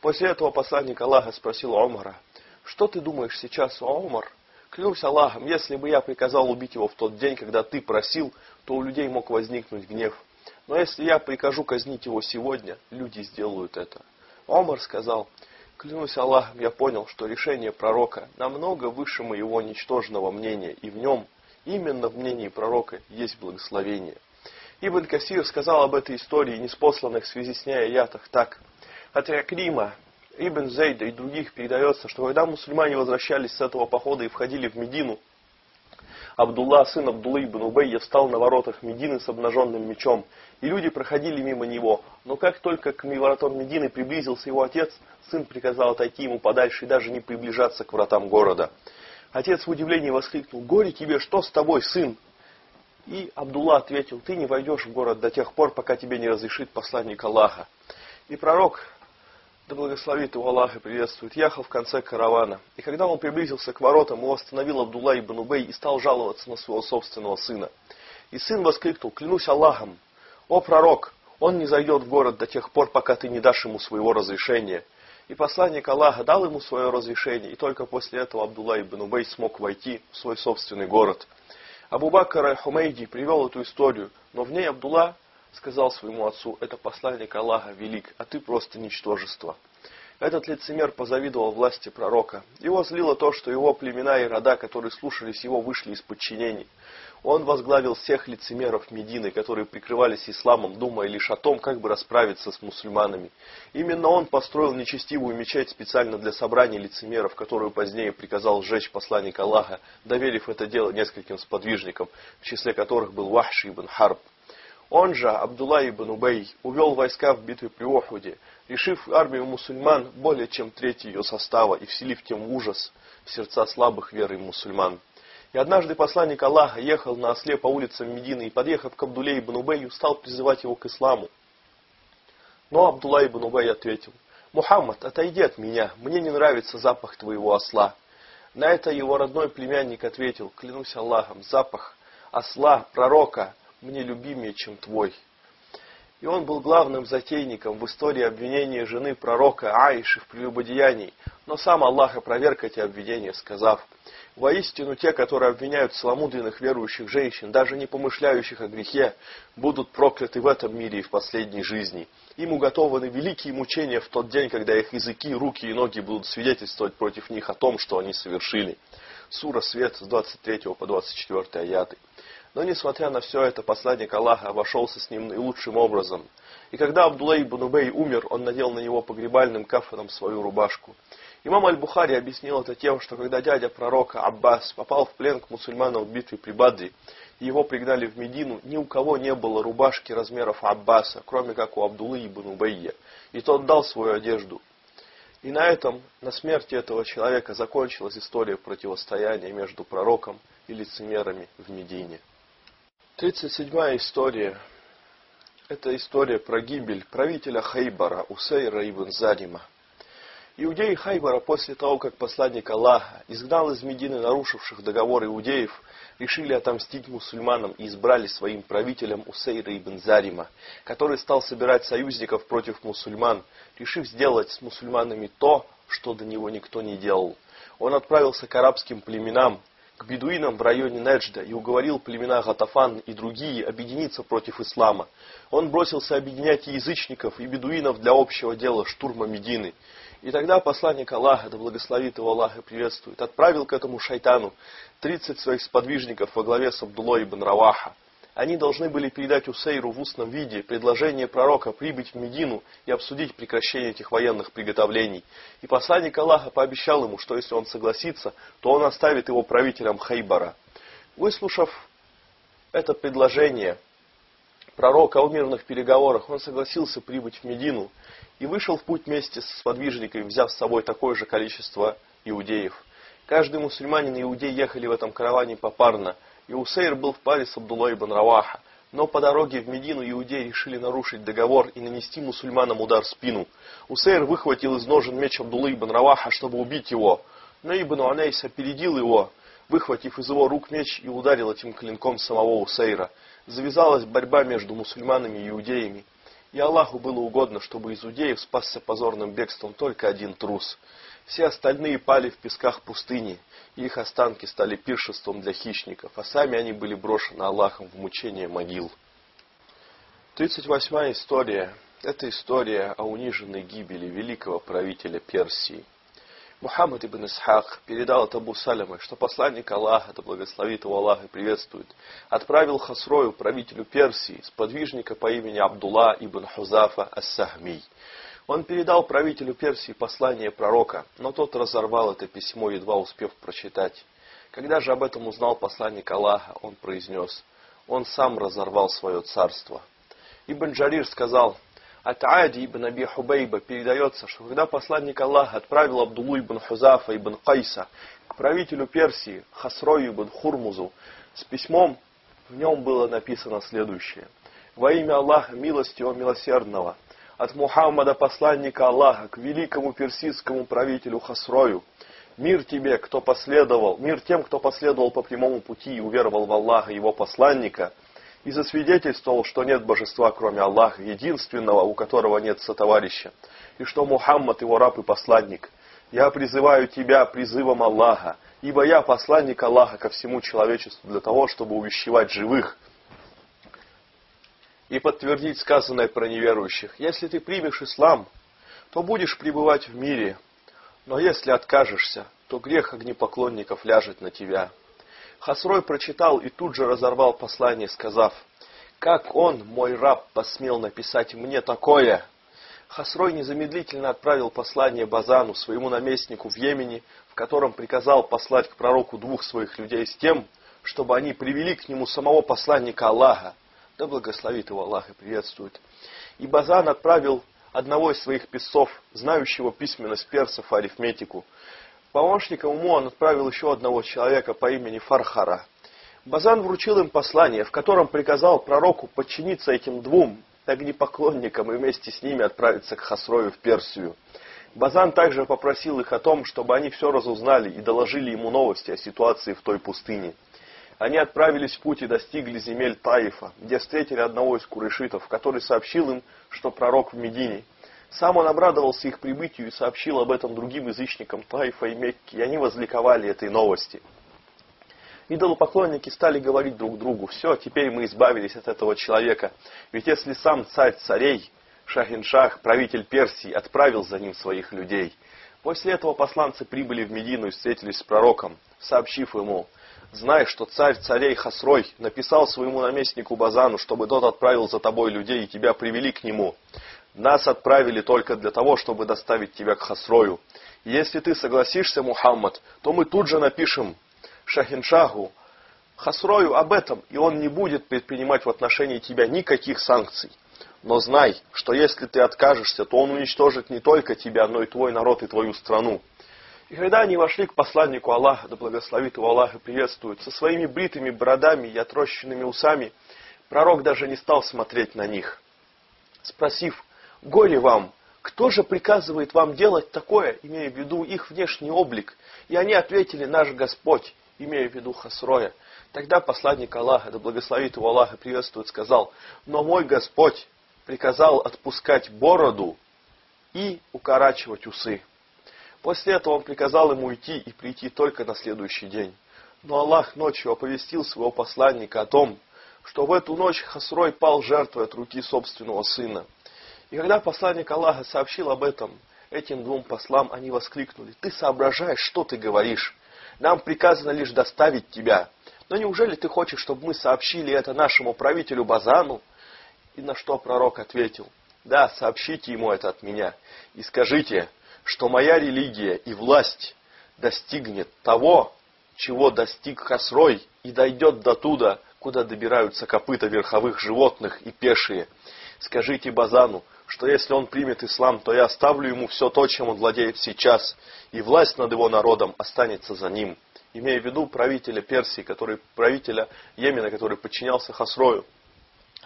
После этого посланник Аллаха спросил Омара, что ты думаешь сейчас, Омар? Клянусь Аллахом, если бы я приказал убить его в тот день, когда ты просил, то у людей мог возникнуть гнев. Но если я прикажу казнить его сегодня, люди сделают это. Омар сказал, клянусь Аллахом, я понял, что решение пророка намного выше моего ничтожного мнения, и в нем, именно в мнении пророка, есть благословение. Ибн Касир сказал об этой истории, неспосланных с разъясняя аятах, так. От Крима, Ибн Зейда и других передается, что когда мусульмане возвращались с этого похода и входили в Медину, Абдулла, сын Абдуллы ибн Убейя, встал на воротах Медины с обнаженным мечом, и люди проходили мимо него. Но как только к воротам Медины приблизился его отец, сын приказал отойти ему подальше и даже не приближаться к вратам города. Отец в удивлении воскликнул, «Горе тебе, что с тобой, сын?» И Абдулла ответил, «Ты не войдешь в город до тех пор, пока тебе не разрешит посланник Аллаха». И пророк да благословит его Аллах и приветствует, ехал в конце каравана. И когда он приблизился к воротам, его остановил Абдулла ибн Убей и стал жаловаться на своего собственного сына. И сын воскликнул, клянусь Аллахом, о пророк, он не зайдет в город до тех пор, пока ты не дашь ему своего разрешения. И посланник Аллаха дал ему свое разрешение, и только после этого Абдулла ибн Убей смог войти в свой собственный город. Абу Бакр аль-Хумейди привел эту историю, но в ней Абдулла сказал своему отцу, это посланник Аллаха велик, а ты просто ничтожество. Этот лицемер позавидовал власти пророка. Его злило то, что его племена и рода, которые слушались его, вышли из подчинений. Он возглавил всех лицемеров Медины, которые прикрывались исламом, думая лишь о том, как бы расправиться с мусульманами. Именно он построил нечестивую мечеть специально для собраний лицемеров, которую позднее приказал сжечь посланник Аллаха, доверив это дело нескольким сподвижникам, в числе которых был Вахши ибн Харб. Он же, Абдулла ибн Убей, увел войска в битве при Охуде, решив армию мусульман более чем треть ее состава и вселив тем ужас в сердца слабых веры мусульман. И однажды посланник Аллаха ехал на осле по улицам Медины и, подъехав к Абдуле ибн Убею, стал призывать его к исламу. Но Абдулла ибн Убей ответил, «Мухаммад, отойди от меня, мне не нравится запах твоего осла». На это его родной племянник ответил, клянусь Аллахом, запах осла, пророка – мне любимее, чем твой. И он был главным затейником в истории обвинения жены пророка Аиши в прелюбодеянии. Но сам Аллах опроверг эти обвинения, сказав, «Воистину те, которые обвиняют сломудренных верующих женщин, даже не помышляющих о грехе, будут прокляты в этом мире и в последней жизни. Им уготованы великие мучения в тот день, когда их языки, руки и ноги будут свидетельствовать против них о том, что они совершили». Сура Свет с 23 по 24 аяты. Но несмотря на все это, посланник Аллаха обошелся с ним наилучшим образом. И когда Абдулла ибн Убей умер, он надел на него погребальным кафаном свою рубашку. Имам Аль-Бухари объяснил это тем, что когда дядя пророка Аббас попал в плен к мусульманам в битве при Бадре, и его пригнали в Медину, ни у кого не было рубашки размеров Аббаса, кроме как у Абдуллы ибн Убейя. И тот дал свою одежду. И на этом, на смерти этого человека, закончилась история противостояния между пророком и лицемерами в Медине. 37 история. Это история про гибель правителя Хайбара, Усейра ибн Задима. Иудеи Хайбара после того, как посланник Аллаха изгнал из Медины нарушивших договор иудеев, решили отомстить мусульманам и избрали своим правителем Усейра ибн Зарима, который стал собирать союзников против мусульман, решив сделать с мусульманами то, что до него никто не делал. Он отправился к арабским племенам, к бедуинам в районе Неджда и уговорил племена Гатафан и другие объединиться против ислама. Он бросился объединять язычников, и бедуинов для общего дела штурма Медины. И тогда посланник Аллаха, да благословит его Аллах и приветствует, отправил к этому шайтану 30 своих сподвижников во главе с Абдулой ибн Раваха. Они должны были передать Усейру в устном виде предложение пророка прибыть в Медину и обсудить прекращение этих военных приготовлений. И посланник Аллаха пообещал ему, что если он согласится, то он оставит его правителем Хайбара. Выслушав это предложение пророка о мирных переговорах, он согласился прибыть в Медину и вышел в путь вместе с подвижниками, взяв с собой такое же количество иудеев. Каждый мусульманин и иудей ехали в этом караване попарно – и Усейр был в паре с Абдуллой ибн Раваха. Но по дороге в Медину иудеи решили нарушить договор и нанести мусульманам удар в спину. Усейр выхватил из ножен меч Абдуллы ибн Раваха, чтобы убить его. Но Ибн Анейс опередил его, выхватив из его рук меч и ударил этим клинком самого Усейра. Завязалась борьба между мусульманами и иудеями. И Аллаху было угодно, чтобы из иудеев спасся позорным бегством только один трус. Все остальные пали в песках пустыни, и их останки стали пиршеством для хищников, а сами они были брошены Аллахом в мучение могил. 38 история – это история о униженной гибели великого правителя Персии – Мухаммад ибн Исхак передал от Абу Саляма, что посланник Аллаха, да благословит его Аллах и приветствует, отправил Хасрою, правителю Персии, сподвижника по имени Абдулла ибн Хузафа Ас-Сахмий. Он передал правителю Персии послание пророка, но тот разорвал это письмо, едва успев прочитать. Когда же об этом узнал посланник Аллаха, он произнес, он сам разорвал свое царство. Ибн Джарир сказал, от Ади ибн Аби Хубейба передается, что когда посланник Аллаха отправил Абдулу ибн Хузафа ибн Кайса к правителю Персии Хасрою ибн Хурмузу с письмом, в нем было написано следующее. Во имя Аллаха милостивого милосердного, от Мухаммада посланника Аллаха к великому персидскому правителю Хасрою, Мир тебе, кто последовал, мир тем, кто последовал по прямому пути и уверовал в Аллаха, его посланника – и засвидетельствовал, что нет божества, кроме Аллаха, единственного, у которого нет сотоварища, и что Мухаммад его раб и посланник. Я призываю тебя призывом Аллаха, ибо я посланник Аллаха ко всему человечеству для того, чтобы увещевать живых и подтвердить сказанное про неверующих. Если ты примешь ислам, то будешь пребывать в мире, но если откажешься, то грех огнепоклонников ляжет на тебя. Хасрой прочитал и тут же разорвал послание, сказав, «Как он, мой раб, посмел написать мне такое?» Хасрой незамедлительно отправил послание Базану, своему наместнику в Йемене, в котором приказал послать к пророку двух своих людей с тем, чтобы они привели к нему самого посланника Аллаха. Да благословит его Аллах и приветствует. И Базан отправил одного из своих писцов, знающего письменность персов арифметику, Помощником ему он отправил еще одного человека по имени Фархара. Базан вручил им послание, в котором приказал пророку подчиниться этим двум огнепоклонникам и вместе с ними отправиться к Хасрою в Персию. Базан также попросил их о том, чтобы они все разузнали и доложили ему новости о ситуации в той пустыне. Они отправились в путь и достигли земель Таифа, где встретили одного из курышитов, который сообщил им, что пророк в Медине – сам он обрадовался их прибытию и сообщил об этом другим язычникам Таифа и Мекки, и они возликовали этой новости. Идолопоклонники стали говорить друг другу, все, теперь мы избавились от этого человека. Ведь если сам царь царей, Шахиншах, правитель Персии, отправил за ним своих людей. После этого посланцы прибыли в Медину и встретились с пророком, сообщив ему, «Знай, что царь царей Хасрой написал своему наместнику Базану, чтобы тот отправил за тобой людей и тебя привели к нему. Нас отправили только для того, чтобы доставить тебя к Хасрою. если ты согласишься, Мухаммад, то мы тут же напишем Шахиншаху, Хасрою об этом, и он не будет предпринимать в отношении тебя никаких санкций. Но знай, что если ты откажешься, то он уничтожит не только тебя, но и твой народ и твою страну. И когда они вошли к посланнику Аллаха, да благословит его Аллах и приветствует, со своими бритыми бородами и отрощенными усами, пророк даже не стал смотреть на них. Спросив, Горе вам! Кто же приказывает вам делать такое, имея в виду их внешний облик? И они ответили, наш Господь, имея в виду Хасроя. Тогда посланник Аллаха, да благословит его Аллах приветствует, сказал, но мой Господь приказал отпускать бороду и укорачивать усы. После этого он приказал ему идти и прийти только на следующий день. Но Аллах ночью оповестил своего посланника о том, что в эту ночь Хасрой пал жертвой от руки собственного сына. И когда посланник Аллаха сообщил об этом этим двум послам, они воскликнули, ты соображаешь, что ты говоришь? Нам приказано лишь доставить тебя. Но неужели ты хочешь, чтобы мы сообщили это нашему правителю Базану? И на что пророк ответил, да, сообщите ему это от меня. И скажите, что моя религия и власть достигнет того, чего достиг Хасрой, и дойдет до туда, куда добираются копыта верховых животных и пешие. Скажите Базану, что если он примет ислам, то я оставлю ему все то, чем он владеет сейчас, и власть над его народом останется за ним. Имея в виду правителя Персии, который, правителя Йемена, который подчинялся Хасрою.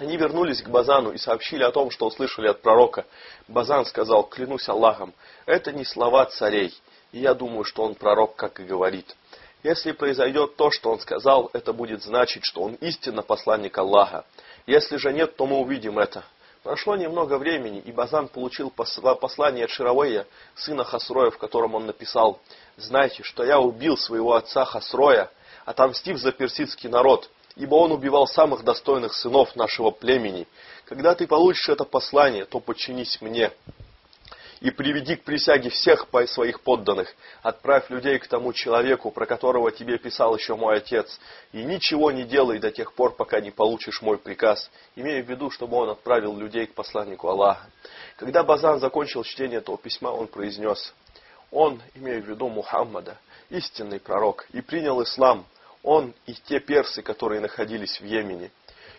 Они вернулись к Базану и сообщили о том, что услышали от пророка. Базан сказал, клянусь Аллахом, это не слова царей, и я думаю, что он пророк, как и говорит. Если произойдет то, что он сказал, это будет значить, что он истинно посланник Аллаха. Если же нет, то мы увидим это. Прошло немного времени, и Базан получил послание от Ширавея, сына Хасроя, в котором он написал, «Знайте, что я убил своего отца Хасроя, отомстив за персидский народ, ибо он убивал самых достойных сынов нашего племени. Когда ты получишь это послание, то подчинись мне и приведи к присяге всех своих подданных. Отправь людей к тому человеку, про которого тебе писал еще мой отец, и ничего не делай до тех пор, пока не получишь мой приказ, имея в виду, чтобы он отправил людей к посланнику Аллаха. Когда Базан закончил чтение этого письма, он произнес, он, имея в виду Мухаммада, истинный пророк, и принял ислам, он и те персы, которые находились в Йемене.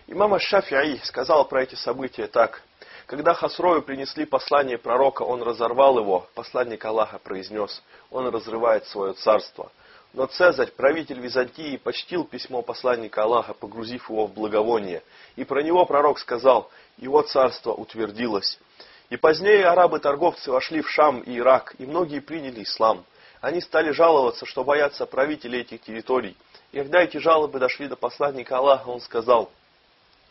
Имам Аш-Шафи'и сказал про эти события так. Когда Хасрою принесли послание пророка, он разорвал его. Посланник Аллаха произнес, он разрывает свое царство. Но Цезарь, правитель Византии, почтил письмо посланника Аллаха, погрузив его в благовоние. И про него пророк сказал, его царство утвердилось. И позднее арабы-торговцы вошли в Шам и Ирак, и многие приняли ислам. Они стали жаловаться, что боятся правителей этих территорий. И когда эти жалобы дошли до посланника Аллаха, он сказал,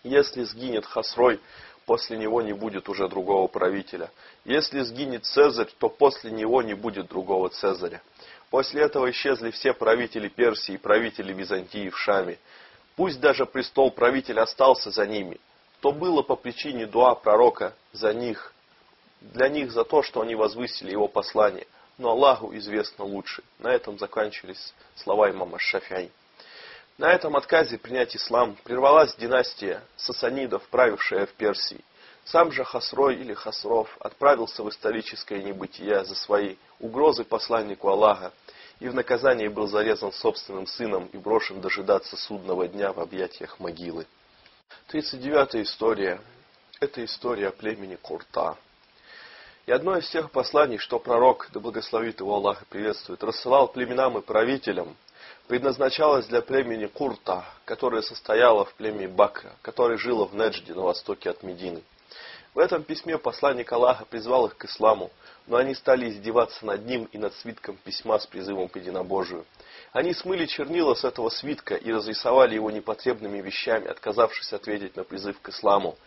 если сгинет Хасрой, после него не будет уже другого правителя. Если сгинет Цезарь, то после него не будет другого Цезаря. После этого исчезли все правители Персии и правители Византии в Шаме. Пусть даже престол правителя остался за ними, то было по причине дуа пророка за них, для них за то, что они возвысили его послание. Но Аллаху известно лучше. На этом заканчивались слова имама Шафиай. На этом отказе принять ислам прервалась династия сасанидов, правившая в Персии. Сам же Хасрой или Хасров отправился в историческое небытие за свои угрозы посланнику Аллаха и в наказание был зарезан собственным сыном и брошен дожидаться судного дня в объятиях могилы. 39 история. Это история о племени Курта. И одно из тех посланий, что пророк, да благословит его Аллах и приветствует, рассылал племенам и правителям, предназначалась для племени Курта, которое состояло в племени Бакра, которое жило в Неджде на востоке от Медины. В этом письме посланник Аллаха призвал их к исламу, но они стали издеваться над ним и над свитком письма с призывом к единобожию. Они смыли чернила с этого свитка и разрисовали его непотребными вещами, отказавшись ответить на призыв к исламу.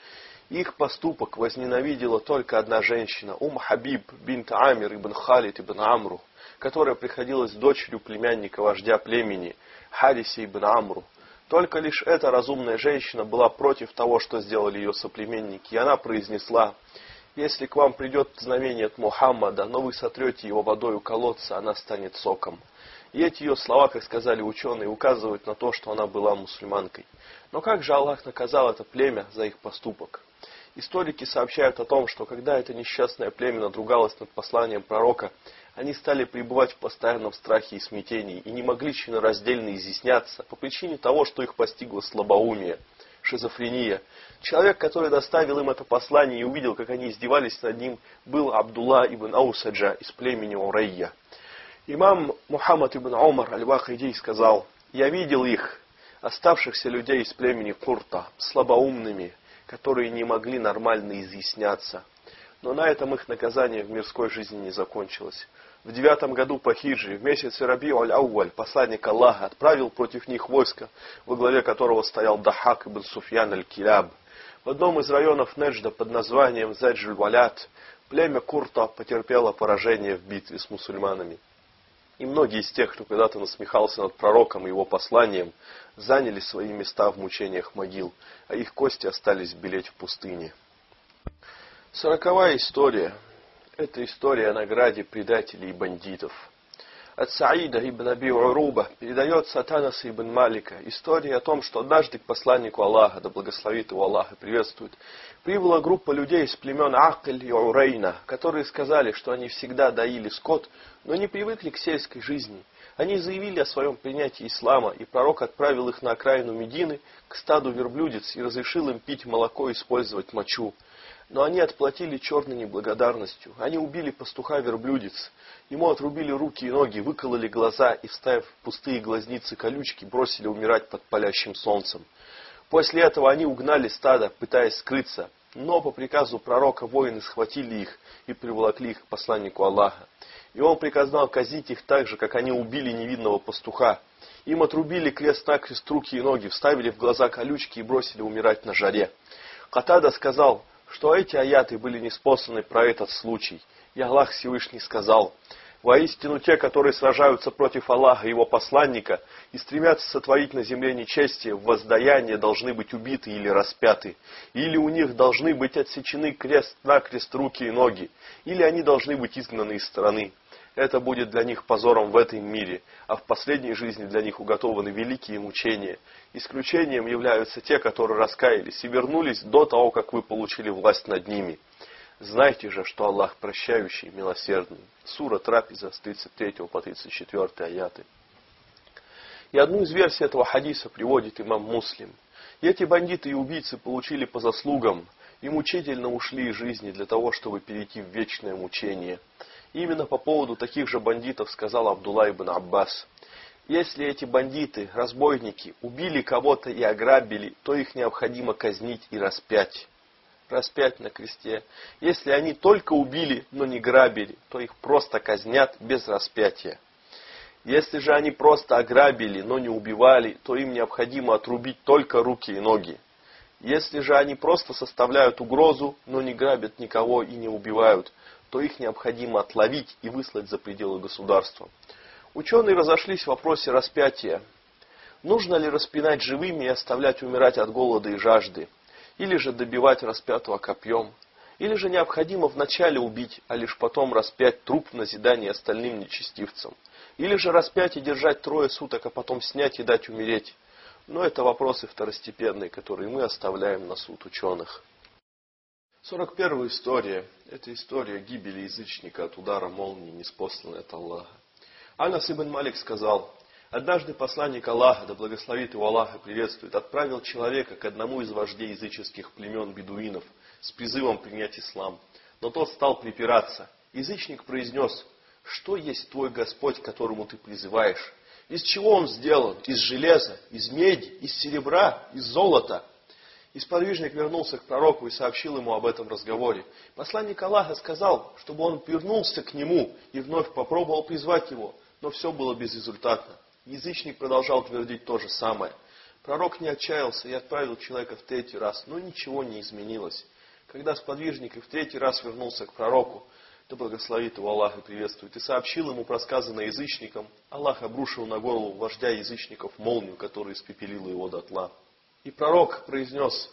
Их поступок возненавидела только одна женщина, Ум Хабиб бинт Амир ибн Халид ибн Амру, которая приходилась дочерью племянника вождя племени Хариси ибн Амру. Только лишь эта разумная женщина была против того, что сделали ее соплеменники, и она произнесла, «Если к вам придет знамение от Мухаммада, но вы сотрете его водой у колодца, она станет соком». И эти ее слова, как сказали ученые, указывают на то, что она была мусульманкой. Но как же Аллах наказал это племя за их поступок? Историки сообщают о том, что когда это несчастное племя надругалось над посланием пророка, они стали пребывать в постоянном страхе и смятении и не могли членораздельно изъясняться по причине того, что их постигло слабоумие, шизофрения. Человек, который доставил им это послание и увидел, как они издевались над ним, был Абдулла ибн Аусаджа из племени Урайя. Имам Мухаммад ибн Умар аль-Вахидий сказал, «Я видел их, оставшихся людей из племени Курта, слабоумными, которые не могли нормально изъясняться. Но на этом их наказание в мирской жизни не закончилось. В девятом году по хиджи, в месяце Раби Аль-Ауаль, посланник Аллаха отправил против них войско, во главе которого стоял Дахак ибн Суфьян Аль-Киляб. В одном из районов Неджда под названием Заджуль-Валят племя Курта потерпело поражение в битве с мусульманами. И многие из тех, кто когда-то насмехался над пророком и его посланием, заняли свои места в мучениях могил, а их кости остались белеть в пустыне. Сороковая история. Это история о награде предателей и бандитов. От Саида ибн Аби Уруба передается от Анаса ибн Малика история о том, что однажды к посланнику Аллаха, да благословит его Аллах и приветствует, прибыла группа людей из племен Акль и Урейна, которые сказали, что они всегда доили скот, но не привыкли к сельской жизни. Они заявили о своем принятии ислама, и пророк отправил их на окраину Медины к стаду верблюдец и разрешил им пить молоко и использовать мочу. Но они отплатили черной неблагодарностью. Они убили пастуха верблюдец. Ему отрубили руки и ноги, выкололи глаза и, вставив в пустые глазницы колючки, бросили умирать под палящим солнцем. После этого они угнали стадо, пытаясь скрыться. Но по приказу пророка воины схватили их и приволокли их к посланнику Аллаха. И он приказал казнить их так же, как они убили невидного пастуха. Им отрубили крест-накрест руки и ноги, вставили в глаза колючки и бросили умирать на жаре. Катада сказал, что эти аяты были неспосланы про этот случай. И Аллах Всевышний сказал, Воистину те, которые сражаются против Аллаха и его посланника и стремятся сотворить на земле нечестие, в воздаяние должны быть убиты или распяты, или у них должны быть отсечены крест-накрест руки и ноги, или они должны быть изгнаны из страны. Это будет для них позором в этом мире, а в последней жизни для них уготованы великие мучения. Исключением являются те, которые раскаялись и вернулись до того, как вы получили власть над ними. Знайте же, что Аллах прощающий, милосердный. Сура Трапеза с 33 по 34 аяты. И одну из версий этого хадиса приводит имам Муслим. И эти бандиты и убийцы получили по заслугам и мучительно ушли из жизни для того, чтобы перейти в вечное мучение. Именно по поводу таких же бандитов сказал Абдулла ибн Аббас. Если эти бандиты, разбойники, убили кого-то и ограбили, то их необходимо казнить и распять распять на кресте. Если они только убили, но не грабили, то их просто казнят без распятия. Если же они просто ограбили, но не убивали, то им необходимо отрубить только руки и ноги. Если же они просто составляют угрозу, но не грабят никого и не убивают, то их необходимо отловить и выслать за пределы государства. Ученые разошлись в вопросе распятия. Нужно ли распинать живыми и оставлять умирать от голода и жажды? или же добивать распятого копьем, или же необходимо вначале убить, а лишь потом распять труп в назидание остальным нечестивцам, или же распять и держать трое суток, а потом снять и дать умереть. Но это вопросы второстепенные, которые мы оставляем на суд ученых. 41 история. Это история гибели язычника от удара молнии, неспосланной от Аллаха. Анас ибн Малик сказал, Однажды посланник Аллаха, да благословит его Аллах приветствует, отправил человека к одному из вождей языческих племен бедуинов с призывом принять ислам. Но тот стал припираться. Язычник произнес, что есть твой Господь, которому ты призываешь? Из чего он сделан? Из железа, из меди, из серебра, из золота? Исподвижник вернулся к пророку и сообщил ему об этом разговоре. Посланник Аллаха сказал, чтобы он вернулся к нему и вновь попробовал призвать его, но все было безрезультатно. Язычник продолжал твердить то же самое. Пророк не отчаялся и отправил человека в третий раз, но ничего не изменилось. Когда сподвижник и в третий раз вернулся к пророку, да благословит его Аллах и приветствует, и сообщил ему про сказанное язычникам, Аллах обрушил на голову вождя язычников молнию, которая испепелила его дотла. И пророк произнес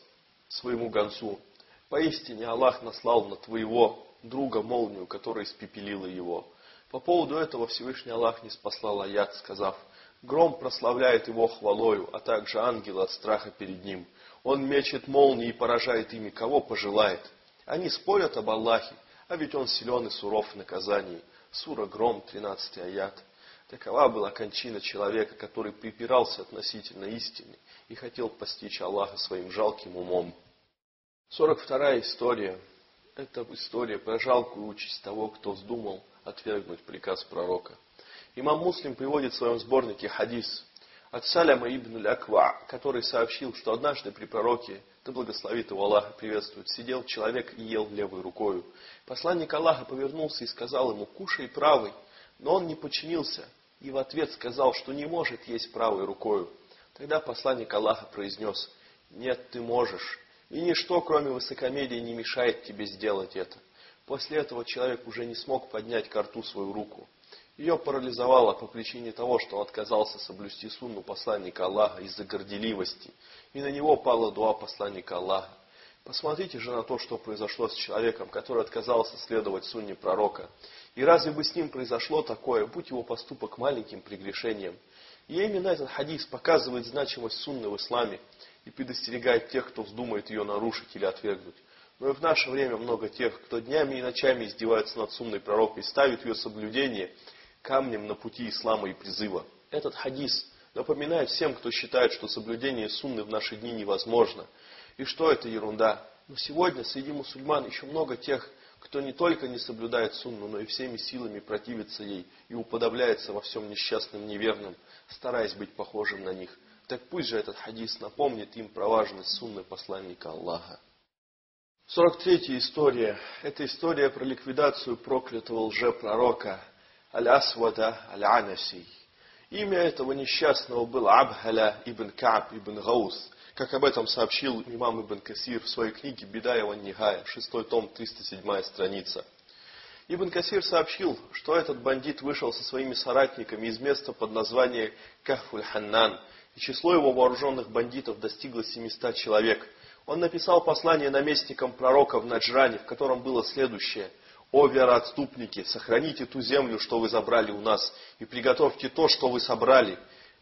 своему гонцу, поистине Аллах наслал на твоего друга молнию, которая испепелила его. По поводу этого Всевышний Аллах не спаслал аят, сказав, Гром прославляет его хвалою, а также ангелы от страха перед ним. Он мечет молнии и поражает ими, кого пожелает. Они спорят об Аллахе, а ведь он силен и суров в наказании. Сура Гром, 13 аят. Такова была кончина человека, который припирался относительно истины и хотел постичь Аллаха своим жалким умом. 42 история. Это история про жалкую участь того, кто вздумал отвергнуть приказ пророка. Имам Муслим приводит в своем сборнике хадис от Саляма ибн Аква, который сообщил, что однажды при пророке, да благословит его Аллах приветствует, сидел человек и ел левой рукою. Посланник Аллаха повернулся и сказал ему, кушай правой, но он не подчинился и в ответ сказал, что не может есть правой рукою. Тогда посланник Аллаха произнес, нет, ты можешь, и ничто, кроме высокомерия, не мешает тебе сделать это. После этого человек уже не смог поднять к рту свою руку. Ее парализовало по причине того, что он отказался соблюсти сунну посланника Аллаха из-за горделивости. И на него пала дуа посланника Аллаха. Посмотрите же на то, что произошло с человеком, который отказался следовать сунне пророка. И разве бы с ним произошло такое, будь его поступок маленьким прегрешением? И именно этот хадис показывает значимость сунны в исламе и предостерегает тех, кто вздумает ее нарушить или отвергнуть. Но и в наше время много тех, кто днями и ночами издевается над сунной пророка и ставит ее соблюдение – камнем на пути ислама и призыва. Этот хадис напоминает всем, кто считает, что соблюдение сунны в наши дни невозможно. И что это ерунда. Но сегодня среди мусульман еще много тех, кто не только не соблюдает сунну, но и всеми силами противится ей и уподобляется во всем несчастным неверным, стараясь быть похожим на них. Так пусть же этот хадис напомнит им про важность сунны посланника Аллаха. 43 история. Это история про ликвидацию проклятого лжепророка Аль-Асвада Аль-Анаси. Имя этого несчастного было Абхаля ибн Кааб ибн Гаус, как об этом сообщил имам Ибн Касир в своей книге «Бедая ван Нигая», шестой том, 307 страница. Ибн Касир сообщил, что этот бандит вышел со своими соратниками из места под названием Кахфуль-Ханнан, и число его вооруженных бандитов достигло 700 человек. Он написал послание наместникам пророка в Наджране, в котором было следующее. «О вероотступники, сохраните ту землю, что вы забрали у нас, и приготовьте то, что вы собрали.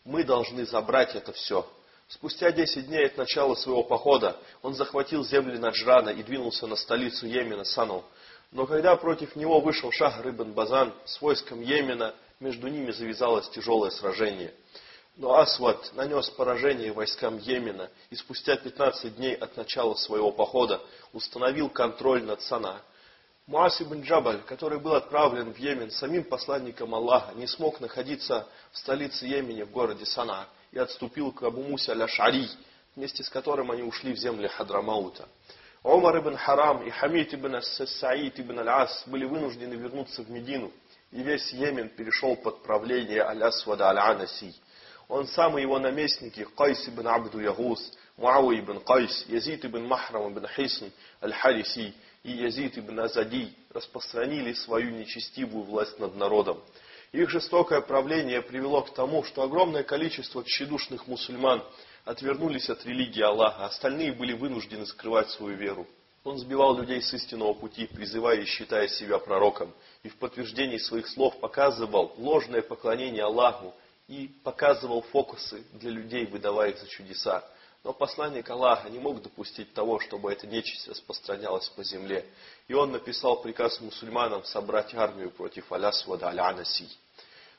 Мы должны забрать это все». Спустя 10 дней от начала своего похода он захватил земли Наджрана и двинулся на столицу Йемена Сану. Но когда против него вышел Шах Рыбан Базан с войском Йемена, между ними завязалось тяжелое сражение. Но Асвад нанес поражение войскам Йемена и спустя 15 дней от начала своего похода установил контроль над Сана. Муас ибн Джабаль, который был отправлен в Йемен самим посланником Аллаха, не смог находиться в столице Йемени в городе Сана и отступил к Абу Муся аля-Шари, вместе с которым они ушли в земли Хадрамаута. Умар ибн Харам и Хамид ибн Саид ибн Аль-Ас были вынуждены вернуться в Медину, и весь Йемен перешел под правление Аль-Асвада Аль-Анаси. Он сам и его наместники Кайс ибн Абду Ягус, Муауи ибн Кайс, Язид ибн Махрам ибн Хисн Аль-Хариси и Язид ибн Азади распространили свою нечестивую власть над народом. Их жестокое правление привело к тому, что огромное количество тщедушных мусульман отвернулись от религии Аллаха, остальные были вынуждены скрывать свою веру. Он сбивал людей с истинного пути, призывая и считая себя пророком, и в подтверждении своих слов показывал ложное поклонение Аллаху и показывал фокусы для людей, выдавая их за чудеса. Но посланник Аллаха не мог допустить того, чтобы эта нечисть распространялась по земле. И он написал приказ мусульманам собрать армию против Алясвада Аля-Анаси.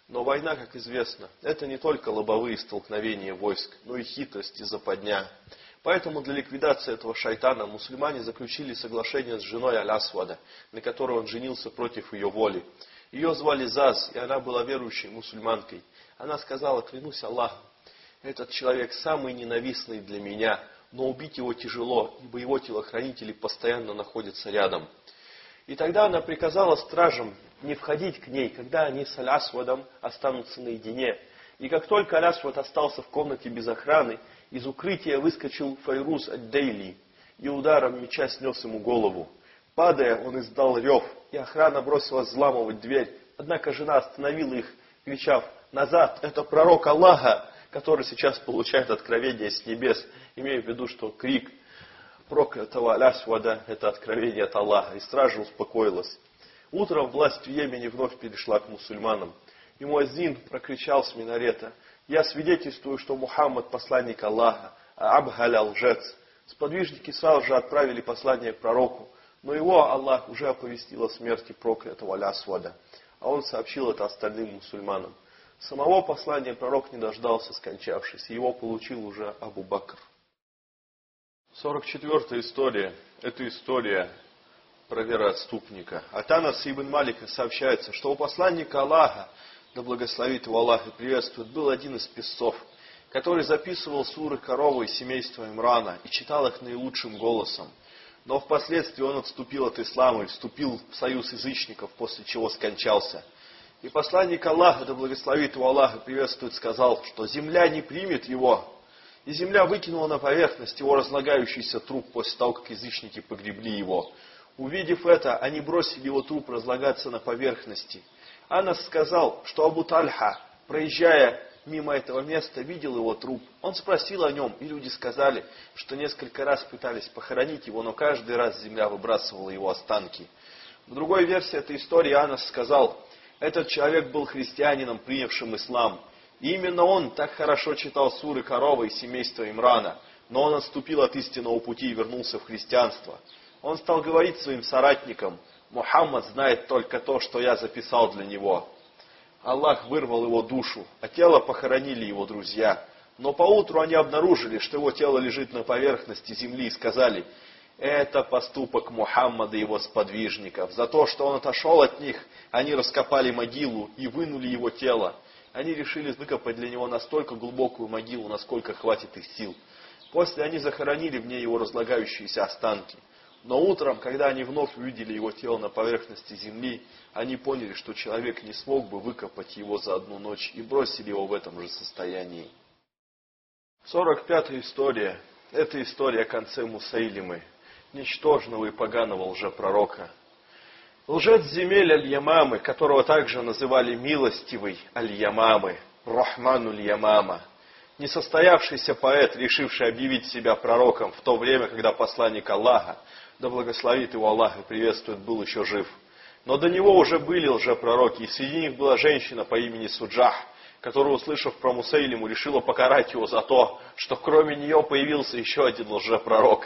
Но война, как известно, это не только лобовые столкновения войск, но и хитрость и западня. Поэтому для ликвидации этого шайтана мусульмане заключили соглашение с женой Алясвада, на которой он женился против ее воли. Ее звали Заз, и она была верующей мусульманкой. Она сказала, клянусь Аллахом, этот человек самый ненавистный для меня, но убить его тяжело, ибо его телохранители постоянно находятся рядом. И тогда она приказала стражам не входить к ней, когда они с Алясвадом останутся наедине. И как только Алясвад остался в комнате без охраны, из укрытия выскочил Файрус Ад-Дейли и ударом меча снес ему голову. Падая, он издал рев, и охрана бросилась взламывать дверь. Однако жена остановила их, кричав «Назад! Это пророк Аллаха!» Который сейчас получает откровение с небес, имея в виду, что крик проклятого Алясвада – это откровение от Аллаха, и стража успокоилась. Утром власть в Йемене вновь перешла к мусульманам. И Муазин прокричал с минарета, «Я свидетельствую, что Мухаммад – посланник Аллаха, а Абгаля – лжец». Сподвижники сразу же отправили послание пророку, но его Аллах уже оповестил о смерти проклятого Алясвада, а он сообщил это остальным мусульманам. Самого послания пророк не дождался, скончавшись, его получил уже Абу Бакр. 44 история. Это история про вероотступника. От Анаса ибн Малика сообщается, что у посланника Аллаха, да благословит его Аллах и приветствует, был один из песцов, который записывал суры коровы из семейства Имрана и читал их наилучшим голосом. Но впоследствии он отступил от ислама и вступил в союз язычников, после чего скончался – и посланник Аллаха, да благословит его Аллах и приветствует, сказал, что земля не примет его. И земля выкинула на поверхность его разлагающийся труп после того, как язычники погребли его. Увидев это, они бросили его труп разлагаться на поверхности. Анас сказал, что Абу Тальха, проезжая мимо этого места, видел его труп. Он спросил о нем, и люди сказали, что несколько раз пытались похоронить его, но каждый раз земля выбрасывала его останки. В другой версии этой истории Анас сказал, этот человек был христианином, принявшим ислам. И именно он так хорошо читал суры коровы и семейства Имрана, но он отступил от истинного пути и вернулся в христианство. Он стал говорить своим соратникам, Мухаммад знает только то, что я записал для него. Аллах вырвал его душу, а тело похоронили его друзья. Но поутру они обнаружили, что его тело лежит на поверхности земли и сказали, это поступок Мухаммада и его сподвижников. За то, что он отошел от них, они раскопали могилу и вынули его тело. Они решили выкопать для него настолько глубокую могилу, насколько хватит их сил. После они захоронили в ней его разлагающиеся останки. Но утром, когда они вновь увидели его тело на поверхности земли, они поняли, что человек не смог бы выкопать его за одну ночь и бросили его в этом же состоянии. 45-я история. Это история о конце Мусаилимы, ничтожного и поганого лжепророка. Лжец земель Аль-Ямамы, которого также называли милостивый Аль-Ямамы, Рахману Аль-Ямама, несостоявшийся поэт, решивший объявить себя пророком в то время, когда посланник Аллаха, да благословит его Аллах и приветствует, был еще жив. Но до него уже были лжепророки, и среди них была женщина по имени Суджах, которая, услышав про Мусаилиму, решила покарать его за то, что кроме нее появился еще один лжепророк.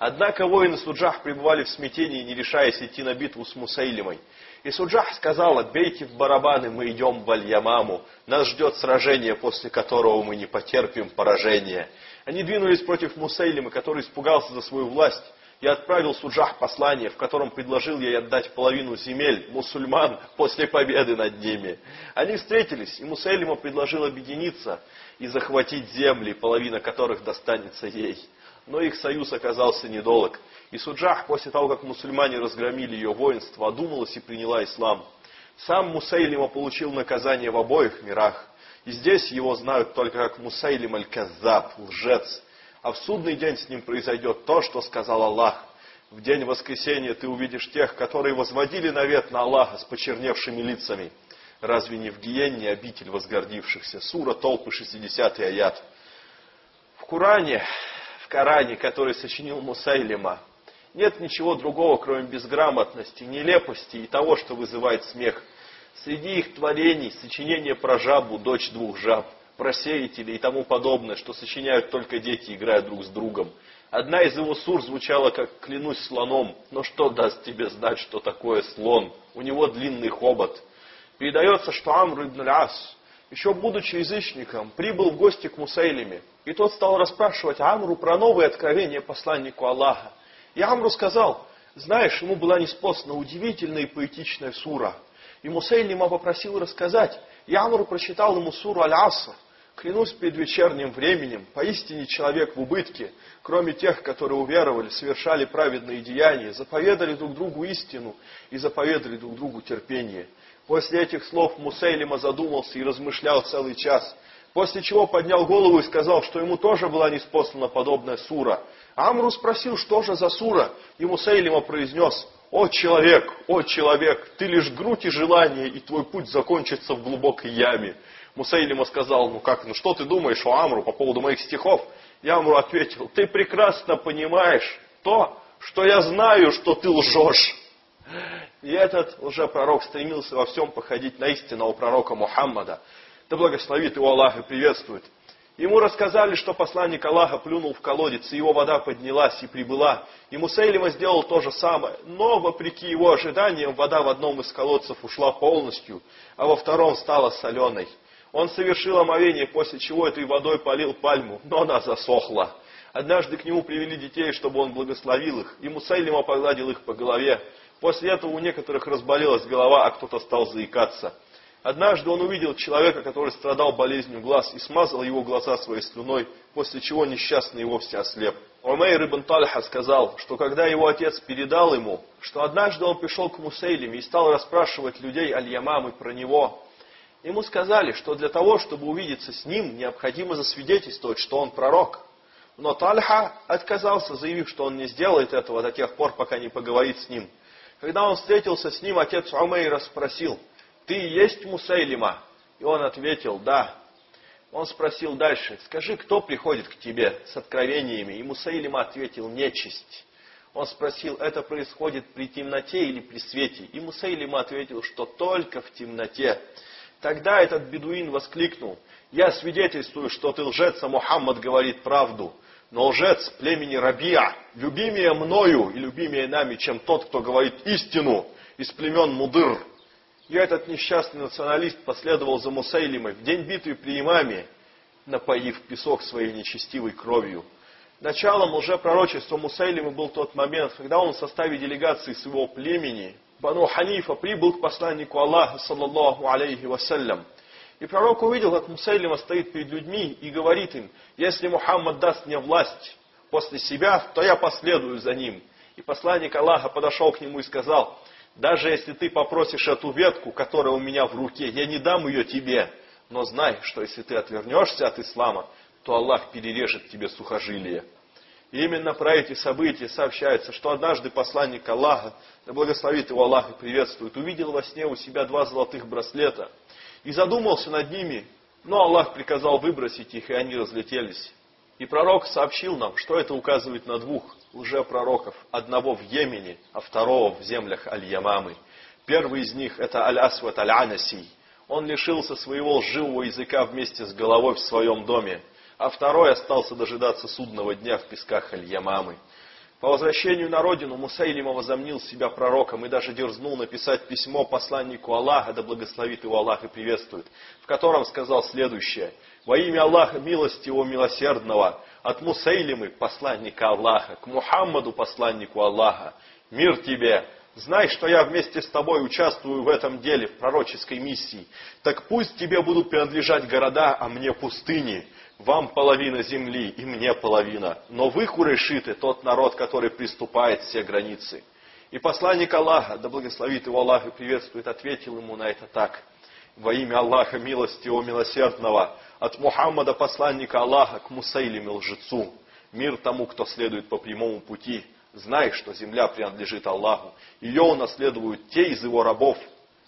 Однако воины Суджах пребывали в смятении, не решаясь идти на битву с Мусаилимой. И Суджах сказала, бейте в барабаны, мы идем в Аль-Ямаму. Нас ждет сражение, после которого мы не потерпим поражения. Они двинулись против Мусаилимы, который испугался за свою власть я отправил Суджах послание, в котором предложил ей отдать половину земель мусульман после победы над ними. Они встретились, и Мусайлима предложил объединиться и захватить земли, половина которых достанется ей. Но их союз оказался недолг. И Суджах, после того, как мусульмане разгромили ее воинство, одумалась и приняла ислам. Сам Мусайлима получил наказание в обоих мирах. И здесь его знают только как Мусайлим аль-Каззаб, лжец, а в судный день с ним произойдет то, что сказал Аллах. В день воскресения ты увидишь тех, которые возводили навет на Аллаха с почерневшими лицами. Разве не в Гиенне обитель возгордившихся? Сура Толпы, 60 аят. В Коране, Коране, который сочинил Мусайлима, нет ничего другого, кроме безграмотности, нелепости и того, что вызывает смех. Среди их творений сочинение про жабу, дочь двух жаб – про сеятелей и тому подобное, что сочиняют только дети, играя друг с другом. Одна из его сур звучала как «клянусь слоном», но что даст тебе знать, что такое слон? У него длинный хобот. Передается, что Амр ибн Ас, еще будучи язычником, прибыл в гости к Мусайлиме, и тот стал расспрашивать Амру про новые откровения посланнику Аллаха. И Амру сказал, знаешь, ему была неспослана удивительная и поэтичная сура. И Мусайлима попросил рассказать, и Амру прочитал ему суру Аль-Аср, Клянусь перед вечерним временем, поистине человек в убытке, кроме тех, которые уверовали, совершали праведные деяния, заповедали друг другу истину и заповедали друг другу терпение. После этих слов Мусейлима задумался и размышлял целый час, после чего поднял голову и сказал, что ему тоже была неспослана подобная сура. Амру спросил, что же за сура, и Мусейлима произнес, «О человек, о человек, ты лишь грудь и желание, и твой путь закончится в глубокой яме». Мусаилима сказал, ну как, ну что ты думаешь о Амру по поводу моих стихов? Я Амру ответил, ты прекрасно понимаешь то, что я знаю, что ты лжешь. И этот лжепророк стремился во всем походить на истинного пророка Мухаммада. Да благословит его Аллах и приветствует. Ему рассказали, что посланник Аллаха плюнул в колодец, и его вода поднялась и прибыла. И Мусейлима сделал то же самое. Но, вопреки его ожиданиям, вода в одном из колодцев ушла полностью, а во втором стала соленой. Он совершил омовение, после чего этой водой полил пальму, но она засохла. Однажды к нему привели детей, чтобы он благословил их, и Мусайлима погладил их по голове. После этого у некоторых разболелась голова, а кто-то стал заикаться. Однажды он увидел человека, который страдал болезнью глаз, и смазал его глаза своей слюной, после чего несчастный вовсе ослеп. Умейр ибн Тальха сказал, что когда его отец передал ему, что однажды он пришел к Мусейлиме и стал расспрашивать людей Аль-Ямамы про него, Ему сказали, что для того, чтобы увидеться с ним, необходимо засвидетельствовать, что он пророк. Но Тальха отказался, заявив, что он не сделает этого до тех пор, пока не поговорит с ним. Когда он встретился с ним, отец Умейра спросил, «Ты есть Мусайлима?» И он ответил, «Да». Он спросил дальше, «Скажи, кто приходит к тебе с откровениями?» И Мусайлима ответил, «Нечисть». Он спросил, это происходит при темноте или при свете? И Мусайлима ответил, что только в темноте. Тогда этот бедуин воскликнул, «Я свидетельствую, что ты лжец, а Мухаммад говорит правду, но лжец племени Рабия, любимее мною и любимее нами, чем тот, кто говорит истину из племен Мудыр». И этот несчастный националист последовал за Мусайлимой в день битвы при имаме, напоив песок своей нечестивой кровью. Началом лжепророчества Мусайлимы был тот момент, когда он в составе делегации своего племени Бану Ханифа прибыл к посланнику Аллаха, саллаллаху алейхи вассалям. И пророк увидел, как Мусайлима стоит перед людьми и говорит им, если Мухаммад даст мне власть после себя, то я последую за ним. И посланник Аллаха подошел к нему и сказал, даже если ты попросишь эту ветку, которая у меня в руке, я не дам ее тебе. Но знай, что если ты отвернешься от ислама, то Аллах перережет тебе сухожилие. И именно про эти события сообщается, что однажды посланник Аллаха, да благословит его Аллах и приветствует, увидел во сне у себя два золотых браслета и задумался над ними, но Аллах приказал выбросить их, и они разлетелись. И пророк сообщил нам, что это указывает на двух лжепророков, одного в Йемене, а второго в землях Аль-Ямамы. Первый из них это Аль-Асват Аль-Анасий. Он лишился своего лживого языка вместе с головой в своем доме а второй остался дожидаться судного дня в песках Аль-Ямамы. По возвращению на родину Мусайлима возомнил себя пророком и даже дерзнул написать письмо посланнику Аллаха, да благословит его Аллах и приветствует, в котором сказал следующее. «Во имя Аллаха милости его милосердного, от Мусайлимы, посланника Аллаха, к Мухаммаду, посланнику Аллаха, мир тебе, Знай, что я вместе с тобой участвую в этом деле, в пророческой миссии. Так пусть тебе будут принадлежать города, а мне пустыни. Вам половина земли и мне половина. Но вы, курейшиты, тот народ, который приступает все границы. И посланник Аллаха, да благословит его Аллах и приветствует, ответил ему на это так. Во имя Аллаха, милости его милосердного, от Мухаммада, посланника Аллаха, к Мусайлиме лжецу. Мир тому, кто следует по прямому пути. Знай, что земля принадлежит Аллаху. Ее унаследуют те из его рабов,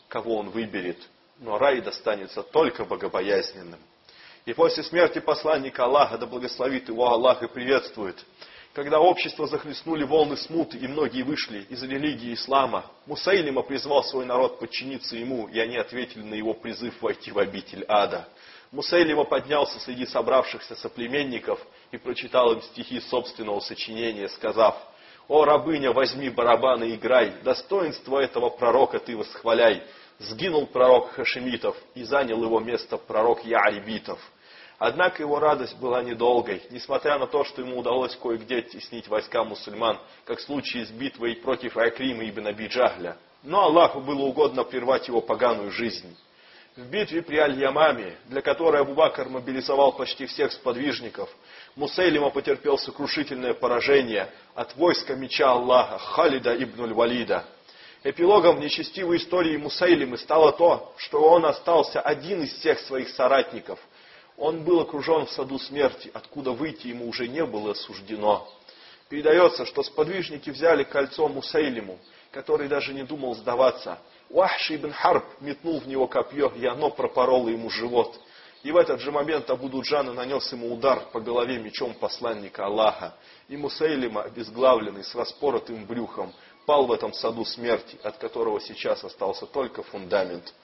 кого он выберет. Но рай достанется только богобоязненным. И после смерти посланника Аллаха, да благословит его Аллах и приветствует, когда общество захлестнули волны смуты, и многие вышли из религии ислама, Мусайлима призвал свой народ подчиниться ему, и они ответили на его призыв войти в обитель ада. Мусайлима поднялся среди собравшихся соплеменников и прочитал им стихи собственного сочинения, сказав, «О, рабыня, возьми барабаны и играй, достоинство этого пророка ты восхваляй, Сгинул пророк Хашемитов и занял его место пророк Ярибитов. Однако его радость была недолгой, несмотря на то, что ему удалось кое-где теснить войска мусульман, как в случае с битвой против Акрима ибн Абиджахля. Но Аллаху было угодно прервать его поганую жизнь. В битве при Аль-Ямаме, для которой Абу-Бакр мобилизовал почти всех сподвижников, Мусейлима потерпел сокрушительное поражение от войска меча Аллаха Халида ибн Валида. Эпилогом нечестивой истории Мусайлимы стало то, что он остался один из всех своих соратников. Он был окружен в саду смерти, откуда выйти ему уже не было суждено. Передается, что сподвижники взяли кольцо Мусайлиму, который даже не думал сдаваться. Уахши ибн Харб метнул в него копье, и оно пропороло ему живот. И в этот же момент Абу Дуджана нанес ему удар по голове мечом посланника Аллаха. И Мусайлима, обезглавленный, с распоротым брюхом, пал в этом саду смерти, от которого сейчас остался только фундамент.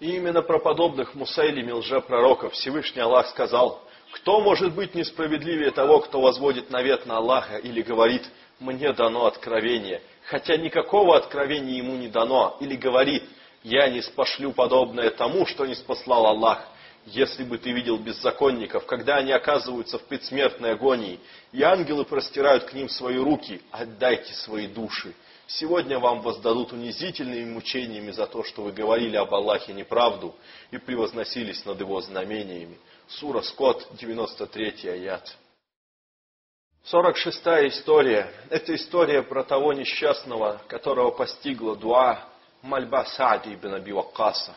И именно про подобных Мусайлиме лжепророков Всевышний Аллах сказал, кто может быть несправедливее того, кто возводит навет на Аллаха или говорит, мне дано откровение, хотя никакого откровения ему не дано, или говорит, я не спошлю подобное тому, что не спаслал Аллах. Если бы ты видел беззаконников, когда они оказываются в предсмертной агонии, и ангелы простирают к ним свои руки, отдайте свои души. Сегодня вам воздадут унизительными мучениями за то, что вы говорили об Аллахе неправду и превозносились над его знамениями. Сура Скот, 93 аят. 46 история. Это история про того несчастного, которого постигла дуа мольба Саади ибн Аби Ваккаса.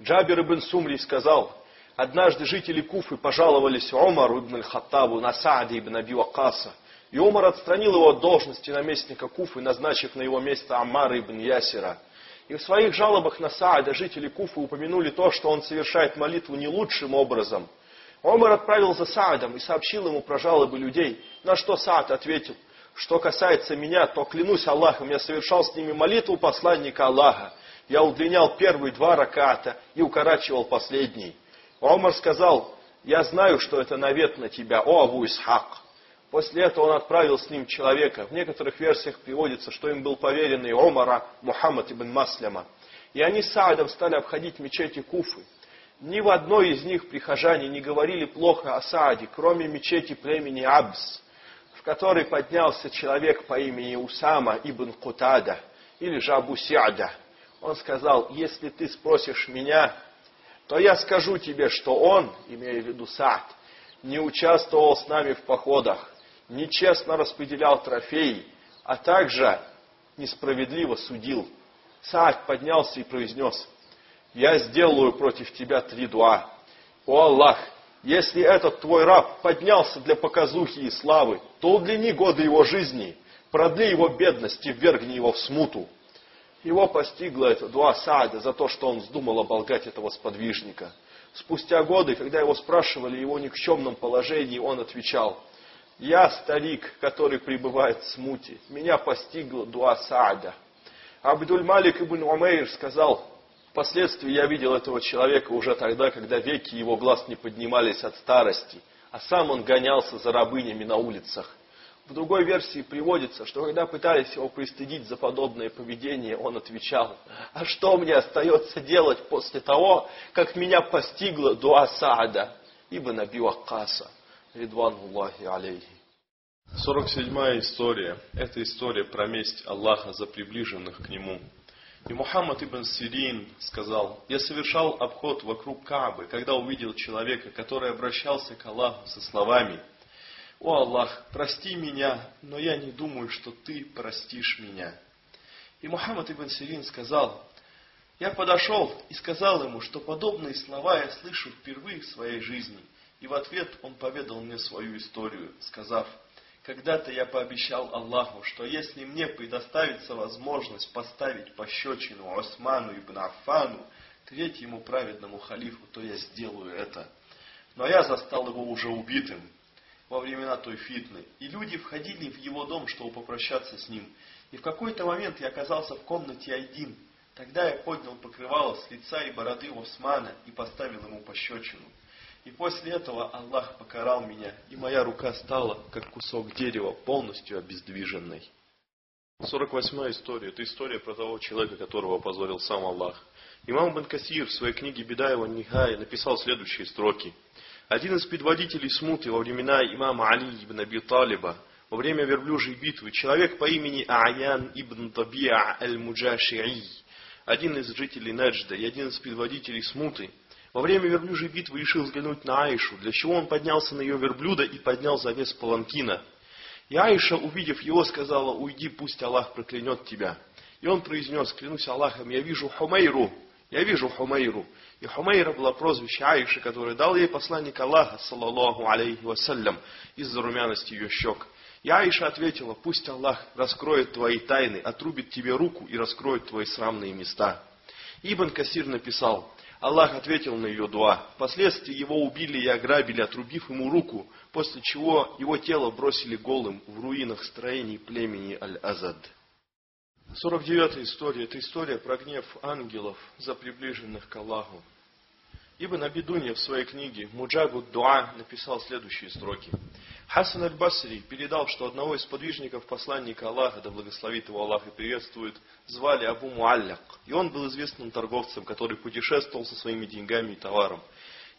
Джабир ибн Сумри сказал, однажды жители Куфы пожаловались Умару ибн Хаттабу на Саади ибн Аби Ваккаса – и Умар отстранил его от должности наместника Куфы, назначив на его место Аммара ибн Ясира. И в своих жалобах на Саада жители Куфы упомянули то, что он совершает молитву не лучшим образом. Умар отправил за Саадом и сообщил ему про жалобы людей, на что Саад ответил, что касается меня, то клянусь Аллахом, я совершал с ними молитву посланника Аллаха. Я удлинял первые два раката и укорачивал последний. Умар сказал, я знаю, что это навет на тебя, о Абу Исхак. После этого он отправил с ним человека. В некоторых версиях приводится, что им был поверенный Омара Мухаммад ибн Масляма. И они с Саадом стали обходить мечети Куфы. Ни в одной из них прихожане не говорили плохо о Сааде, кроме мечети племени Абс, в которой поднялся человек по имени Усама ибн Кутада, или же Абу Сиада. Он сказал, если ты спросишь меня, то я скажу тебе, что он, имея в виду Саад, не участвовал с нами в походах, нечестно распределял трофеи, а также несправедливо судил. Саад поднялся и произнес, «Я сделаю против тебя три дуа. О Аллах, если этот твой раб поднялся для показухи и славы, то удлини годы его жизни, продли его бедность и ввергни его в смуту. Его постигла эта дуа Саада за то, что он вздумал оболгать этого сподвижника. Спустя годы, когда его спрашивали о его никчемном положении, он отвечал, «Я старик, который пребывает в смуте. Меня постигла дуа Саада». Абдуль-Малик ибн Умейр сказал, Впоследствии я видел этого человека уже тогда, когда веки его глаз не поднимались от старости, а сам он гонялся за рабынями на улицах. В другой версии приводится, что когда пытались его пристыдить за подобное поведение, он отвечал, а что мне остается делать после того, как меня постигла дуа Саада, ибо Наби Ваккаса, Ридвануллахи алейхи. 47 история. Это история про месть Аллаха за приближенных к Нему. И Мухаммад ибн Сирин сказал, я совершал обход вокруг Каабы, когда увидел человека, который обращался к Аллаху со словами, «О Аллах, прости меня, но я не думаю, что Ты простишь меня». И Мухаммад ибн Сирин сказал, я подошел и сказал ему, что подобные слова я слышу впервые в своей жизни. И в ответ он поведал мне свою историю, сказав, когда-то я пообещал Аллаху, что если мне предоставится возможность поставить пощечину Осману ибн Аффану, третьему праведному халифу, то я сделаю это. Но я застал его уже убитым во времена той фитны, и люди входили в его дом, чтобы попрощаться с ним. И в какой-то момент я оказался в комнате один. Тогда я поднял покрывало с лица и бороды Османа и поставил ему пощечину. И после этого Аллах покарал меня, и моя рука стала, как кусок дерева, полностью обездвиженной. 48 история. Это история про того человека, которого опозорил сам Аллах. Имам Бен Касир в своей книге Бедаева Нихая написал следующие строки. Один из предводителей смуты во времена имама Али ибн Аби Талиба, во время верблюжьей битвы, человек по имени Аян ибн Табиа аль-Муджаши'i, один из жителей Неджда и один из предводителей смуты, во время верблюжьей битвы решил взглянуть на Аишу, для чего он поднялся на ее верблюда и поднял завес паланкина. И Аиша, увидев его, сказала, уйди, пусть Аллах проклянет тебя. И он произнес, клянусь Аллахом, я вижу Хумейру, я вижу Хумейру. И Хумейра была прозвище Аиши, которое дал ей посланник Аллаха, саллаллаху алейхи вассалям, из-за румяности ее щек. И Аиша ответила, пусть Аллах раскроет твои тайны, отрубит тебе руку и раскроет твои срамные места. Ибн Касир написал, Аллах ответил на ее дуа. Впоследствии его убили и ограбили, отрубив ему руку, после чего его тело бросили голым в руинах строений племени Аль-Азад. 49 история – это история про гнев ангелов за приближенных к Аллаху. Ибн Абидунья в своей книге «Муджабу Дуа» написал следующие строки. Хасан аль-Басри передал, что одного из подвижников посланника Аллаха, да благословит его Аллах и приветствует, звали Абу Муалляк. И он был известным торговцем, который путешествовал со своими деньгами и товаром.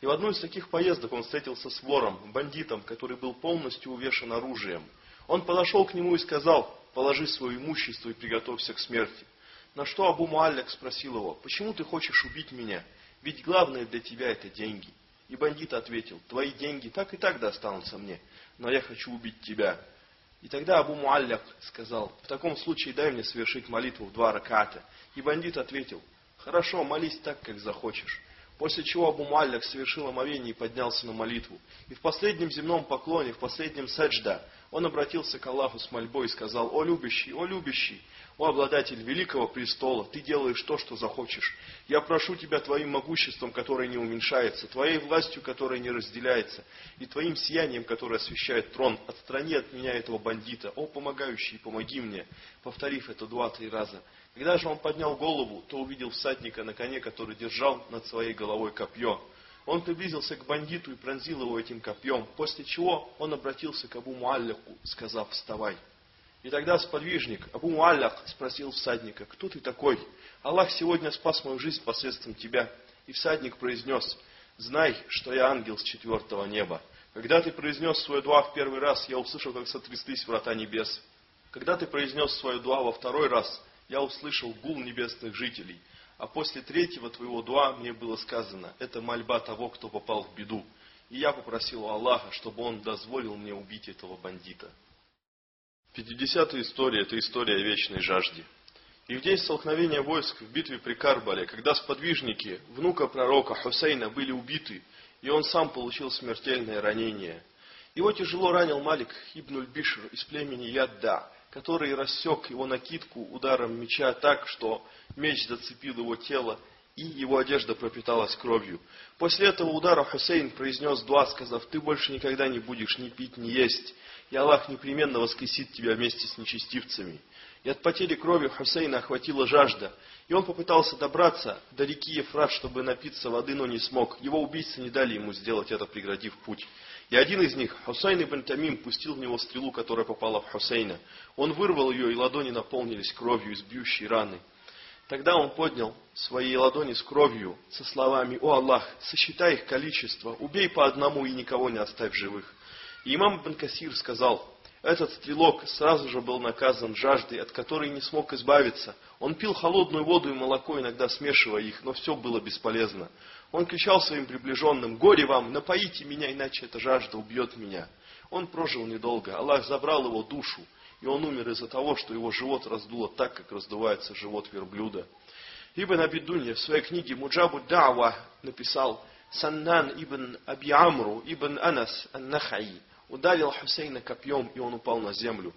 И в одну из таких поездок он встретился с вором, бандитом, который был полностью увешан оружием. Он подошел к нему и сказал, положи свое имущество и приготовься к смерти. На что Абу Муалляк спросил его, почему ты хочешь убить меня? Ведь главное для тебя это деньги. И бандит ответил, твои деньги так и так достанутся мне, но я хочу убить тебя. И тогда Абу Муалляк сказал, в таком случае дай мне совершить молитву в два раката. И бандит ответил, хорошо, молись так, как захочешь. После чего Абу Муалляк совершил омовение и поднялся на молитву. И в последнем земном поклоне, в последнем саджда, он обратился к Аллаху с мольбой и сказал, «О любящий, о любящий, о обладатель великого престола, ты делаешь то, что захочешь. Я прошу тебя твоим могуществом, которое не уменьшается, твоей властью, которая не разделяется, и твоим сиянием, которое освещает трон, отстрани от меня этого бандита. О, помогающий, помоги мне!» Повторив это два-три раза. Когда же он поднял голову, то увидел всадника на коне, который держал над своей головой копье. Он приблизился к бандиту и пронзил его этим копьем, после чего он обратился к Абу Муалляку, сказав «вставай». И тогда сподвижник Абу Муаллях спросил всадника, кто ты такой? Аллах сегодня спас мою жизнь посредством тебя. И всадник произнес, знай, что я ангел с четвертого неба. Когда ты произнес свою дуа в первый раз, я услышал, как сотряслись врата небес. Когда ты произнес свою дуа во второй раз, я услышал гул небесных жителей. А после третьего твоего дуа мне было сказано, это мольба того, кто попал в беду. И я попросил у Аллаха, чтобы он дозволил мне убить этого бандита. Пятидесятая история – это история вечной жажде. И в день столкновения войск в битве при Карбале, когда сподвижники внука пророка Хусейна были убиты, и он сам получил смертельное ранение, его тяжело ранил Малик ибн Бишр из племени Ядда, который рассек его накидку ударом меча так, что меч зацепил его тело, и его одежда пропиталась кровью. После этого удара Хусейн произнес дуа, сказав, «Ты больше никогда не будешь ни пить, ни есть, и Аллах непременно воскресит тебя вместе с нечестивцами». И от потери крови Хусейна охватила жажда, и он попытался добраться до реки Ефрат, чтобы напиться воды, но не смог. Его убийцы не дали ему сделать это, преградив путь. И один из них, Хусейн ибн Тамим, пустил в него стрелу, которая попала в Хусейна. Он вырвал ее, и ладони наполнились кровью из бьющей раны. Тогда он поднял свои ладони с кровью, со словами «О Аллах, сосчитай их количество, убей по одному и никого не оставь живых». Имам Ибн Касир сказал, этот стрелок сразу же был наказан жаждой, от которой не смог избавиться. Он пил холодную воду и молоко, иногда смешивая их, но все было бесполезно. Он кричал своим приближенным, «Горе вам, напоите меня, иначе эта жажда убьет меня». Он прожил недолго, Аллах забрал его душу, и он умер из-за того, что его живот раздуло так, как раздувается живот верблюда. Ибн Абидунья в своей книге Муджабу Дa'ва написал, Саннан ибн Аби Амру ибн Анас ан-Нахаи ударил Хусейна копьем, и он упал на землю.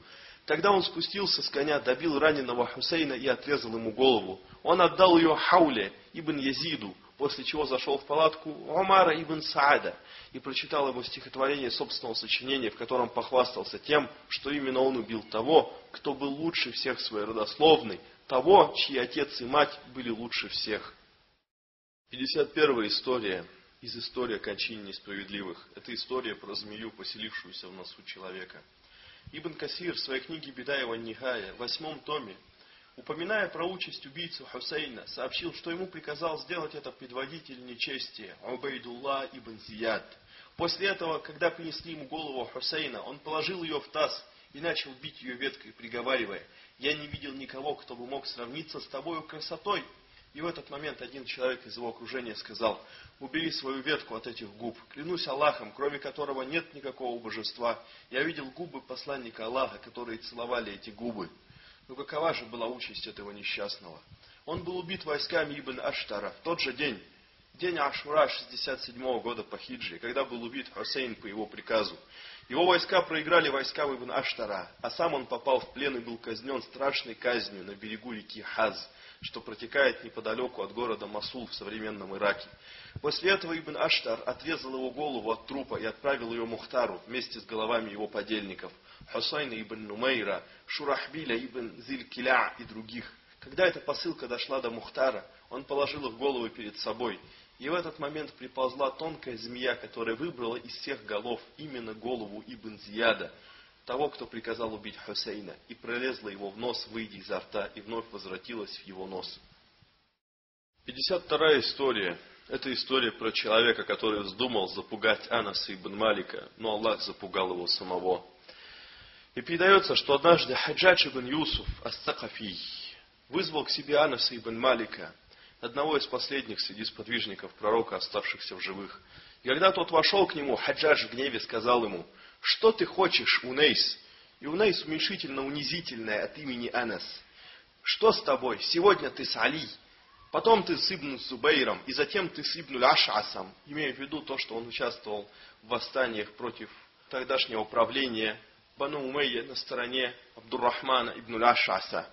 Тогда он спустился с коня, добил раненого Хусейна и отрезал ему голову. Он отдал ее Хауле, ибн Язиду, после чего зашел в палатку Умара ибн Саада и прочитал ему стихотворение собственного сочинения, в котором похвастался тем, что именно он убил того, кто был лучше всех своей родословной, того, чьи отец и мать были лучше всех. 51 история из истории о кончине несправедливых. Это история про змею, поселившуюся в носу человека. Ибн Касир в своей книге Бедаева Нигая, в восьмом томе, упоминая про участь убийцу Хусейна, сообщил, что ему приказал сделать это предводитель нечестия, Убайдулла ибн Зияд. После этого, когда принесли ему голову Хусейна, он положил ее в таз и начал бить ее веткой, приговаривая, «Я не видел никого, кто бы мог сравниться с тобою красотой». И в этот момент один человек из его окружения сказал, убери свою ветку от этих губ. Клянусь Аллахом, кроме которого нет никакого божества. Я видел губы посланника Аллаха, которые целовали эти губы. Но какова же была участь этого несчастного? Он был убит войсками Ибн Аштара в тот же день, день Ашура 67 года по хиджи, когда был убит Хусейн по его приказу. Его войска проиграли войска Ибн Аштара, а сам он попал в плен и был казнен страшной казнью на берегу реки Хаз, что протекает неподалеку от города Масул в современном Ираке. После этого Ибн Аштар отрезал его голову от трупа и отправил ее Мухтару вместе с головами его подельников – Хусайна ибн Нумейра, Шурахбиля ибн Зилькиля и других. Когда эта посылка дошла до Мухтара, он положил их головы перед собой. И в этот момент приползла тонкая змея, которая выбрала из всех голов именно голову Ибн Зияда, того, кто приказал убить Хусейна, и пролезла его в нос, выйдя изо рта, и вновь возвратилась в его нос. 52 история. Это история про человека, который вздумал запугать Анаса ибн Малика, но Аллах запугал его самого. И передается, что однажды Хаджадж ибн Юсуф Ас-Сакафий вызвал к себе Анаса ибн Малика, одного из последних среди сподвижников пророка, оставшихся в живых. И когда тот вошел к нему, Хаджадж в гневе сказал ему, что ты хочешь, Унейс? И Унейс уменьшительно унизительное от имени Анас. Что с тобой? Сегодня ты с Али, потом ты с Ибн Зубейром, и затем ты с Ибн Ашасом, имея в виду то, что он участвовал в восстаниях против тогдашнего правления Бану Умейя на стороне Абдуррахмана ибн Ашаса.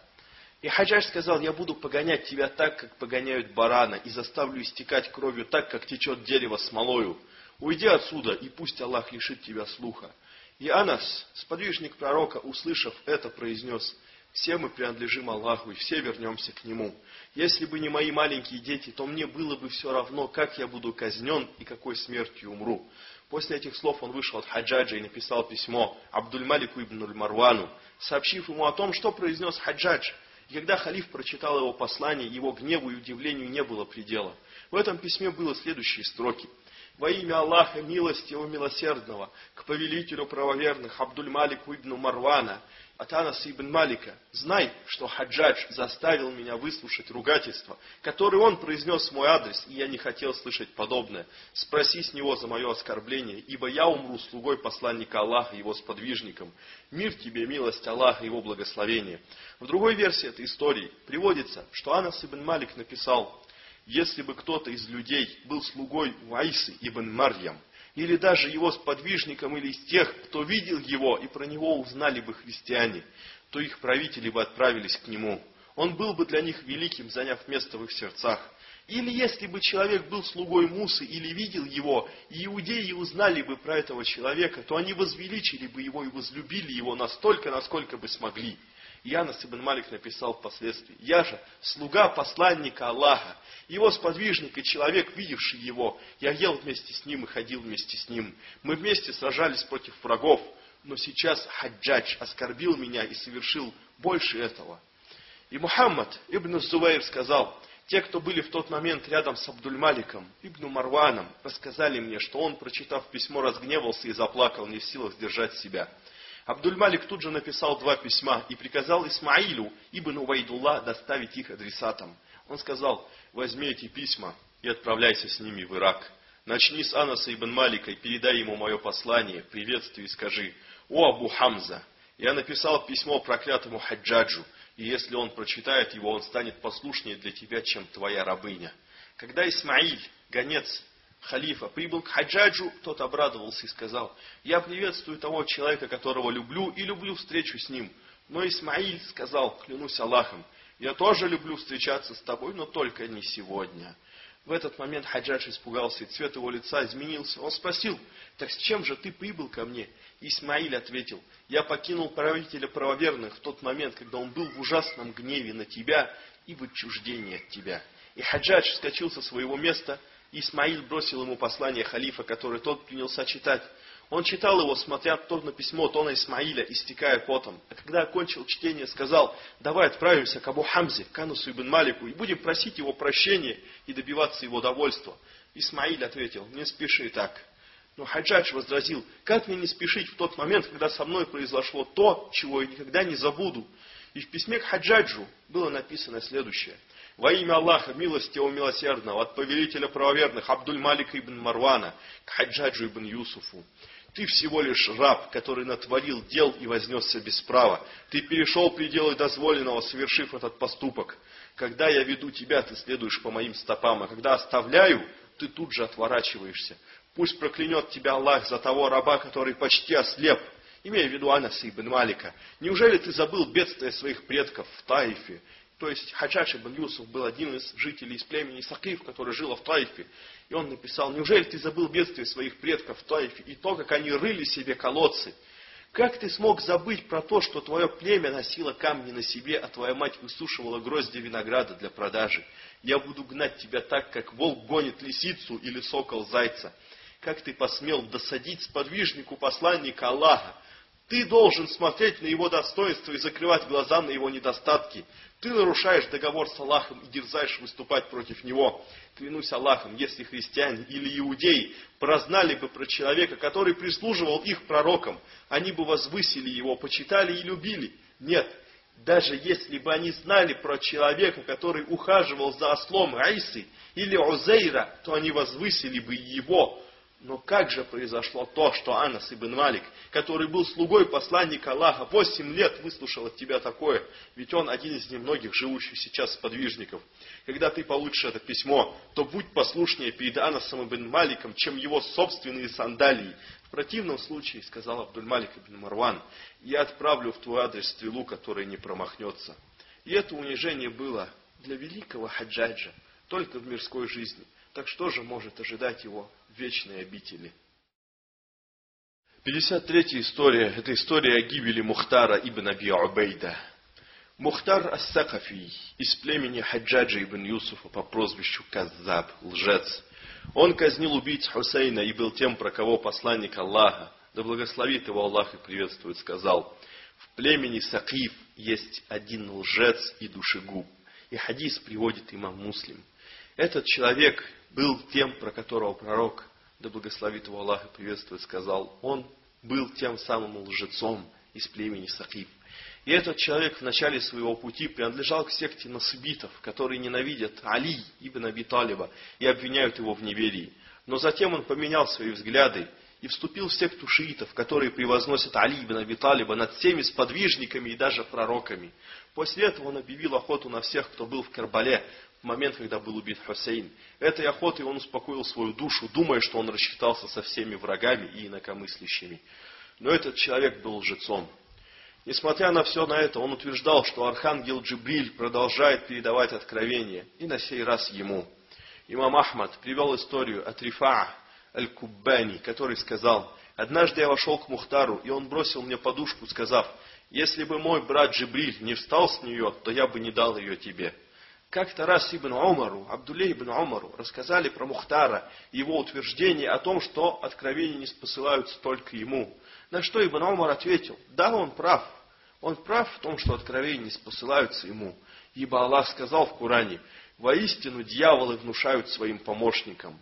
И Хаджаш сказал, я буду погонять тебя так, как погоняют барана, и заставлю истекать кровью так, как течет дерево смолою. Уйди отсюда, и пусть Аллах лишит тебя слуха. И Анас, сподвижник пророка, услышав это, произнес, все мы принадлежим Аллаху, и все вернемся к Нему. Если бы не мои маленькие дети, то мне было бы все равно, как я буду казнен и какой смертью умру. После этих слов он вышел от Хаджаджа и написал письмо Абдуль-Малику ибн Марвану, сообщив ему о том, что произнес Хаджадж. И когда халиф прочитал его послание, его гневу и удивлению не было предела. В этом письме было следующие строки. Во имя Аллаха милостивого милосердного, к повелителю правоверных Абдуль-Малику Марвана, от Анаса ибн Малика, знай, что Хаджадж заставил меня выслушать ругательство, которое он произнес в мой адрес, и я не хотел слышать подобное. Спроси с него за мое оскорбление, ибо я умру слугой посланника Аллаха, его сподвижником. Мир тебе, милость Аллаха, его благословение. В другой версии этой истории приводится, что Анас ибн Малик написал, если бы кто-то из людей был слугой Уайсы ибн Марьям, или даже его сподвижником, или из тех, кто видел его, и про него узнали бы христиане, то их правители бы отправились к нему. Он был бы для них великим, заняв место в их сердцах. Или если бы человек был слугой Мусы или видел его, и иудеи узнали бы про этого человека, то они возвеличили бы его и возлюбили его настолько, насколько бы смогли. И Анас ибн Малик написал впоследствии, «Я же слуга посланника Аллаха, его сподвижник и человек, видевший его. Я ел вместе с ним и ходил вместе с ним. Мы вместе сражались против врагов. Но сейчас Хаджадж оскорбил меня и совершил больше этого». И Мухаммад ибн Зувейр сказал, те, кто были в тот момент рядом с Абдульмаликом, Ибн Марваном, рассказали мне, что он, прочитав письмо, разгневался и заплакал, не в силах сдержать себя. Абдуль-Малик тут же написал два письма и приказал Исмаилю, ибн Увайдулла, доставить их адресатам. Он сказал, возьми эти письма и отправляйся с ними в Ирак. Начни с Анаса ибн Малика и передай ему мое послание, приветствие и скажи, «О Абу Хамза, я написал письмо проклятому Хаджаджу, и если он прочитает его, он станет послушнее для тебя, чем твоя рабыня». Когда Исмаиль, гонец халифа, прибыл к Хаджаджу, тот обрадовался и сказал, «Я приветствую того человека, которого люблю, и люблю встречу с ним». Но Исмаиль сказал, клянусь Аллахом, «Я тоже люблю встречаться с тобой, но только не сегодня». В этот момент Хаджадж испугался, и цвет его лица изменился. Он спросил, «Так с чем же ты прибыл ко мне?» Исмаиль ответил, «Я покинул правителя правоверных в тот момент, когда он был в ужасном гневе на тебя и в отчуждении от тебя». И Хаджадж вскочил со своего места, Исмаиль бросил ему послание халифа, которое тот принялся читать. Он читал его, смотря то на письмо, то на Исмаиля, истекая потом. А когда окончил чтение, сказал, давай отправимся к Абу Хамзе, к Анусу ибн Малику, и будем просить его прощения и добиваться его довольства. Исмаиль ответил, не спеши так. Но Хаджадж возразил, как мне не спешить в тот момент, когда со мной произошло то, чего я никогда не забуду. И в письме к Хаджаджу было написано следующее – во имя Аллаха, милостивого милосердного, от повелителя правоверных Абдуль-Малика ибн Марвана к Хаджаджу ибн Юсуфу. Ты всего лишь раб, который натворил дел и вознесся без права. Ты перешел пределы дозволенного, совершив этот поступок. Когда я веду тебя, ты следуешь по моим стопам, а когда оставляю, ты тут же отворачиваешься. Пусть проклянет тебя Аллах за того раба, который почти ослеп, имея в виду Анаса ибн Малика. Неужели ты забыл бедствие своих предков в Таифе? То есть Хаджадж ибн Юсуф был один из жителей из племени Сакиф, который жил в Таифе. И он написал, неужели ты забыл бедствие своих предков в Таифе и то, как они рыли себе колодцы? Как ты смог забыть про то, что твое племя носило камни на себе, а твоя мать высушивала грозди винограда для продажи? Я буду гнать тебя так, как волк гонит лисицу или сокол зайца. Как ты посмел досадить сподвижнику посланника Аллаха? Ты должен смотреть на его достоинство и закрывать глаза на его недостатки. Ты нарушаешь договор с Аллахом и дерзаешь выступать против него. Клянусь Аллахом, если христиане или иудеи прознали бы про человека, который прислуживал их пророкам, они бы возвысили его, почитали и любили. Нет, даже если бы они знали про человека, который ухаживал за ослом Айсы или Узейра, то они возвысили бы его, но как же произошло то, что Анас ибн Малик, который был слугой посланника Аллаха, восемь лет выслушал от тебя такое? Ведь он один из немногих живущих сейчас сподвижников. Когда ты получишь это письмо, то будь послушнее перед Анасом ибн Маликом, чем его собственные сандалии. В противном случае, сказал Абдуль-Малик ибн Марван, я отправлю в твой адрес стрелу, которая не промахнется. И это унижение было для великого хаджаджа, только в мирской жизни. Так что же может ожидать его вечной обители. 53-я история – это история о гибели Мухтара ибн Аби Убейда. Мухтар Ас-Сакафи из племени Хаджаджа ибн Юсуфа по прозвищу Каззаб, лжец. Он казнил убийц Хусейна и был тем, про кого посланник Аллаха, да благословит его Аллах и приветствует, сказал, в племени Сакиф есть один лжец и душегуб. И хадис приводит имам Муслим. Этот человек был тем, про которого пророк, да благословит его Аллах и приветствует, сказал, он был тем самым лжецом из племени Сакиф. И этот человек в начале своего пути принадлежал к секте насыбитов, которые ненавидят Али ибн Аби Талиба и обвиняют его в неверии. Но затем он поменял свои взгляды и вступил в секту шиитов, которые превозносят Али ибн Аби Талиба над всеми сподвижниками и даже пророками. После этого он объявил охоту на всех, кто был в Карбале момент, когда был убит Хусейн. Этой охотой он успокоил свою душу, думая, что он рассчитался со всеми врагами и инакомыслящими. Но этот человек был лжецом. Несмотря на все на это, он утверждал, что архангел Джибриль продолжает передавать откровения, и на сей раз ему. Имам Ахмад привел историю от Рифаа Аль-Куббани, который сказал, «Однажды я вошел к Мухтару, и он бросил мне подушку, сказав, если бы мой брат Джибриль не встал с нее, то я бы не дал ее тебе». Как-то раз Ибн Умару, Абдулей ибн Умару, рассказали про Мухтара, его утверждение о том, что откровения не спосылаются только ему. На что Ибн Умар ответил, да, он прав. Он прав в том, что откровения не спосылаются ему. Ибо Аллах сказал в Коране, воистину дьяволы внушают своим помощникам.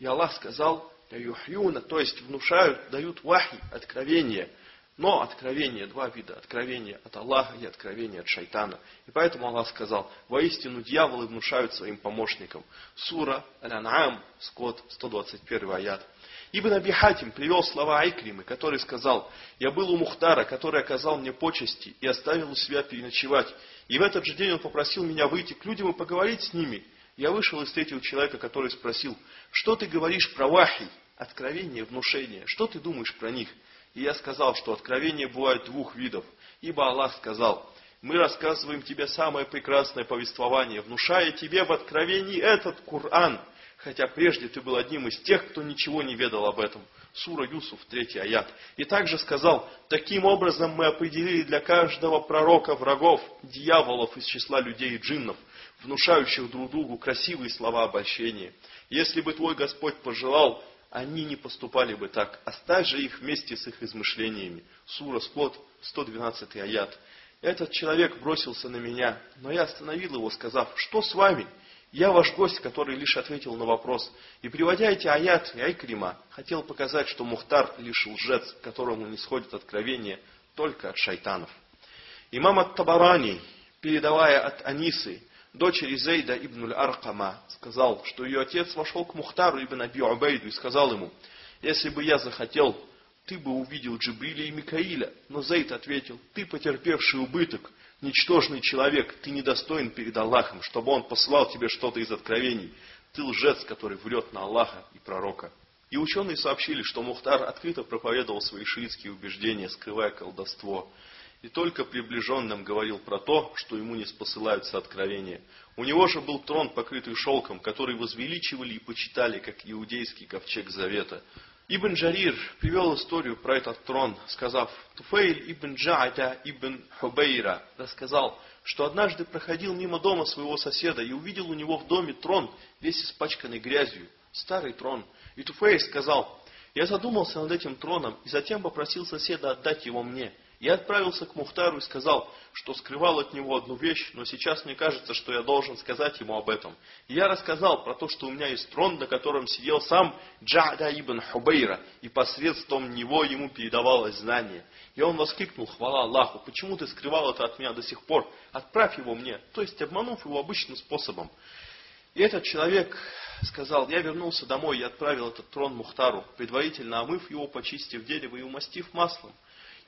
И Аллах сказал, то есть внушают, дают вахи, откровение – но откровение, два вида, откровение от Аллаха и откровение от шайтана. И поэтому Аллах сказал, воистину дьяволы внушают своим помощникам. Сура Аль-Ан'ам, скот, 121 аят. Ибн Аби Хатим привел слова Айкримы, который сказал, «Я был у Мухтара, который оказал мне почести и оставил у себя переночевать. И в этот же день он попросил меня выйти к людям и поговорить с ними. Я вышел и встретил человека, который спросил, что ты говоришь про вахи, откровение, внушение, что ты думаешь про них?» И я сказал, что откровения бывают двух видов. Ибо Аллах сказал, мы рассказываем тебе самое прекрасное повествование, внушая тебе в откровении этот Коран, хотя прежде ты был одним из тех, кто ничего не ведал об этом. Сура Юсуф, третий аят. И также сказал, таким образом мы определили для каждого пророка врагов, дьяволов из числа людей и джиннов, внушающих друг другу красивые слова обольщения. Если бы твой Господь пожелал, они не поступали бы так. Оставь же их вместе с их измышлениями. Сура Скот, 112 аят. Этот человек бросился на меня, но я остановил его, сказав, что с вами? Я ваш гость, который лишь ответил на вопрос. И приводя эти аяты и айкрима, хотел показать, что Мухтар лишь лжец, которому не сходит откровение только от шайтанов. Имам Ат-Табарани, передавая от Анисы, дочери Зейда ибн Аркама, сказал, что ее отец вошел к Мухтару ибн Аби Убейду и сказал ему, если бы я захотел, ты бы увидел Джибриля и Микаиля. Но Зейд ответил, ты потерпевший убыток, ничтожный человек, ты недостоин перед Аллахом, чтобы он послал тебе что-то из откровений. Ты лжец, который врет на Аллаха и пророка. И ученые сообщили, что Мухтар открыто проповедовал свои шиитские убеждения, скрывая колдовство и только приближенным говорил про то, что ему не спосылаются откровения. У него же был трон, покрытый шелком, который возвеличивали и почитали, как иудейский ковчег завета. Ибн Джарир привел историю про этот трон, сказав, Туфейль ибн Джа'да ибн Хубейра рассказал, что однажды проходил мимо дома своего соседа и увидел у него в доме трон, весь испачканный грязью, старый трон. И Туфейль сказал, я задумался над этим троном и затем попросил соседа отдать его мне. Я отправился к Мухтару и сказал, что скрывал от него одну вещь, но сейчас мне кажется, что я должен сказать ему об этом. Я рассказал про то, что у меня есть трон, на котором сидел сам Джада ибн Хубейра, и посредством него ему передавалось знание. И он воскликнул, хвала Аллаху, почему ты скрывал это от меня до сих пор? Отправь его мне, то есть обманув его обычным способом. И этот человек сказал, я вернулся домой и отправил этот трон Мухтару, предварительно омыв его, почистив дерево и умастив маслом.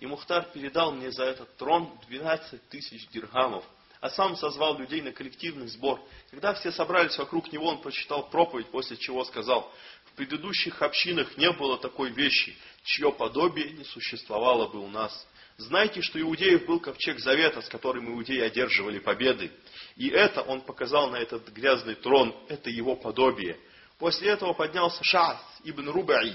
И Мухтар передал мне за этот трон 12 тысяч дирхамов, а сам созвал людей на коллективный сбор. Когда все собрались вокруг него, он прочитал проповедь, после чего сказал, в предыдущих общинах не было такой вещи, чье подобие не существовало бы у нас. Знайте, что иудеев был ковчег завета, с которым иудеи одерживали победы. И это он показал на этот грязный трон, это его подобие. После этого поднялся Шаас ибн Рубаи,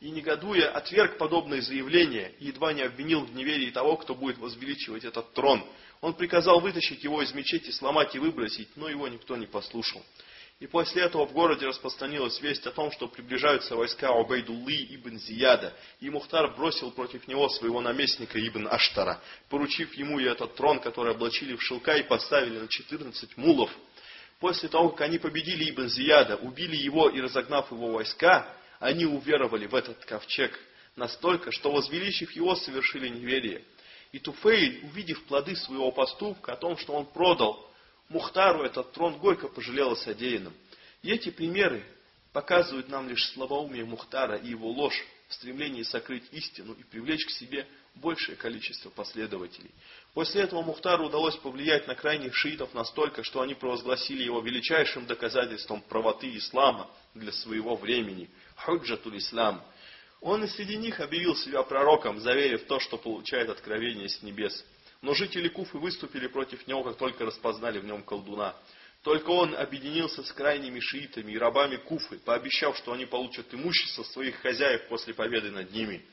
и, негодуя, отверг подобное заявление и едва не обвинил в неверии того, кто будет возвеличивать этот трон. Он приказал вытащить его из мечети, сломать и выбросить, но его никто не послушал. И после этого в городе распространилась весть о том, что приближаются войска Убайдуллы ибн Зияда, и Мухтар бросил против него своего наместника ибн Аштара, поручив ему и этот трон, который облачили в шелка и поставили на 14 мулов. После того, как они победили ибн Зияда, убили его и разогнав его войска, они уверовали в этот ковчег настолько, что возвеличив его, совершили неверие. И Туфейль, увидев плоды своего поступка о том, что он продал Мухтару этот трон, горько пожалел о. И эти примеры показывают нам лишь слабоумие Мухтара и его ложь в стремлении сокрыть истину и привлечь к себе большее количество последователей. После этого Мухтару удалось повлиять на крайних шиитов настолько, что они провозгласили его величайшим доказательством правоты ислама для своего времени. Худжатуль ислам. Он и среди них объявил себя пророком, заверив то, что получает откровение с небес. Но жители Куфы выступили против него, как только распознали в нем колдуна. Только он объединился с крайними шиитами и рабами Куфы, пообещав, что они получат имущество своих хозяев после победы над ними.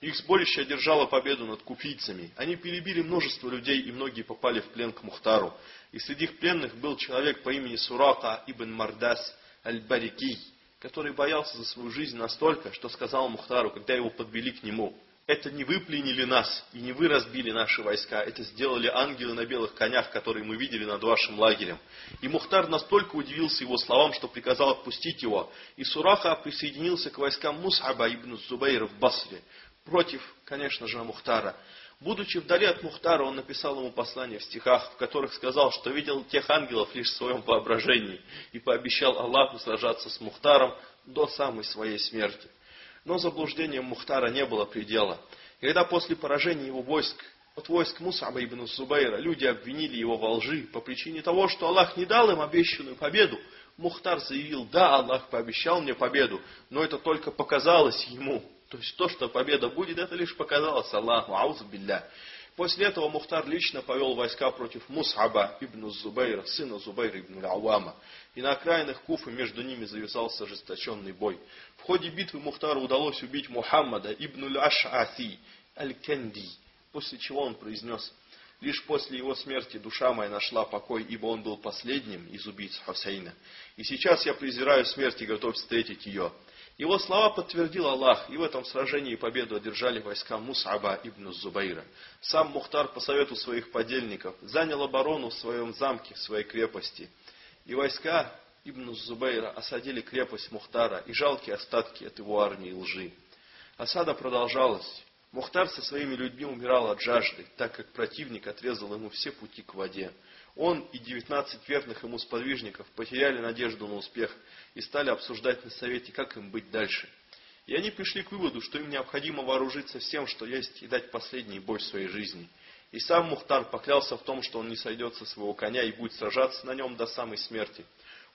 Их сборище одержало победу над куфийцами. Они перебили множество людей, и многие попали в плен к Мухтару. И среди их пленных был человек по имени Сурака ибн Мардас аль-Барикий, который боялся за свою жизнь настолько, что сказал Мухтару, когда его подвели к нему – это не вы пленили нас, и не вы разбили наши войска, это сделали ангелы на белых конях, которые мы видели над вашим лагерем. И Мухтар настолько удивился его словам, что приказал отпустить его. И Сураха присоединился к войскам Мус'аба ибн Зубейра в Басре, против, конечно же, Мухтара. Будучи вдали от Мухтара, он написал ему послание в стихах, в которых сказал, что видел тех ангелов лишь в своем воображении, и пообещал Аллаху сражаться с Мухтаром до самой своей смерти. Но заблуждением Мухтара не было предела. Когда после поражения его войск, от войск Мусаба ибн Субайра, люди обвинили его во лжи по причине того, что Аллах не дал им обещанную победу, Мухтар заявил, да, Аллах пообещал мне победу, но это только показалось ему. То есть то, что победа будет, это лишь показалось Аллаху, аузу билля. После этого Мухтар лично повел войска против Мус'аба ибн Зубайра, сына Зубайра ибн Ауама. И на окраинах Куфы между ними завязался ожесточенный бой. В ходе битвы Мухтару удалось убить Мухаммада ибн Аль-Аш'аси Аль-Кенди, после чего он произнес Лишь после его смерти душа моя нашла покой, ибо он был последним из убийц Хусейна. И сейчас я презираю смерть и готов встретить ее. Его слова подтвердил Аллах, и в этом сражении победу одержали войска Мус'аба ибн Зубайра. Сам Мухтар по совету своих подельников занял оборону в своем замке, в своей крепости. И войска ибн Зубайра осадили крепость Мухтара и жалкие остатки от его армии лжи. Осада продолжалась. Мухтар со своими людьми умирал от жажды, так как противник отрезал ему все пути к воде. Он и 19 верных ему сподвижников потеряли надежду на успех и стали обсуждать на совете, как им быть дальше. И они пришли к выводу, что им необходимо вооружиться всем, что есть, и дать последний бой в своей жизни. И сам Мухтар поклялся в том, что он не сойдет со своего коня и будет сражаться на нем до самой смерти.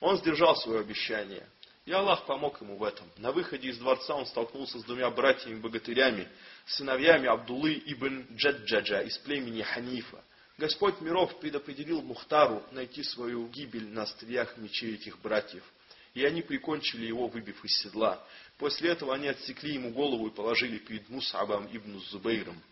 Он сдержал свое обещание. И Аллах помог ему в этом. На выходе из дворца он столкнулся с двумя братьями-богатырями, сыновьями Абдулы ибн Джаджаджа из племени Ханифа. Господь миров предопределил Мухтару найти свою гибель на остриях мечей этих братьев. И они прикончили его, выбив из седла. После этого они отсекли ему голову и положили перед Мусабом ибн Зубейром.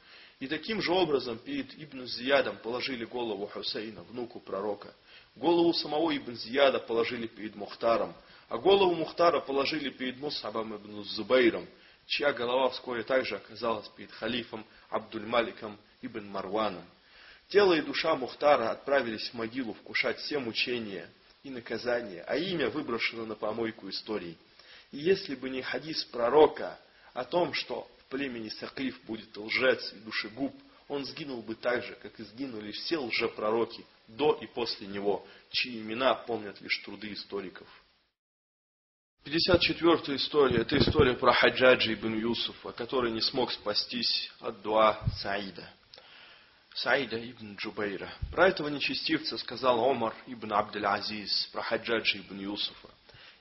И таким же образом перед Ибн Зиядом положили голову Хусейна, внуку пророка. Голову самого Ибн Зияда положили перед Мухтаром, а голову Мухтара положили перед Мусабом ибн Зубейром, чья голова вскоре также оказалась перед халифом Абдуль-Маликом ибн Марваном. Тело и душа Мухтара отправились в могилу вкушать все мучения и наказания, а имя выброшено на помойку истории. И если бы не хадис пророка о том, что в племени Сакиф будет лжец и душегуб, он сгинул бы так же, как и сгинули все лжепророки до и после него, чьи имена помнят лишь труды историков. 54-я история – это история про Хаджаджи ибн Юсуфа, который не смог спастись от дуа Саида. Саида ибн Джубейра. Про этого нечестивца сказал Омар ибн Абдель-Азиз, про Хаджаджа ибн Юсуфа.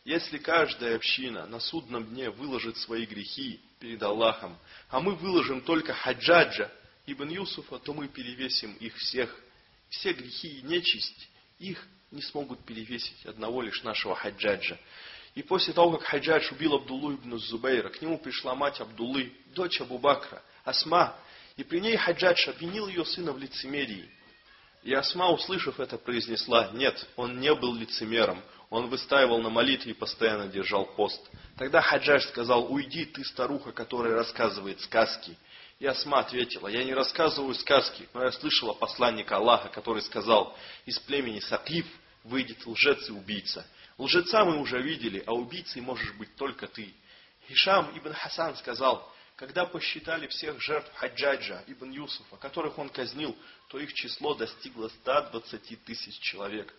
Если каждая община на судном дне выложит свои грехи перед Аллахом, а мы выложим только Хаджаджа ибн Юсуфа, то мы перевесим их всех. Все грехи и нечисть, их не смогут перевесить одного лишь нашего Хаджаджа. И после того, как Хаджадж убил Абдуллу ибн Зубейра, к нему пришла мать Абдуллы, дочь Абу Бакра, Асма, и при ней Хаджадж обвинил ее сына в лицемерии. И Асма, услышав это, произнесла, нет, он не был лицемером, он выстаивал на молитве и постоянно держал пост. Тогда Хаджадж сказал, уйди, ты старуха, которая рассказывает сказки. И Асма ответила, я не рассказываю сказки, но я слышала посланника Аллаха, который сказал, из племени Сакиф выйдет лжец и убийца. Лжеца мы уже видели, а убийцей можешь быть только ты. Хишам ибн Хасан сказал, Когда посчитали всех жертв Хаджаджа ибн Юсуфа, которых он казнил, то их число достигло 120 тысяч человек.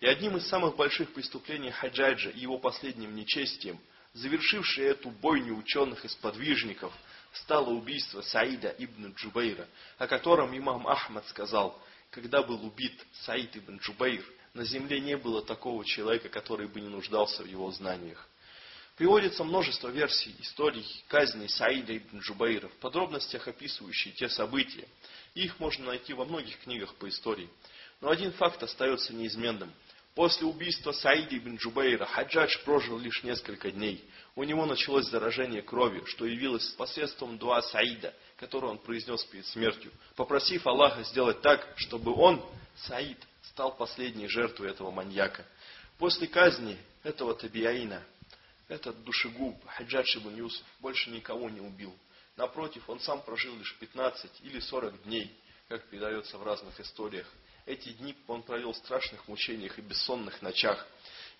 И одним из самых больших преступлений Хаджаджа и его последним нечестием, завершившее эту бойню ученых и сподвижников, стало убийство Саида ибн Джубейра, о котором имам Ахмад сказал, когда был убит Саид ибн Джубейр, на земле не было такого человека, который бы не нуждался в его знаниях. Приводится множество версий историй казни Саида ибн Джубейра, в подробностях описывающие те события. Их можно найти во многих книгах по истории. Но один факт остается неизменным. После убийства Саида ибн Джубейра Хаджадж прожил лишь несколько дней. У него началось заражение крови, что явилось посредством дуа Саида, который он произнес перед смертью, попросив Аллаха сделать так, чтобы он, Саид, стал последней жертвой этого маньяка. После казни этого табиаина этот душегуб Хаджадж ибн Юсуф больше никого не убил. Напротив, он сам прожил лишь 15 или 40 дней, как передается в разных историях. Эти дни он провел в страшных мучениях и бессонных ночах.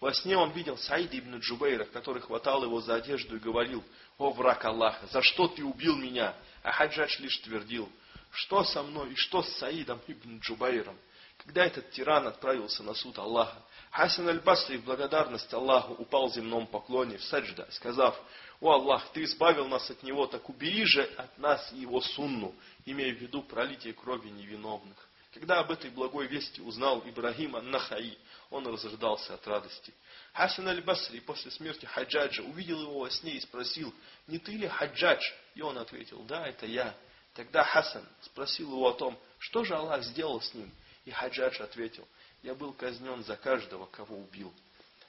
Во сне он видел Саида ибн Джубейра, который хватал его за одежду и говорил, «О, враг Аллаха, за что ты убил меня?» А Хаджадж лишь твердил, «Что со мной и что с Саидом ибн Джубейром?» Когда этот тиран отправился на суд Аллаха, Хасан аль-Басри в благодарность Аллаху упал в земном поклоне в саджда, сказав, «О Аллах, Ты избавил нас от него, так убери же от нас его сунну», имея в виду пролитие крови невиновных. Когда об этой благой вести узнал Ибрагим ан-Нахаи, он разрыдался от радости. Хасан аль-Басри после смерти Хаджаджа увидел его во сне и спросил, «Не ты ли Хаджадж?» И он ответил, «Да, это я». Тогда Хасан спросил его о том, что же Аллах сделал с ним. И Хаджадж ответил, я был казнен за каждого, кого убил.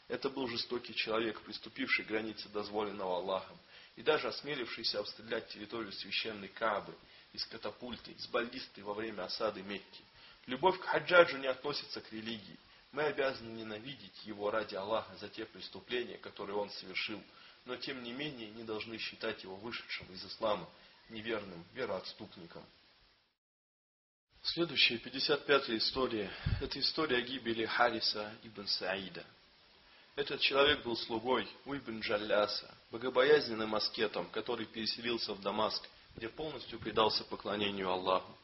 Это был жестокий человек, приступивший к границе дозволенного Аллахом, и даже осмелившийся обстрелять территорию священной Каабы из катапульты, с бальдистой во время осады Мекки. Любовь к хаджаджу не относится к религии. Мы обязаны ненавидеть его ради Аллаха за те преступления, которые он совершил, но тем не менее не должны считать его вышедшим из ислама неверным вероотступником. Следующая, 55-я история, это история гибели Хариса ибн Саида. Этот человек был слугой у ибн Джалляса, богобоязненным аскетом, который переселился в Дамаск, где полностью предался поклонению Аллаху.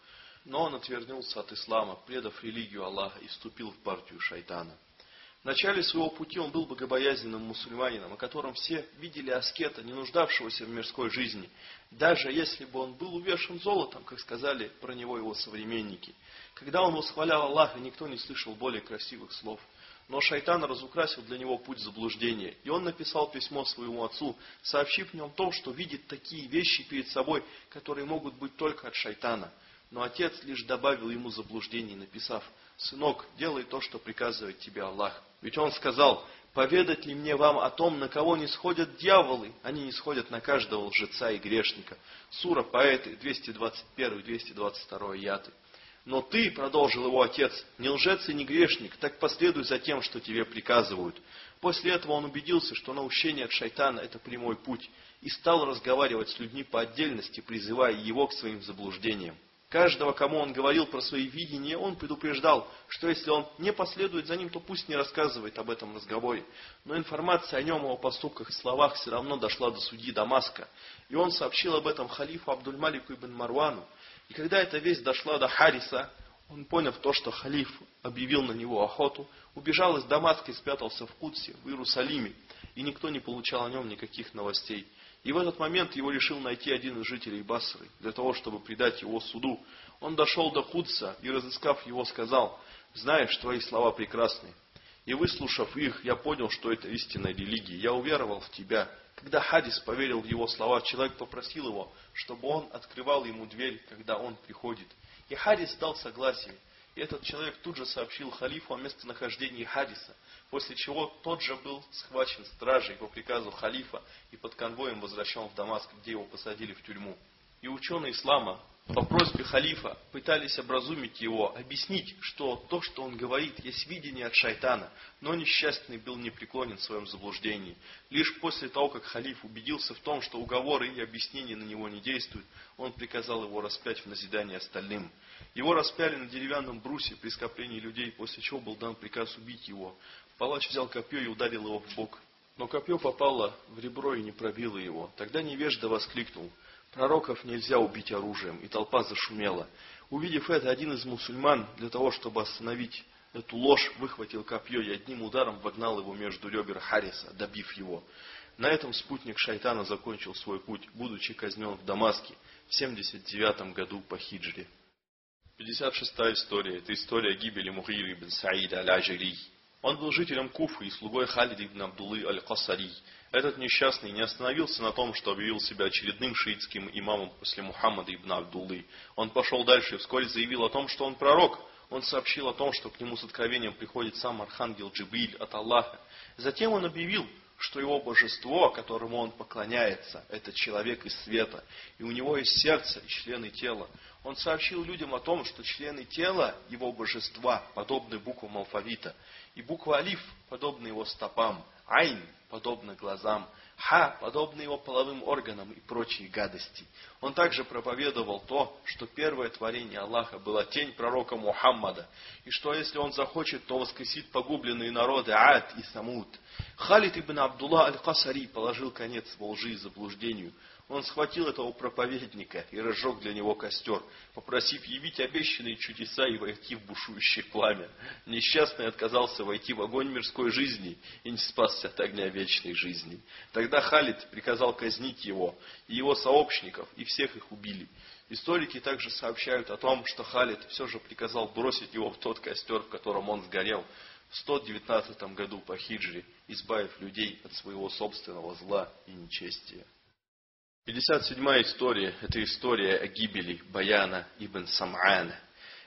Но он отвернулся от ислама, предав религию Аллаха и вступил в партию шайтана. Начале своего пути он был богобоязненным мусульманином, о котором все видели аскета, не нуждавшегося в мирской жизни, даже если бы он был увешан золотом, как сказали про него его современники. Когда он восхвалял Аллаха, никто не слышал более красивых слов. Но шайтан разукрасил для него путь заблуждения, и он написал письмо своему отцу, сообщив в нем то, что видит такие вещи перед собой, которые могут быть только от шайтана. Но отец лишь добавил ему заблуждений, написав, «Сынок, делай то, что приказывает тебе Аллах». Ведь он сказал, поведать ли мне вам о том, на кого не сходят дьяволы? Они не сходят на каждого лжеца и грешника. Сура поэты 221-222 яты. Но ты, продолжил его отец, не лжец и не грешник, так последуй за тем, что тебе приказывают. После этого он убедился, что наущение от шайтана – это прямой путь, и стал разговаривать с людьми по отдельности, призывая его к своим заблуждениям. Каждого, кому он говорил про свои видения, он предупреждал, что если он не последует за ним, то пусть не рассказывает об этом разговоре. Но информация о нем, о поступках и словах все равно дошла до судьи Дамаска. И он сообщил об этом халифу Абдульмалику ибн Марвану. И когда эта весть дошла до Хариса, он, поняв то, что халиф объявил на него охоту, убежал из Дамаска и спрятался в Кутсе, в Иерусалиме, и никто не получал о нем никаких новостей. И в этот момент его решил найти один из жителей Басры, для того, чтобы предать его суду. Он дошел до Худса и, разыскав его, сказал, «Знаешь, твои слова прекрасны. И выслушав их, я понял, что это истинная религия. Я уверовал в тебя». Когда Хадис поверил в его слова, человек попросил его, чтобы он открывал ему дверь, когда он приходит. И Хадис дал согласие. И этот человек тут же сообщил халифу о местонахождении Хадиса, после чего тот же был схвачен стражей по приказу халифа и под конвоем возвращен в Дамаск, где его посадили в тюрьму. И ученые ислама по просьбе халифа пытались образумить его, объяснить, что то, что он говорит, есть видение от шайтана, но несчастный был непреклонен в своем заблуждении. Лишь после того, как халиф убедился в том, что уговоры и объяснения на него не действуют, он приказал его распять в назидание остальным. Его распяли на деревянном брусе при скоплении людей, после чего был дан приказ убить его. Палач взял копье и ударил его в бок. Но копье попало в ребро и не пробило его. Тогда невежда воскликнул – Пророков нельзя убить оружием, и толпа зашумела. Увидев это, один из мусульман, для того, чтобы остановить эту ложь, выхватил копье и одним ударом вогнал его между ребер Хариса, добив его. На этом спутник шайтана закончил свой путь, будучи казнен в Дамаске в 79 году по хиджре. 56-я история. Это история гибели Мухири ибн Саида аль-Аджири. Он был жителем Куфы и слугой Халида ибн Абдуллы аль-Касари. Этот несчастный не остановился на том, что объявил себя очередным шиитским имамом после Мухаммада ибн Абдуллы. Он пошел дальше и вскоре заявил о том, что он пророк. Он сообщил о том, что к нему с откровением приходит сам Архангел Джибриль от Аллаха. Затем он объявил, что его божество, которому он поклоняется, это человек из света, и у него есть сердце и члены тела. Он сообщил людям о том, что члены тела его божества подобны буквам алфавита, и буква алиф подобна его стопам, айн подобна глазам, ха подобны его половым органам и прочие гадости. Он также проповедовал то, что первое творение Аллаха было тень пророка Мухаммада, и что если он захочет, то воскресит погубленные народы Ад и Самуд. Халид ибн Абдулла аль-Касари положил конец во лжи и заблуждению. Он схватил этого проповедника и разжег для него костер, попросив явить обещанные чудеса и войти в бушующее пламя. Несчастный отказался войти в огонь мирской жизни и не спасся от огня вечной жизни. Тогда Халид приказал казнить его и его сообщников, и всех их убили. Историки также сообщают о том, что Халид все же приказал бросить его в тот костер, в котором он сгорел, в 119 году по хиджре, избавив людей от своего собственного зла и нечестия. 57 история – это история о гибели Баяна ибн Сам'ана.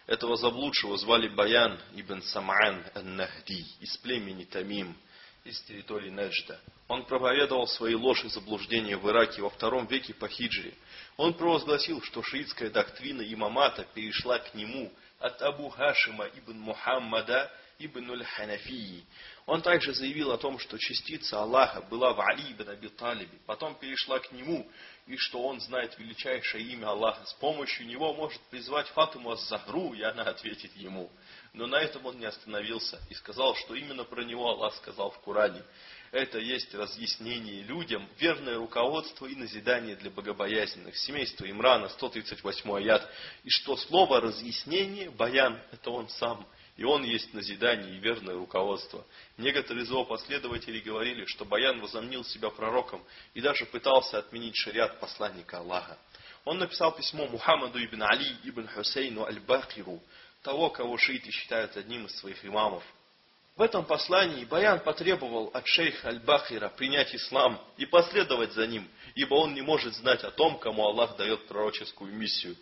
Этого заблудшего звали Баян ибн Сам'ан ан-Нахди из племени Тамим, из территории Неджда. Он проповедовал свои ложь и заблуждения в Ираке во втором веке по хиджре. Он провозгласил, что шиитская доктрина имамата перешла к нему от Абу Хашима ибн Мухаммада ибн аль-Ханафии. Он также заявил о том, что частица Аллаха была в Али ибн Аби Талибе, потом перешла к нему, и что он знает величайшее имя Аллаха. С помощью него может призвать Фатиму Аз-Захру, и она ответит ему. Но на этом он не остановился и сказал, что именно про него Аллах сказал в Коране. Это есть разъяснение людям, верное руководство и назидание для богобоязненных. Семейство Имрана, 138 аят. И что слово разъяснение, баян, это он сам – и он есть назидание и верное руководство. Некоторые из его последователей говорили, что Баян возомнил себя пророком и даже пытался отменить шариат посланника Аллаха. Он написал письмо Мухаммаду ибн Али ибн Хусейну аль-Бакиру, того, кого шииты считают одним из своих имамов. В этом послании Баян потребовал от шейха Аль-Бахира принять ислам и последовать за ним, ибо он не может знать о том, кому Аллах дает пророческую миссию.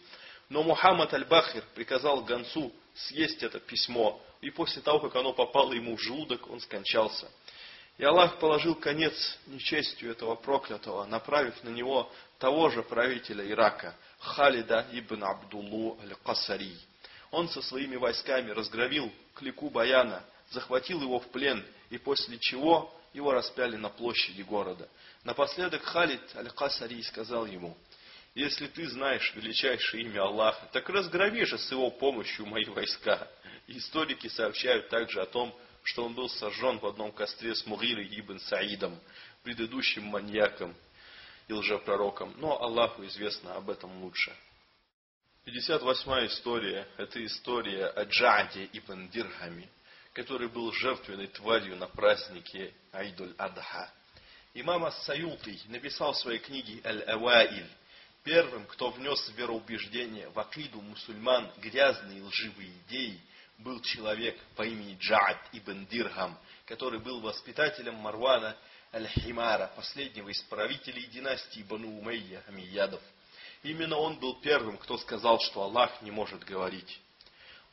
Но Мухаммад Аль-Бахир приказал гонцу съесть это письмо, и после того, как оно попало ему в желудок, он скончался. И Аллах положил конец нечестию этого проклятого, направив на него того же правителя Ирака, Халида ибн Абдуллу аль-Касари. Он со своими войсками разгромил клику Баяна, захватил его в плен, и после чего его распяли на площади города. Напоследок Халид аль-Касари сказал ему – если ты знаешь величайшее имя Аллаха, так разгроми же с его помощью мои войска. историки сообщают также о том, что он был сожжен в одном костре с Мугирой ибн Саидом, предыдущим маньяком и лжепророком. Но Аллаху известно об этом лучше. 58 история – это история о Джаде ибн Дирхами, который был жертвенной тварью на празднике Айдуль-Адха. Имам Ас-Саюты написал в своей книге Аль-Аваиль Первым, кто внес вероубеждение в акиду мусульман грязные лживые идеи, был человек по имени Джаад ибн Дирхам, который был воспитателем Марвана Аль-Химара, последнего из правителей династии Бану Умейя Амиядов. Именно он был первым, кто сказал, что Аллах не может говорить.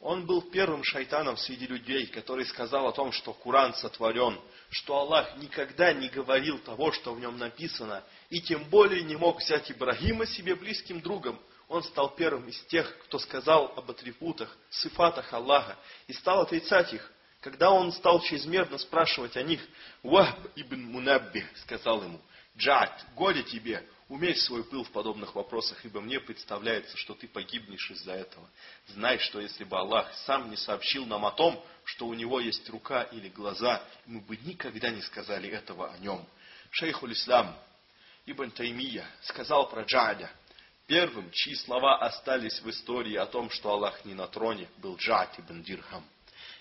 Он был первым шайтаном среди людей, который сказал о том, что Куран сотворен, что Аллах никогда не говорил того, что в нем написано, и тем более не мог взять Ибрагима себе близким другом. Он стал первым из тех, кто сказал об атрибутах, сифатах Аллаха, и стал отрицать их. Когда он стал чрезмерно спрашивать о них, Вахб ибн Мунабби сказал ему, Джад, горе тебе, Умерь свой пыл в подобных вопросах, ибо мне представляется, что ты погибнешь из-за этого. Знай, что если бы Аллах сам не сообщил нам о том, что у него есть рука или глаза, мы бы никогда не сказали этого о нем. Шейхуль Ислам Ибн Таймия сказал про Джада, Первым, чьи слова остались в истории о том, что Аллах не на троне, был Джад ибн Дирхам.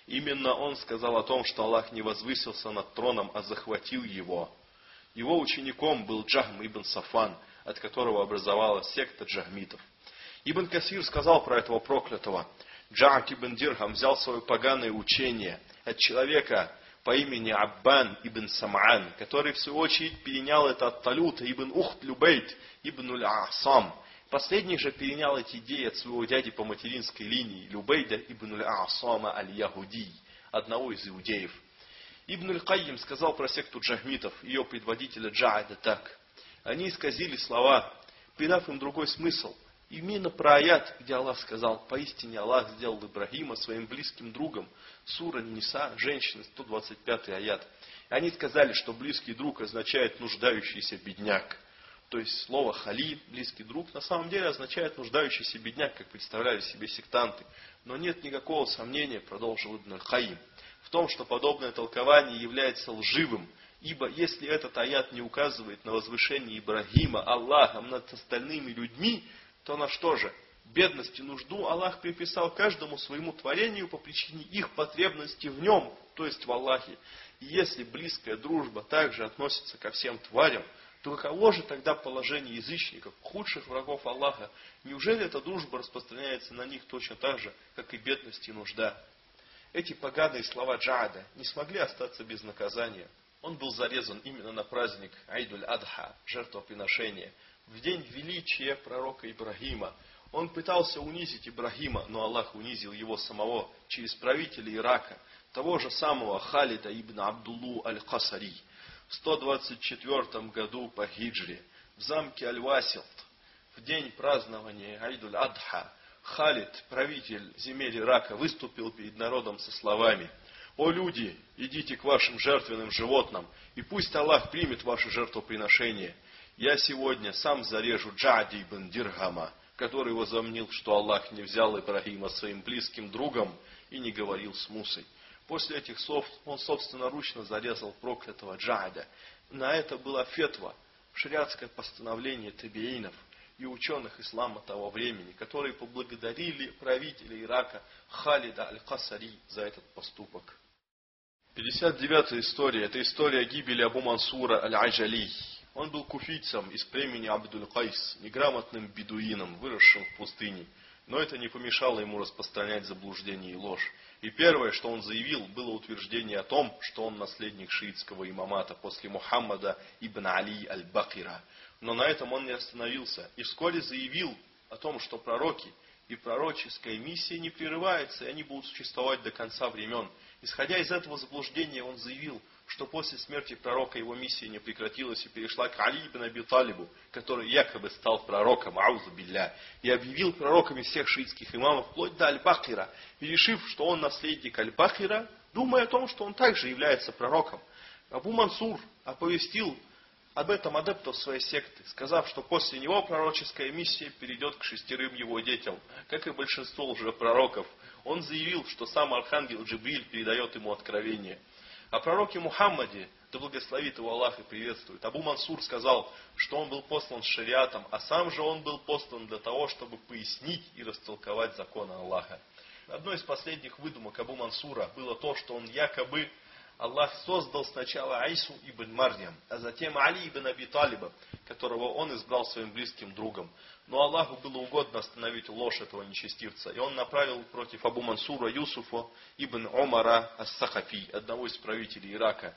Именно он сказал о том, что Аллах не возвысился над троном, а захватил его. Его учеником был Джахм ибн Сафан, от которого образовалась секта джахмитов. Ибн Касир сказал про этого проклятого. Джад ибн Дирхам взял свое поганое учение от человека по имени Аббан ибн Сам'ан, который в свою очередь перенял это от Талюта ибн Ухт Любейт ибн Уль-Асам. Последний же перенял эти идеи от своего дяди по материнской линии Любейда ибн Уль-Асама аль-Ягуди, одного из иудеев. Ибн Аль-Кайим сказал про секту джахмитов, ее предводителя Джаада так. Они исказили слова, придав им другой смысл. Именно про аят, где Аллах сказал, поистине Аллах сделал Ибрагима своим близким другом. Сура Ниса, женщина, 125 аят. Они сказали, что близкий друг означает нуждающийся бедняк. То есть слово хали, близкий друг, на самом деле означает нуждающийся бедняк, как представляли себе сектанты. Но нет никакого сомнения, продолжил Ибн Хаим, в том, что подобное толкование является лживым, ибо если этот аят не указывает на возвышение Ибрагима Аллахом над остальными людьми, то на что же? Бедность и нужду Аллах приписал каждому своему творению по причине их потребности в нем, то есть в Аллахе. И если близкая дружба также относится ко всем тварям, то каково же тогда положение язычников, худших врагов Аллаха? Неужели эта дружба распространяется на них точно так же, как и бедность и нужда? Эти поганые слова Джада не смогли остаться без наказания. Он был зарезан именно на праздник Айдуль-Адха, жертвоприношения, в день величия пророка Ибрагима. Он пытался унизить Ибрагима, но Аллах унизил его самого через правителя Ирака, того же самого Халида ибн Абдуллу аль-Касари. В 124 году по хиджре в замке Аль-Василт в день празднования Айдуль-Адха Халид, правитель земель Ирака, выступил перед народом со словами «О люди, идите к вашим жертвенным животным, и пусть Аллах примет ваше жертвоприношение. Я сегодня сам зарежу Джади ибн Дирхама, который возомнил, что Аллах не взял Ибрагима своим близким другом и не говорил с Мусой. После этих слов он собственноручно зарезал проклятого Джада. На это была фетва, шариатское постановление табиинов – и ученых ислама того времени, которые поблагодарили правителя Ирака Халида Аль-Касари за этот поступок. 59-я история – это история гибели Абу Мансура Аль-Аджали. Он был куфийцем из племени Абдуль Кайс, неграмотным бедуином, выросшим в пустыне. Но это не помешало ему распространять заблуждение и ложь. И первое, что он заявил, было утверждение о том, что он наследник шиитского имамата после Мухаммада ибн Али аль-Бакира – но на этом он не остановился и вскоре заявил о том, что пророки и пророческая миссия не прерывается, и они будут существовать до конца времен. Исходя из этого заблуждения, он заявил, что после смерти пророка его миссия не прекратилась и перешла к Али ибн Аби Талибу, который якобы стал пророком, аузу билля, и объявил пророками всех шиитских имамов, вплоть до Аль-Бахира, и решив, что он наследник Аль-Бахира, думая о том, что он также является пророком. Абу Мансур оповестил об этом адептов своей секты, сказав, что после него пророческая миссия перейдет к шестерым его детям, как и большинство уже пророков. Он заявил, что сам архангел Джибриль передает ему откровение. О пророке Мухаммаде, да благословит его Аллах и приветствует, Абу Мансур сказал, что он был послан с шариатом, а сам же он был послан для того, чтобы пояснить и растолковать законы Аллаха. Одной из последних выдумок Абу Мансура было то, что он якобы Аллах создал сначала Айсу ибн Марьям, а затем Али ибн Аби Талиба, которого он избрал своим близким другом. Но Аллаху было угодно остановить ложь этого нечестивца, и он направил против Абу Мансура Юсуфа ибн Омара Ас-Сахафи, одного из правителей Ирака.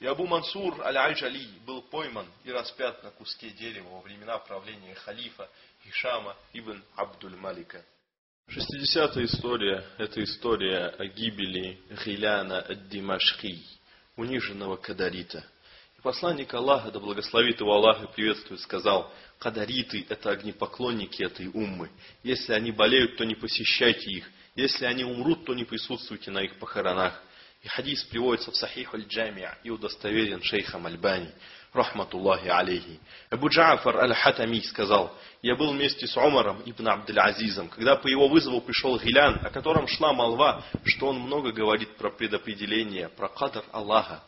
И Абу Мансур Аль-Аджали был пойман и распят на куске дерева во времена правления халифа Хишама ибн Абдуль-Малика. 60-я история – это история о гибели Гиляна ад-Димашхи, униженного Кадарита. Посланник Аллаха, да благословит его Аллах и приветствует, сказал, Кадариты – это огнепоклонники этой уммы. Если они болеют, то не посещайте их. Если они умрут, то не присутствуйте на их похоронах. И хадис приводится в Сахих аль-Джамиа и удостоверен шейхом Альбани рахматуллахи алейхи. Абу Джафар аль-Хатами сказал, я был вместе с Умаром ибн Абдель-Азизом, когда по его вызову пришел Гилян, о котором шла молва, что он много говорит про предопределение, про кадр Аллаха.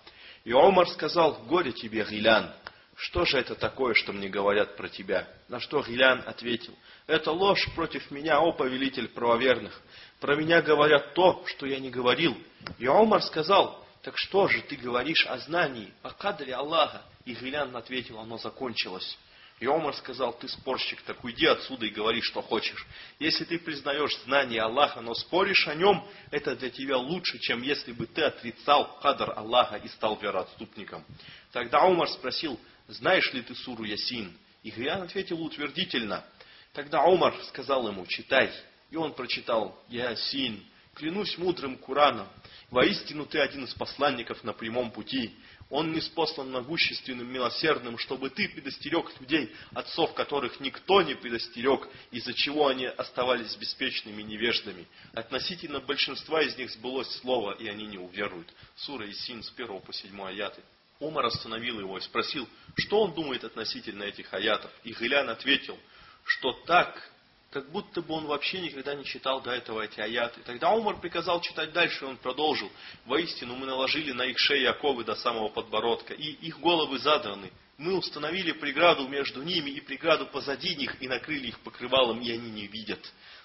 И Умар сказал, горе тебе, Гилян, что же это такое, что мне говорят про тебя? На что Гилян ответил, это ложь против меня, о повелитель правоверных. Про меня говорят то, что я не говорил. И Омар сказал, так что же ты говоришь о знании, о кадре Аллаха? И Гилян ответил, оно закончилось. И Омар сказал, ты спорщик, так уйди отсюда и говори, что хочешь. Если ты признаешь знание Аллаха, но споришь о нем, это для тебя лучше, чем если бы ты отрицал кадр Аллаха и стал вероотступником. Тогда Омар спросил, знаешь ли ты суру Ясин? И Гриан ответил утвердительно. Тогда Омар сказал ему, читай. И он прочитал, Ясин, клянусь мудрым Кураном, воистину ты один из посланников на прямом пути. Он не спослан могущественным, милосердным, чтобы ты предостерег людей, отцов которых никто не предостерег, из-за чего они оставались беспечными невеждами. Относительно большинства из них сбылось слово, и они не уверуют. Сура Исин с 1 по 7 аяты. Умар остановил его и спросил, что он думает относительно этих аятов. И Гилян ответил, что так, как будто бы он вообще никогда не читал до этого эти аяты. Тогда Умар приказал читать дальше, и он продолжил. Воистину мы наложили на их шеи оковы до самого подбородка, и их головы задраны. Мы установили преграду между ними и преграду позади них, и накрыли их покрывалом, и они не видят.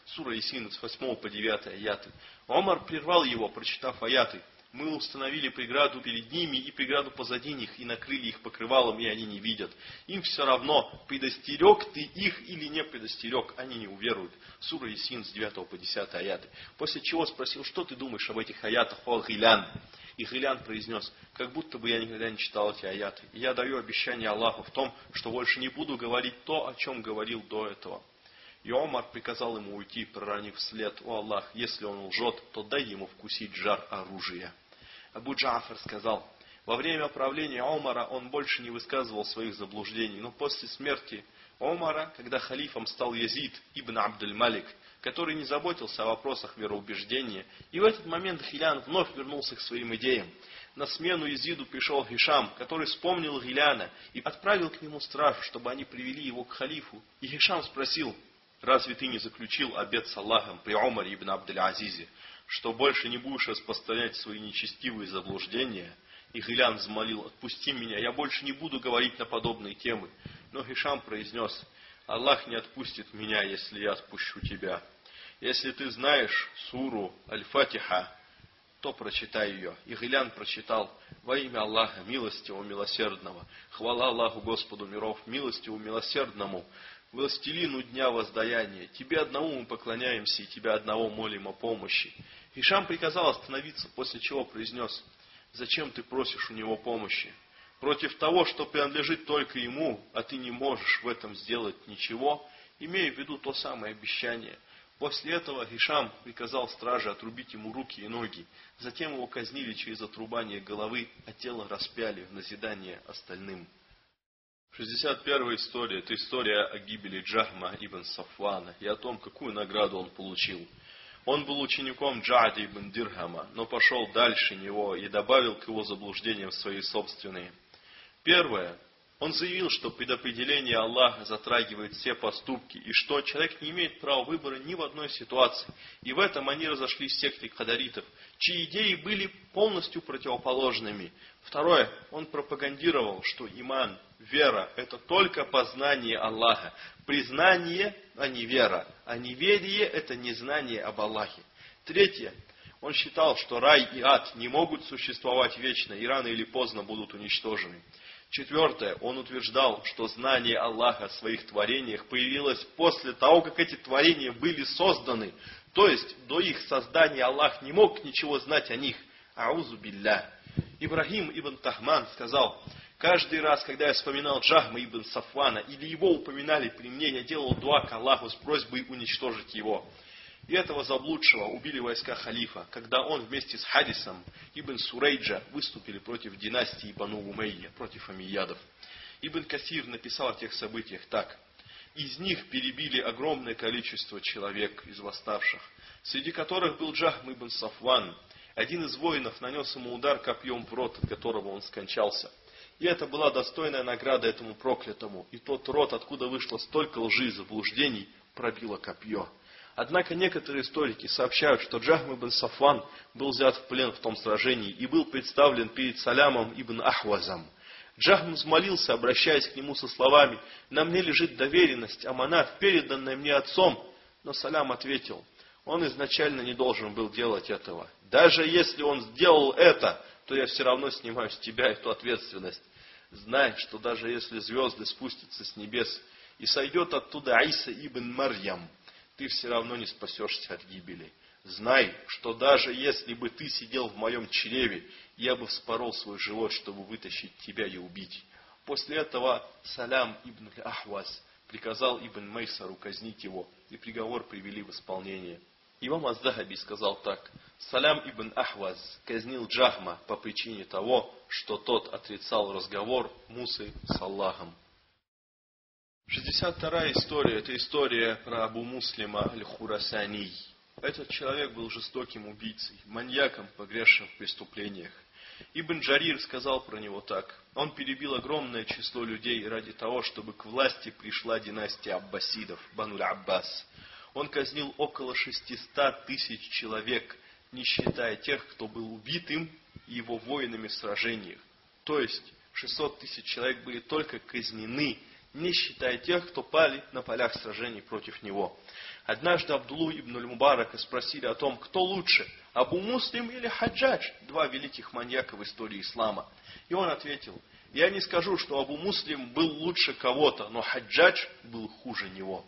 Сура Исин с 8 по 9 аяты. Омар прервал его, прочитав аяты мы установили преграду перед ними и преграду позади них, и накрыли их покрывалом, и они не видят. Им все равно, предостерег ты их или не предостерег, они не уверуют. Сура Исин с 9 по 10 аяты. После чего спросил, что ты думаешь об этих аятах, о Гилян? И Гилян произнес, как будто бы я никогда не читал эти аяты. И я даю обещание Аллаху в том, что больше не буду говорить то, о чем говорил до этого. И Омар приказал ему уйти, проронив вслед, «О Аллах, если он лжет, то дай ему вкусить жар оружия». Абу Джафар сказал, во время правления Омара он больше не высказывал своих заблуждений, но после смерти Омара, когда халифом стал Язид ибн Абдуль-Малик, который не заботился о вопросах вероубеждения, и в этот момент Хилян вновь вернулся к своим идеям. На смену Езиду пришел Хишам, который вспомнил Гиляна и отправил к нему стражу, чтобы они привели его к халифу. И Хишам спросил, Разве ты не заключил обет с Аллахом при Умаре ибн Абдель-Азизе, что больше не будешь распространять свои нечестивые заблуждения? И Гилян взмолил, отпусти меня, я больше не буду говорить на подобные темы. Но Хишам произнес, Аллах не отпустит меня, если я отпущу тебя. Если ты знаешь суру Аль-Фатиха, то прочитай ее. И Гилян прочитал во имя Аллаха, милостивого, милосердного. Хвала Аллаху Господу миров, милостивому, милосердному властелину дня воздаяния, тебе одному мы поклоняемся и тебя одного молим о помощи. Ишам приказал остановиться, после чего произнес, зачем ты просишь у него помощи? Против того, что принадлежит только ему, а ты не можешь в этом сделать ничего, имея в виду то самое обещание. После этого Гишам приказал страже отрубить ему руки и ноги. Затем его казнили через отрубание головы, а тело распяли в назидание остальным. 61 история – это история о гибели Джахма ибн Сафвана и о том, какую награду он получил. Он был учеником Джади ибн Дирхама, но пошел дальше него и добавил к его заблуждениям свои собственные. Первое. Он заявил, что предопределение Аллаха затрагивает все поступки, и что человек не имеет права выбора ни в одной ситуации. И в этом они разошлись в секте кадаритов, чьи идеи были полностью противоположными. Второе. Он пропагандировал, что иман, вера – это только познание Аллаха. Признание, а не вера. А неверие – это незнание об Аллахе. Третье. Он считал, что рай и ад не могут существовать вечно и рано или поздно будут уничтожены. Четвертое, он утверждал, что знание Аллаха о своих творениях появилось после того, как эти творения были созданы. То есть, до их создания Аллах не мог ничего знать о них. Аузу билля. Ибрахим ибн Тахман сказал, каждый раз, когда я вспоминал Джахма ибн Сафвана или его упоминали при мне, я делал дуа к Аллаху с просьбой уничтожить его. И этого заблудшего убили войска халифа, когда он вместе с Хадисом Ибн Сурейджа выступили против династии Бану Умейя, против амиядов. Ибн Касир написал о тех событиях так. Из них перебили огромное количество человек из восставших, среди которых был Джахм ибн Сафван. Один из воинов нанес ему удар копьем в рот, от которого он скончался. И это была достойная награда этому проклятому. И тот рот, откуда вышло столько лжи и заблуждений, пробило копье. Однако некоторые историки сообщают, что Джахм ибн Сафван был взят в плен в том сражении и был представлен перед Салямом ибн Ахвазом. Джахм взмолился, обращаясь к нему со словами, «На мне лежит доверенность, аманат, переданная мне отцом». Но Салям ответил, он изначально не должен был делать этого. Даже если он сделал это, то я все равно снимаю с тебя эту ответственность. Знай, что даже если звезды спустятся с небес и сойдет оттуда Айса ибн Марьям, ты все равно не спасешься от гибели. Знай, что даже если бы ты сидел в моем чреве, я бы вспорол свой живот, чтобы вытащить тебя и убить. После этого Салям ибн Ахваз приказал ибн Мейсару казнить его, и приговор привели в исполнение. Имам Аздахаби сказал так. Салям ибн Ахваз казнил Джахма по причине того, что тот отрицал разговор Мусы с Аллахом. 62 история, это история про Абу Муслима Аль-Хурасани. Этот человек был жестоким убийцей, маньяком, погрязшим в преступлениях. Ибн Джарир сказал про него так. Он перебил огромное число людей ради того, чтобы к власти пришла династия Аббасидов, Бануль Аббас. Он казнил около 600 тысяч человек, не считая тех, кто был убит им и его воинами в сражениях. То есть 600 тысяч человек были только казнены, не считая тех, кто пали на полях сражений против него. Однажды Абдулу ибн Аль-Мубарака спросили о том, кто лучше, Абу Муслим или Хаджадж, два великих маньяка в истории ислама. И он ответил, я не скажу, что Абу Муслим был лучше кого-то, но Хаджадж был хуже него.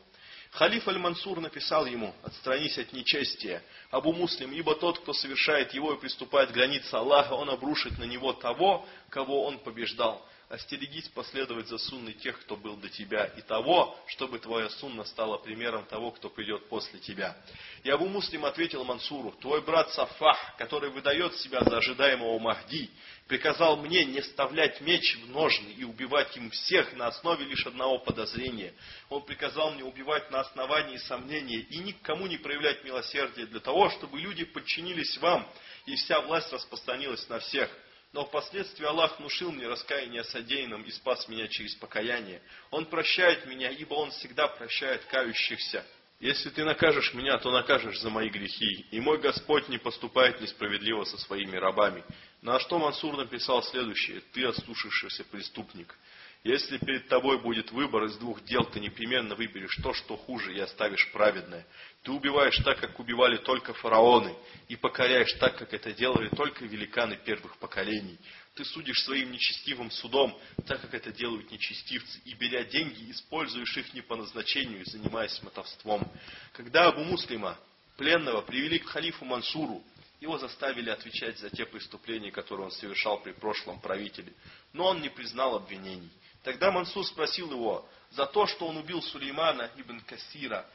Халиф Аль-Мансур написал ему, отстранись от нечестия, Абу Муслим, ибо тот, кто совершает его и приступает к границе Аллаха, он обрушит на него того, кого он побеждал. Остерегись последовать за сунной тех, кто был до тебя, и того, чтобы твоя сунна стала примером того, кто придет после тебя. И Абу Муслим ответил Мансуру, твой брат Сафах, который выдает себя за ожидаемого Махди, приказал мне не вставлять меч в ножны и убивать им всех на основе лишь одного подозрения. Он приказал мне убивать на основании сомнения и никому не проявлять милосердия для того, чтобы люди подчинились вам, и вся власть распространилась на всех. Но впоследствии Аллах внушил мне раскаяние содеянным и спас меня через покаяние. Он прощает меня, ибо Он всегда прощает кающихся. Если ты накажешь меня, то накажешь за мои грехи, и мой Господь не поступает несправедливо со своими рабами. На что Мансур написал следующее. Ты ослушавшийся преступник. Если перед тобой будет выбор из двух дел, ты непременно выберешь то, что хуже, и оставишь праведное. Ты убиваешь так, как убивали только фараоны, и покоряешь так, как это делали только великаны первых поколений. Ты судишь своим нечестивым судом, так как это делают нечестивцы, и беря деньги, используешь их не по назначению, занимаясь мотовством. Когда Абу Муслима, пленного, привели к халифу Мансуру, его заставили отвечать за те преступления, которые он совершал при прошлом правителе. Но он не признал обвинений. Тогда Мансур спросил его за то, что он убил Сулеймана ибн Касира,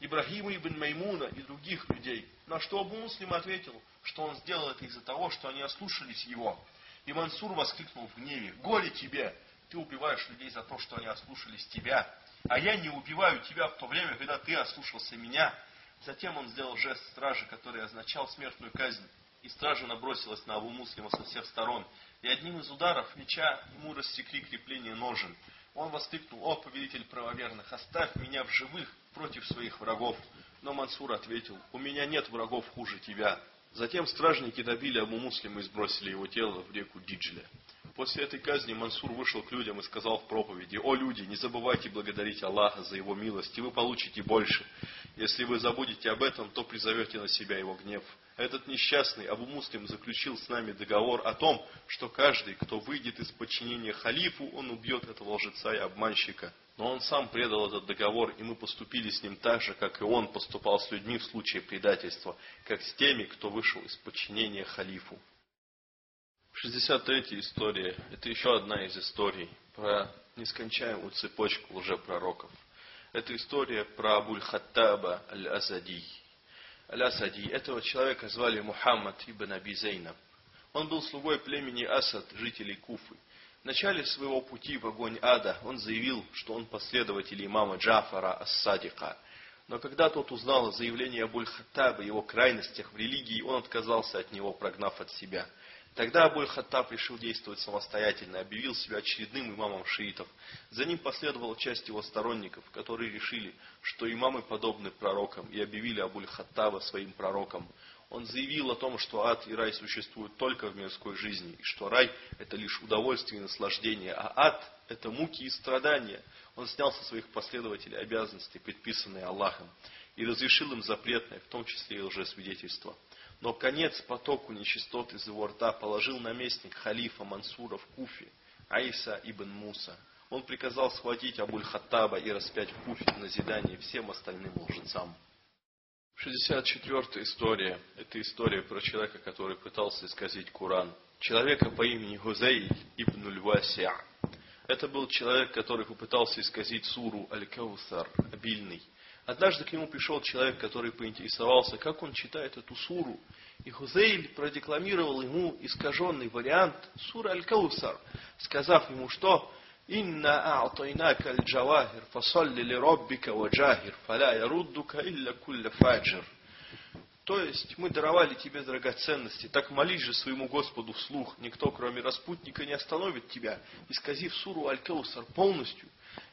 Ибрахима ибн Маймуна и других людей. На что Абу Муслим ответил, что он сделал это из-за того, что они ослушались его. И Мансур воскликнул в гневе, «Горе тебе! Ты убиваешь людей за то, что они ослушались тебя, а я не убиваю тебя в то время, когда ты ослушался меня». Затем он сделал жест стражи, который означал смертную казнь, и стража набросилась на Абу Муслима со всех сторон, и одним из ударов меча ему рассекли крепление ножен. Он воскликнул, «О, повелитель правоверных, оставь меня в живых против своих врагов». Но Мансур ответил, «У меня нет врагов хуже тебя». Затем стражники добили Абу Муслима и сбросили его тело в реку Диджля. После этой казни Мансур вышел к людям и сказал в проповеди, «О люди, не забывайте благодарить Аллаха за Его милость, и вы получите больше. Если вы забудете об этом, то призовете на себя Его гнев». Этот несчастный Абу Муслим заключил с нами договор о том, что каждый, кто выйдет из подчинения халифу, он убьет этого лжеца и обманщика. Но он сам предал этот договор, и мы поступили с ним так же, как и он поступал с людьми в случае предательства, как с теми, кто вышел из подчинения халифу. 63-я история – это еще одна из историй про нескончаемую цепочку лжепророков. Это история про Абуль-Хаттаба Аль-Азади. Аль-Асади. Этого человека звали Мухаммад ибн Аби Зейнаб. Он был слугой племени Асад, жителей Куфы. В начале своего пути в огонь ада он заявил, что он последователь имама Джафара Ас-Садика. Но когда тот узнал о заявлении Абуль-Хаттаба и его крайностях в религии, он отказался от него, прогнав от себя – Тогда Абуль Хаттаб решил действовать самостоятельно, объявил себя очередным имамом шиитов. За ним последовала часть его сторонников, которые решили, что имамы подобны пророкам, и объявили Абуль Хаттаба своим пророком. Он заявил о том, что ад и рай существуют только в мирской жизни, и что рай – это лишь удовольствие и наслаждение, а ад – это муки и страдания. Он снял со своих последователей обязанности, предписанные Аллахом, и разрешил им запретное, в том числе и лжесвидетельство. Но конец потоку нечистот из его рта положил наместник халифа Мансура в Куфе, Аиса ибн Муса. Он приказал схватить Абуль-Хаттаба и распять в Куфе в назидание всем остальным лжецам. 64-я история. Это история про человека, который пытался исказить Куран. Человека по имени Гузей ибн Львасиа. Это был человек, который попытался исказить суру Аль-Каусар, обильный. Однажды к нему пришел человек, который поинтересовался, как он читает эту суру. И Хузейль продекламировал ему искаженный вариант суры Аль-Каусар, сказав ему, что إنا أعطيناك الجواهر فصل لربك وجاهر فلا يردك إلا كل فاجر то есть мы даровали тебе драгоценности, так молись же своему Господу вслух, никто кроме распутника не остановит тебя, исказив суру Аль-Каусар полностью.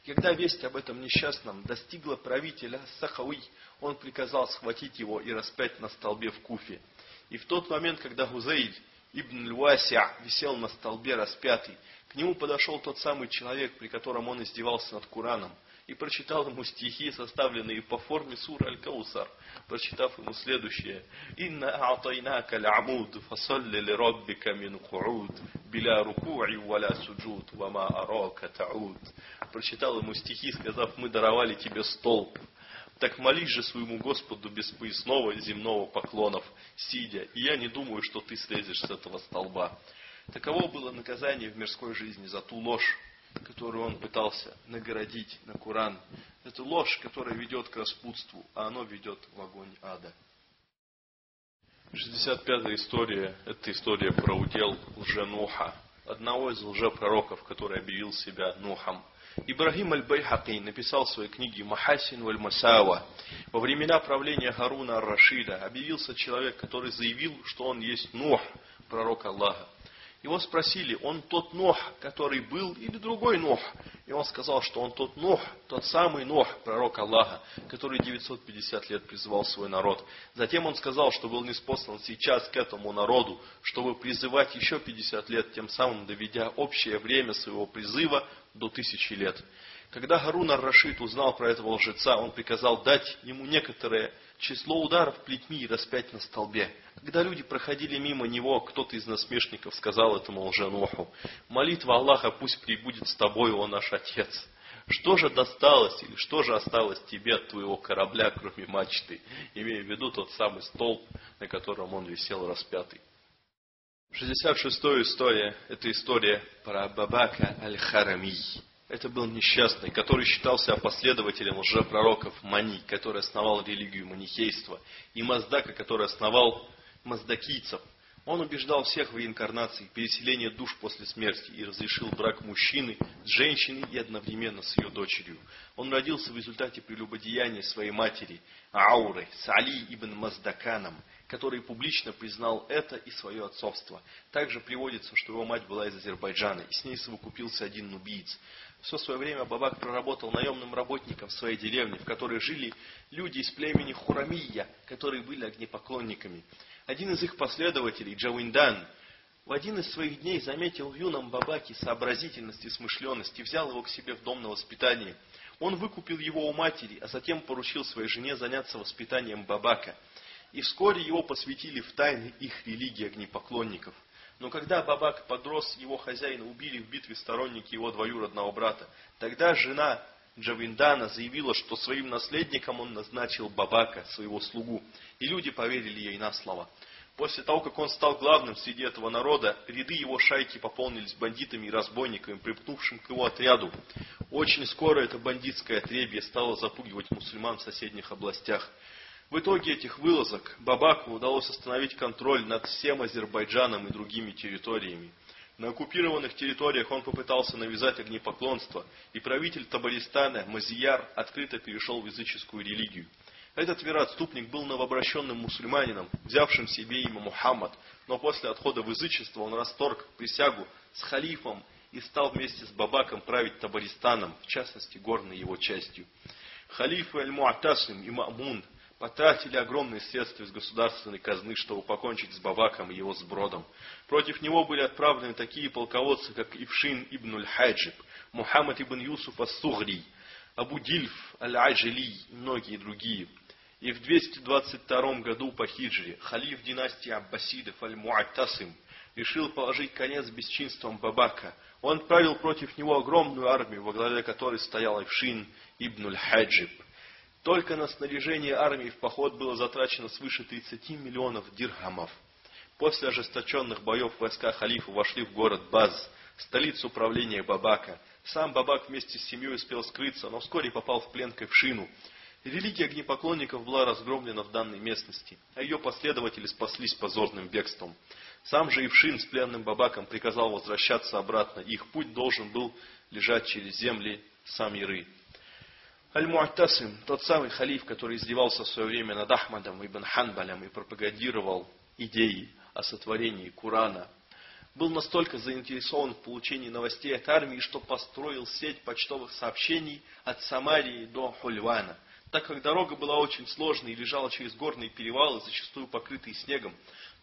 Когда весть об этом несчастном достигла правителя Сахауи, он приказал схватить его и распять на столбе в Куфе. И в тот момент, когда Гузейль ибн Луася висел на столбе распятый, к нему подошел тот самый человек, при котором он издевался над Кураном, и прочитал ему стихи, составленные по форме сура Аль-Каусар, прочитав ему следующее. «Инна а'тайнака л'амуд, фасалли ли роббика мин кууд, биля руку'i валя суджуд, вама арака тауд». Прочитал ему стихи, сказав, мы даровали тебе столб, так молись же своему Господу без поясного земного поклонов, сидя, и я не думаю, что ты слезешь с этого столба. Таково было наказание в мирской жизни за ту ложь, которую он пытался наградить на Куран. Это ложь, которая ведет к распутству, а оно ведет в огонь ада. 65-я история – это история про удел лженуха, одного из лжепророков, который объявил себя Нухом. Ибрагим аль-Байхаки написал в своей книге «Махасин валь Масава». Во времена правления Харуна ар-Рашида объявился человек, который заявил, что он есть Нух, пророк Аллаха. Его спросили, он тот Нох, который был, или другой Нох? И он сказал, что он тот Нох, тот самый Нох, пророк Аллаха, который 950 лет призывал свой народ. Затем он сказал, что был неспослан сейчас к этому народу, чтобы призывать еще 50 лет, тем самым доведя общее время своего призыва до тысячи лет. Когда Харун ар-Рашид узнал про этого лжеца, он приказал дать ему некоторое число ударов плетьми и распять на столбе. Когда люди проходили мимо него, кто-то из насмешников сказал этому лженоху, молитва Аллаха пусть прибудет с тобой, о наш Отец. Что же досталось или что же осталось тебе от твоего корабля, кроме мачты, имея в виду тот самый столб, на котором он висел распятый. 66-я история – это история про Бабака Аль-Харами. Это был несчастный, который считался последователем лжепророков Мани, который основал религию манихейства, и Маздака, который основал маздакийцев. Он убеждал всех в реинкарнации, переселении душ после смерти и разрешил брак мужчины с женщиной и одновременно с ее дочерью. Он родился в результате прелюбодеяния своей матери Ауры, Сали ибн Маздаканом, который публично признал это и свое отцовство. Также приводится, что его мать была из Азербайджана, и с ней совокупился один нубиец. Все свое время Бабак проработал наемным работником в своей деревне, в которой жили люди из племени Хурамия, которые были огнепоклонниками. Один из их последователей, Джауиндан, в один из своих дней заметил в юном Бабаке сообразительность и смышленность и взял его к себе в дом на воспитание. Он выкупил его у матери, а затем поручил своей жене заняться воспитанием Бабака. И вскоре его посвятили в тайны их религии огнепоклонников – но когда Бабак подрос, его хозяина убили в битве сторонники его двоюродного брата. Тогда жена Джавиндана заявила, что своим наследником он назначил Бабака, своего слугу. И люди поверили ей на слово. После того, как он стал главным среди этого народа, ряды его шайки пополнились бандитами и разбойниками, припнувшим к его отряду. Очень скоро это бандитское отребье стало запугивать мусульман в соседних областях. В итоге этих вылазок Бабаку удалось остановить контроль над всем Азербайджаном и другими территориями. На оккупированных территориях он попытался навязать огнепоклонство, и правитель Табаристана Мазияр открыто перешел в языческую религию. Этот вероотступник был новообращенным мусульманином, взявшим себе имя Мухаммад, но после отхода в язычество он расторг присягу с халифом и стал вместе с Бабаком править Табаристаном, в частности горной его частью. Халифы Аль-Муатасим и Ма'мун потратили огромные средства из государственной казны, чтобы покончить с Бабаком и его сбродом. Против него были отправлены такие полководцы, как Ившин ибн аль-Хаджиб, Мухаммад ибн Юсуф ас-Сугри, Абу Дильф аль-Аджили и многие другие. И в 222 году по хиджре халиф династии Аббасидов аль-Муаттасим решил положить конец бесчинствам Бабака. Он отправил против него огромную армию, во главе которой стоял Ившин ибн аль-Хаджиб. Только на снаряжение армии в поход было затрачено свыше 30 миллионов дирхамов. После ожесточенных боев войска халифа вошли в город Баз, столицу управления Бабака. Сам Бабак вместе с семьей успел скрыться, но вскоре попал в плен к Эвшину. Религия огнепоклонников была разгромлена в данной местности, а ее последователи спаслись позорным бегством. Сам же Ившин с пленным Бабаком приказал возвращаться обратно, их путь должен был лежать через земли Самиры. Аль-Му'тасим, тот самый халиф, который издевался в свое время над Ахмадом ибн Ханбалем и пропагандировал идеи о сотворении Курана, был настолько заинтересован в получении новостей от армии, что построил сеть почтовых сообщений от Самарии до Хульвана – так как дорога была очень сложной и лежала через горные перевалы, зачастую покрытые снегом,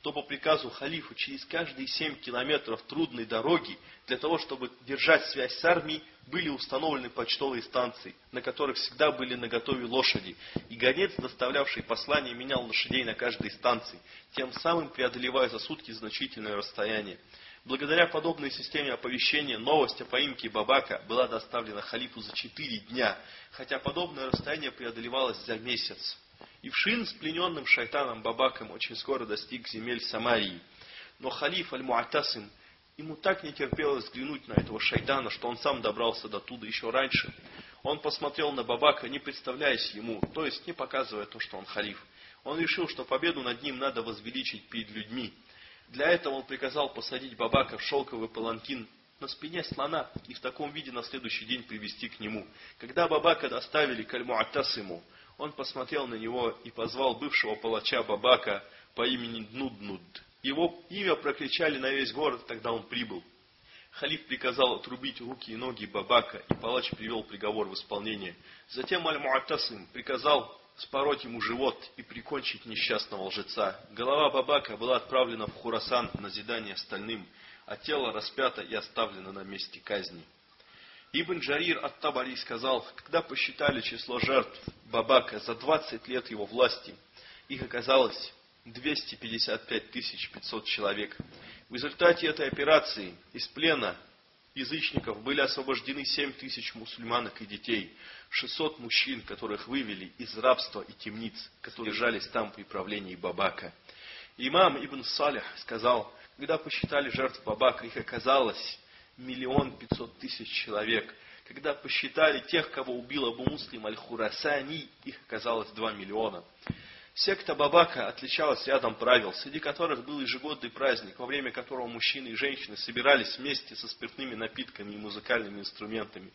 то по приказу халифа через каждые семь километров трудной дороги, для того, чтобы держать связь с армией, были установлены почтовые станции, на которых всегда были наготове лошади, и гонец, доставлявший послание, менял лошадей на каждой станции, тем самым преодолевая за сутки значительное расстояние. Благодаря подобной системе оповещения новость о поимке Бабака была доставлена халифу за четыре дня, хотя подобное расстояние преодолевалось за месяц. Ившин с плененным шайтаном Бабаком очень скоро достиг земель Самарии. Но халиф Аль-Муатасим, ему так не терпелось взглянуть на этого шайтана, что он сам добрался до туда еще раньше. Он посмотрел на Бабака, не представляясь ему, то есть не показывая то, что он халиф. Он решил, что победу над ним надо возвеличить перед людьми. Для этого он приказал посадить Бабака в шелковый паланкин на спине слона и в таком виде на следующий день привести к нему. Когда Бабака доставили к Аль-Муаттасиму, он посмотрел на него и позвал бывшего палача Бабака по имени Днуднуд. Его имя прокричали на весь город, тогда он прибыл. Халиф приказал отрубить руки и ноги Бабака, и палач привел приговор в исполнение. Затем Аль-Муаттасим приказал спороть ему живот и прикончить несчастного лжеца. Голова Бабака была отправлена в Хурасан на назидание остальным, а тело распято и оставлено на месте казни. Ибн Джарир от Табари сказал, когда посчитали число жертв Бабака за 20 лет его власти, их оказалось 255 500 человек. В результате этой операции из плена язычников были освобождены 7 тысяч мусульманок и детей, 600 мужчин, которых вывели из рабства и темниц, которые держались там при правлении Бабака. Имам Ибн Салих сказал, когда посчитали жертв Бабака, их оказалось миллион пятьсот тысяч человек. Когда посчитали тех, кого убил Абу Муслим Аль-Хурасани, их оказалось два миллиона. Секта Бабака отличалась рядом правил, среди которых был ежегодный праздник, во время которого мужчины и женщины собирались вместе со спиртными напитками и музыкальными инструментами.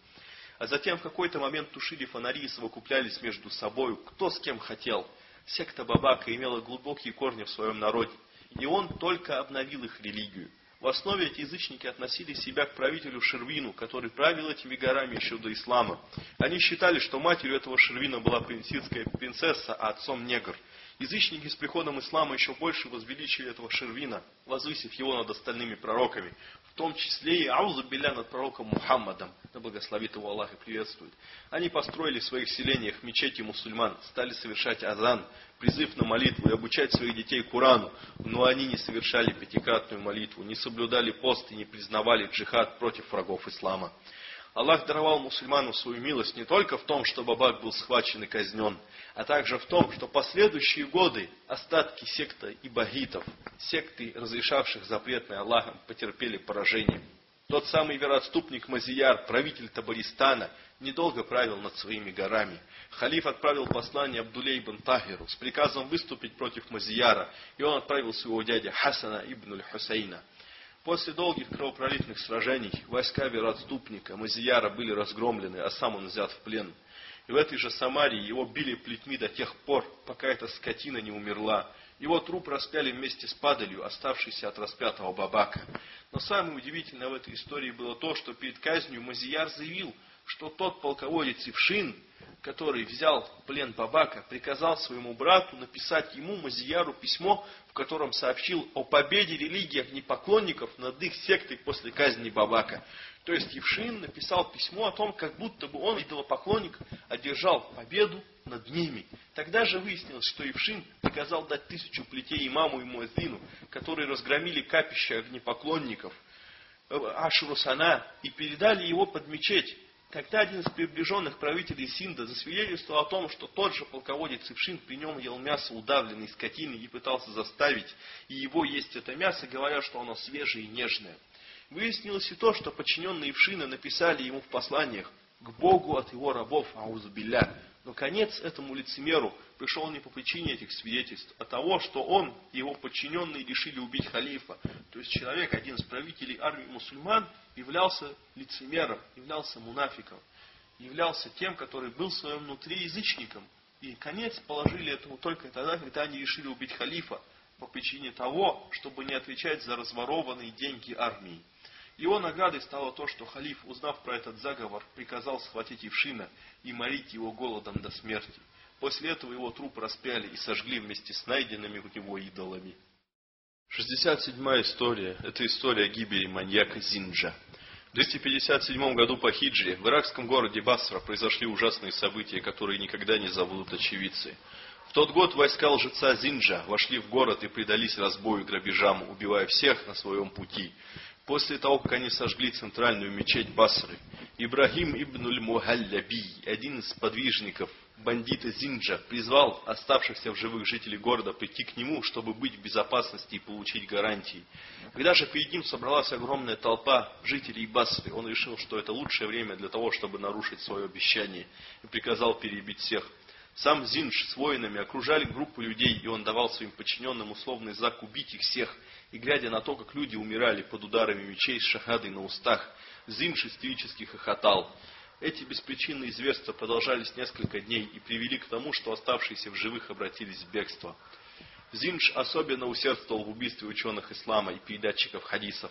А затем в какой-то момент тушили фонари и совокуплялись между собой, кто с кем хотел. Секта Бабака имела глубокие корни в своем народе, и он только обновил их религию. В основе эти язычники относили себя к правителю Шервину, который правил этими горами еще до ислама. Они считали, что матерью этого Шервина была принцитская принцесса, а отцом негр – Язычники с приходом ислама еще больше возвеличили этого Шервина, возвысив его над остальными пророками, в том числе и Аузабиля над пророком Мухаммадом, да благословит его Аллах и приветствует. Они построили в своих селениях мечети мусульман, стали совершать азан, призыв на молитву и обучать своих детей Курану, но они не совершали пятикратную молитву, не соблюдали пост и не признавали джихад против врагов ислама. Аллах даровал мусульманам свою милость не только в том, что Бабак был схвачен и казнен, а также в том, что последующие годы остатки секты ибагитов, секты, разрешавших запретное Аллахом, потерпели поражение. Тот самый вероотступник Мазияр, правитель Табаристана, недолго правил над своими горами. Халиф отправил послание Абдулей ибн Тахиру с приказом выступить против Мазияра, и он отправил своего дядя Хасана ибн Хусейна. После долгих кровопролитных сражений войска вероотступника Мазияра были разгромлены, а сам он взят в плен. И в этой же Самарии его били плетьми до тех пор, пока эта скотина не умерла. Его труп распяли вместе с падалью, оставшейся от распятого Бабака. Но самое удивительное в этой истории было то, что перед казнью Мазияр заявил, что тот полководец Ившин, который взял плен Бабака, приказал своему брату написать ему, Мазияру, письмо, в котором сообщил о победе религии огнепоклонников над их сектой после казни Бабака. То есть Евшин написал письмо о том, как будто бы он, идолопоклонник, одержал победу над ними. Тогда же выяснилось, что Евшин приказал дать тысячу плетей имаму и Муэзину, которые разгромили капище огнепоклонников, э, Ашурусана, и передали его под мечеть. Тогда один из приближенных правителей Синда засвидетельствовал о том, что тот же полководец Ившин при нем ел мясо удавленной скотины и пытался заставить и его есть это мясо, говоря, что оно свежее и нежное. Выяснилось и то, что подчиненные Ившина написали ему в посланиях к Богу от его рабов, аузубилля. Но конец этому лицемеру пришел не по причине этих свидетельств, а того, что он и его подчиненные решили убить халифа. То есть человек, один из правителей армии мусульман, являлся лицемером, являлся мунафиком, являлся тем, который был в своем внутри язычником. И конец положили этому только тогда, когда они решили убить халифа по причине того, чтобы не отвечать за разворованные деньги армии. Его наградой стало то, что халиф, узнав про этот заговор, приказал схватить Ившина и морить его голодом до смерти. После этого его труп распяли и сожгли вместе с найденными у него идолами. 67-я история – это история гибели маньяка Зинджа. В 257 году по хиджре в иракском городе Басра произошли ужасные события, которые никогда не забудут очевидцы. В тот год войска лжеца Зинджа вошли в город и предались разбою и грабежам, убивая всех на своем пути. После того, как они сожгли центральную мечеть Басры, Ибрагим ибн мухалляби один из подвижников бандита Зинджа, призвал оставшихся в живых жителей города прийти к нему, чтобы быть в безопасности и получить гарантии. Когда же перед ним собралась огромная толпа жителей Басры, он решил, что это лучшее время для того, чтобы нарушить свое обещание, и приказал перебить всех. Сам Зиндж с воинами окружали группу людей, и он давал своим подчиненным условный знак убить их всех. И глядя на то, как люди умирали под ударами мечей с шахадой на устах, Зиндж истерически хохотал. Эти беспричинные зверства продолжались несколько дней и привели к тому, что оставшиеся в живых обратились в бегство. Зиндж особенно усердствовал в убийстве ученых ислама и передатчиков хадисов.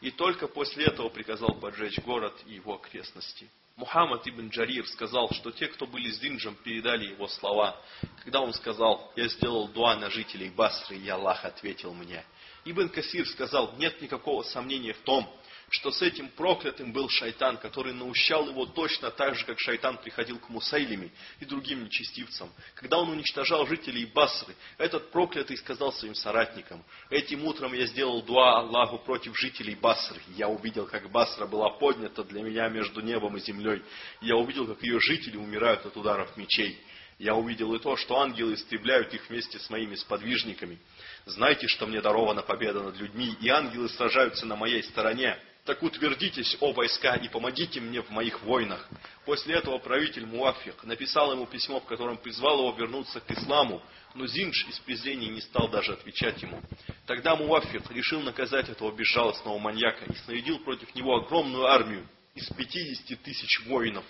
И только после этого приказал поджечь город и его окрестности. Мухаммад ибн Джарир сказал, что те, кто были с Динджем, передали его слова. Когда он сказал, я сделал дуа на жителей Басры, и Аллах ответил мне. Ибн Касир сказал, нет никакого сомнения в том, что с этим проклятым был шайтан, который наущал его точно так же, как шайтан приходил к Мусайлиме и другим нечестивцам. Когда он уничтожал жителей Басры, этот проклятый сказал своим соратникам, «Этим утром я сделал дуа Аллаху против жителей Басры. Я увидел, как Басра была поднята для меня между небом и землей. Я увидел, как ее жители умирают от ударов мечей. Я увидел и то, что ангелы истребляют их вместе с моими сподвижниками. Знайте, что мне дарована победа над людьми, и ангелы сражаются на моей стороне. Так утвердитесь, о войска, и помогите мне в моих войнах. После этого правитель Муафик написал ему письмо, в котором призвал его вернуться к исламу, но Зиндж из презрения не стал даже отвечать ему. Тогда Муафик решил наказать этого безжалостного маньяка и снарядил против него огромную армию из 50 тысяч воинов.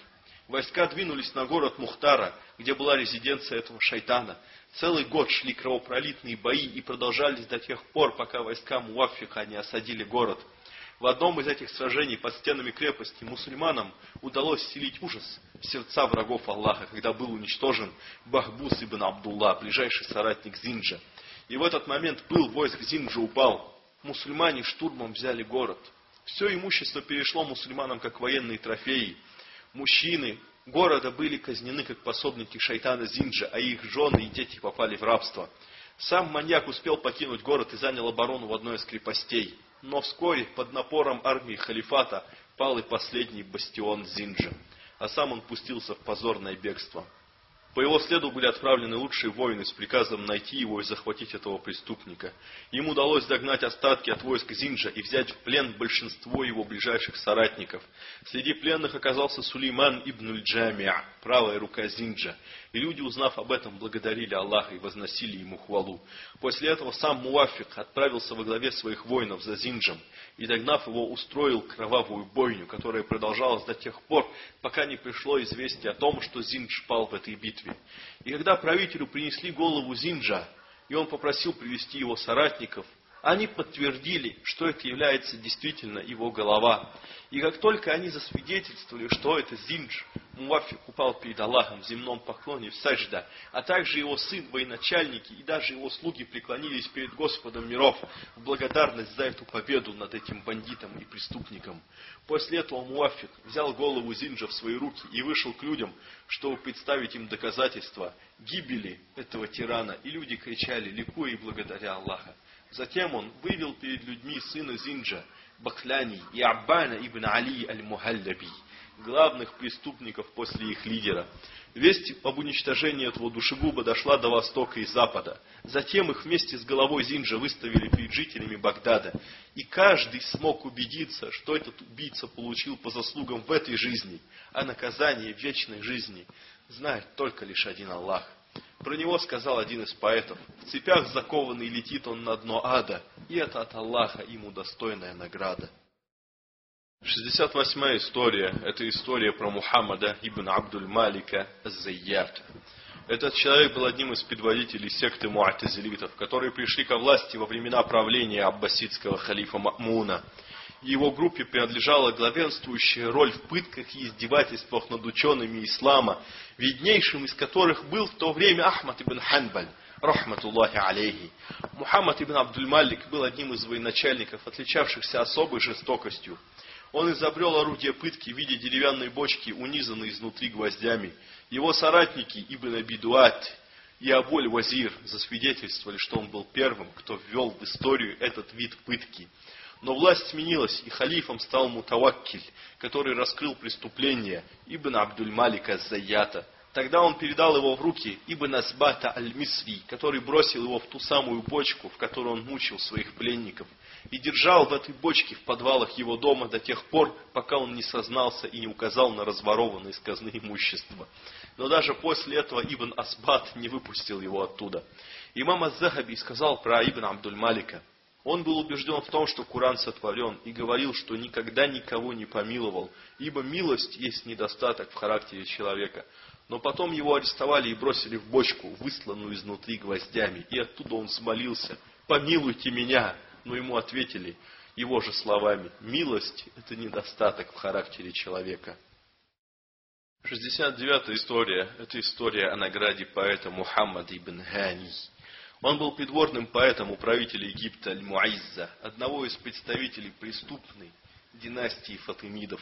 Войска двинулись на город Мухтара, где была резиденция этого шайтана. Целый год шли кровопролитные бои и продолжались до тех пор, пока войска Муафика не осадили город – в одном из этих сражений под стенами крепости мусульманам удалось вселить ужас в сердца врагов Аллаха, когда был уничтожен Бахбус ибн Абдулла, ближайший соратник Зинджа. И в этот момент был войск Зинджа упал. Мусульмане штурмом взяли город. Все имущество перешло мусульманам как военные трофеи. Мужчины города были казнены как пособники шайтана Зинджа, а их жены и дети попали в рабство. Сам маньяк успел покинуть город и занял оборону в одной из крепостей. Но вскоре под напором армии халифата пал и последний бастион Зинджа, а сам он пустился в позорное бегство. По его следу были отправлены лучшие воины с приказом найти его и захватить этого преступника. Им удалось догнать остатки от войск Зинджа и взять в плен большинство его ближайших соратников. Среди пленных оказался Сулейман ибн Джамиа, правая рука Зинджа. И люди, узнав об этом, благодарили Аллаха и возносили ему хвалу. После этого сам Муафик отправился во главе своих воинов за Зинджем и, догнав его, устроил кровавую бойню, которая продолжалась до тех пор, пока не пришло известие о том, что Зиндж пал в этой битве. И когда правителю принесли голову Зинджа, и он попросил привести его соратников, Они подтвердили, что это является действительно его голова. И как только они засвидетельствовали, что это Зиндж, Муафик упал перед Аллахом в земном поклоне в сажда, а также его сын, военачальники и даже его слуги преклонились перед Господом миров в благодарность за эту победу над этим бандитом и преступником. После этого Муафик взял голову Зинджа в свои руки и вышел к людям, чтобы представить им доказательства гибели этого тирана, и люди кричали, ликуя и благодаря Аллаха. Затем он вывел перед людьми сына Зинджа, Бахляни и Аббана ибн Али аль-Мухаллаби, главных преступников после их лидера. Весть об уничтожении этого душегуба дошла до востока и запада. Затем их вместе с головой Зинджа выставили перед жителями Багдада. И каждый смог убедиться, что этот убийца получил по заслугам в этой жизни, а наказание в вечной жизни знает только лишь один Аллах. Про него сказал один из поэтов, в цепях закованный летит он на дно ада, и это от Аллаха ему достойная награда. 68-я история – это история про Мухаммада ибн Абдуль Малика Аззайята. Этот человек был одним из предводителей секты муатазилитов, которые пришли ко власти во времена правления аббасидского халифа Мамуна – его группе принадлежала главенствующая роль в пытках и издевательствах над учеными ислама, виднейшим из которых был в то время Ахмад ибн Ханбаль, рахматуллахи алейхи. Мухаммад ибн Абдуль-Малик был одним из военачальников, отличавшихся особой жестокостью. Он изобрел орудие пытки в виде деревянной бочки, унизанной изнутри гвоздями. Его соратники Ибн Абидуат и Абуль Вазир засвидетельствовали, что он был первым, кто ввел в историю этот вид пытки – но власть сменилась, и халифом стал Мутаваккиль, который раскрыл преступление Ибн Абдуль-Малика Заята. Тогда он передал его в руки Ибн Асбата Аль-Мисри, который бросил его в ту самую бочку, в которой он мучил своих пленников, и держал в этой бочке в подвалах его дома до тех пор, пока он не сознался и не указал на разворованное из казны имущество. Но даже после этого Ибн Асбат не выпустил его оттуда. Имам Аз-Захаби сказал про Ибн Абдуль-Малика – он был убежден в том, что Куран сотворен, и говорил, что никогда никого не помиловал, ибо милость есть недостаток в характере человека. Но потом его арестовали и бросили в бочку, высланную изнутри гвоздями, и оттуда он взмолился, «Помилуйте меня!» Но ему ответили его же словами, «Милость – это недостаток в характере человека». 69-я история – это история о награде поэта Мухаммада ибн Хани. Он был придворным поэтом у правителя Египта Аль-Муайза, одного из представителей преступной династии Фатимидов.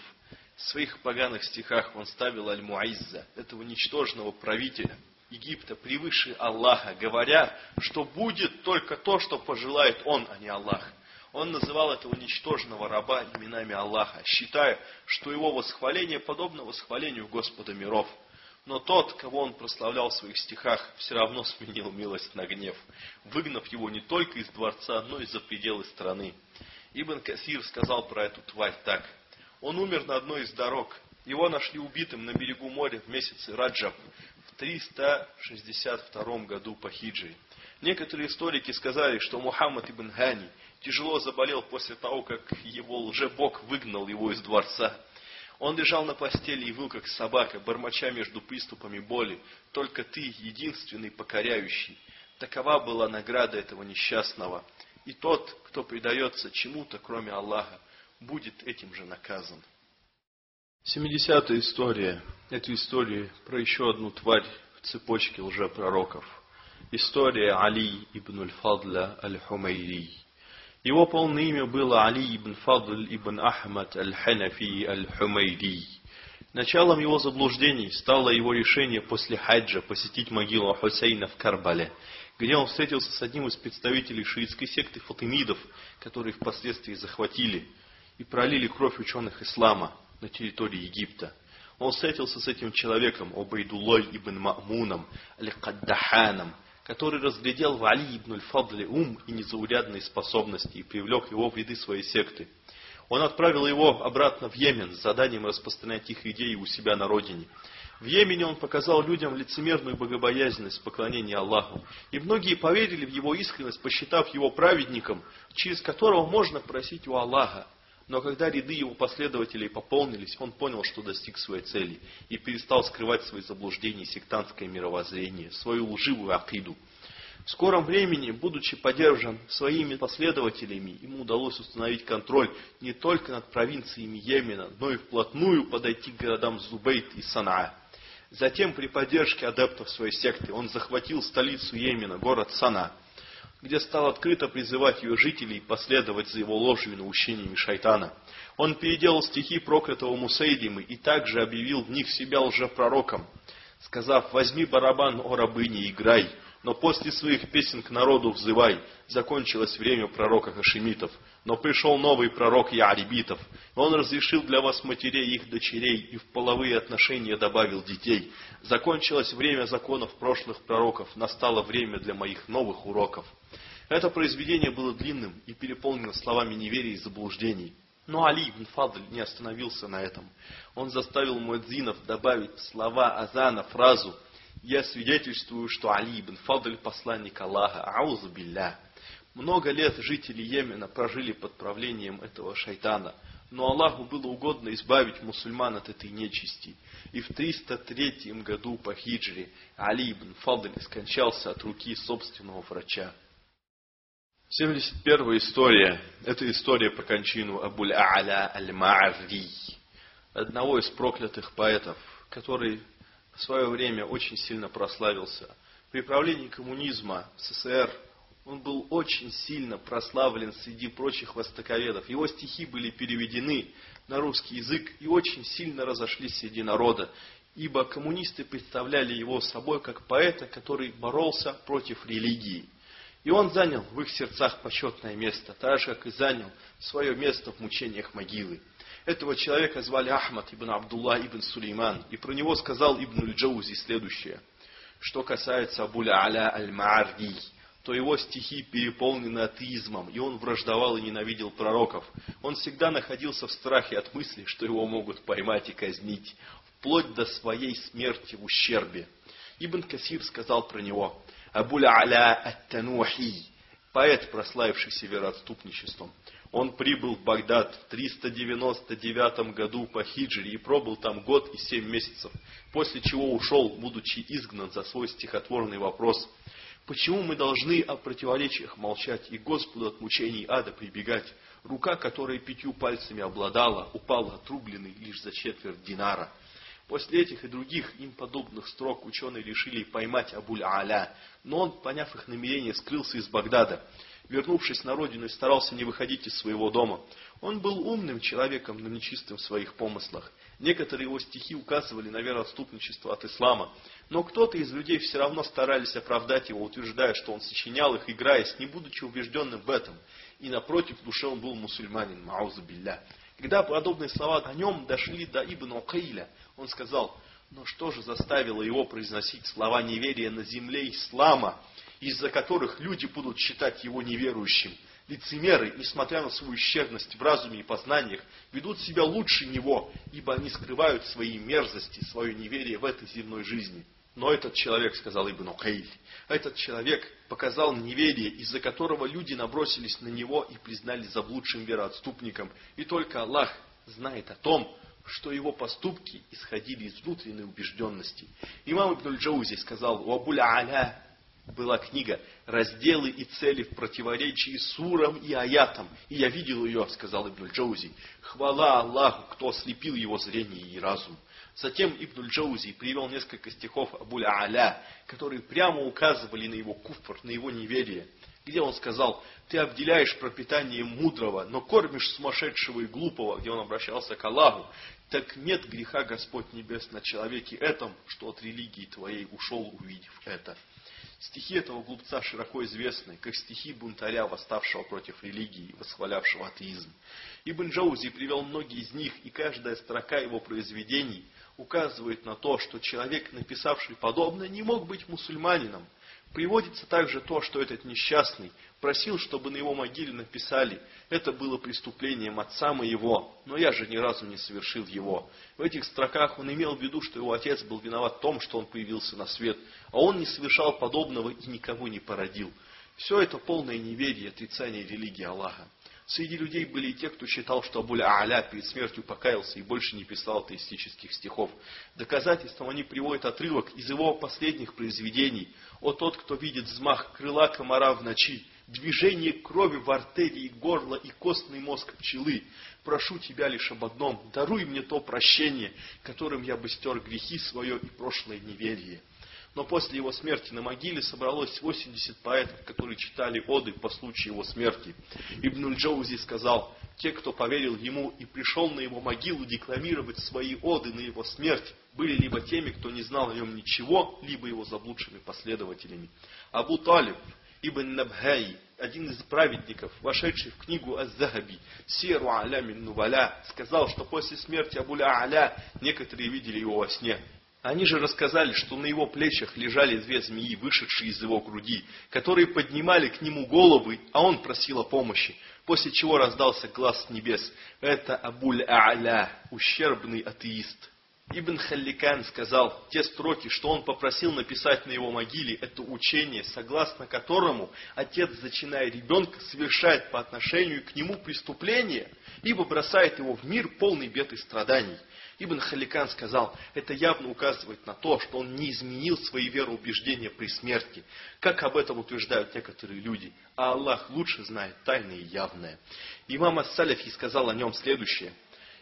В своих поганых стихах он ставил Аль-Муайза, этого ничтожного правителя Египта, превыше Аллаха, говоря, что будет только то, что пожелает он, а не Аллах. Он называл этого ничтожного раба именами Аллаха, считая, что его восхваление подобно восхвалению Господа миров – но тот, кого он прославлял в своих стихах, все равно сменил милость на гнев, выгнав его не только из дворца, но и за пределы страны. Ибн Касир сказал про эту тварь так. Он умер на одной из дорог. Его нашли убитым на берегу моря в месяце Раджаб в 362 году по хиджи. Некоторые историки сказали, что Мухаммад ибн Хани тяжело заболел после того, как его лжебог выгнал его из дворца. Он лежал на постели и выл, как собака, бормоча между приступами боли. Только ты, единственный покоряющий. Такова была награда этого несчастного. И тот, кто предается чему-то, кроме Аллаха, будет этим же наказан. 70-я история. Это история про еще одну тварь в цепочке лжепророков. История Али ибн аль-Фадля аль-Хумайри. Его полное имя было Али ибн Фадл ибн Ахмад аль-Ханафи аль-Хумайди. Началом его заблуждений стало его решение после хаджа посетить могилу Хусейна в Карбале, где он встретился с одним из представителей шиитской секты фатимидов, которые впоследствии захватили и пролили кровь ученых ислама на территории Египта. Он встретился с этим человеком, Обайдулой ибн Ма'муном, аль-Каддаханом, который разглядел в Али ибн аль-Фадле ум и незаурядные способности и привлек его в ряды своей секты. Он отправил его обратно в Йемен с заданием распространять их идеи у себя на родине. В Йемене он показал людям лицемерную богобоязненность поклонения Аллаху. И многие поверили в его искренность, посчитав его праведником, через которого можно просить у Аллаха. Но когда ряды его последователей пополнились, он понял, что достиг своей цели и перестал скрывать свои заблуждения сектантское мировоззрение, свою лживую акиду. В скором времени, будучи поддержан своими последователями, ему удалось установить контроль не только над провинциями Йемена, но и вплотную подойти к городам Зубейт и Санаа. Затем, при поддержке адептов своей секты, он захватил столицу Йемена, город Сана, где стал открыто призывать ее жителей последовать за его ложью и наущениями шайтана. Он переделал стихи проклятого Мусейдимы и также объявил в них себя лжепророком, сказав «Возьми барабан, о рабыне, играй, но после своих песен к народу взывай. Закончилось время пророка Хашимитов. Но пришел новый пророк Яарибитов. Он разрешил для вас матерей их дочерей и в половые отношения добавил детей. Закончилось время законов прошлых пророков. Настало время для моих новых уроков. Это произведение было длинным и переполнено словами неверия и заблуждений. Но Али ибн Фадль не остановился на этом. Он заставил муэдзинов добавить слова азана, фразу «Я свидетельствую, что Али ибн Фадль посланник Аллаха, аузу билля». Много лет жители Йемена прожили под правлением этого шайтана, но Аллаху было угодно избавить мусульман от этой нечисти. И в 303 году по хиджре Али ибн Фадль скончался от руки собственного врача. 71 история. Это история про кончину Абуль А'ля Аль-Ма'ари, одного из проклятых поэтов, который в свое время очень сильно прославился. При правлении коммунизма в СССР он был очень сильно прославлен среди прочих востоковедов. Его стихи были переведены на русский язык и очень сильно разошлись среди народа, ибо коммунисты представляли его собой как поэта, который боролся против религии. И он занял в их сердцах почетное место, так же, как и занял свое место в мучениях могилы. Этого человека звали Ахмад ибн Абдулла ибн Сулейман, и про него сказал Ибн Джаузи следующее. Что касается Абуля Аля Аль-Маарди, то его стихи переполнены атеизмом, и он враждовал и ненавидел пророков. Он всегда находился в страхе от мысли, что его могут поймать и казнить, вплоть до своей смерти в ущербе. Ибн Касир сказал про него, Абуль Аля Ат-Танухи, поэт, прославившийся вероотступничеством. Он прибыл в Багдад в 399 году по хиджре и пробыл там год и семь месяцев, после чего ушел, будучи изгнан за свой стихотворный вопрос. Почему мы должны о противоречиях молчать и Господу от мучений ада прибегать? Рука, которая пятью пальцами обладала, упала отрубленной лишь за четверть динара – После этих и других им подобных строк ученые решили поймать Абуль-Аля, но он, поняв их намерение, скрылся из Багдада. Вернувшись на родину, старался не выходить из своего дома. Он был умным человеком, но нечистым в своих помыслах. Некоторые его стихи указывали на вероотступничество от ислама, но кто-то из людей все равно старались оправдать его, утверждая, что он сочинял их, играясь, не будучи убежденным в этом. И напротив, в душе он был мусульманин, маузу билля. Когда подобные слова о нем дошли до Ибн Укаиля, он сказал, но что же заставило его произносить слова неверия на земле ислама, из-за которых люди будут считать его неверующим? Лицемеры, несмотря на свою ущербность в разуме и познаниях, ведут себя лучше него, ибо они скрывают свои мерзости, свое неверие в этой земной жизни. Но этот человек, сказал Ибн Каиль, этот человек показал неверие, из-за которого люди набросились на него и признали заблудшим вероотступником. И только Аллах знает о том, что его поступки исходили из внутренней убежденности. Имам Ибн Джаузи сказал, у Абуля Аля была книга «Разделы и цели в противоречии сурам и аятам». И я видел ее, сказал Ибн Джаузи. Хвала Аллаху, кто ослепил его зрение и разум. Затем Ибн Джаузи привел несколько стихов Абуля Аля, которые прямо указывали на его куфр, на его неверие где он сказал, ты обделяешь пропитанием мудрого, но кормишь сумасшедшего и глупого, где он обращался к Аллаху, так нет греха Господь Небес на человеке этом, что от религии твоей ушел, увидев это. Стихи этого глупца широко известны, как стихи бунтаря, восставшего против религии восхвалявшего атеизм. Ибн Джаузи привел многие из них, и каждая строка его произведений указывает на то, что человек, написавший подобное, не мог быть мусульманином, Приводится также то, что этот несчастный просил, чтобы на его могиле написали, это было преступлением отца моего, но я же ни разу не совершил его. В этих строках он имел в виду, что его отец был виноват в том, что он появился на свет, а он не совершал подобного и никого не породил. Все это полное неверие, отрицание религии Аллаха. Среди людей были и те, кто считал, что Абуль А'ля перед смертью покаялся и больше не писал атеистических стихов. Доказательством они приводят отрывок из его последних произведений «О тот, кто видит взмах крыла комара в ночи, движение крови в артерии горла и костный мозг пчелы. Прошу тебя лишь об одном, даруй мне то прощение, которым я бы стер грехи свое и прошлое неверие». Но после его смерти на могиле собралось 80 поэтов, которые читали оды по случаю его смерти. Ибн Джоузи сказал, те, кто поверил ему и пришел на его могилу декламировать свои оды на его смерть, были либо теми, кто не знал о нем ничего, либо его заблудшими последователями. Абу Талиб, Ибн Набхай, один из праведников, вошедший в книгу Аз-Захаби, Сиру Алямин Нубаля, сказал, что после смерти Абуля Аля некоторые видели его во сне. Они же рассказали, что на его плечах лежали две змеи, вышедшие из его груди, которые поднимали к нему головы, а он просил о помощи, после чего раздался глаз с небес. Это Абуль А'ля, ущербный атеист. Ибн Халликан сказал, те строки, что он попросил написать на его могиле, это учение, согласно которому отец, зачиная ребенка, совершает по отношению к нему преступление, ибо бросает его в мир полный бед и страданий. Ибн Халикан сказал, это явно указывает на то, что он не изменил свои вероубеждения при смерти, как об этом утверждают некоторые люди, а Аллах лучше знает тайное и явное. Имам Ас-Саляфи сказал о нем следующее.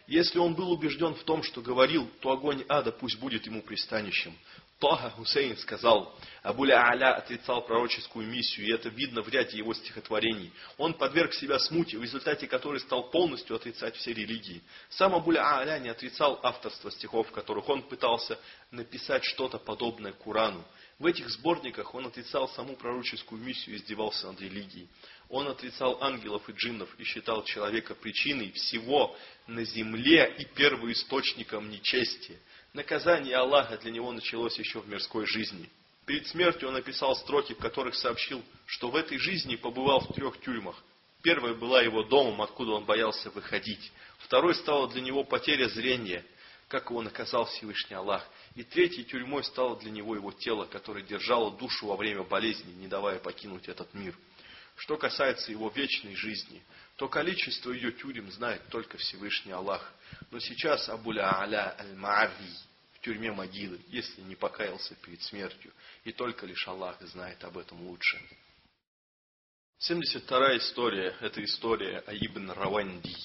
Если он был убежден в том, что говорил, то огонь ада пусть будет ему пристанищем. Тоха Хусейн сказал, Абуля Аля отрицал пророческую миссию, и это видно в ряде его стихотворений. Он подверг себя смуте, в результате которой стал полностью отрицать все религии. Сам Абуля Аля не отрицал авторство стихов, в которых он пытался написать что-то подобное Курану. В этих сборниках он отрицал саму пророческую миссию и издевался над религией. Он отрицал ангелов и джиннов и считал человека причиной всего на земле и первоисточником нечестия. Наказание Аллаха для него началось еще в мирской жизни. Перед смертью он написал строки, в которых сообщил, что в этой жизни побывал в трех тюрьмах. Первая была его домом, откуда он боялся выходить. Второй стала для него потеря зрения, как его наказал Всевышний Аллах. И третьей тюрьмой стало для него его тело, которое держало душу во время болезни, не давая покинуть этот мир. Что касается его вечной жизни, то количество ее тюрем знает только Всевышний Аллах. Но сейчас Абуля Аля Аль-Маави в тюрьме могилы, если не покаялся перед смертью, и только лишь Аллах знает об этом лучше. 72 история – это история о Ибн Раванди.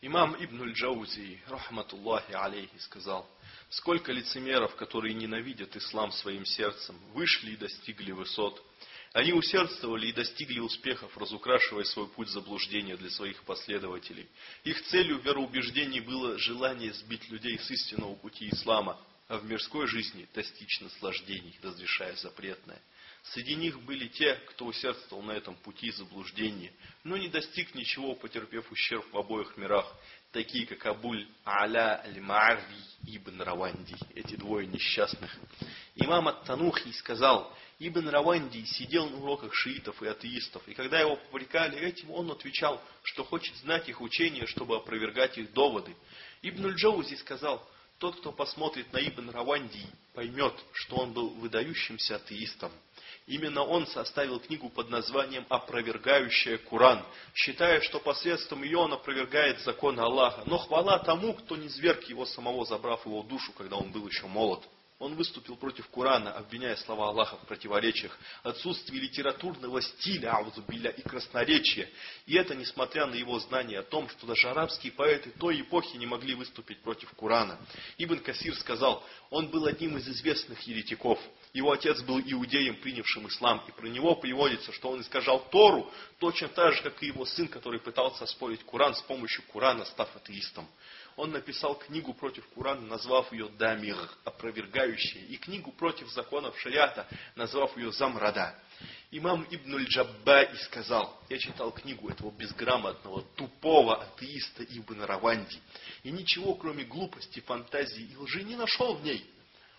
Имам Ибн Аль-Джаузи, рахматуллахи алейхи, сказал, сколько лицемеров, которые ненавидят ислам своим сердцем, вышли и достигли высот – они усердствовали и достигли успехов, разукрашивая свой путь заблуждения для своих последователей. Их целью в вероубеждении было желание сбить людей с истинного пути ислама, а в мирской жизни достичь наслаждений, разрешая запретное. Среди них были те, кто усердствовал на этом пути заблуждения, но не достиг ничего, потерпев ущерб в обоих мирах, такие как Абуль Аля Аль-Маарви и Ибн Раванди, эти двое несчастных. Имам Ат-Танухи сказал, Ибн Раванди сидел на уроках шиитов и атеистов, и когда его попрекали этим, он отвечал, что хочет знать их учения, чтобы опровергать их доводы. Ибн Джоузи сказал, тот, кто посмотрит на Ибн Раванди, поймет, что он был выдающимся атеистом. Именно он составил книгу под названием «Опровергающая Куран», считая, что посредством ее он опровергает закон Аллаха. Но хвала тому, кто не зверг его самого, забрав его душу, когда он был еще молод. Он выступил против Корана, обвиняя слова Аллаха в противоречиях, отсутствии литературного стиля, аузубиля и красноречия. И это несмотря на его знание о том, что даже арабские поэты той эпохи не могли выступить против Корана. Ибн Касир сказал, он был одним из известных еретиков. Его отец был иудеем, принявшим ислам, и про него приводится, что он искажал Тору, точно так же, как и его сын, который пытался оспорить Коран с помощью Корана, став атеистом он написал книгу против Курана, назвав ее Дамир, опровергающая, и книгу против законов шариата, назвав ее Замрада. Имам Ибн Джаббаи сказал, я читал книгу этого безграмотного, тупого атеиста Ибн Раванди, и ничего, кроме глупости, фантазии и лжи не нашел в ней.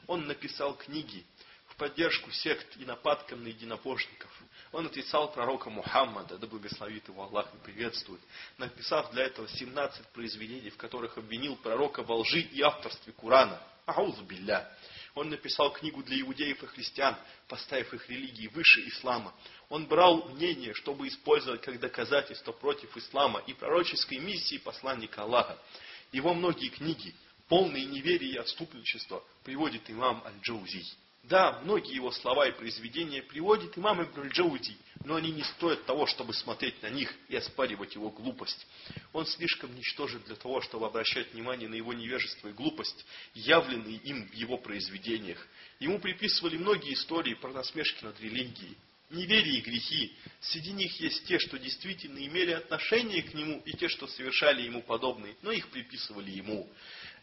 Он написал книги в поддержку сект и нападкам на единобожников. Он отрицал пророка Мухаммада, да благословит его Аллах и приветствует, написав для этого 17 произведений, в которых обвинил пророка во лжи и авторстве Курана. Аузу билля. Он написал книгу для иудеев и христиан, поставив их религии выше ислама. Он брал мнение, чтобы использовать как доказательство против ислама и пророческой миссии посланника Аллаха. Его многие книги, полные неверия и отступничества, приводит имам Аль-Джаузи. Да, многие его слова и произведения приводит имам Ибн Джауди, но они не стоят того, чтобы смотреть на них и оспаривать его глупость. Он слишком ничтожен для того, чтобы обращать внимание на его невежество и глупость, явленные им в его произведениях. Ему приписывали многие истории про насмешки над религией, неверие и грехи. Среди них есть те, что действительно имели отношение к нему, и те, что совершали ему подобные, но их приписывали ему.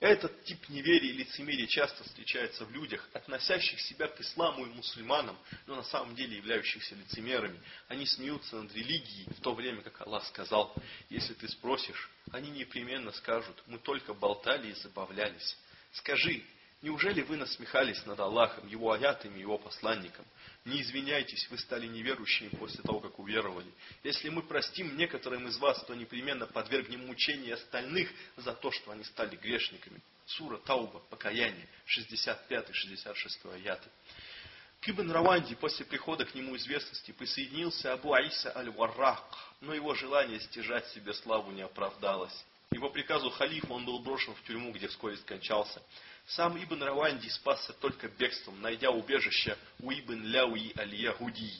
Этот тип неверия и лицемерия часто встречается в людях, относящих себя к исламу и мусульманам, но на самом деле являющихся лицемерами. Они смеются над религией, в то время как Аллах сказал, если ты спросишь, они непременно скажут, мы только болтали и забавлялись. Скажи, Неужели вы насмехались над Аллахом, Его аятами, Его посланником? Не извиняйтесь, вы стали неверующими после того, как уверовали. Если мы простим некоторым из вас, то непременно подвергнем мучению остальных за то, что они стали грешниками. Сура Тауба, покаяние, 65-66 аяты. К Ибн Раванди после прихода к нему известности присоединился Абу Аиса Аль-Варрак, но его желание стяжать себе славу не оправдалось. Его приказу халифа он был брошен в тюрьму, где вскоре скончался. Сам Ибн Раванди спасся только бегством, найдя убежище у Ибн Ляуи аль-Ягуди.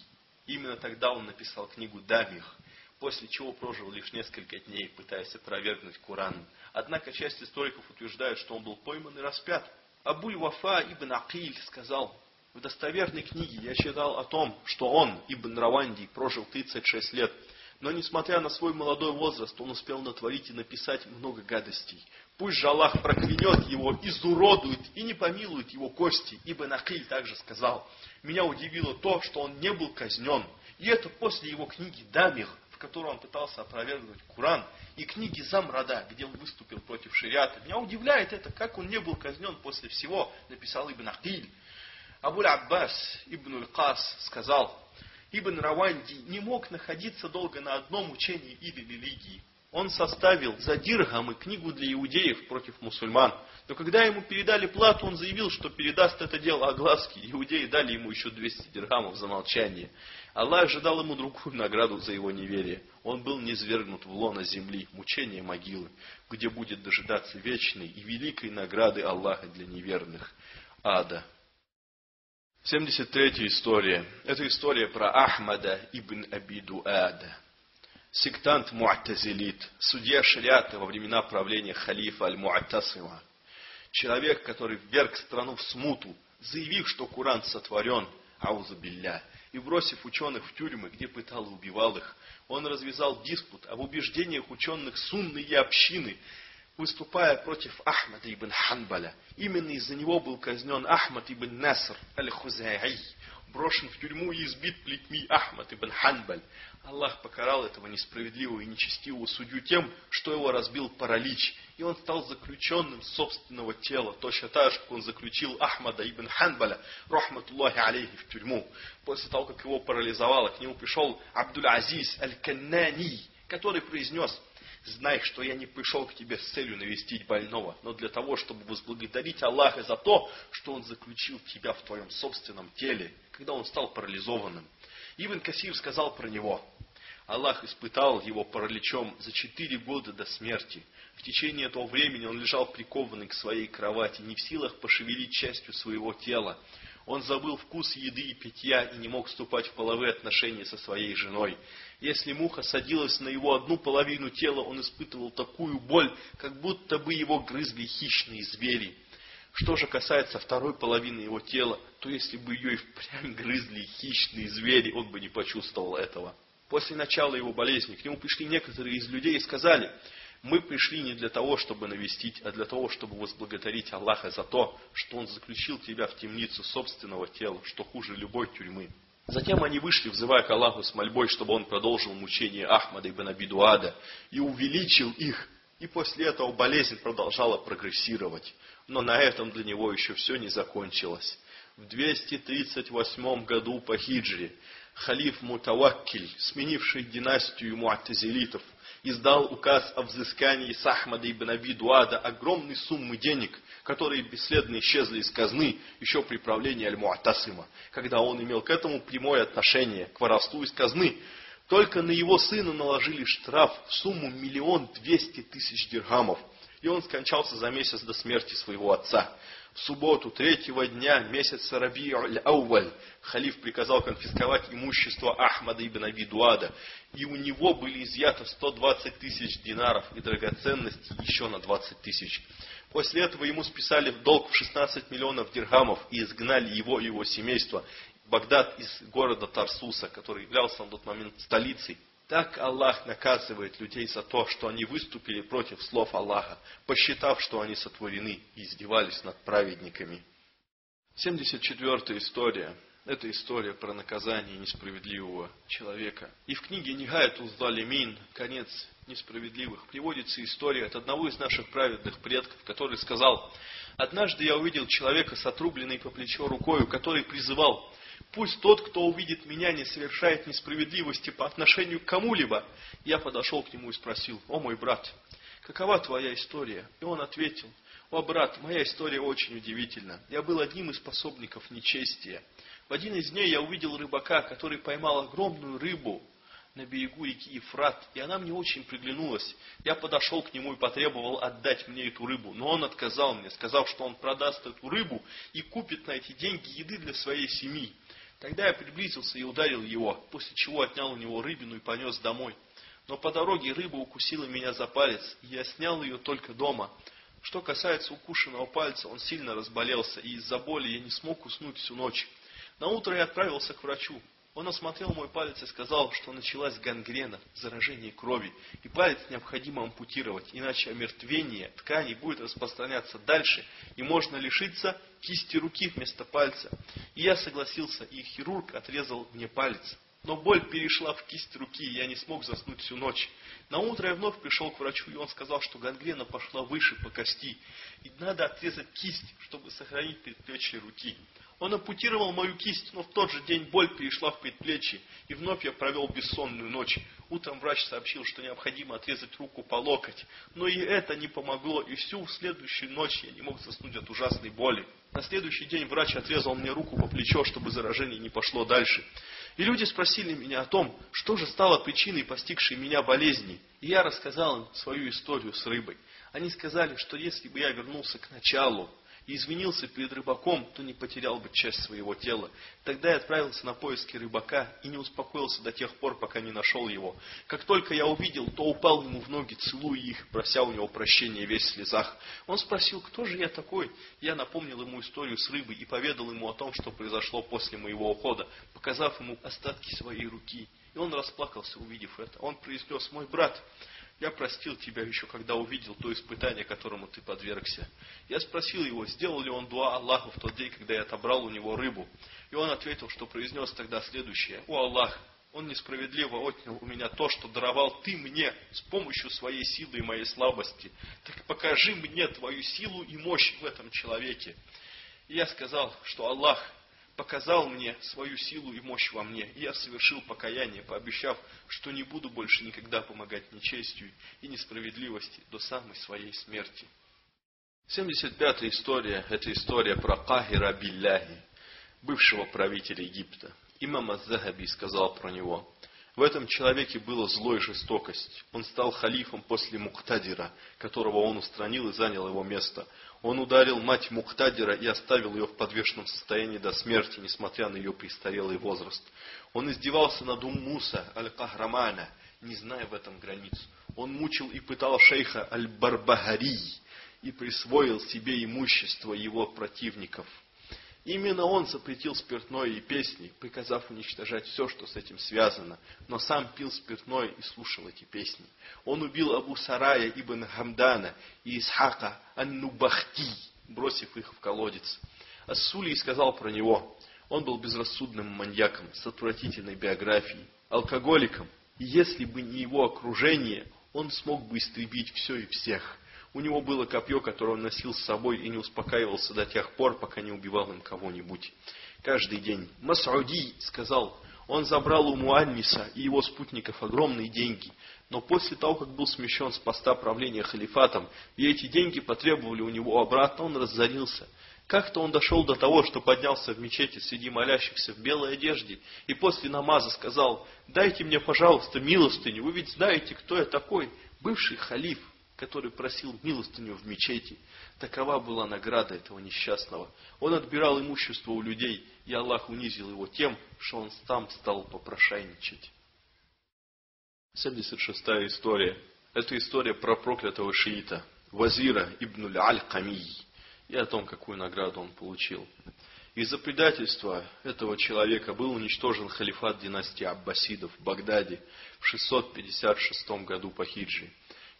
Именно тогда он написал книгу «Дамих», после чего прожил лишь несколько дней, пытаясь опровергнуть Куран. Однако часть историков утверждает, что он был пойман и распят. Абуль Вафа ибн Акиль сказал, в достоверной книге я читал о том, что он, Ибн Раванди, прожил 36 лет, но несмотря на свой молодой возраст, он успел натворить и написать много гадостей. Пусть же Аллах проклянет его, изуродует и не помилует его кости. Ибо Накиль также сказал, меня удивило то, что он не был казнен. И это после его книги «Дамих», в которой он пытался опровергнуть Куран, и книги Замрада, где он выступил против шариата. Меня удивляет это, как он не был казнен после всего, написал Ибн Акиль. Абуль Аббас Ибн Уль-Кас сказал, Ибн Раванди не мог находиться долго на одном учении или религии. Он составил за дирхамы книгу для иудеев против мусульман. Но когда ему передали плату, он заявил, что передаст это дело огласке. Иудеи дали ему еще 200 дирхамов за молчание. Аллах ожидал ему другую награду за его неверие. Он был низвергнут в лоно земли, мучение могилы, где будет дожидаться вечной и великой награды Аллаха для неверных – ада. 73 история. Это история про Ахмада ибн Абиду Ада сектант Му'тазилит, судья шариата во времена правления халифа Аль-Му'тасима. Человек, который вверг страну в смуту, заявив, что Куран сотворен, аузубилля, и бросив ученых в тюрьмы, где пытал и убивал их, он развязал диспут об убеждениях ученых сунны и общины, выступая против Ахмада ибн Ханбаля. Именно из-за него был казнен Ахмад ибн Наср аль-Хузаи, брошен в тюрьму и избит плетьми Ахмад ибн Ханбаль. Аллах покарал этого несправедливого и нечестивого судью тем, что его разбил паралич, и он стал заключенным собственного тела, точно так же, как он заключил Ахмада ибн Ханбаля, рахматуллахи алейхи, в тюрьму. После того, как его парализовало, к нему пришел Абдуль-Азиз аль-Каннани, который произнес, Знай, что я не пришел к тебе с целью навестить больного, но для того, чтобы возблагодарить Аллаха за то, что Он заключил тебя в твоем собственном теле, когда он стал парализованным. Ибн Касир сказал про него, Аллах испытал его параличом за четыре года до смерти. В течение этого времени он лежал прикованный к своей кровати, не в силах пошевелить частью своего тела. Он забыл вкус еды и питья и не мог вступать в половые отношения со своей женой. Если муха садилась на его одну половину тела, он испытывал такую боль, как будто бы его грызли хищные звери. Что же касается второй половины его тела, то если бы ее и впрямь грызли хищные звери, он бы не почувствовал этого. После начала его болезни к нему пришли некоторые из людей и сказали, мы пришли не для того, чтобы навестить, а для того, чтобы возблагодарить Аллаха за то, что Он заключил тебя в темницу собственного тела, что хуже любой тюрьмы. Затем они вышли, взывая к Аллаху с мольбой, чтобы он продолжил мучение Ахмада ибн Абидуада и увеличил их. И после этого болезнь продолжала прогрессировать. Но на этом для него еще все не закончилось. В 238 году по хиджре халиф Мутаваккиль, сменивший династию муатазилитов, издал указ о взыскании с Ахмада ибн Аби Дуада огромной суммы денег, которые бесследно исчезли из казны еще при правлении Аль-Муатасима, когда он имел к этому прямое отношение, к воровству из казны. Только на его сына наложили штраф в сумму миллион двести тысяч дирхамов, и он скончался за месяц до смерти своего отца. В субботу третьего дня месяца Раби Ауваль халиф приказал конфисковать имущество Ахмада ибн Аби Дуада, и у него были изъяты 120 тысяч динаров и драгоценностей еще на 20 тысяч. После этого ему списали в долг в 16 миллионов дирхамов и изгнали его и его семейство Багдад из города Тарсуса, который являлся на тот момент столицей. Так Аллах наказывает людей за то, что они выступили против слов Аллаха, посчитав, что они сотворены и издевались над праведниками. 74 история. Это история про наказание несправедливого человека. И в книге Нигает Уздалимин, конец несправедливых, приводится история от одного из наших праведных предков, который сказал, «Однажды я увидел человека с отрубленной по плечо рукою, который призывал, Пусть тот, кто увидит меня, не совершает несправедливости по отношению к кому-либо. Я подошел к нему и спросил, о мой брат, какова твоя история? И он ответил, о брат, моя история очень удивительна. Я был одним из пособников нечестия. В один из дней я увидел рыбака, который поймал огромную рыбу на берегу реки Ефрат, и она мне очень приглянулась. Я подошел к нему и потребовал отдать мне эту рыбу, но он отказал мне, сказав, что он продаст эту рыбу и купит на эти деньги еды для своей семьи. Тогда я приблизился и ударил его, после чего отнял у него рыбину и понес домой. Но по дороге рыба укусила меня за палец, и я снял ее только дома. Что касается укушенного пальца, он сильно разболелся, и из-за боли я не смог уснуть всю ночь. На утро я отправился к врачу. Он осмотрел мой палец и сказал, что началась гангрена, заражение крови, и палец необходимо ампутировать, иначе омертвение тканей будет распространяться дальше, и можно лишиться кисти руки вместо пальца. И я согласился, и хирург отрезал мне палец. Но боль перешла в кисть руки, и я не смог заснуть всю ночь. На утро я вновь пришел к врачу, и он сказал, что гангрена пошла выше по кости, и надо отрезать кисть, чтобы сохранить предплечье руки. Он ампутировал мою кисть, но в тот же день боль перешла в предплечье, и вновь я провел бессонную ночь. Утром врач сообщил, что необходимо отрезать руку по локоть, но и это не помогло, и всю следующую ночь я не мог заснуть от ужасной боли. На следующий день врач отрезал мне руку по плечо, чтобы заражение не пошло дальше. И люди спросили меня о том, что же стало причиной постигшей меня болезни. И я рассказал им свою историю с рыбой. Они сказали, что если бы я вернулся к началу, и извинился перед рыбаком, то не потерял бы часть своего тела. Тогда я отправился на поиски рыбака и не успокоился до тех пор, пока не нашел его. Как только я увидел, то упал ему в ноги, целуя их, прося у него прощения весь в слезах. Он спросил, кто же я такой? Я напомнил ему историю с рыбой и поведал ему о том, что произошло после моего ухода, показав ему остатки своей руки. И он расплакался, увидев это. Он произнес, мой брат, я простил тебя еще, когда увидел то испытание, которому ты подвергся. Я спросил его, сделал ли он дуа Аллаху в тот день, когда я отобрал у него рыбу. И он ответил, что произнес тогда следующее. О Аллах, он несправедливо отнял у меня то, что даровал ты мне с помощью своей силы и моей слабости. Так покажи мне твою силу и мощь в этом человеке. И я сказал, что Аллах показал мне свою силу и мощь во мне, и я совершил покаяние, пообещав, что не буду больше никогда помогать нечестию и несправедливости до самой своей смерти. 75-я история – это история про Кахира Билляхи, бывшего правителя Египта. Имам Аз-Захаби сказал про него – в этом человеке была злой жестокость. Он стал халифом после Муктадира, которого он устранил и занял его место. Он ударил мать Муктадира и оставил ее в подвешенном состоянии до смерти, несмотря на ее престарелый возраст. Он издевался над Уммуса Аль-Кахрамана, не зная в этом границ. Он мучил и пытал шейха Аль-Барбагари и присвоил себе имущество его противников – Именно он запретил спиртное и песни, приказав уничтожать все, что с этим связано, но сам пил спиртное и слушал эти песни. Он убил Абу Сарая ибн Хамдана и Исхака Ан-Нубахти, бросив их в колодец. Ассулий сказал про него, он был безрассудным маньяком с отвратительной биографией, алкоголиком, и если бы не его окружение, он смог бы истребить все и всех – у него было копье, которое он носил с собой и не успокаивался до тех пор, пока не убивал им кого-нибудь. Каждый день. Масауди сказал, Он забрал у Муанниса и его спутников огромные деньги. Но после того, как был смещен с поста правления халифатом, и эти деньги потребовали у него обратно, он разорился. Как-то он дошел до того, что поднялся в мечети среди молящихся в белой одежде, и после намаза сказал, дайте мне, пожалуйста, милостыню, вы ведь знаете, кто я такой, бывший халиф, который просил милостыню в мечети. Такова была награда этого несчастного. Он отбирал имущество у людей, и Аллах унизил его тем, что он сам стал попрошайничать. 76 история. Это история про проклятого шиита, Вазира ибн Аль-Камий, и о том, какую награду он получил. Из-за предательства этого человека был уничтожен халифат династии Аббасидов в Багдаде в 656 году по хиджи.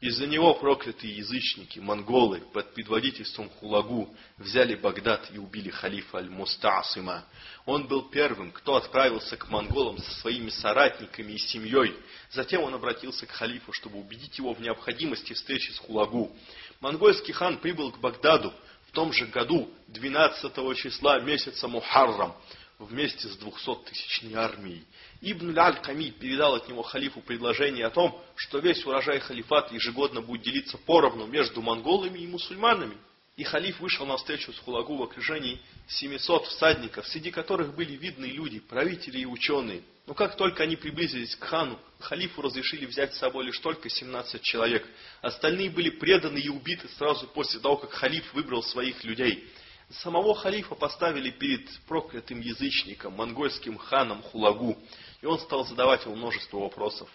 Из-за него проклятые язычники, монголы, под предводительством Хулагу, взяли Багдад и убили халифа Аль-Мустасима. Он был первым, кто отправился к монголам со своими соратниками и семьей. Затем он обратился к халифу, чтобы убедить его в необходимости встречи с Хулагу. Монгольский хан прибыл к Багдаду в том же году, 12 числа месяца Мухаррам вместе с двухсоттысячной армией. Ибн Аль-Ками передал от него халифу предложение о том, что весь урожай халифата ежегодно будет делиться поровну между монголами и мусульманами. И халиф вышел на встречу с Хулагу в окружении 700 всадников, среди которых были видные люди, правители и ученые. Но как только они приблизились к хану, халифу разрешили взять с собой лишь только 17 человек. Остальные были преданы и убиты сразу после того, как халиф выбрал своих людей. Самого халифа поставили перед проклятым язычником, монгольским ханом Хулагу, и он стал задавать ему множество вопросов.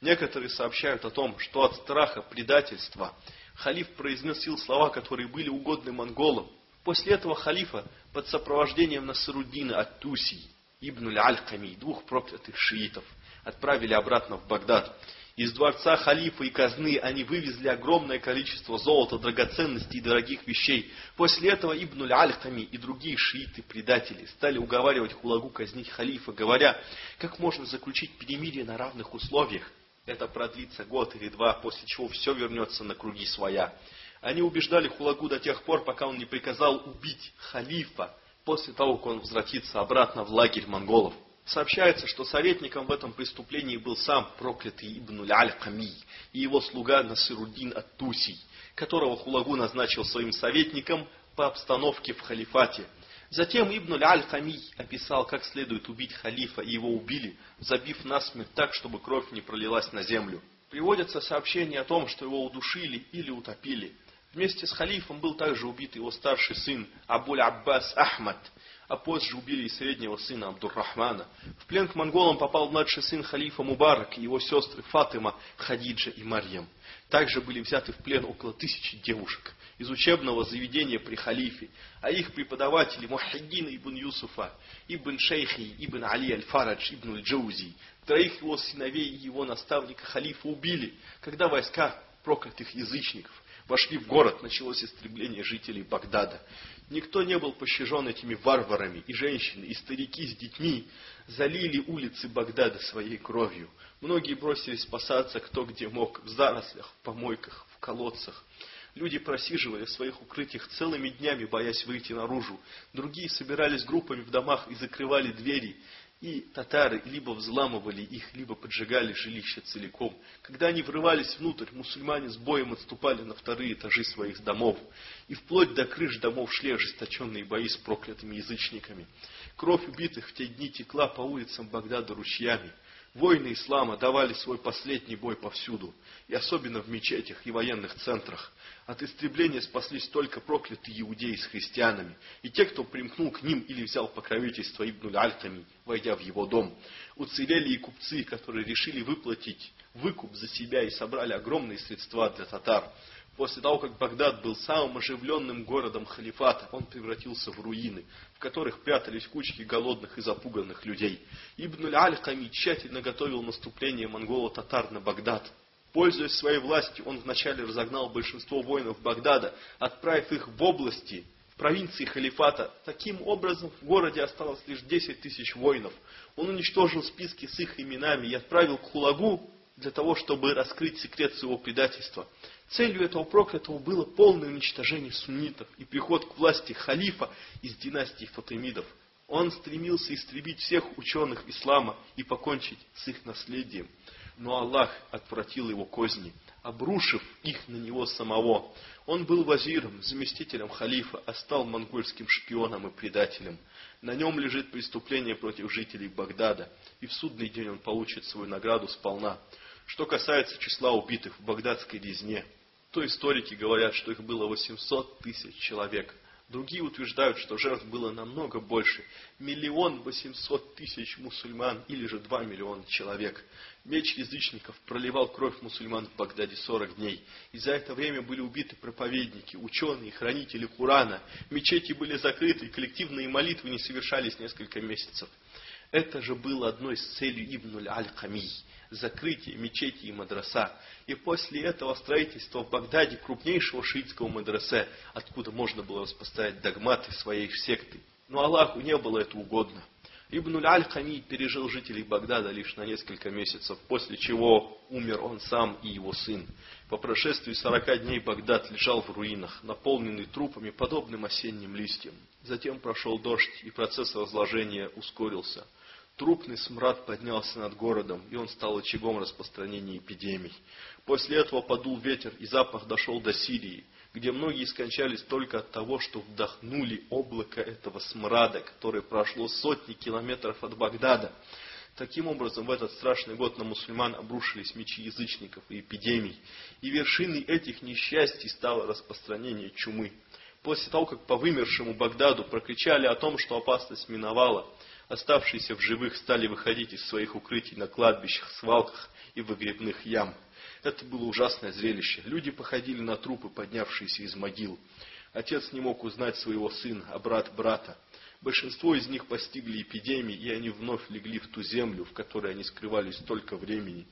Некоторые сообщают о том, что от страха предательства халиф произносил слова, которые были угодны монголам. После этого халифа под сопровождением Насаруддина от Тусии, Ибн Аль-Ками, двух проклятых шиитов, отправили обратно в Багдад. Из дворца халифа и казны они вывезли огромное количество золота, драгоценностей и дорогих вещей. После этого Ибн Аль-Хами и другие шииты-предатели стали уговаривать Хулагу казнить халифа, говоря, как можно заключить перемирие на равных условиях. Это продлится год или два, после чего все вернется на круги своя. Они убеждали Хулагу до тех пор, пока он не приказал убить халифа, после того, как он возвратится обратно в лагерь монголов. Сообщается, что советником в этом преступлении был сам проклятый Ибн Аль-Ками и его слуга Насируддин Ат-Туси, которого Хулагу назначил своим советником по обстановке в халифате. Затем Ибн Аль-Ками описал, как следует убить халифа, и его убили, забив насмерть так, чтобы кровь не пролилась на землю. Приводятся сообщения о том, что его удушили или утопили. Вместе с халифом был также убит его старший сын Абуль Аббас Ахмад – а позже убили и среднего сына Абдуррахмана. В плен к монголам попал младший сын халифа Мубарак и его сестры Фатыма, Хадиджа и Марьям. Также были взяты в плен около тысячи девушек из учебного заведения при халифе, а их преподаватели Мухиддина ибн Юсуфа, ибн Шейхи, ибн Али аль-Фарадж, ибн аль-Джаузи, троих его сыновей и его наставника халифа убили, когда войска проклятых язычников вошли в город, началось истребление жителей Багдада. Никто не был пощажен этими варварами, и женщины, и старики с детьми залили улицы Багдада своей кровью. Многие бросились спасаться кто где мог, в зарослях, в помойках, в колодцах. Люди просиживали в своих укрытиях целыми днями, боясь выйти наружу. Другие собирались группами в домах и закрывали двери. И татары либо взламывали их, либо поджигали жилища целиком. Когда они врывались внутрь, мусульмане с боем отступали на вторые этажи своих домов. И вплоть до крыш домов шли ожесточенные бои с проклятыми язычниками. Кровь убитых в те дни текла по улицам Багдада ручьями. Воины ислама давали свой последний бой повсюду, и особенно в мечетях и военных центрах. От истребления спаслись только проклятые иудеи с христианами, и те, кто примкнул к ним или взял покровительство Ибн Альтами, войдя в его дом. Уцелели и купцы, которые решили выплатить выкуп за себя и собрали огромные средства для татар. После того, как Багдад был самым оживленным городом халифата, он превратился в руины, в которых прятались кучки голодных и запуганных людей. Ибн Аль-Хами тщательно готовил наступление монголо-татар на Багдад. Пользуясь своей властью, он вначале разогнал большинство воинов Багдада, отправив их в области, в провинции халифата. Таким образом, в городе осталось лишь 10 тысяч воинов. Он уничтожил списки с их именами и отправил к Хулагу для того, чтобы раскрыть секрет своего предательства. Целью этого проклятого было полное уничтожение суннитов и приход к власти халифа из династии Фатимидов. Он стремился истребить всех ученых ислама и покончить с их наследием. Но Аллах отвратил его козни, обрушив их на него самого. Он был вазиром, заместителем халифа, а стал монгольским шпионом и предателем. На нем лежит преступление против жителей Багдада, и в судный день он получит свою награду сполна. Что касается числа убитых в багдадской резне, то историки говорят, что их было 800 тысяч человек – Другие утверждают, что жертв было намного больше. Миллион восемьсот тысяч мусульман или же два миллиона человек. Меч язычников проливал кровь мусульман в Багдаде 40 дней. И за это время были убиты проповедники, ученые, хранители Курана. Мечети были закрыты, коллективные молитвы не совершались несколько месяцев. Это же было одной из целей Ибн Аль-Камий – закрытие мечети и мадраса. И после этого строительства в Багдаде крупнейшего шиитского мадраса, откуда можно было распространять догматы своей секты. Но Аллаху не было это угодно. Ибн Аль-Хами пережил жителей Багдада лишь на несколько месяцев, после чего умер он сам и его сын. По прошествии сорока дней Багдад лежал в руинах, наполненный трупами, подобным осенним листьям. Затем прошел дождь, и процесс разложения ускорился. Трупный смрад поднялся над городом, и он стал очагом распространения эпидемий. После этого подул ветер, и запах дошел до Сирии, где многие скончались только от того, что вдохнули облако этого смрада, которое прошло сотни километров от Багдада. Таким образом, в этот страшный год на мусульман обрушились мечи язычников и эпидемий, и вершиной этих несчастий стало распространение чумы. После того, как по вымершему Багдаду прокричали о том, что опасность миновала, Оставшиеся в живых стали выходить из своих укрытий на кладбищах, свалках и выгребных ям. Это было ужасное зрелище. Люди походили на трупы, поднявшиеся из могил. Отец не мог узнать своего сына, а брат брата. Большинство из них постигли эпидемии, и они вновь легли в ту землю, в которой они скрывались столько времени.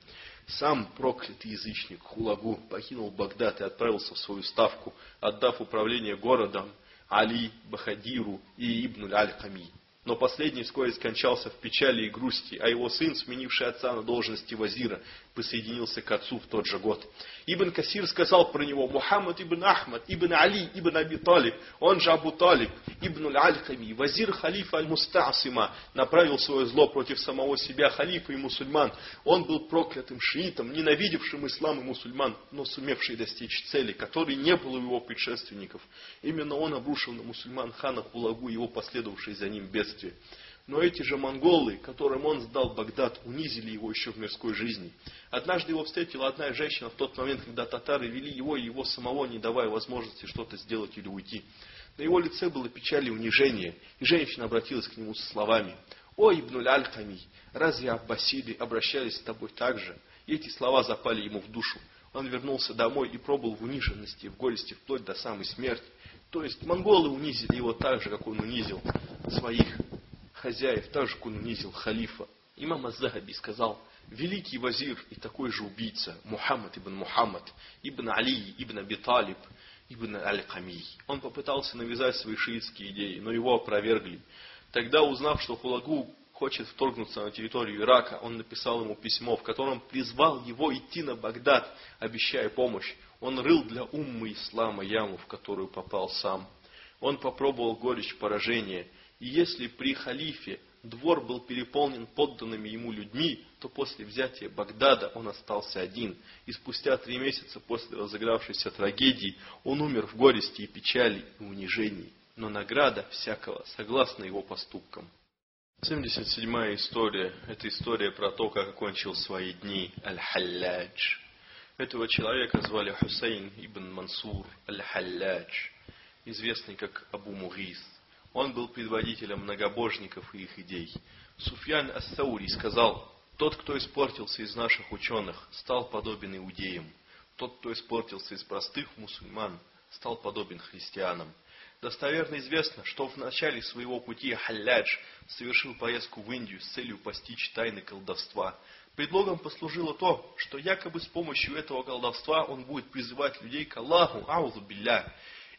Сам проклятый язычник Хулагу покинул Багдад и отправился в свою ставку, отдав управление городом Али, Бахадиру и Ибн Аль-Хами. Но последний вскоре скончался в печали и грусти, а его сын, сменивший отца на должности вазира, присоединился к отцу в тот же год. Ибн Касир сказал про него, Мухаммад ибн Ахмад, ибн Али, ибн Аби Талиб, он же Абу Талиб, ибн Аль-Хами, вазир халифа Аль-Мустасима, направил свое зло против самого себя, халифа и мусульман. Он был проклятым шиитом, ненавидевшим ислам и мусульман, но сумевший достичь цели, которой не было у его предшественников. Именно он обрушил на мусульман хана Хулагу его последовавшие за ним бедствия. Но эти же монголы, которым он сдал Багдад, унизили его еще в мирской жизни. Однажды его встретила одна женщина в тот момент, когда татары вели его и его самого, не давая возможности что-то сделать или уйти. На его лице было печаль и унижение, и женщина обратилась к нему со словами «О, Ибнуль Аль-Хами, разве Аббасиды обращались с тобой так же?» И эти слова запали ему в душу. Он вернулся домой и пробыл в униженности, в горести, вплоть до самой смерти. То есть монголы унизили его так же, как он унизил своих хозяев, так же, как он унизил халифа. Имам Аз-Захаби сказал, великий вазир и такой же убийца, Мухаммад ибн Мухаммад, ибн Али, ибн Аби ибн Аль-Камий. Он попытался навязать свои шиитские идеи, но его опровергли. Тогда, узнав, что Хулагу хочет вторгнуться на территорию Ирака, он написал ему письмо, в котором призвал его идти на Багдад, обещая помощь. Он рыл для уммы ислама яму, в которую попал сам. Он попробовал горечь поражения – и если при халифе двор был переполнен подданными ему людьми, то после взятия Багдада он остался один. И спустя три месяца после разыгравшейся трагедии он умер в горести и печали и унижении. Но награда всякого согласно его поступкам. 77-я история – это история про то, как окончил свои дни Аль-Халладж. Этого человека звали Хусейн ибн Мансур Аль-Халладж, известный как Абу Мугис. Он был предводителем многобожников и их идей. Суфьян Ас-Саури сказал, тот, кто испортился из наших ученых, стал подобен иудеям. Тот, кто испортился из простых мусульман, стал подобен христианам. Достоверно известно, что в начале своего пути Халядж совершил поездку в Индию с целью постичь тайны колдовства. Предлогом послужило то, что якобы с помощью этого колдовства он будет призывать людей к Аллаху, аузу билля,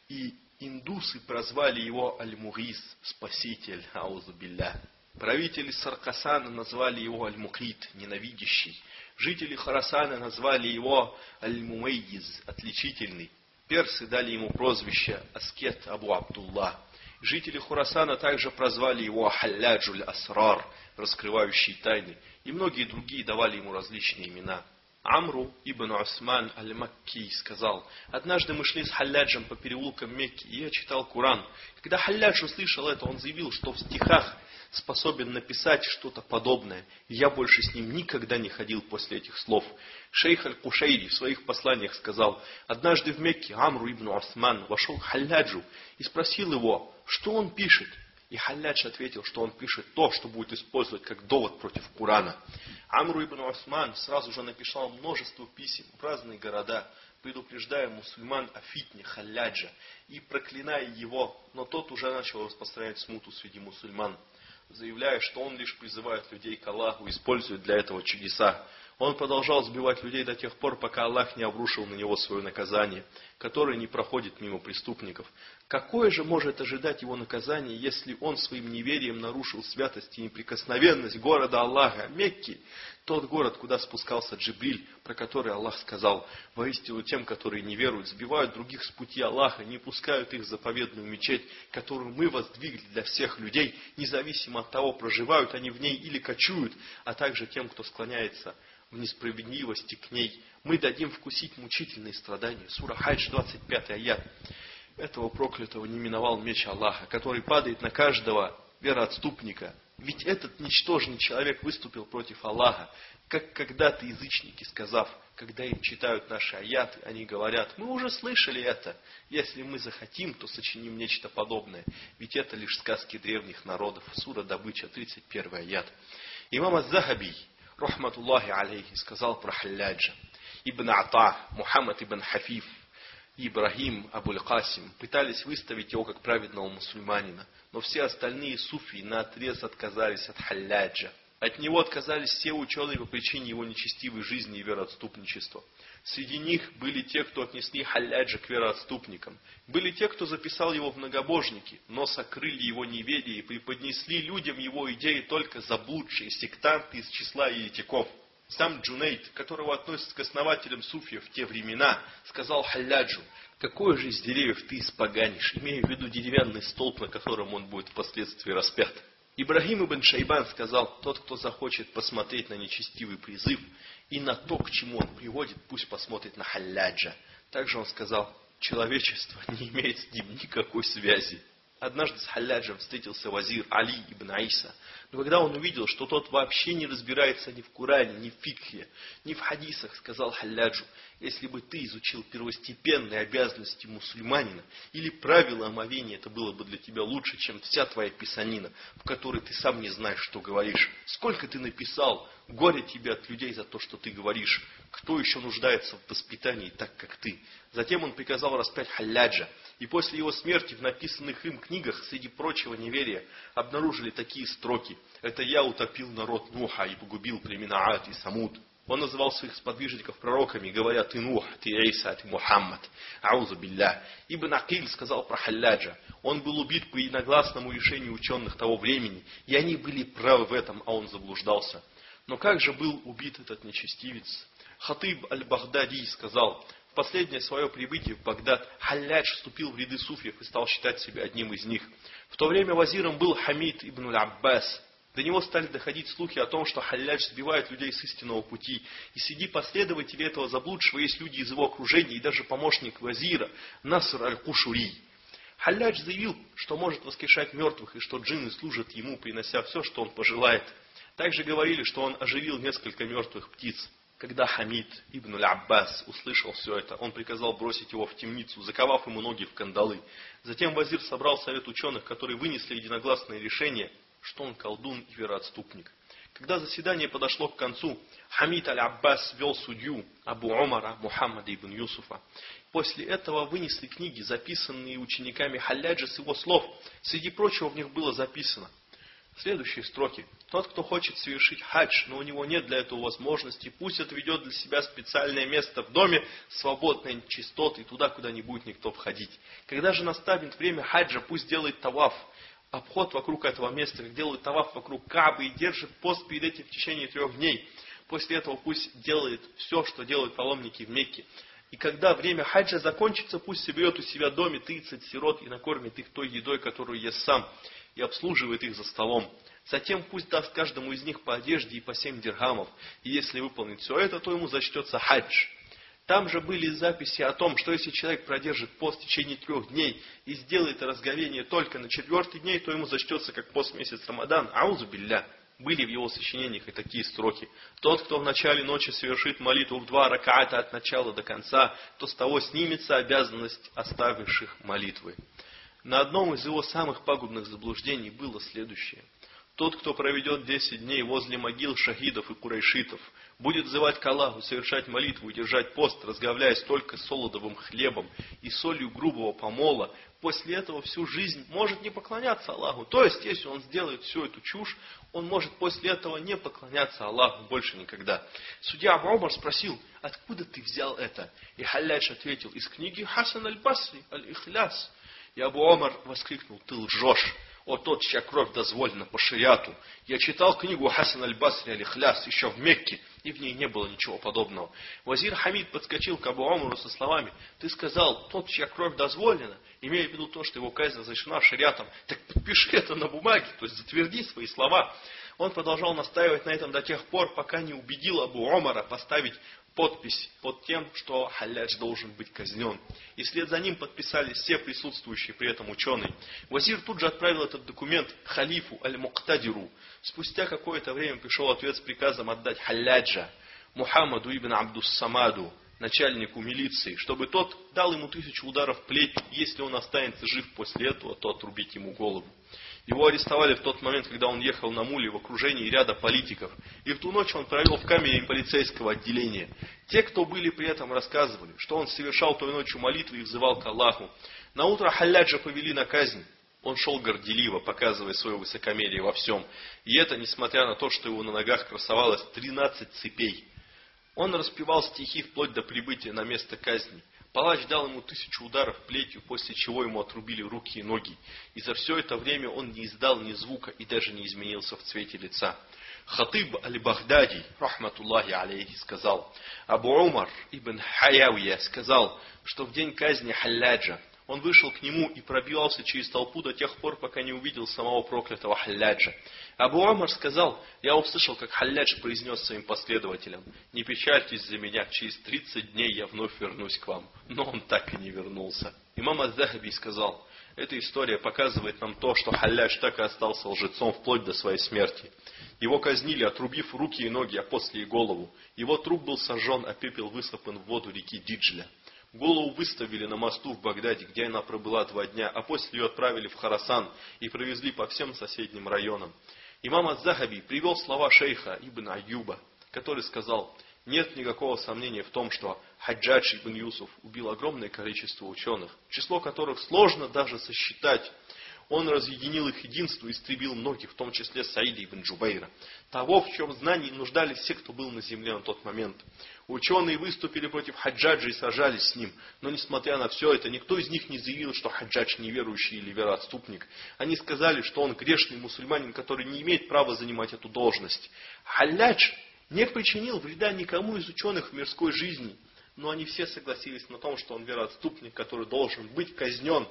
и Индусы прозвали его Аль-Мугис, спаситель, аузубилля. Правители Саркасана назвали его Аль-Мукрит, ненавидящий. Жители Харасана назвали его Аль-Мумейиз, отличительный. Персы дали ему прозвище Аскет Абу Абдулла. Жители Хурасана также прозвали его Халляджуль Асрар, раскрывающий тайны, и многие другие давали ему различные имена. Амру ибн Усман аль-Макки сказал, «Однажды мы шли с Халляджем по переулкам Мекки, и я читал Куран. Когда Халлядж услышал это, он заявил, что в стихах способен написать что-то подобное, я больше с ним никогда не ходил после этих слов. Шейх Аль-Кушейри в своих посланиях сказал, «Однажды в Мекке Амру ибн Усман вошел к Халляджу и спросил его, что он пишет. И Халлядж ответил, что он пишет то, что будет использовать как довод против Курана. Амру ибн Осман сразу же написал множество писем в разные города, предупреждая мусульман о фитне Халляджа и проклиная его, но тот уже начал распространять смуту среди мусульман, заявляя, что он лишь призывает людей к Аллаху, использует для этого чудеса. Он продолжал сбивать людей до тех пор, пока Аллах не обрушил на него свое наказание, которое не проходит мимо преступников. Какое же может ожидать его наказание, если он своим неверием нарушил святость и неприкосновенность города Аллаха, Мекки, тот город, куда спускался Джибриль, про который Аллах сказал, воистину тем, которые не веруют, сбивают других с пути Аллаха, не пускают их в заповедную мечеть, которую мы воздвигли для всех людей, независимо от того, проживают они в ней или кочуют, а также тем, кто склоняется в несправедливости к ней, мы дадим вкусить мучительные страдания. Сура Хайдж, 25 аят. Этого проклятого не миновал меч Аллаха, который падает на каждого вероотступника. Ведь этот ничтожный человек выступил против Аллаха, как когда-то язычники, сказав, когда им читают наши аяты, они говорят, мы уже слышали это, если мы захотим, то сочиним нечто подобное, ведь это лишь сказки древних народов. Сура Добыча, 31 аят. Имам Аз-Захаби, рахматуллахи алейхи, сказал про Халляджа. Ибн Ата, Мухаммад ибн Хафиф, Ибрагим Абуль-Касим пытались выставить его как праведного мусульманина, но все остальные суфии на отрез отказались от халляджа. От него отказались все ученые по причине его нечестивой жизни и вероотступничества. Среди них были те, кто отнесли Халляджа к вероотступникам. Были те, кто записал его в многобожники, но сокрыли его неверие и преподнесли людям его идеи только заблудшие сектанты из числа еретиков. Сам Джунейд, которого относят к основателям суфьев в те времена, сказал Халляджу, какое же из деревьев ты испоганишь, имея в виду деревянный столб, на котором он будет впоследствии распят. Ибрагим ибн Шайбан сказал, тот, кто захочет посмотреть на нечестивый призыв и на то, к чему он приводит, пусть посмотрит на Халляджа. Также он сказал, человечество не имеет с ним никакой связи. Однажды с Халляджем встретился вазир Али ибн Аиса. Но когда он увидел, что тот вообще не разбирается ни в Коране, ни в фикхе, ни в хадисах, сказал Халляджу, если бы ты изучил первостепенные обязанности мусульманина или правила омовения, это было бы для тебя лучше, чем вся твоя писанина, в которой ты сам не знаешь, что говоришь. Сколько ты написал, горе тебе от людей за то, что ты говоришь. Кто еще нуждается в воспитании так, как ты? Затем он приказал распять Халляджа, и после его смерти в написанных им книгах, среди прочего неверия, обнаружили такие строки. «Это я утопил народ Нуха и погубил племена Ад и Самуд». Он называл своих сподвижников пророками, говоря, ты Нух, ты Иса, ты Мухаммад. Аузу билля. Ибн Акиль сказал про Халляджа. Он был убит по единогласному решению ученых того времени, и они были правы в этом, а он заблуждался. Но как же был убит этот нечестивец? Хатыб аль-Багдади сказал, последнее свое прибытие в Багдад Халлядж вступил в ряды суфьев и стал считать себя одним из них. В то время вазиром был Хамид ибн Аббас. До него стали доходить слухи о том, что Халлядж сбивает людей с истинного пути. И среди последователей этого заблудшего есть люди из его окружения и даже помощник вазира Наср аль-Кушури. Халлядж заявил, что может воскрешать мертвых и что джинны служат ему, принося все, что он пожелает. Также говорили, что он оживил несколько мертвых птиц. Когда Хамид ибн Аббас услышал все это, он приказал бросить его в темницу, заковав ему ноги в кандалы. Затем Вазир собрал совет ученых, которые вынесли единогласное решение, что он колдун и вероотступник. Когда заседание подошло к концу, Хамид аль-Аббас вел судью Абу Умара Мухаммада ибн Юсуфа. После этого вынесли книги, записанные учениками Халляджа с его слов. Среди прочего в них было записано – Следующие строки. Тот, кто хочет совершить хадж, но у него нет для этого возможности, пусть отведет для себя специальное место в доме, свободное от чистоты, туда, куда не будет никто входить. Когда же настанет время хаджа, пусть делает таваф, обход вокруг этого места, как делает таваф вокруг Кабы и держит пост перед этим в течение трех дней. После этого пусть делает все, что делают паломники в Мекке. И когда время хаджа закончится, пусть соберет у себя в доме 30 сирот и накормит их той едой, которую ест сам, и обслуживает их за столом. Затем пусть даст каждому из них по одежде и по семь дирхамов. И если выполнит все это, то ему зачтется хадж. Там же были записи о том, что если человек продержит пост в течение трех дней и сделает разговение только на четвертый день, то ему зачтется как пост месяц Рамадан. Аузу билля. Были в его сочинениях и такие строки. Тот, кто в начале ночи совершит молитву в два раката от начала до конца, то с того снимется обязанность оставивших молитвы. На одном из его самых пагубных заблуждений было следующее. Тот, кто проведет 10 дней возле могил шахидов и курайшитов, будет взывать к Аллаху, совершать молитву и держать пост, разговляясь только солодовым хлебом и солью грубого помола, после этого всю жизнь может не поклоняться Аллаху. То есть, если он сделает всю эту чушь, он может после этого не поклоняться Аллаху больше никогда. Судья Абу спросил, откуда ты взял это? И Халядж ответил, из книги Хасан аль-Басри, аль-Ихляс. И Абу Омар воскликнул, ты лжешь о тот, чья кровь дозволена по шариату. Я читал книгу Хасан аль-Басри аль-Хляс еще в Мекке, и в ней не было ничего подобного. Вазир Хамид подскочил к Абу Омару со словами, ты сказал, тот, чья кровь дозволена, имея в виду то, что его казнь разрешена шариатом, так подпиши это на бумаге, то есть затверди свои слова. Он продолжал настаивать на этом до тех пор, пока не убедил Абу Омара поставить подпись под тем, что халядж должен быть казнен. И вслед за ним подписались все присутствующие при этом ученые. Вазир тут же отправил этот документ халифу Аль-Муктадиру. Спустя какое-то время пришел ответ с приказом отдать халяджа Мухаммаду ибн Абдус-Самаду, начальнику милиции, чтобы тот дал ему тысячу ударов плетью, если он останется жив после этого, то отрубить ему голову. Его арестовали в тот момент, когда он ехал на муле в окружении ряда политиков. И в ту ночь он провел в камере полицейского отделения. Те, кто были при этом, рассказывали, что он совершал той ночью молитвы и взывал к Аллаху. На утро Халляджа повели на казнь. Он шел горделиво, показывая свое высокомерие во всем. И это, несмотря на то, что его на ногах красовалось 13 цепей. Он распевал стихи вплоть до прибытия на место казни. Палач дал ему тысячу ударов плетью, после чего ему отрубили руки и ноги. И за все это время он не издал ни звука и даже не изменился в цвете лица. Хатыб аль-Бахдади, рахматуллахи алейхи, сказал, Абу Умар ибн Хаяуя сказал, что в день казни Халляджа он вышел к нему и пробивался через толпу до тех пор, пока не увидел самого проклятого Халляджа. Абу Амар сказал, я услышал, как Халлядж произнес своим последователям, не печальтесь за меня, через 30 дней я вновь вернусь к вам. Но он так и не вернулся. Имам Аз-Захаби сказал, эта история показывает нам то, что Халлядж так и остался лжецом вплоть до своей смерти. Его казнили, отрубив руки и ноги, а после и голову. Его труп был сожжен, а пепел высыпан в воду реки Диджля. Голову выставили на мосту в Багдаде, где она пробыла два дня, а после ее отправили в Харасан и провезли по всем соседним районам. Имам Аз-Захаби привел слова шейха Ибн Аюба, который сказал, нет никакого сомнения в том, что Хаджадж Ибн Юсуф убил огромное количество ученых, число которых сложно даже сосчитать, он разъединил их единство и истребил многих, в том числе Саида ибн Джубейра. Того, в чем знании нуждались все, кто был на земле на тот момент. Ученые выступили против Хаджаджа и сражались с ним. Но несмотря на все это, никто из них не заявил, что Хаджадж неверующий или вероотступник. Они сказали, что он грешный мусульманин, который не имеет права занимать эту должность. Халядж не причинил вреда никому из ученых в мирской жизни. Но они все согласились на том, что он вероотступник, который должен быть казнен.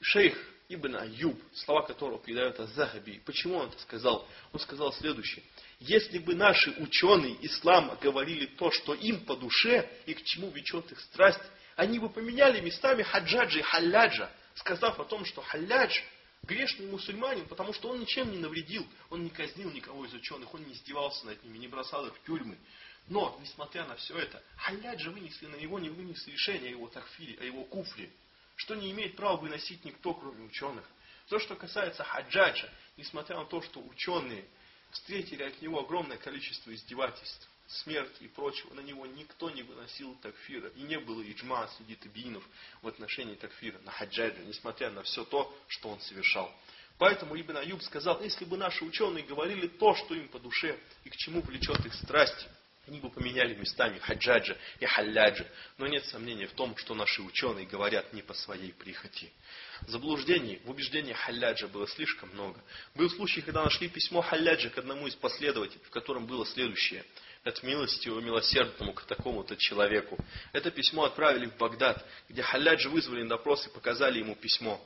Шейх Ибн Аюб, слова которого передают Аз-Захаби. Почему он это сказал? Он сказал следующее. Если бы наши ученые ислама говорили то, что им по душе и к чему влечет их страсть, они бы поменяли местами хаджаджа и халляджа, сказав о том, что халядж грешный мусульманин, потому что он ничем не навредил, он не казнил никого из ученых, он не издевался над ними, не бросал их в тюрьмы. Но, несмотря на все это, халляджа вынесли на него не вынесли решение о его такфире, о его куфре что не имеет права выносить никто, кроме ученых. То, что касается хаджаджа, несмотря на то, что ученые встретили от него огромное количество издевательств, смерти и прочего, на него никто не выносил такфира. И не было иджма среди табиинов в отношении такфира на хаджаджа, несмотря на все то, что он совершал. Поэтому Ибн Аюб сказал, если бы наши ученые говорили то, что им по душе и к чему влечет их страсть, они бы поменяли местами хаджаджа и халляджа. Но нет сомнения в том, что наши ученые говорят не по своей прихоти. Заблуждений в убеждении халляджа было слишком много. Был случай, когда нашли письмо халляджа к одному из последователей, в котором было следующее. от милости его милосердному к такому-то человеку. Это письмо отправили в Багдад, где Халляджа вызвали на допрос и показали ему письмо.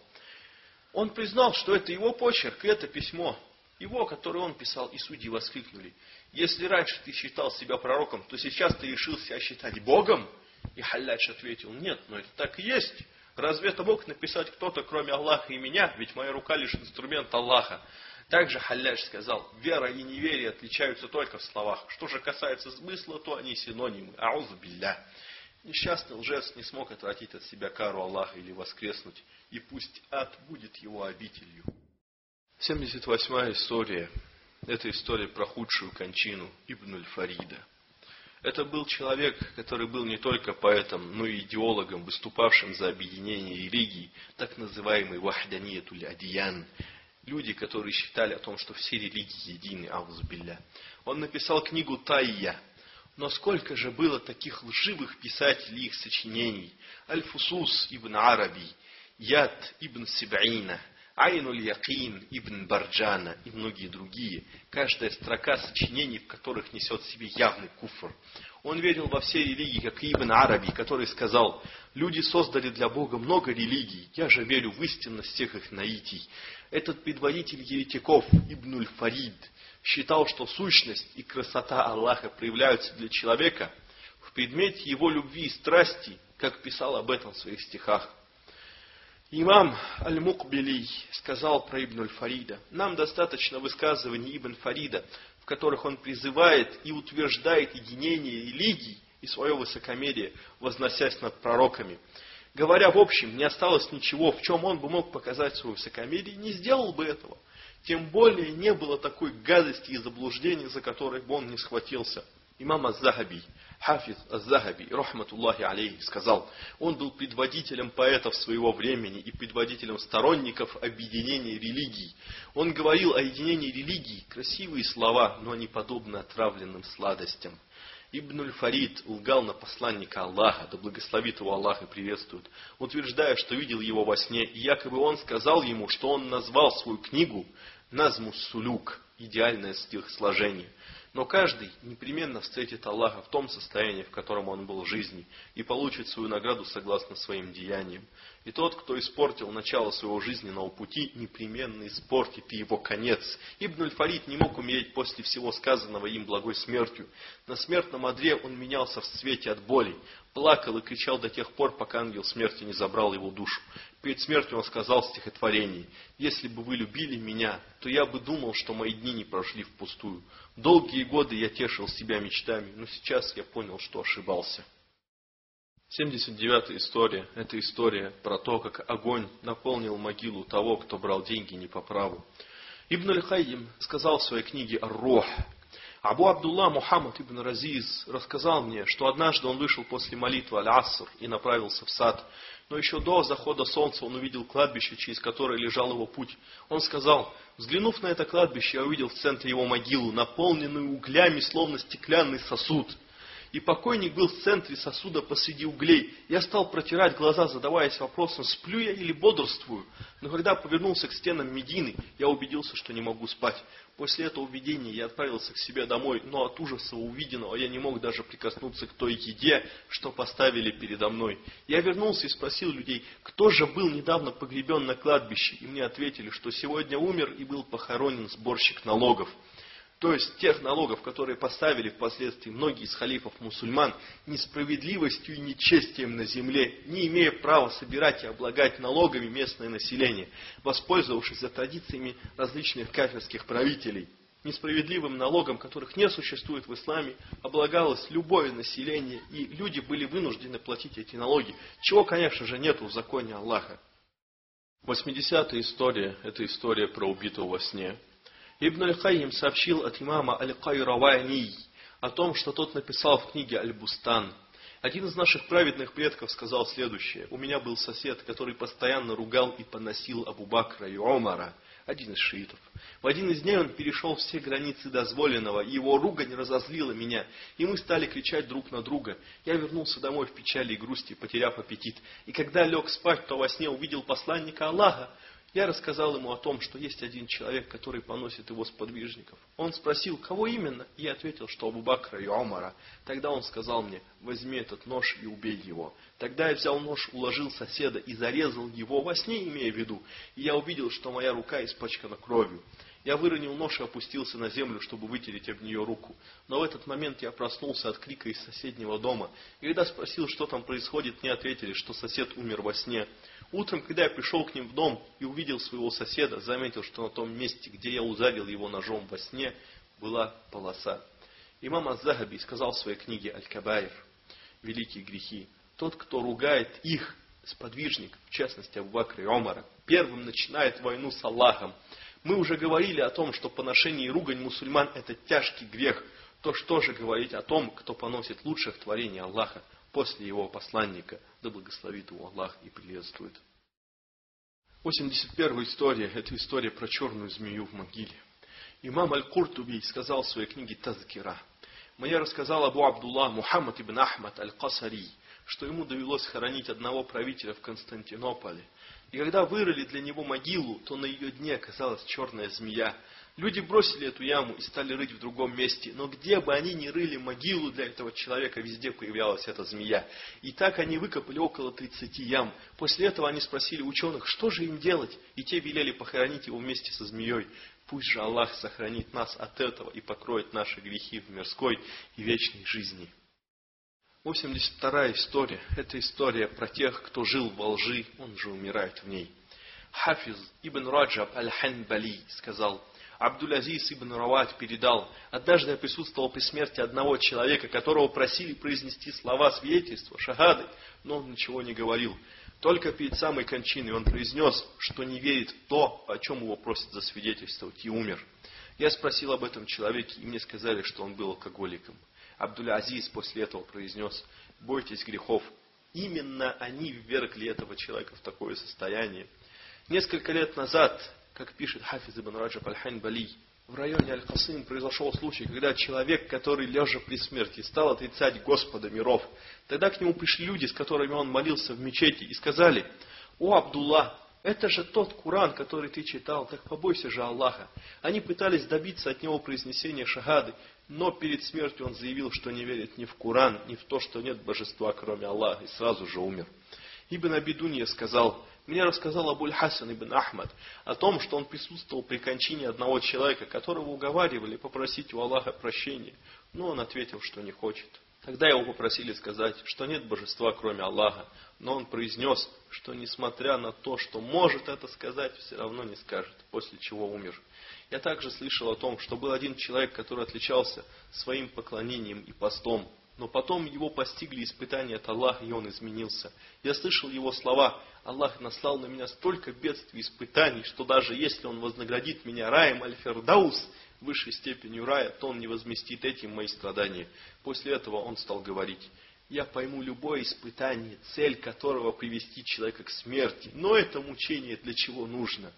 Он признал, что это его почерк, и это письмо, его, которое он писал, и судьи воскликнули. Если раньше ты считал себя пророком, то сейчас ты решил себя считать Богом? И Халлядж ответил, нет, но это так и есть. Разве это мог написать кто-то, кроме Аллаха и меня? Ведь моя рука лишь инструмент Аллаха. Также Халляж сказал, вера и неверие отличаются только в словах. Что же касается смысла, то они синонимы. Аузу билля. Несчастный лжец не смог отвратить от себя кару Аллаха или воскреснуть, и пусть ад будет его обителью. 78-я история. Это история про худшую кончину Ибн Аль-Фарида. Это был человек, который был не только поэтом, но и идеологом, выступавшим за объединение религий, так называемый вахданиятуль адиян, люди, которые считали о том, что все религии едины, аузубилля. Он написал книгу Тайя. Но сколько же было таких лживых писателей их сочинений? Аль-Фусус ибн Араби, Яд ибн Сибаина, Айнуль Якин ибн Барджана и многие другие. Каждая строка сочинений, в которых несет в себе явный куфр. Он верил во все религии, как и Ибн Араби, который сказал, люди создали для Бога много религий, я же верю в истинность всех их наитий. Этот предводитель еретиков, Ибнуль Фарид, считал, что сущность и красота Аллаха проявляются для человека в предмете его любви и страсти, как писал об этом в своих стихах. Имам Аль-Мукбилий сказал про Ибн Фарида, нам достаточно высказываний Ибн Фарида, в которых он призывает и утверждает единение религий и свое высокомерие, возносясь над пророками. Говоря в общем, не осталось ничего, в чем он бы мог показать свое высокомерие, не сделал бы этого. Тем более не было такой гадости и заблуждений, за которые бы он не схватился. Имам Аз-Захаби, Хафиз Аз-Захаби, рахматуллахи алейхи, сказал, он был предводителем поэтов своего времени и предводителем сторонников объединения религий. Он говорил о единении религий, красивые слова, но они подобны отравленным сладостям. Ибн фарид лгал на посланника Аллаха, да благословит его Аллах и приветствует, утверждая, что видел его во сне, и якобы он сказал ему, что он назвал свою книгу Назмус Сулюк, идеальное стихосложение. Но каждый непременно встретит Аллаха в том состоянии, в котором он был в жизни, и получит свою награду согласно своим деяниям. И тот, кто испортил начало своего жизненного пути, непременно испортит и его конец. Ибн Аль-Фарид не мог умереть после всего сказанного им благой смертью. На смертном одре он менялся в свете от боли, плакал и кричал до тех пор, пока ангел смерти не забрал его душу. Перед смертью он сказал в стихотворении, «Если бы вы любили меня, то я бы думал, что мои дни не прошли впустую. Долгие годы я тешил себя мечтами, но сейчас я понял, что ошибался». 79-я история – это история про то, как огонь наполнил могилу того, кто брал деньги не по праву. Ибн Аль-Хайим сказал в своей книге «Ар-Рох», Абу Абдулла Мухаммад ибн Разиз рассказал мне, что однажды он вышел после молитвы Аль-Аср и направился в сад. Но еще до захода солнца он увидел кладбище, через которое лежал его путь. Он сказал, взглянув на это кладбище, я увидел в центре его могилу, наполненную углями, словно стеклянный сосуд и покойник был в центре сосуда посреди углей. Я стал протирать глаза, задаваясь вопросом, сплю я или бодрствую. Но когда повернулся к стенам Медины, я убедился, что не могу спать. После этого видения я отправился к себе домой, но от ужаса увиденного я не мог даже прикоснуться к той еде, что поставили передо мной. Я вернулся и спросил людей, кто же был недавно погребен на кладбище, и мне ответили, что сегодня умер и был похоронен сборщик налогов то есть тех налогов, которые поставили впоследствии многие из халифов мусульман, несправедливостью и нечестием на земле, не имея права собирать и облагать налогами местное население, воспользовавшись за традициями различных кафирских правителей. Несправедливым налогом, которых не существует в исламе, облагалось любое население, и люди были вынуждены платить эти налоги, чего, конечно же, нет в законе Аллаха. 80-я история – это история про убитого во сне. Ибн Аль-Хайим сообщил от имама Аль-Кайравани о том, что тот написал в книге Аль-Бустан. Один из наших праведных предков сказал следующее. У меня был сосед, который постоянно ругал и поносил Абу Бакра и Омара, один из шиитов. В один из дней он перешел все границы дозволенного, и его ругань разозлила меня, и мы стали кричать друг на друга. Я вернулся домой в печали и грусти, потеряв аппетит. И когда лег спать, то во сне увидел посланника Аллаха, Я рассказал ему о том, что есть один человек, который поносит его сподвижников. Он спросил, кого именно, и я ответил, что Абу Бакра и Омара. Тогда он сказал мне, возьми этот нож и убей его. Тогда я взял нож, уложил соседа и зарезал его во сне, имея в виду. И я увидел, что моя рука испачкана кровью. Я выронил нож и опустился на землю, чтобы вытереть об нее руку. Но в этот момент я проснулся от крика из соседнего дома. И когда спросил, что там происходит, мне ответили, что сосед умер во сне. Утром, когда я пришел к ним в дом и увидел своего соседа, заметил, что на том месте, где я ударил его ножом во сне, была полоса. Имам Аз-Захаби сказал в своей книге Аль-Кабаир «Великие грехи». Тот, кто ругает их, сподвижник, в частности Абу-Бакра и Омара, первым начинает войну с Аллахом. Мы уже говорили о том, что поношение и ругань мусульман – это тяжкий грех. То что же говорить о том, кто поносит лучших творений Аллаха после его посланника, да благословит его Аллах и приветствует. 81 история – это история про черную змею в могиле. Имам Аль-Куртуби сказал в своей книге Тазкира. Мне рассказал Абу Абдулла Мухаммад ибн Ахмад Аль-Касари, что ему довелось хоронить одного правителя в Константинополе. И когда вырыли для него могилу, то на ее дне оказалась черная змея. Люди бросили эту яму и стали рыть в другом месте. Но где бы они ни рыли могилу для этого человека, везде появлялась эта змея. И так они выкопали около 30 ям. После этого они спросили ученых, что же им делать? И те велели похоронить его вместе со змеей. Пусть же Аллах сохранит нас от этого и покроет наши грехи в мирской и вечной жизни. 82 история. Это история про тех, кто жил во лжи, он же умирает в ней. Хафиз ибн Раджаб аль-Ханбали сказал, Абдул-Азиз ибн Рават передал, однажды я присутствовал при смерти одного человека, которого просили произнести слова свидетельства, шахады, но он ничего не говорил. Только перед самой кончиной он произнес, что не верит в то, о чем его просят засвидетельствовать, и умер. Я спросил об этом человеке, и мне сказали, что он был алкоголиком. Абдуль-Азиз после этого произнес, бойтесь грехов. Именно они ввергли этого человека в такое состояние. Несколько лет назад, как пишет Хафиз ибн Раджаб аль-Ханбали, в районе Аль-Хасым произошел случай, когда человек, который лежа при смерти, стал отрицать Господа миров. Тогда к нему пришли люди, с которыми он молился в мечети, и сказали, «О, Абдулла, это же тот Куран, который ты читал, так побойся же Аллаха. Они пытались добиться от него произнесения шагады, но перед смертью он заявил, что не верит ни в Куран, ни в то, что нет божества, кроме Аллаха, и сразу же умер. Ибн Абидунья сказал, мне рассказал Абуль Хасан ибн Ахмад о том, что он присутствовал при кончине одного человека, которого уговаривали попросить у Аллаха прощения, но он ответил, что не хочет. Тогда его попросили сказать, что нет божества, кроме Аллаха, но он произнес, что несмотря на то, что может это сказать, все равно не скажет, после чего умер. Я также слышал о том, что был один человек, который отличался своим поклонением и постом, но потом его постигли испытания от Аллаха, и он изменился. Я слышал его слова, Аллах наслал на меня столько бедствий и испытаний, что даже если он вознаградит меня раем аль-фердаус, высшей степенью рая, то он не возместит этим мои страдания. После этого он стал говорить, я пойму любое испытание, цель которого привести человека к смерти, но это мучение для чего нужно?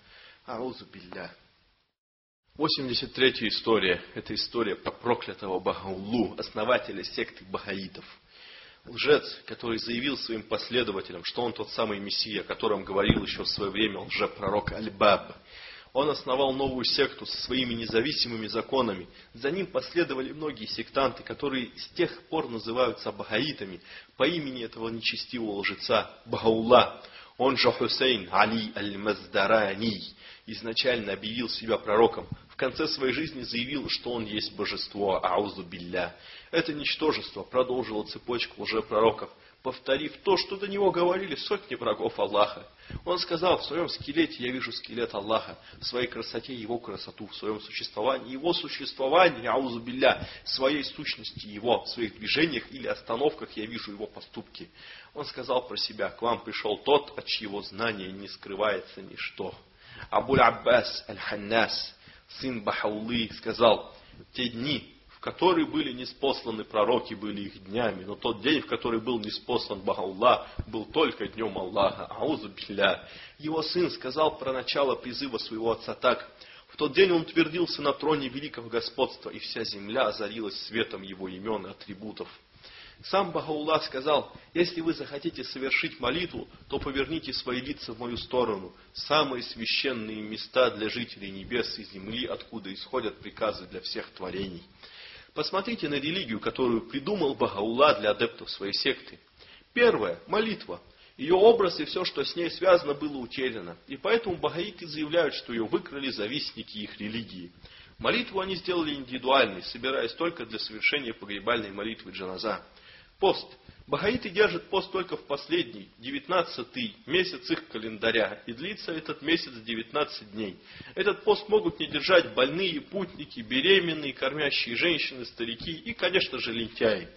Аузу билля. 83 история. Это история про проклятого Бахаулу, основателя секты Бахаитов. Лжец, который заявил своим последователям, что он тот самый Мессия, о котором говорил еще в свое время лжепророк Аль-Баб. Он основал новую секту со своими независимыми законами. За ним последовали многие сектанты, которые с тех пор называются бахаитами по имени этого нечестивого лжеца Бахаулла. Он же Хусейн Али Аль-Маздарани изначально объявил себя пророком. В конце своей жизни заявил, что он есть божество, аузу билля. Это ничтожество продолжило цепочку лжепророков повторив то, что до него говорили сотни врагов Аллаха. Он сказал, в своем скелете я вижу скелет Аллаха, в своей красоте его красоту, в своем существовании его существование, аузубилля, в своей сущности его, в своих движениях или остановках я вижу его поступки. Он сказал про себя, к вам пришел тот, от чьего знания не скрывается ничто. Абуль Аббас Аль-Ханнас, сын Бахаулы, сказал, те дни, которые были неспосланы пророки, были их днями, но тот день, в который был неспослан Бахаллах, был только днем Аллаха. Аузу билля. Его сын сказал про начало призыва своего отца так. В тот день он утвердился на троне великого господства, и вся земля озарилась светом его имен и атрибутов. Сам Бахауллах сказал, если вы захотите совершить молитву, то поверните свои лица в мою сторону. Самые священные места для жителей небес и земли, откуда исходят приказы для всех творений. Посмотрите на религию, которую придумал Бахаула для адептов своей секты. Первое – молитва. Ее образ и все, что с ней связано, было утеряно. И поэтому бахаиты заявляют, что ее выкрали завистники их религии. Молитву они сделали индивидуальной, собираясь только для совершения погребальной молитвы джаназа. Пост. Бахаиты держат пост только в последний, девятнадцатый месяц их календаря, и длится этот месяц 19 дней. Этот пост могут не держать больные, путники, беременные, кормящие женщины, старики и, конечно же, лентяи.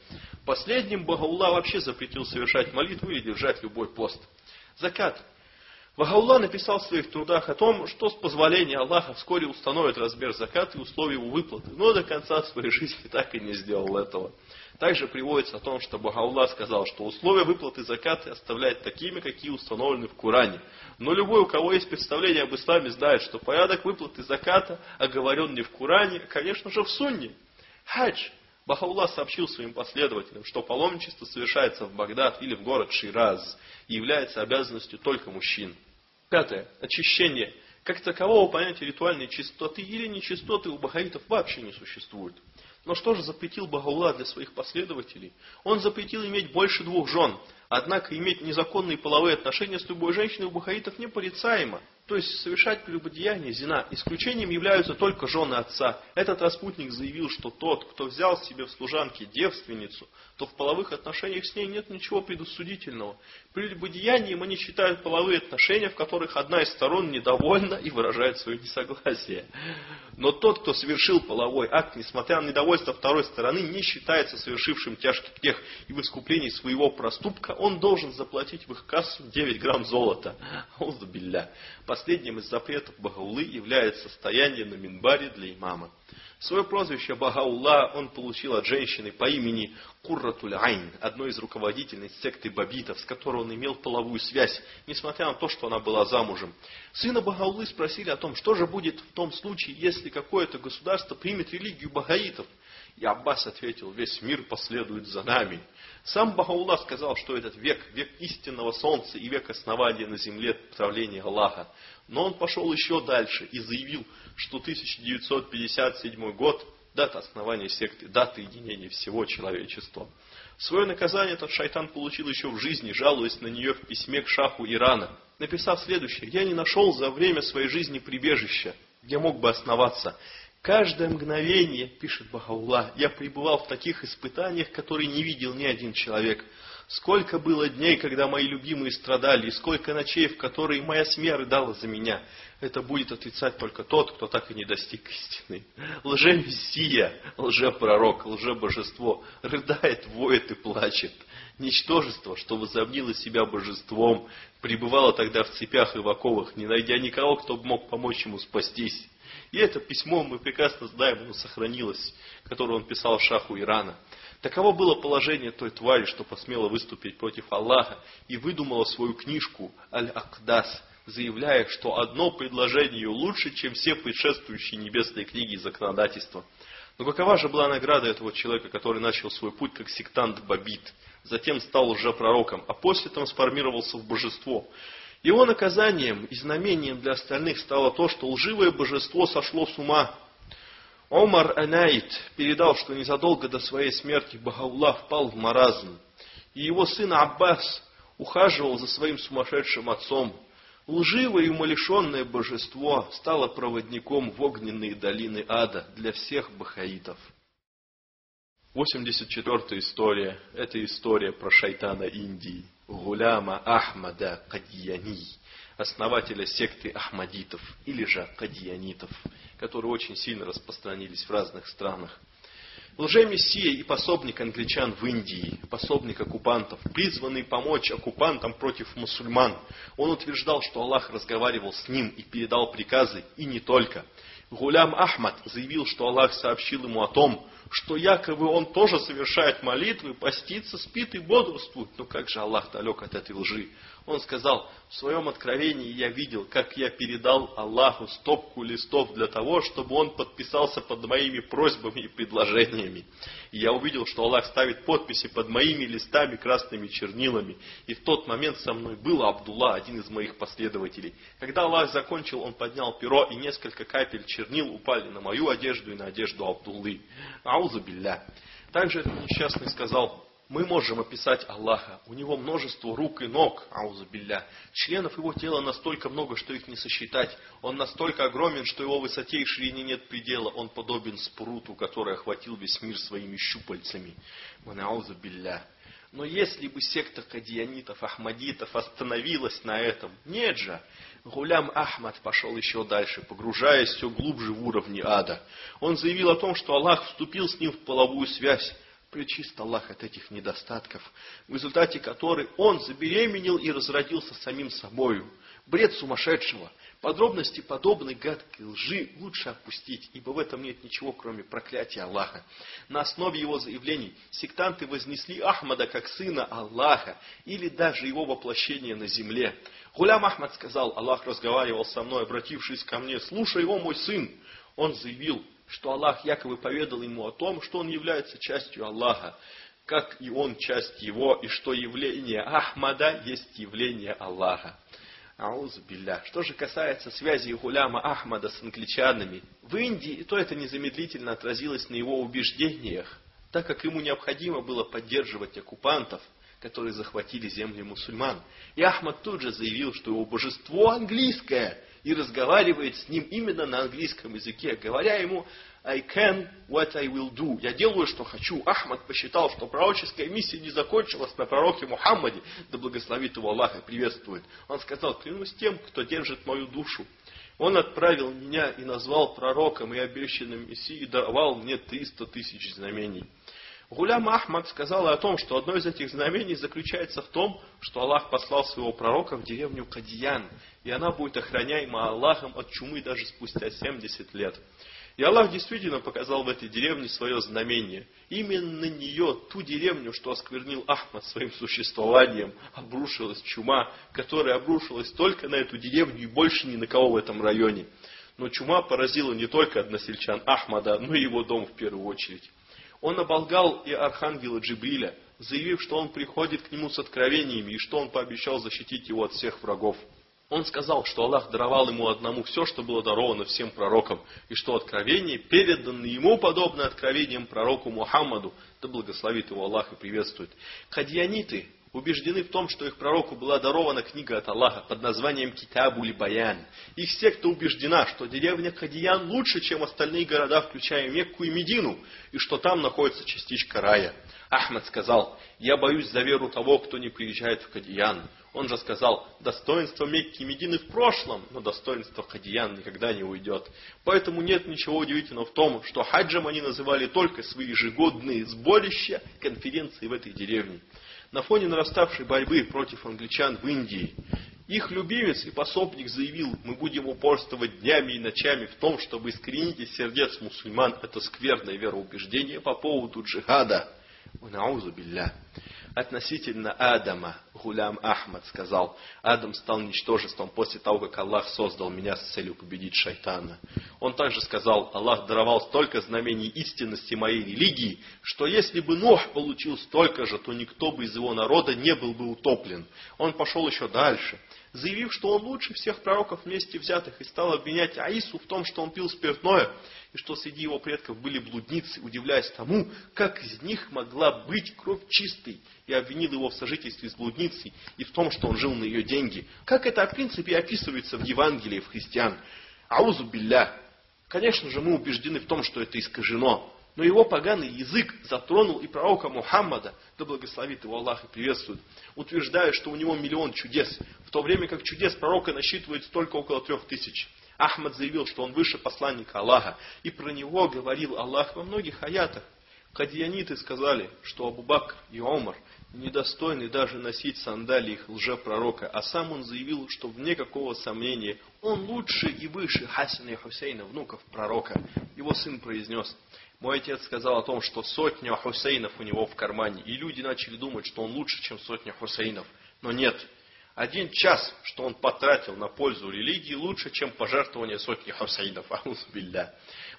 Последним Багаула вообще запретил совершать молитву и держать любой пост. Закат. Багаула написал в своих трудах о том, что с позволения Аллаха вскоре установит размер заката и условия его выплаты, но до конца своей жизни так и не сделал этого. Также приводится о том, что Бахаулла сказал, что условия выплаты заката оставляет такими, какие установлены в Коране. Но любой, у кого есть представление об исламе, знает, что порядок выплаты заката оговорен не в Коране, а, конечно же, в Сунне. Хадж. Бахаулла сообщил своим последователям, что паломничество совершается в Багдад или в город Шираз и является обязанностью только мужчин. Пятое. Очищение. Как такового понятия ритуальной чистоты или нечистоты у бахаитов вообще не существует. Но что же запретил Багаула для своих последователей? Он запретил иметь больше двух жен. Однако иметь незаконные половые отношения с любой женщиной у бахаитов непорицаемо. То есть совершать прелюбодеяние, зина. Исключением являются только жены отца. Этот распутник заявил, что тот, кто взял себе в служанке девственницу, то в половых отношениях с ней нет ничего предосудительного. Прелюбодеянием они считают половые отношения, в которых одна из сторон недовольна и выражает свое несогласие. Но тот, кто совершил половой акт, несмотря на недовольство второй стороны, не считается совершившим тяжкий грех. И в искуплении своего проступка он должен заплатить в их кассу 9 грамм золота. Аузубилля. Последним из запретов Багаулы является стояние на минбаре для имама. Свое прозвище Багаула он получил от женщины по имени Курратуль Айн, одной из руководительниц секты бабитов, с которой он имел половую связь, несмотря на то, что она была замужем. Сына Багаулы спросили о том, что же будет в том случае, если какое-то государство примет религию багаитов. И Аббас ответил, весь мир последует за нами. Сам Бахаулла сказал, что этот век, век истинного солнца и век основания на земле правления Аллаха. Но он пошел еще дальше и заявил, что 1957 год – дата основания секты, дата единения всего человечества. Свое наказание этот шайтан получил еще в жизни, жалуясь на нее в письме к шаху Ирана, написав следующее. «Я не нашел за время своей жизни прибежища, где мог бы основаться. Каждое мгновение, пишет Бахаула, я пребывал в таких испытаниях, которые не видел ни один человек. Сколько было дней, когда мои любимые страдали, и сколько ночей, в которые моя смерть дала за меня. Это будет отрицать только тот, кто так и не достиг истины. Лже-мессия, лже-пророк, лже-божество рыдает, воет и плачет. Ничтожество, что возомнило себя божеством, пребывало тогда в цепях и в оковах, не найдя никого, кто мог помочь ему спастись. И это письмо мы прекрасно знаем, оно сохранилось, которое он писал шаху Ирана. Таково было положение той твари, что посмела выступить против Аллаха и выдумала свою книжку Аль-Акдас, заявляя, что одно предложение ее лучше, чем все предшествующие небесные книги и законодательства. Но какова же была награда этого человека, который начал свой путь как сектант Бабит, затем стал уже пророком, а после трансформировался в божество? Его наказанием и знамением для остальных стало то, что лживое божество сошло с ума. Омар Анаит передал, что незадолго до своей смерти Бахаулlah впал в маразм, и его сын Аббас ухаживал за своим сумасшедшим отцом. Лживое и умалишенное божество стало проводником в огненные долины ада для всех бахаитов. 84 история – это история про шайтана Индии. Гуляма Ахмада Кадьяни, основателя секты Ахмадитов или же Кадьянитов, которые очень сильно распространились в разных странах. Лжемессия и пособник англичан в Индии, пособник оккупантов, призванный помочь оккупантам против мусульман. Он утверждал, что Аллах разговаривал с ним и передал приказы, и не только. Гулям Ахмад заявил, что Аллах сообщил ему о том, что якобы он тоже совершает молитвы, постится, спит и бодрствует. Но как же Аллах далек от этой лжи? Он сказал, в своем откровении я видел, как я передал Аллаху стопку листов для того, чтобы он подписался под моими просьбами и предложениями. И я увидел, что Аллах ставит подписи под моими листами красными чернилами. И в тот момент со мной был Абдулла, один из моих последователей. Когда Аллах закончил, он поднял перо, и несколько капель чернил упали на мою одежду и на одежду Абдуллы. Аузу билля. Также этот несчастный сказал, мы можем описать Аллаха. У него множество рук и ног, аузубилля. Членов его тела настолько много, что их не сосчитать. Он настолько огромен, что его высоте и ширине нет предела. Он подобен спруту, который охватил весь мир своими щупальцами. Аузубилля. Но если бы секта кадианитов, ахмадитов остановилась на этом, нет же. Гулям Ахмад пошел еще дальше, погружаясь все глубже в уровни ада. Он заявил о том, что Аллах вступил с ним в половую связь. Причист Аллах от этих недостатков, в результате которой он забеременел и разродился самим собою. Бред сумасшедшего. Подробности подобной гадкой лжи лучше опустить, ибо в этом нет ничего, кроме проклятия Аллаха. На основе его заявлений сектанты вознесли Ахмада как сына Аллаха, или даже его воплощение на земле. Гулям Ахмад сказал, Аллах разговаривал со мной, обратившись ко мне, слушай его, мой сын. Он заявил, что Аллах якобы поведал ему о том, что он является частью Аллаха, как и он часть его, и что явление Ахмада есть явление Аллаха. Аузубилля. Что же касается связи Гуляма Ахмада с англичанами, в Индии то это незамедлительно отразилось на его убеждениях, так как ему необходимо было поддерживать оккупантов, которые захватили земли мусульман. И Ахмад тут же заявил, что его божество английское, и разговаривает с ним именно на английском языке, говоря ему I can what I will do. Я делаю, что хочу. Ахмад посчитал, что пророческая миссия не закончилась на пророке Мухаммаде, да благословит его Аллах и приветствует. Он сказал, клянусь тем, кто держит мою душу. Он отправил меня и назвал пророком и обещанным Мессией, и давал мне 300 тысяч знамений. Гулям Ахмад сказал о том, что одно из этих знамений заключается в том, что Аллах послал своего пророка в деревню Кадиян, и она будет охраняема Аллахом от чумы даже спустя 70 лет. И Аллах действительно показал в этой деревне свое знамение. Именно нее, ту деревню, что осквернил Ахмад своим существованием, обрушилась чума, которая обрушилась только на эту деревню и больше ни на кого в этом районе. Но чума поразила не только односельчан Ахмада, но и его дом в первую очередь. Он оболгал и архангела Джибриля, заявив, что он приходит к нему с откровениями и что он пообещал защитить его от всех врагов. Он сказал, что Аллах даровал ему одному все, что было даровано всем пророкам, и что откровение, переданное ему подобно откровениям пророку Мухаммаду, да благословит его Аллах и приветствует. Кадьяниты убеждены в том, что их пророку была дарована книга от Аллаха под названием Китабу или Баян. Их секта убеждена, что деревня Кадиян лучше, чем остальные города, включая Мекку и Медину, и что там находится частичка рая. Ахмад сказал, я боюсь за веру того, кто не приезжает в Кадиян. Он же сказал, достоинство Мекки и Медины в прошлом, но достоинство Кадиян никогда не уйдет. Поэтому нет ничего удивительного в том, что хаджем они называли только свои ежегодные сборища, конференции в этой деревне на фоне нараставшей борьбы против англичан в Индии. Их любимец и пособник заявил, мы будем упорствовать днями и ночами в том, чтобы искоренить из сердец мусульман это скверное вероубеждение по поводу джихада. Унаузу билля. Относительно Адама, Гулям Ахмад сказал, Адам стал ничтожеством после того, как Аллах создал меня с целью победить шайтана. Он также сказал, Аллах даровал столько знамений истинности моей религии, что если бы Нох получил столько же, то никто бы из его народа не был бы утоплен. Он пошел еще дальше заявив, что он лучше всех пророков вместе взятых, и стал обвинять Аису в том, что он пил спиртное, и что среди его предков были блудницы, удивляясь тому, как из них могла быть кровь чистой, и обвинил его в сожительстве с блудницей и в том, что он жил на ее деньги. Как это, в принципе, описывается в Евангелии в христиан. Аузу билля. Конечно же, мы убеждены в том, что это искажено. Но его поганый язык затронул и пророка Мухаммада, да благословит его Аллах и приветствует, утверждая, что у него миллион чудес, в то время как чудес пророка насчитывается только около трех тысяч. Ахмад заявил, что он выше посланника Аллаха, и про него говорил Аллах во многих аятах. Кадьяниты сказали, что Абу Бакр и Омар недостойны даже носить сандалии их лжепророка, а сам он заявил, что вне какого сомнения он лучше и выше Хасина и Хусейна, внуков пророка. Его сын произнес, Мой отец сказал о том, что сотня Хусейнов у него в кармане, и люди начали думать, что он лучше, чем сотня Хусейнов. Но нет, один час, что он потратил на пользу религии, лучше, чем пожертвование сотни Хусейнов. Аузбилля.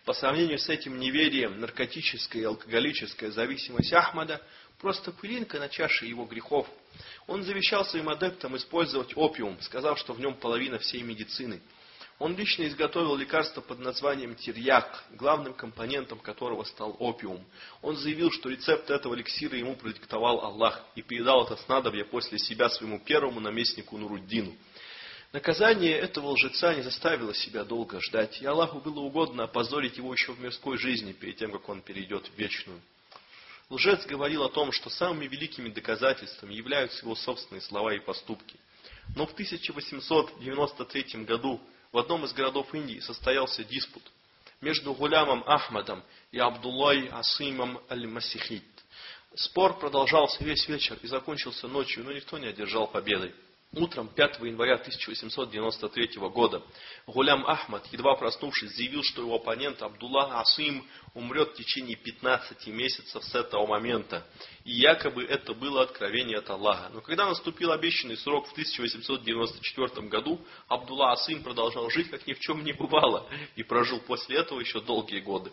По сравнению с этим неверием, наркотическая и алкоголическая зависимость Ахмада просто пылинка на чаше его грехов. Он завещал своим адептам использовать опиум, сказав, что в нем половина всей медицины – он лично изготовил лекарство под названием тирьяк, главным компонентом которого стал опиум. Он заявил, что рецепт этого эликсира ему продиктовал Аллах и передал это снадобье после себя своему первому наместнику Нуруддину. Наказание этого лжеца не заставило себя долго ждать, и Аллаху было угодно опозорить его еще в мирской жизни, перед тем, как он перейдет в вечную. Лжец говорил о том, что самыми великими доказательствами являются его собственные слова и поступки. Но в 1893 году в одном из городов Индии состоялся диспут между Гулямом Ахмадом и Абдуллой Асимом Аль-Масихид. Спор продолжался весь вечер и закончился ночью, но никто не одержал победы. Утром 5 января 1893 года Гулям Ахмад, едва проснувшись, заявил, что его оппонент Абдулла Асим умрет в течение 15 месяцев с этого момента. И якобы это было откровение от Аллаха. Но когда наступил обещанный срок в 1894 году, Абдулла Асим продолжал жить, как ни в чем не бывало, и прожил после этого еще долгие годы.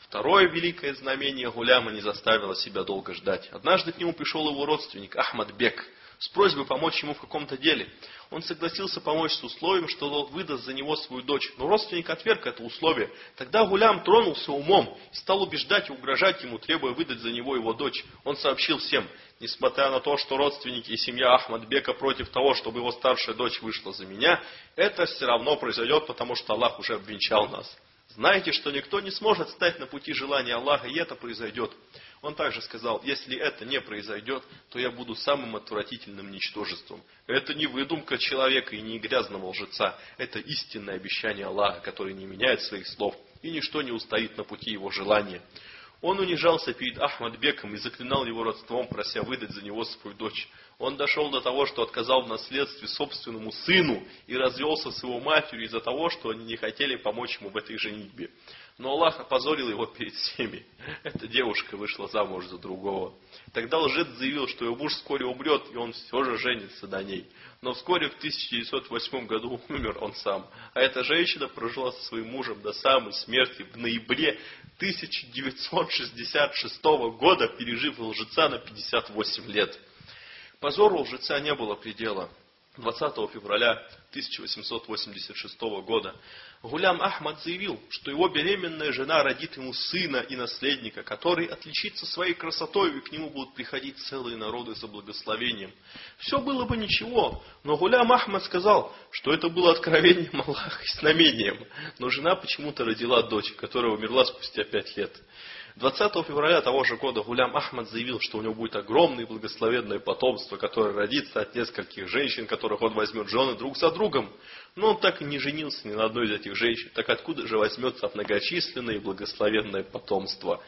Второе великое знамение Гуляма не заставило себя долго ждать. Однажды к нему пришел его родственник Ахмад Бек – с просьбой помочь ему в каком-то деле. Он согласился помочь с условием, что тот выдаст за него свою дочь. Но родственник отверг это условие. Тогда Гулям тронулся умом и стал убеждать и угрожать ему, требуя выдать за него его дочь. Он сообщил всем, несмотря на то, что родственники и семья Ахмадбека против того, чтобы его старшая дочь вышла за меня, это все равно произойдет, потому что Аллах уже обвенчал нас. Знаете, что никто не сможет стать на пути желания Аллаха, и это произойдет. Он также сказал, если это не произойдет, то я буду самым отвратительным ничтожеством. Это не выдумка человека и не грязного лжеца. Это истинное обещание Аллаха, который не меняет своих слов, и ничто не устоит на пути его желания. Он унижался перед Ахмадбеком и заклинал его родством, прося выдать за него свою дочь. Он дошел до того, что отказал в наследстве собственному сыну и развелся с его матерью из-за того, что они не хотели помочь ему в этой женитьбе. Но Аллах опозорил его перед всеми. Эта девушка вышла замуж за другого. Тогда лжец заявил, что его муж вскоре умрет, и он все же женится на ней. Но вскоре в 1908 году умер он сам. А эта женщина прожила со своим мужем до самой смерти в ноябре 1966 года, пережив лжеца на 58 лет. Позору лжеца не было предела. 20 февраля 1886 года Гулям Ахмад заявил, что его беременная жена родит ему сына и наследника, который отличится своей красотой, и к нему будут приходить целые народы за благословением. Все было бы ничего, но Гулям Ахмад сказал, что это было откровением Аллаха и знамением. Но жена почему-то родила дочь, которая умерла спустя пять лет. 20 февраля того же года Гулям Ахмад заявил, что у него будет огромное благословенное потомство, которое родится от нескольких женщин, которых он возьмет жены друг за другом. Но он так и не женился ни на одной из этих женщин. Так откуда же возьмется многочисленное и благословенное потомство?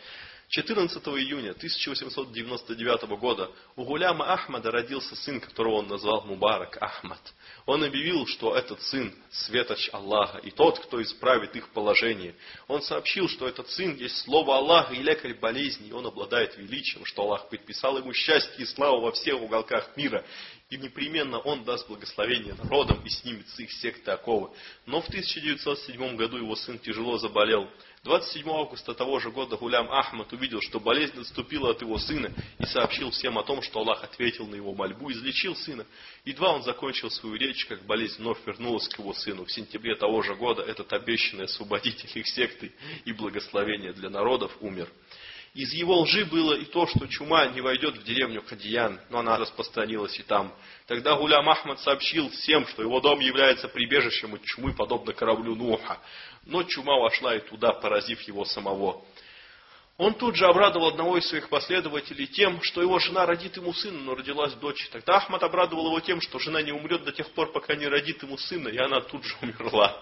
14 июня 1899 года у Гуляма Ахмада родился сын, которого он назвал Мубарак Ахмад. Он объявил, что этот сын – светоч Аллаха и тот, кто исправит их положение. Он сообщил, что этот сын есть слово Аллаха и лекарь болезни, и он обладает величием, что Аллах предписал ему счастье и славу во всех уголках мира, и непременно он даст благословение народам и снимет с их секты оковы. Но в 1907 году его сын тяжело заболел. 27 августа того же года Гулям Ахмад увидел, что болезнь отступила от его сына и сообщил всем о том, что Аллах ответил на его мольбу и излечил сына. Едва он закончил свою речь, как болезнь вновь вернулась к его сыну. В сентябре того же года этот обещанный освободитель их секты и благословение для народов умер. Из его лжи было и то, что чума не войдет в деревню Хадиян, но она распространилась и там. Тогда Гулям Ахмад сообщил всем, что его дом является прибежищем от чумы, подобно кораблю Нуха. Но чума вошла и туда, поразив его самого. Он тут же обрадовал одного из своих последователей тем, что его жена родит ему сына, но родилась дочь. Тогда Ахмад обрадовал его тем, что жена не умрет до тех пор, пока не родит ему сына, и она тут же умерла.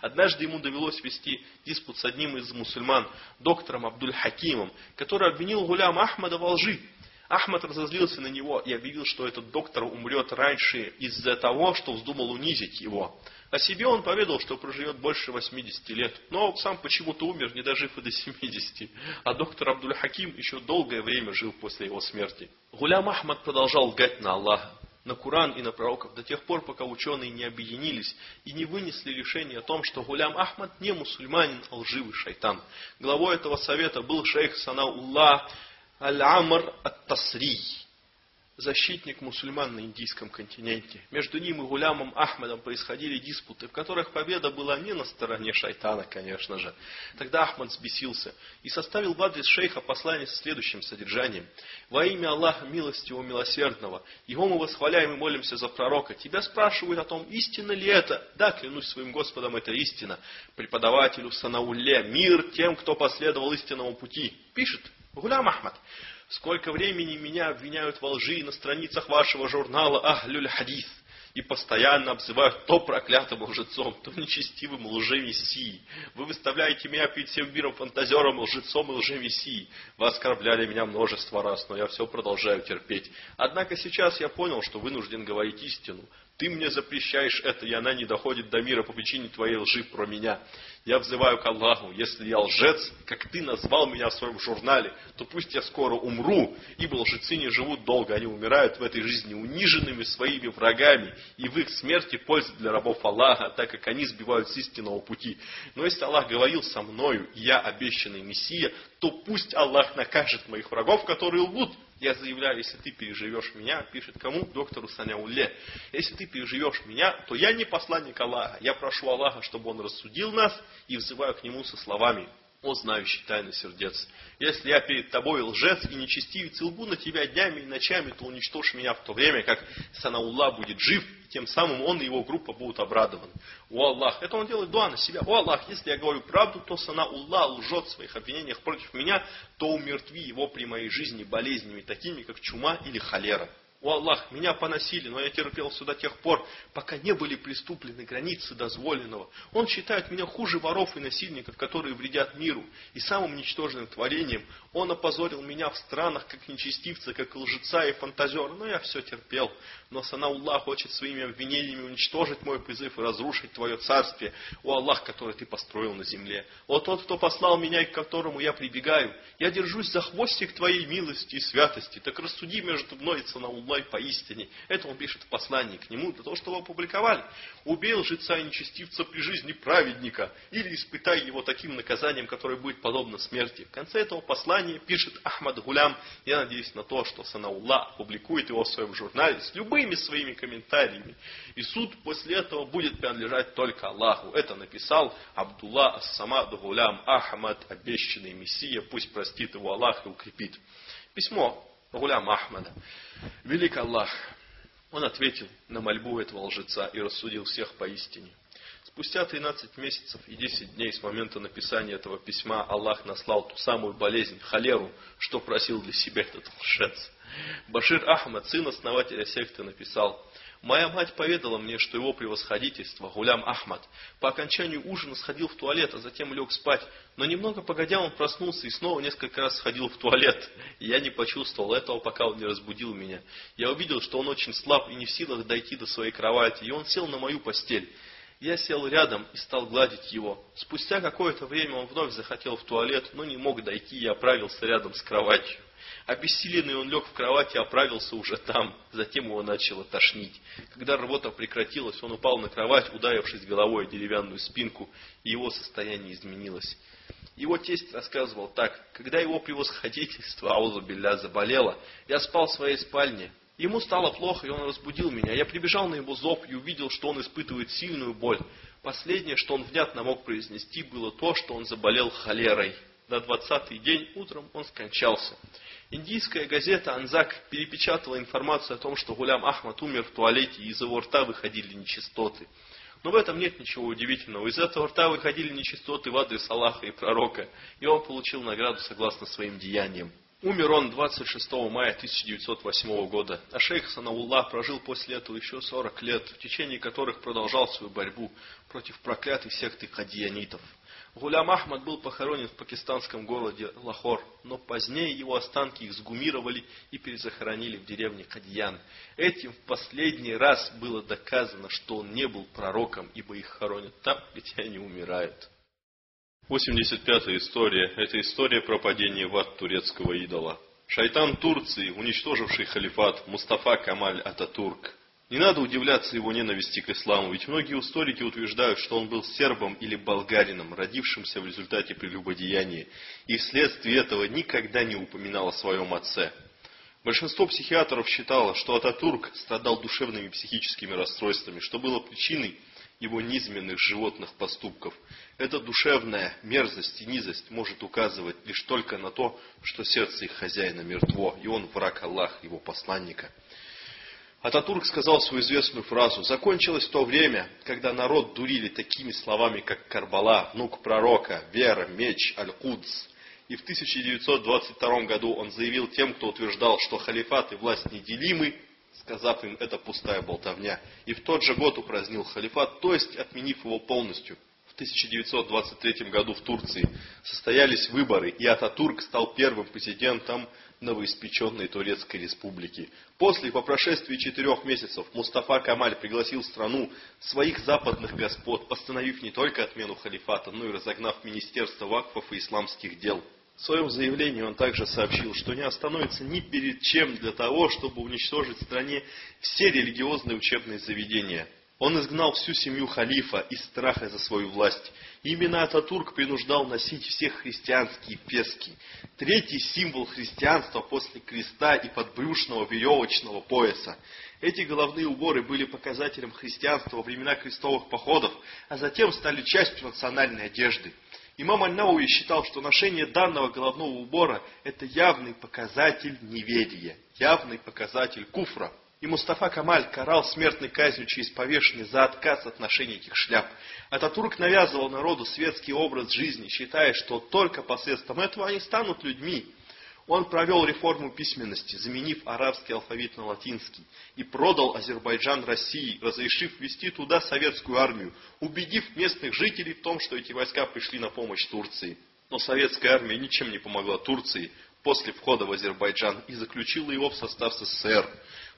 Однажды ему довелось вести диспут с одним из мусульман, доктором Абдуль-Хакимом, который обвинил Гуляма Ахмада во лжи. Ахмад разозлился на него и объявил, что этот доктор умрет раньше из-за того, что вздумал унизить его. О себе он поведал, что проживет больше 80 лет, но сам почему-то умер, не дожив и до 70. А доктор Абдуль Хаким еще долгое время жил после его смерти. Гулям Ахмад продолжал лгать на Аллаха, на Куран и на пророков до тех пор, пока ученые не объединились и не вынесли решение о том, что Гулям Ахмад не мусульманин, а лживый шайтан. Главой этого совета был шейх Санаулла Аль-Амр Ат-Тасрий защитник мусульман на индийском континенте. Между ним и Гулямом Ахмедом происходили диспуты, в которых победа была не на стороне шайтана, конечно же. Тогда Ахмад взбесился и составил в адрес шейха послание с следующим содержанием. «Во имя Аллаха милостивого милосердного, Его мы восхваляем и молимся за пророка. Тебя спрашивают о том, истина ли это? Да, клянусь своим Господом, это истина. Преподавателю Санаулле, мир тем, кто последовал истинному пути». Пишет Гулям Ахмад. Сколько времени меня обвиняют во лжи на страницах вашего журнала «Ахлюль Хадис» и постоянно обзывают то проклятым лжецом, то нечестивым лжемессией. Вы выставляете меня перед всем миром фантазером, лжецом и лжемессией. Вы оскорбляли меня множество раз, но я все продолжаю терпеть. Однако сейчас я понял, что вынужден говорить истину. Ты мне запрещаешь это, и она не доходит до мира по причине твоей лжи про меня. Я взываю к Аллаху, если я лжец, как ты назвал меня в своем журнале, то пусть я скоро умру, ибо лжецы не живут долго, они умирают в этой жизни униженными своими врагами, и в их смерти польза для рабов Аллаха, так как они сбивают с истинного пути. Но если Аллах говорил со мною, я обещанный Мессия, то пусть Аллах накажет моих врагов, которые лгут, я заявляю, если ты переживешь меня, пишет кому? Доктору Саняуле. Если ты переживешь меня, то я не посланник Аллаха. Я прошу Аллаха, чтобы он рассудил нас и взываю к нему со словами о знающий тайны сердец. Если я перед тобой лжец и нечестивец, и лгу на тебя днями и ночами, то уничтожь меня в то время, как Санаулла будет жив, и тем самым он и его группа будут обрадованы. О Аллах, это он делает дуа на себя. О Аллах, если я говорю правду, то Санаулла лжет в своих обвинениях против меня, то умертви его при моей жизни болезнями, такими как чума или холера. О Аллах, меня поносили, но я терпел до тех пор, пока не были приступлены границы дозволенного. Он считает меня хуже воров и насильников, которые вредят миру. И самым ничтожным творением он опозорил меня в странах, как нечестивца, как лжеца и фантазера. Но я все терпел. Но Санауллах хочет своими обвинениями уничтожить мой призыв и разрушить твое царствие. О Аллах, который ты построил на земле. О тот, кто послал меня и к которому я прибегаю. Я держусь за хвостик твоей милости и святости. Так рассуди между мной и Санауллах Аллах поистине. Это он пишет в послании к нему, для того, чтобы опубликовали. Убей лжеца и нечестивца при жизни праведника, или испытай его таким наказанием, которое будет подобно смерти. В конце этого послания пишет Ахмад Гулям, я надеюсь на то, что Санаулла опубликует его в своем журнале с любыми своими комментариями. И суд после этого будет принадлежать только Аллаху. Это написал Абдулла Ас-Самад Гулям Ахмад, обещанный Мессия, пусть простит его Аллах и укрепит. Письмо Гулям Ахмада. Велик Аллах. Он ответил на мольбу этого лжеца и рассудил всех поистине. Спустя 13 месяцев и 10 дней с момента написания этого письма Аллах наслал ту самую болезнь, холеру, что просил для себя этот лжец. Башир Ахмад, сын основателя секты, написал, Моя мать поведала мне, что его превосходительство, Гулям Ахмад, по окончанию ужина сходил в туалет, а затем лег спать. Но немного погодя он проснулся и снова несколько раз сходил в туалет. Я не почувствовал этого, пока он не разбудил меня. Я увидел, что он очень слаб и не в силах дойти до своей кровати, и он сел на мою постель. Я сел рядом и стал гладить его. Спустя какое-то время он вновь захотел в туалет, но не мог дойти и оправился рядом с кроватью. Обессиленный он лег в кровати и оправился уже там. Затем его начало тошнить. Когда рвота прекратилась, он упал на кровать, ударившись головой о деревянную спинку, и его состояние изменилось. Его тесть рассказывал так. Когда его превосходительство, Аузу Билля, заболело, я спал в своей спальне. Ему стало плохо, и он разбудил меня. Я прибежал на его зов и увидел, что он испытывает сильную боль. Последнее, что он внятно мог произнести, было то, что он заболел холерой. На двадцатый день утром он скончался. Индийская газета «Анзак» перепечатала информацию о том, что Гулям Ахмад умер в туалете, и из его рта выходили нечистоты. Но в этом нет ничего удивительного. Из этого рта выходили нечистоты в адрес Аллаха и пророка, и он получил награду согласно своим деяниям. Умер он 26 мая 1908 года, а шейх Санауллах прожил после этого еще 40 лет, в течение которых продолжал свою борьбу против проклятой секты кадианитов. Гулям Ахмад был похоронен в пакистанском городе Лахор, но позднее его останки эксгумировали и перезахоронили в деревне Кадьян. Этим в последний раз было доказано, что он не был пророком, ибо их хоронят там, где они умирают. 85-я история – это история про падение в ад турецкого идола. Шайтан Турции, уничтоживший халифат Мустафа Камаль Ататурк. Не надо удивляться его ненависти к исламу, ведь многие историки утверждают, что он был сербом или болгарином, родившимся в результате прелюбодеяния, и вследствие этого никогда не упоминал о своем отце. Большинство психиатров считало, что Ататурк страдал душевными и психическими расстройствами, что было причиной его низменных животных поступков. Эта душевная мерзость и низость может указывать лишь только на то, что сердце их хозяина мертво, и он враг Аллах, его посланника. Ататурк сказал свою известную фразу «Закончилось то время, когда народ дурили такими словами, как Карбала, внук пророка, вера, меч, Аль-Кудс». И в 1922 году он заявил тем, кто утверждал, что халифат и власть неделимы, сказав им это пустая болтовня. И в тот же год упразднил халифат, то есть отменив его полностью. В 1923 году в Турции состоялись выборы, и Ататурк стал первым президентом новоиспеченной Турецкой Республики. После, по прошествии четырех месяцев, Мустафа Камаль пригласил страну своих западных господ, постановив не только отмену халифата, но и разогнав Министерство вакфов и исламских дел. В своем заявлении он также сообщил, что не остановится ни перед чем для того, чтобы уничтожить в стране все религиозные учебные заведения. Он изгнал всю семью халифа из страха за свою власть. Именно Ататурк принуждал носить всех христианские пески. Третий символ христианства после креста и подбрюшного веревочного пояса. Эти головные уборы были показателем христианства во времена крестовых походов, а затем стали частью национальной одежды. Имам Аль-Науи считал, что ношение данного головного убора – это явный показатель неверия, явный показатель куфра. И Мустафа Камаль карал смертной казнью через повешение за отказ от ношения этих шляп. Ататурк навязывал народу светский образ жизни, считая, что только посредством этого они станут людьми. Он провел реформу письменности, заменив арабский алфавит на латинский, и продал Азербайджан России, разрешив ввести туда советскую армию, убедив местных жителей в том, что эти войска пришли на помощь Турции. Но советская армия ничем не помогла Турции после входа в Азербайджан и заключила его в состав СССР.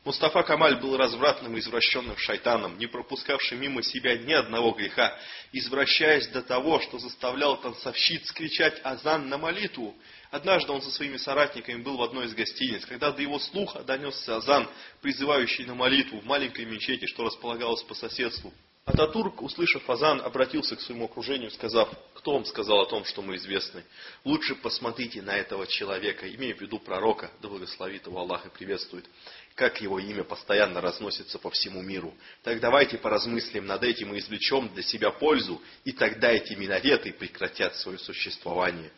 Мустафа Камаль был развратным и извращенным шайтаном, не пропускавшим мимо себя ни одного греха, извращаясь до того, что заставлял танцовщиц кричать азан на молитву. Однажды он со своими соратниками был в одной из гостиниц, когда до его слуха донесся азан, призывающий на молитву в маленькой мечети, что располагалось по соседству. Ататурк, услышав азан, обратился к своему окружению, сказав, кто вам сказал о том, что мы известны? Лучше посмотрите на этого человека, имея в виду пророка, да благословит его Аллах и приветствует как его имя постоянно разносится по всему миру. Так давайте поразмыслим над этим и извлечем для себя пользу, и тогда эти минареты прекратят свое существование.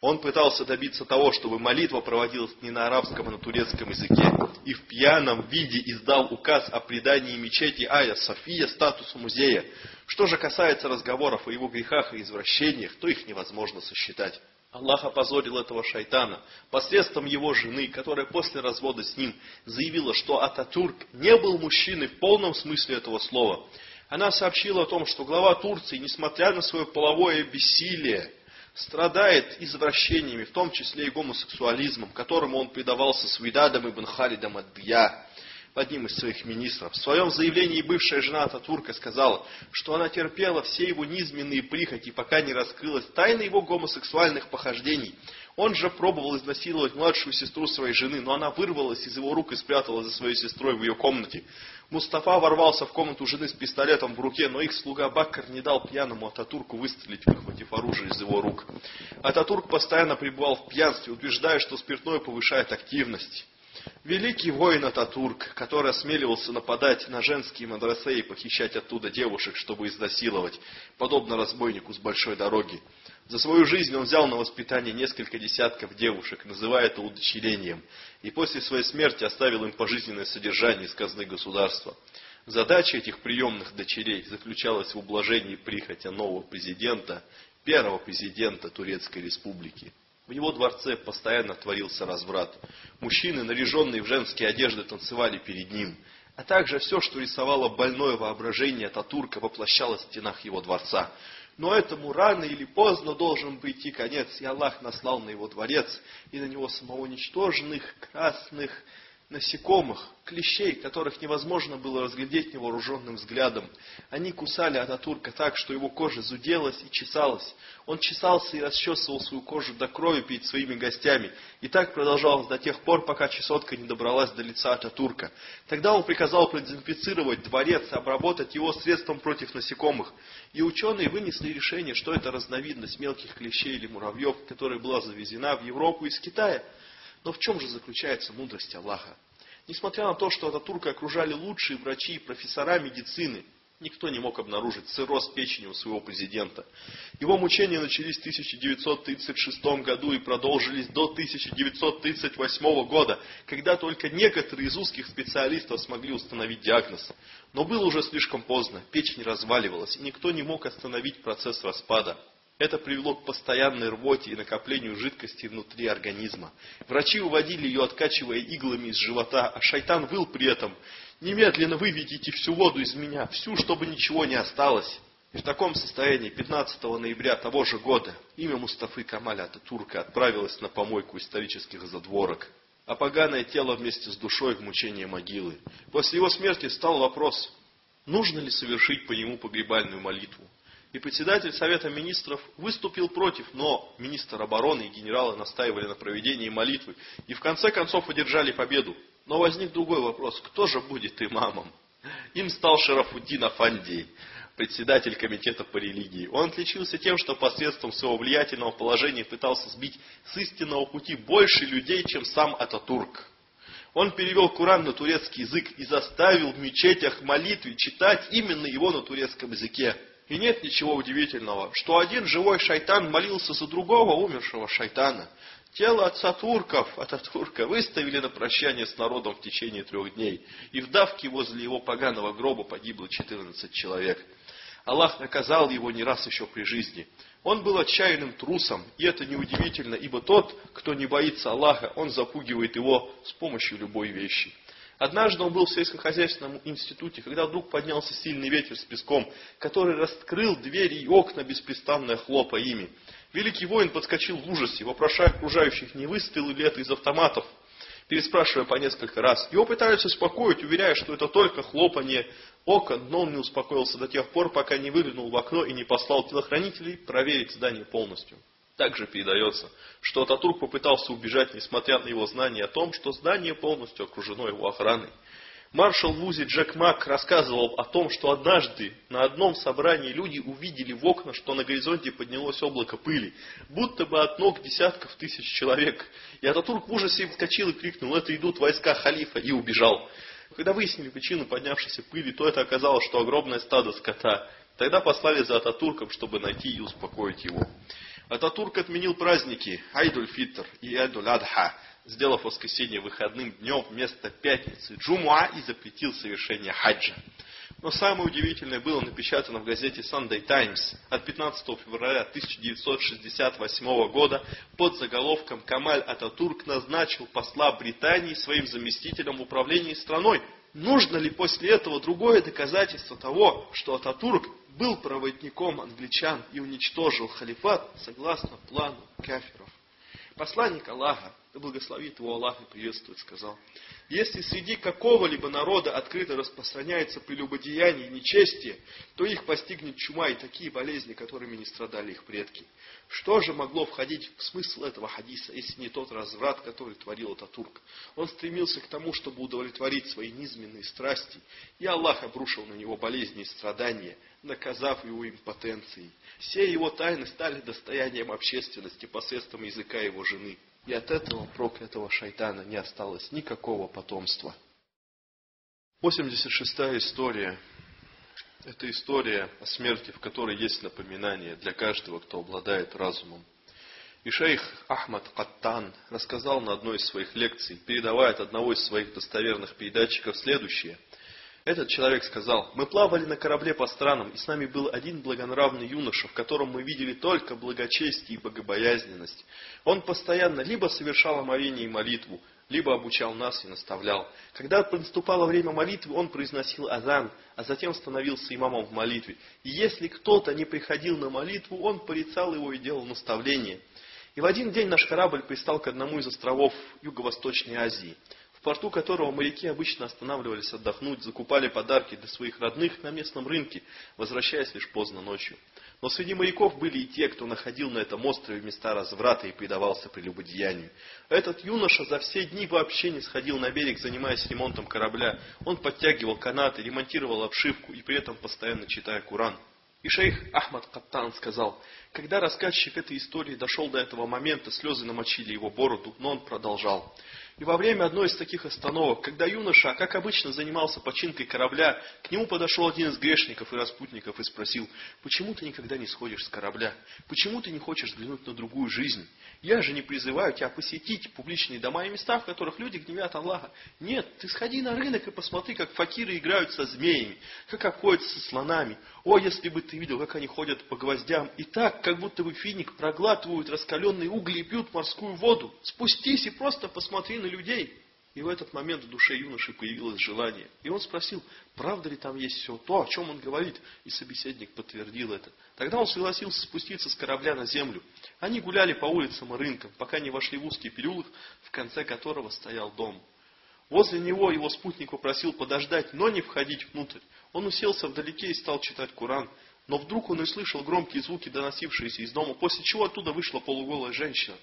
Он пытался добиться того, чтобы молитва проводилась не на арабском, а на турецком языке, и в пьяном виде издал указ о придании мечети Ая София статусу музея. Что же касается разговоров о его грехах и извращениях, то их невозможно сосчитать. Аллах опозорил этого шайтана посредством его жены, которая после развода с ним заявила, что Ататюрк не был мужчиной в полном смысле этого слова. Она сообщила о том, что глава Турции, несмотря на свое половое бессилие, страдает извращениями, в том числе и гомосексуализмом, которому он предавался с Видадом ибн Халидом Ад-Дия одним из своих министров. В своем заявлении бывшая жена Ататурка сказала, что она терпела все его низменные прихоти, пока не раскрылась тайна его гомосексуальных похождений. Он же пробовал изнасиловать младшую сестру своей жены, но она вырвалась из его рук и спряталась за своей сестрой в ее комнате. Мустафа ворвался в комнату жены с пистолетом в руке, но их слуга Баккар не дал пьяному Ататурку выстрелить, выхватив оружие из его рук. Ататурк постоянно пребывал в пьянстве, утверждая, что спиртное повышает активность. Великий воин Ататурк, который осмеливался нападать на женские мадрасы и похищать оттуда девушек, чтобы изнасиловать, подобно разбойнику с большой дороги. За свою жизнь он взял на воспитание несколько десятков девушек, называя это удочерением, и после своей смерти оставил им пожизненное содержание из казны государства. Задача этих приемных дочерей заключалась в ублажении прихотя нового президента, первого президента Турецкой республики. В его дворце постоянно творился разврат. Мужчины, наряженные в женские одежды, танцевали перед ним. А также все, что рисовало больное воображение Татурка, воплощалось в стенах его дворца. Но этому рано или поздно должен прийти конец, и Аллах наслал на его дворец и на него самого ничтожных красных насекомых, клещей, которых невозможно было разглядеть невооруженным взглядом. Они кусали Ататурка так, что его кожа зуделась и чесалась. Он чесался и расчесывал свою кожу до крови перед своими гостями. И так продолжалось до тех пор, пока чесотка не добралась до лица Ататурка. Тогда он приказал продезинфицировать дворец обработать его средством против насекомых. И ученые вынесли решение, что это разновидность мелких клещей или муравьев, которая была завезена в Европу из Китая. Но в чем же заключается мудрость Аллаха? Несмотря на то, что Ататурка окружали лучшие врачи и профессора медицины, никто не мог обнаружить цирроз печени у своего президента. Его мучения начались в 1936 году и продолжились до 1938 года, когда только некоторые из узких специалистов смогли установить диагноз. Но было уже слишком поздно, печень разваливалась, и никто не мог остановить процесс распада. Это привело к постоянной рвоте и накоплению жидкости внутри организма. Врачи уводили ее, откачивая иглами из живота, а шайтан выл при этом. «Немедленно выведите всю воду из меня, всю, чтобы ничего не осталось». И в таком состоянии 15 ноября того же года имя Мустафы Камаля Ататурка отправилось на помойку исторических задворок, а поганое тело вместе с душой в мучение могилы. После его смерти стал вопрос, нужно ли совершить по нему погребальную молитву. И председатель Совета Министров выступил против, но министр обороны и генералы настаивали на проведении молитвы и в конце концов одержали победу. Но возник другой вопрос, кто же будет имамом? Им стал Шарафуддин Афандий, председатель комитета по религии. Он отличился тем, что посредством своего влиятельного положения пытался сбить с истинного пути больше людей, чем сам Ататурк. Он перевел Куран на турецкий язык и заставил в мечетях молитвы читать именно его на турецком языке. И нет ничего удивительного, что один живой шайтан молился за другого умершего шайтана. Тело отца турков, Ататурка, выставили на прощание с народом в течение трех дней. И в давке возле его поганого гроба погибло 14 человек. Аллах наказал его не раз еще при жизни. Он был отчаянным трусом, и это неудивительно, ибо тот, кто не боится Аллаха, он запугивает его с помощью любой вещи. Однажды он был в сельскохозяйственном институте, когда вдруг поднялся сильный ветер с песком, который раскрыл двери и окна, беспрестанно хлопая ими. Великий воин подскочил в ужасе, вопрошая окружающих, не выстрелы ли это из автоматов, переспрашивая по несколько раз. Его пытались успокоить, уверяя, что это только хлопанье окон, но он не успокоился до тех пор, пока не выглянул в окно и не послал телохранителей проверить здание полностью. Также передается, что Ататурк попытался убежать, несмотря на его знание о том, что здание полностью окружено его охраной. Маршал Вузи Джек Мак рассказывал о том, что однажды на одном собрании люди увидели в окна, что на горизонте поднялось облако пыли, будто бы от ног десятков тысяч человек. И Ататурк в ужасе вскочил и крикнул, это идут войска халифа, и убежал. Когда выяснили причину поднявшейся пыли, то это оказалось, что огромное стадо скота. Тогда послали за Ататурком, чтобы найти и успокоить его. Ататурк отменил праздники Айдуль-Фитр и Айдуль-Адха, сделав воскресенье выходным днем вместо пятницы Джумуа и запретил совершение хаджа. Но самое удивительное было напечатано в газете Sunday Times от 15 февраля 1968 года под заголовком «Камаль Ататурк назначил посла Британии своим заместителем в управлении страной». Нужно ли после этого другое доказательство того, что Ататурк был проводником англичан и уничтожил халифат согласно плану кафиров. Посланник Аллаха, да благословит его Аллах и приветствует, сказал, если среди какого-либо народа открыто распространяется прелюбодеяние и нечестие, то их постигнет чума и такие болезни, которыми не страдали их предки. Что же могло входить в смысл этого хадиса, если не тот разврат, который творил Ататурк? Он стремился к тому, чтобы удовлетворить свои низменные страсти, и Аллах обрушил на него болезни и страдания, наказав его импотенцией. Все его тайны стали достоянием общественности посредством языка его жены. И от этого проклятого шайтана не осталось никакого потомства. 86-я история это история о смерти, в которой есть напоминание для каждого, кто обладает разумом. И шейх Ахмад Каттан рассказал на одной из своих лекций, передавая от одного из своих достоверных передатчиков следующее. Этот человек сказал, мы плавали на корабле по странам, и с нами был один благонравный юноша, в котором мы видели только благочестие и богобоязненность. Он постоянно либо совершал омовение и молитву, либо обучал нас и наставлял. Когда наступало время молитвы, он произносил азан, а затем становился имамом в молитве. И если кто-то не приходил на молитву, он порицал его и делал наставление. И в один день наш корабль пристал к одному из островов Юго-Восточной Азии порту которого моряки обычно останавливались отдохнуть, закупали подарки для своих родных на местном рынке, возвращаясь лишь поздно ночью. Но среди моряков были и те, кто находил на этом острове места разврата и предавался прелюбодеянию. Этот юноша за все дни вообще не сходил на берег, занимаясь ремонтом корабля. Он подтягивал канаты, ремонтировал обшивку и при этом постоянно читая Куран. И шейх Ахмад Каттан сказал, когда рассказчик этой истории дошел до этого момента, слезы намочили его бороду, но он продолжал. И во время одной из таких остановок, когда юноша, как обычно, занимался починкой корабля, к нему подошел один из грешников и распутников и спросил, почему ты никогда не сходишь с корабля? Почему ты не хочешь взглянуть на другую жизнь? Я же не призываю тебя посетить публичные дома и места, в которых люди гневят Аллаха. Нет, ты сходи на рынок и посмотри, как факиры играют со змеями, как обходятся со слонами. О, если бы ты видел, как они ходят по гвоздям, и так, как будто бы финик проглатывают раскаленные угли и пьют морскую воду. Спустись и просто посмотри на людей. И в этот момент в душе юноши появилось желание. И он спросил, правда ли там есть все то, о чем он говорит. И собеседник подтвердил это. Тогда он согласился спуститься с корабля на землю. Они гуляли по улицам и рынкам, пока не вошли в узкий переулок, в конце которого стоял дом. Возле него его спутник попросил подождать, но не входить внутрь. Он уселся вдалеке и стал читать Куран. Но вдруг он услышал громкие звуки, доносившиеся из дома, после чего оттуда вышла полуголая женщина.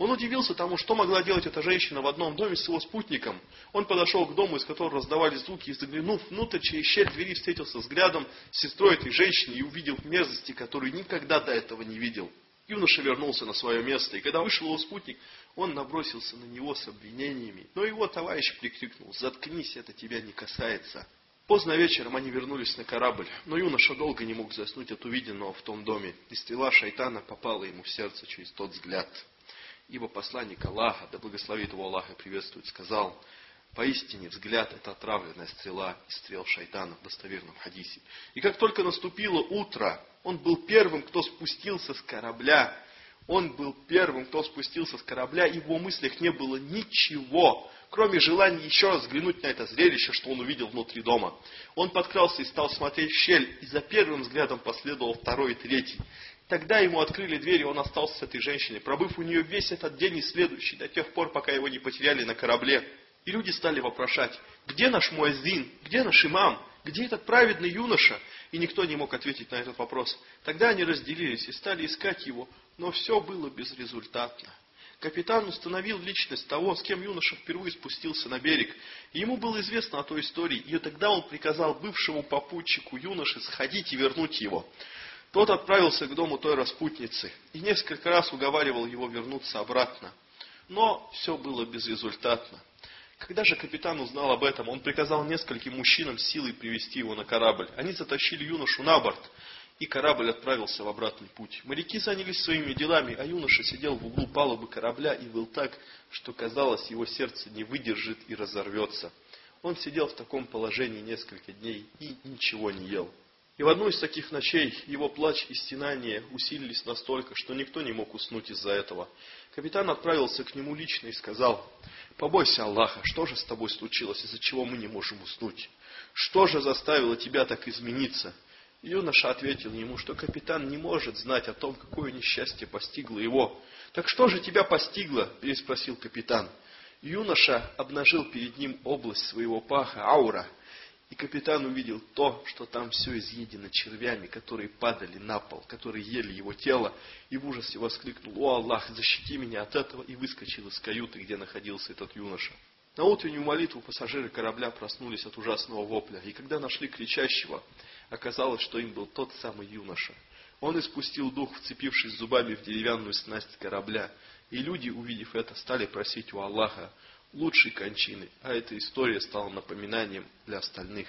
Он удивился тому, что могла делать эта женщина в одном доме с его спутником. Он подошел к дому, из которого раздавались звуки, и заглянув внутрь, через щель двери встретился взглядом с сестрой этой женщины и увидел мерзости, которые никогда до этого не видел. Юноша вернулся на свое место, и когда вышел его спутник, он набросился на него с обвинениями. Но его товарищ прикрикнул, заткнись, это тебя не касается. Поздно вечером они вернулись на корабль, но юноша долго не мог заснуть от увиденного в том доме, и стрела шайтана попала ему в сердце через тот взгляд. Ибо посланник Аллаха, да благословит его Аллах и приветствует, сказал, Поистине взгляд – это отравленная стрела из стрел шайтана в достоверном хадисе. И как только наступило утро, он был первым, кто спустился с корабля. Он был первым, кто спустился с корабля, и в его мыслях не было ничего, кроме желания еще раз взглянуть на это зрелище, что он увидел внутри дома. Он подкрался и стал смотреть в щель, и за первым взглядом последовал второй и третий. Тогда ему открыли дверь, и он остался с этой женщиной, пробыв у нее весь этот день и следующий, до тех пор, пока его не потеряли на корабле. И люди стали вопрошать, где наш муэзин, где наш имам, где этот праведный юноша? И никто не мог ответить на этот вопрос. Тогда они разделились и стали искать его, но все было безрезультатно. Капитан установил личность того, с кем юноша впервые спустился на берег. Ему было известно о той истории, и тогда он приказал бывшему попутчику юноши сходить и вернуть его. Тот отправился к дому той распутницы и несколько раз уговаривал его вернуться обратно. Но все было безрезультатно. Когда же капитан узнал об этом, он приказал нескольким мужчинам силой привести его на корабль. Они затащили юношу на борт, и корабль отправился в обратный путь. Моряки занялись своими делами, а юноша сидел в углу палубы корабля и был так, что казалось, его сердце не выдержит и разорвется. Он сидел в таком положении несколько дней и ничего не ел. И в одну из таких ночей его плач и стенания усилились настолько, что никто не мог уснуть из-за этого. Капитан отправился к нему лично и сказал, «Побойся Аллаха, что же с тобой случилось, из-за чего мы не можем уснуть? Что же заставило тебя так измениться?» Юноша ответил ему, что капитан не может знать о том, какое несчастье постигло его. «Так что же тебя постигло?» – переспросил капитан. Юноша обнажил перед ним область своего паха, аура – и капитан увидел то, что там все изъедено червями, которые падали на пол, которые ели его тело, и в ужасе воскликнул, «О Аллах, защити меня от этого!» и выскочил из каюты, где находился этот юноша. На утреннюю молитву пассажиры корабля проснулись от ужасного вопля, и когда нашли кричащего, оказалось, что им был тот самый юноша. Он испустил дух, вцепившись зубами в деревянную снасть корабля, и люди, увидев это, стали просить у Аллаха лучшей кончины, а эта история стала напоминанием для остальных.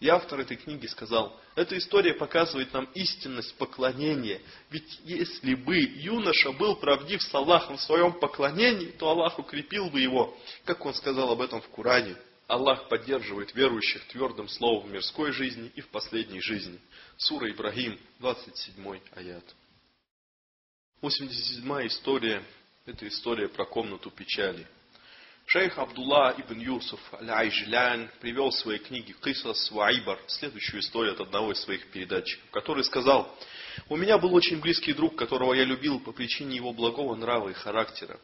И автор этой книги сказал, эта история показывает нам истинность поклонения. Ведь если бы юноша был правдив с Аллахом в своем поклонении, то Аллах укрепил бы его, как он сказал об этом в Коране. Аллах поддерживает верующих твердым словом в мирской жизни и в последней жизни. Сура Ибрагим, 27 аят. 87 история – это история про комнату печали – Шейх Абдулла ибн Юсуф Аль-Айжлян привел в своей книге Кисас Ваибар следующую историю от одного из своих передатчиков, который сказал, «У меня был очень близкий друг, которого я любил по причине его благого нрава и характера.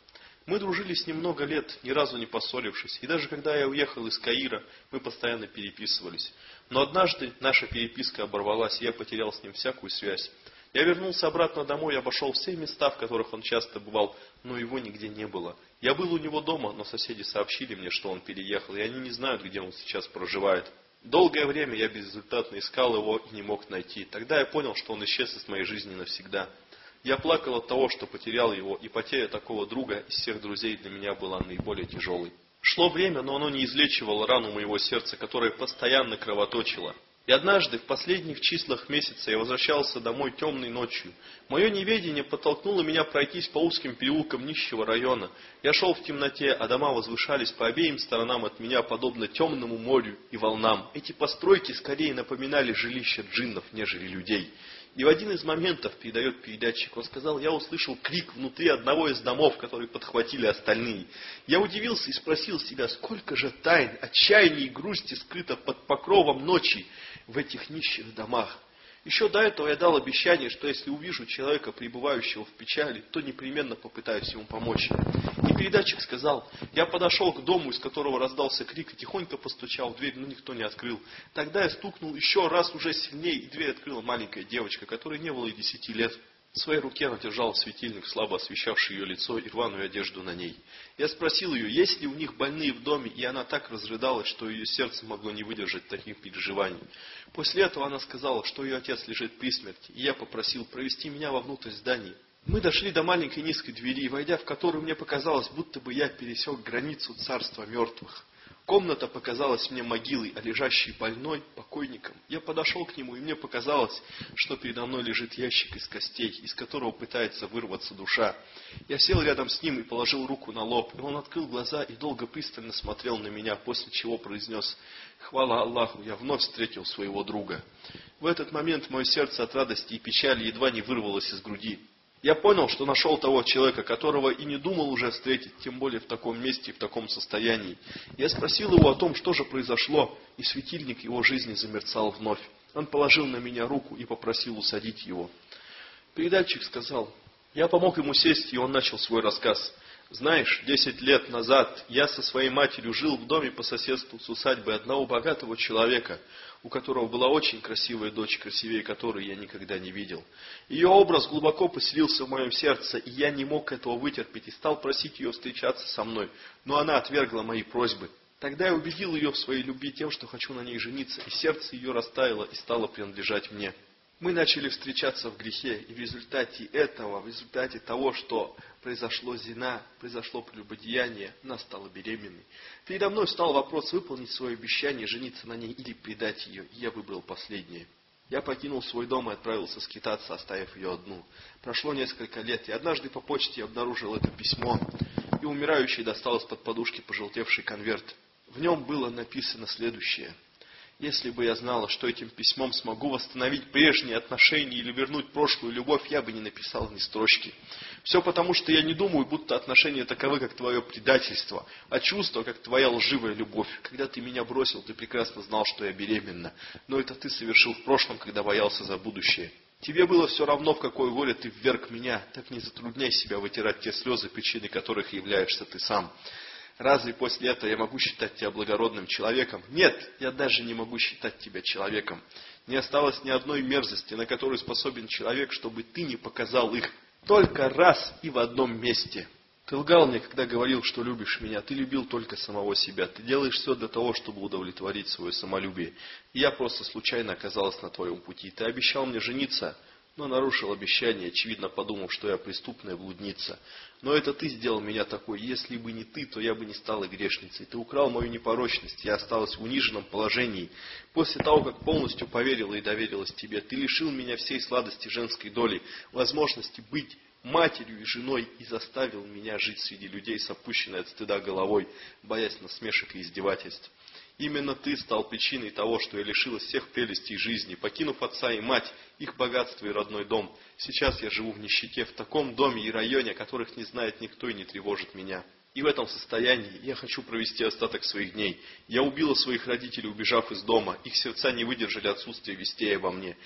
Мы дружили с ним много лет, ни разу не поссорившись, и даже когда я уехал из Каира, мы постоянно переписывались. Но однажды наша переписка оборвалась, и я потерял с ним всякую связь. Я вернулся обратно домой и обошел все места, в которых он часто бывал, но его нигде не было. Я был у него дома, но соседи сообщили мне, что он переехал, и они не знают, где он сейчас проживает. Долгое время я безрезультатно искал его и не мог найти. Тогда я понял, что он исчез из моей жизни навсегда. Я плакал от того, что потерял его, и потеря такого друга из всех друзей для меня была наиболее тяжелой. Шло время, но оно не излечивало рану моего сердца, которая постоянно кровоточила. И однажды, в последних числах месяца, я возвращался домой темной ночью. Мое неведение подтолкнуло меня пройтись по узким переулкам нищего района. Я шел в темноте, а дома возвышались по обеим сторонам от меня, подобно темному морю и волнам. Эти постройки скорее напоминали жилища джиннов, нежели людей. И в один из моментов, передает передатчик, он сказал, я услышал крик внутри одного из домов, который подхватили остальные. Я удивился и спросил себя, сколько же тайн, отчаяния и грусти скрыто под покровом ночи в этих нищих домах. Еще до этого я дал обещание, что если увижу человека, пребывающего в печали, то непременно попытаюсь ему помочь. И передатчик сказал, я подошел к дому, из которого раздался крик, и тихонько постучал в дверь, но никто не открыл. Тогда я стукнул еще раз уже сильнее, и дверь открыла маленькая девочка, которой не было и десяти лет. В своей руке она держала светильник, слабо освещавший ее лицо и рваную одежду на ней. Я спросил ее, есть ли у них больные в доме, и она так разрыдалась, что ее сердце могло не выдержать таких переживаний. После этого она сказала, что ее отец лежит при смерти, и я попросил провести меня вовнутрь здания. Мы дошли до маленькой низкой двери, войдя в которую мне показалось, будто бы я пересек границу царства мертвых. Комната показалась мне могилой, а лежащий больной – покойником. Я подошел к нему, и мне показалось, что передо мной лежит ящик из костей, из которого пытается вырваться душа. Я сел рядом с ним и положил руку на лоб, и он открыл глаза и долго пристально смотрел на меня, после чего произнес «Хвала Аллаху, я вновь встретил своего друга». В этот момент мое сердце от радости и печали едва не вырвалось из груди. Я понял, что нашел того человека, которого и не думал уже встретить, тем более в таком месте в таком состоянии. Я спросил его о том, что же произошло, и светильник его жизни замерцал вновь. Он положил на меня руку и попросил усадить его. Передатчик сказал, я помог ему сесть, и он начал свой рассказ. Знаешь, десять лет назад я со своей матерью жил в доме по соседству с усадьбой одного богатого человека, у которого была очень красивая дочь, красивее которой я никогда не видел. Ее образ глубоко поселился в моем сердце, и я не мог этого вытерпеть и стал просить ее встречаться со мной, но она отвергла мои просьбы. Тогда я убедил ее в своей любви тем, что хочу на ней жениться, и сердце ее растаяло и стало принадлежать мне. Мы начали встречаться в грехе, и в результате этого, в результате того, что произошло зина, произошло прелюбодеяние, она стала беременной. Передо мной встал вопрос выполнить свое обещание, жениться на ней или предать ее, и я выбрал последнее. Я покинул свой дом и отправился скитаться, оставив ее одну. Прошло несколько лет, и однажды по почте я обнаружил это письмо, и умирающий достал из-под подушки пожелтевший конверт. В нем было написано следующее – если бы я знала, что этим письмом смогу восстановить прежние отношения или вернуть прошлую любовь, я бы не написал ни строчки. Все потому, что я не думаю, будто отношения таковы, как твое предательство, а чувство, как твоя лживая любовь. Когда ты меня бросил, ты прекрасно знал, что я беременна. Но это ты совершил в прошлом, когда боялся за будущее. Тебе было все равно, в какой горе ты вверг меня. Так не затрудняй себя вытирать те слезы, причиной которых являешься ты сам. Разве после этого я могу считать тебя благородным человеком? Нет, я даже не могу считать тебя человеком. Не осталось ни одной мерзости, на которую способен человек, чтобы ты не показал их. Только раз и в одном месте. Ты лгал мне, когда говорил, что любишь меня. Ты любил только самого себя. Ты делаешь все для того, чтобы удовлетворить свое самолюбие. И я просто случайно оказалась на твоем пути. Ты обещал мне жениться, но нарушил обещание, очевидно подумав, что я преступная блудница. Но это ты сделал меня такой. Если бы не ты, то я бы не стала грешницей. Ты украл мою непорочность, я осталась в униженном положении. После того, как полностью поверила и доверилась тебе, ты лишил меня всей сладости женской доли, возможности быть матерью и женой и заставил меня жить среди людей с опущенной от стыда головой, боясь насмешек и издевательств. Именно ты стал причиной того, что я лишилась всех прелестей жизни, покинув отца и мать, их богатство и родной дом. Сейчас я живу в нищете, в таком доме и районе, которых не знает никто и не тревожит меня. И в этом состоянии я хочу провести остаток своих дней. Я убила своих родителей, убежав из дома. Их сердца не выдержали отсутствия вестей обо мне.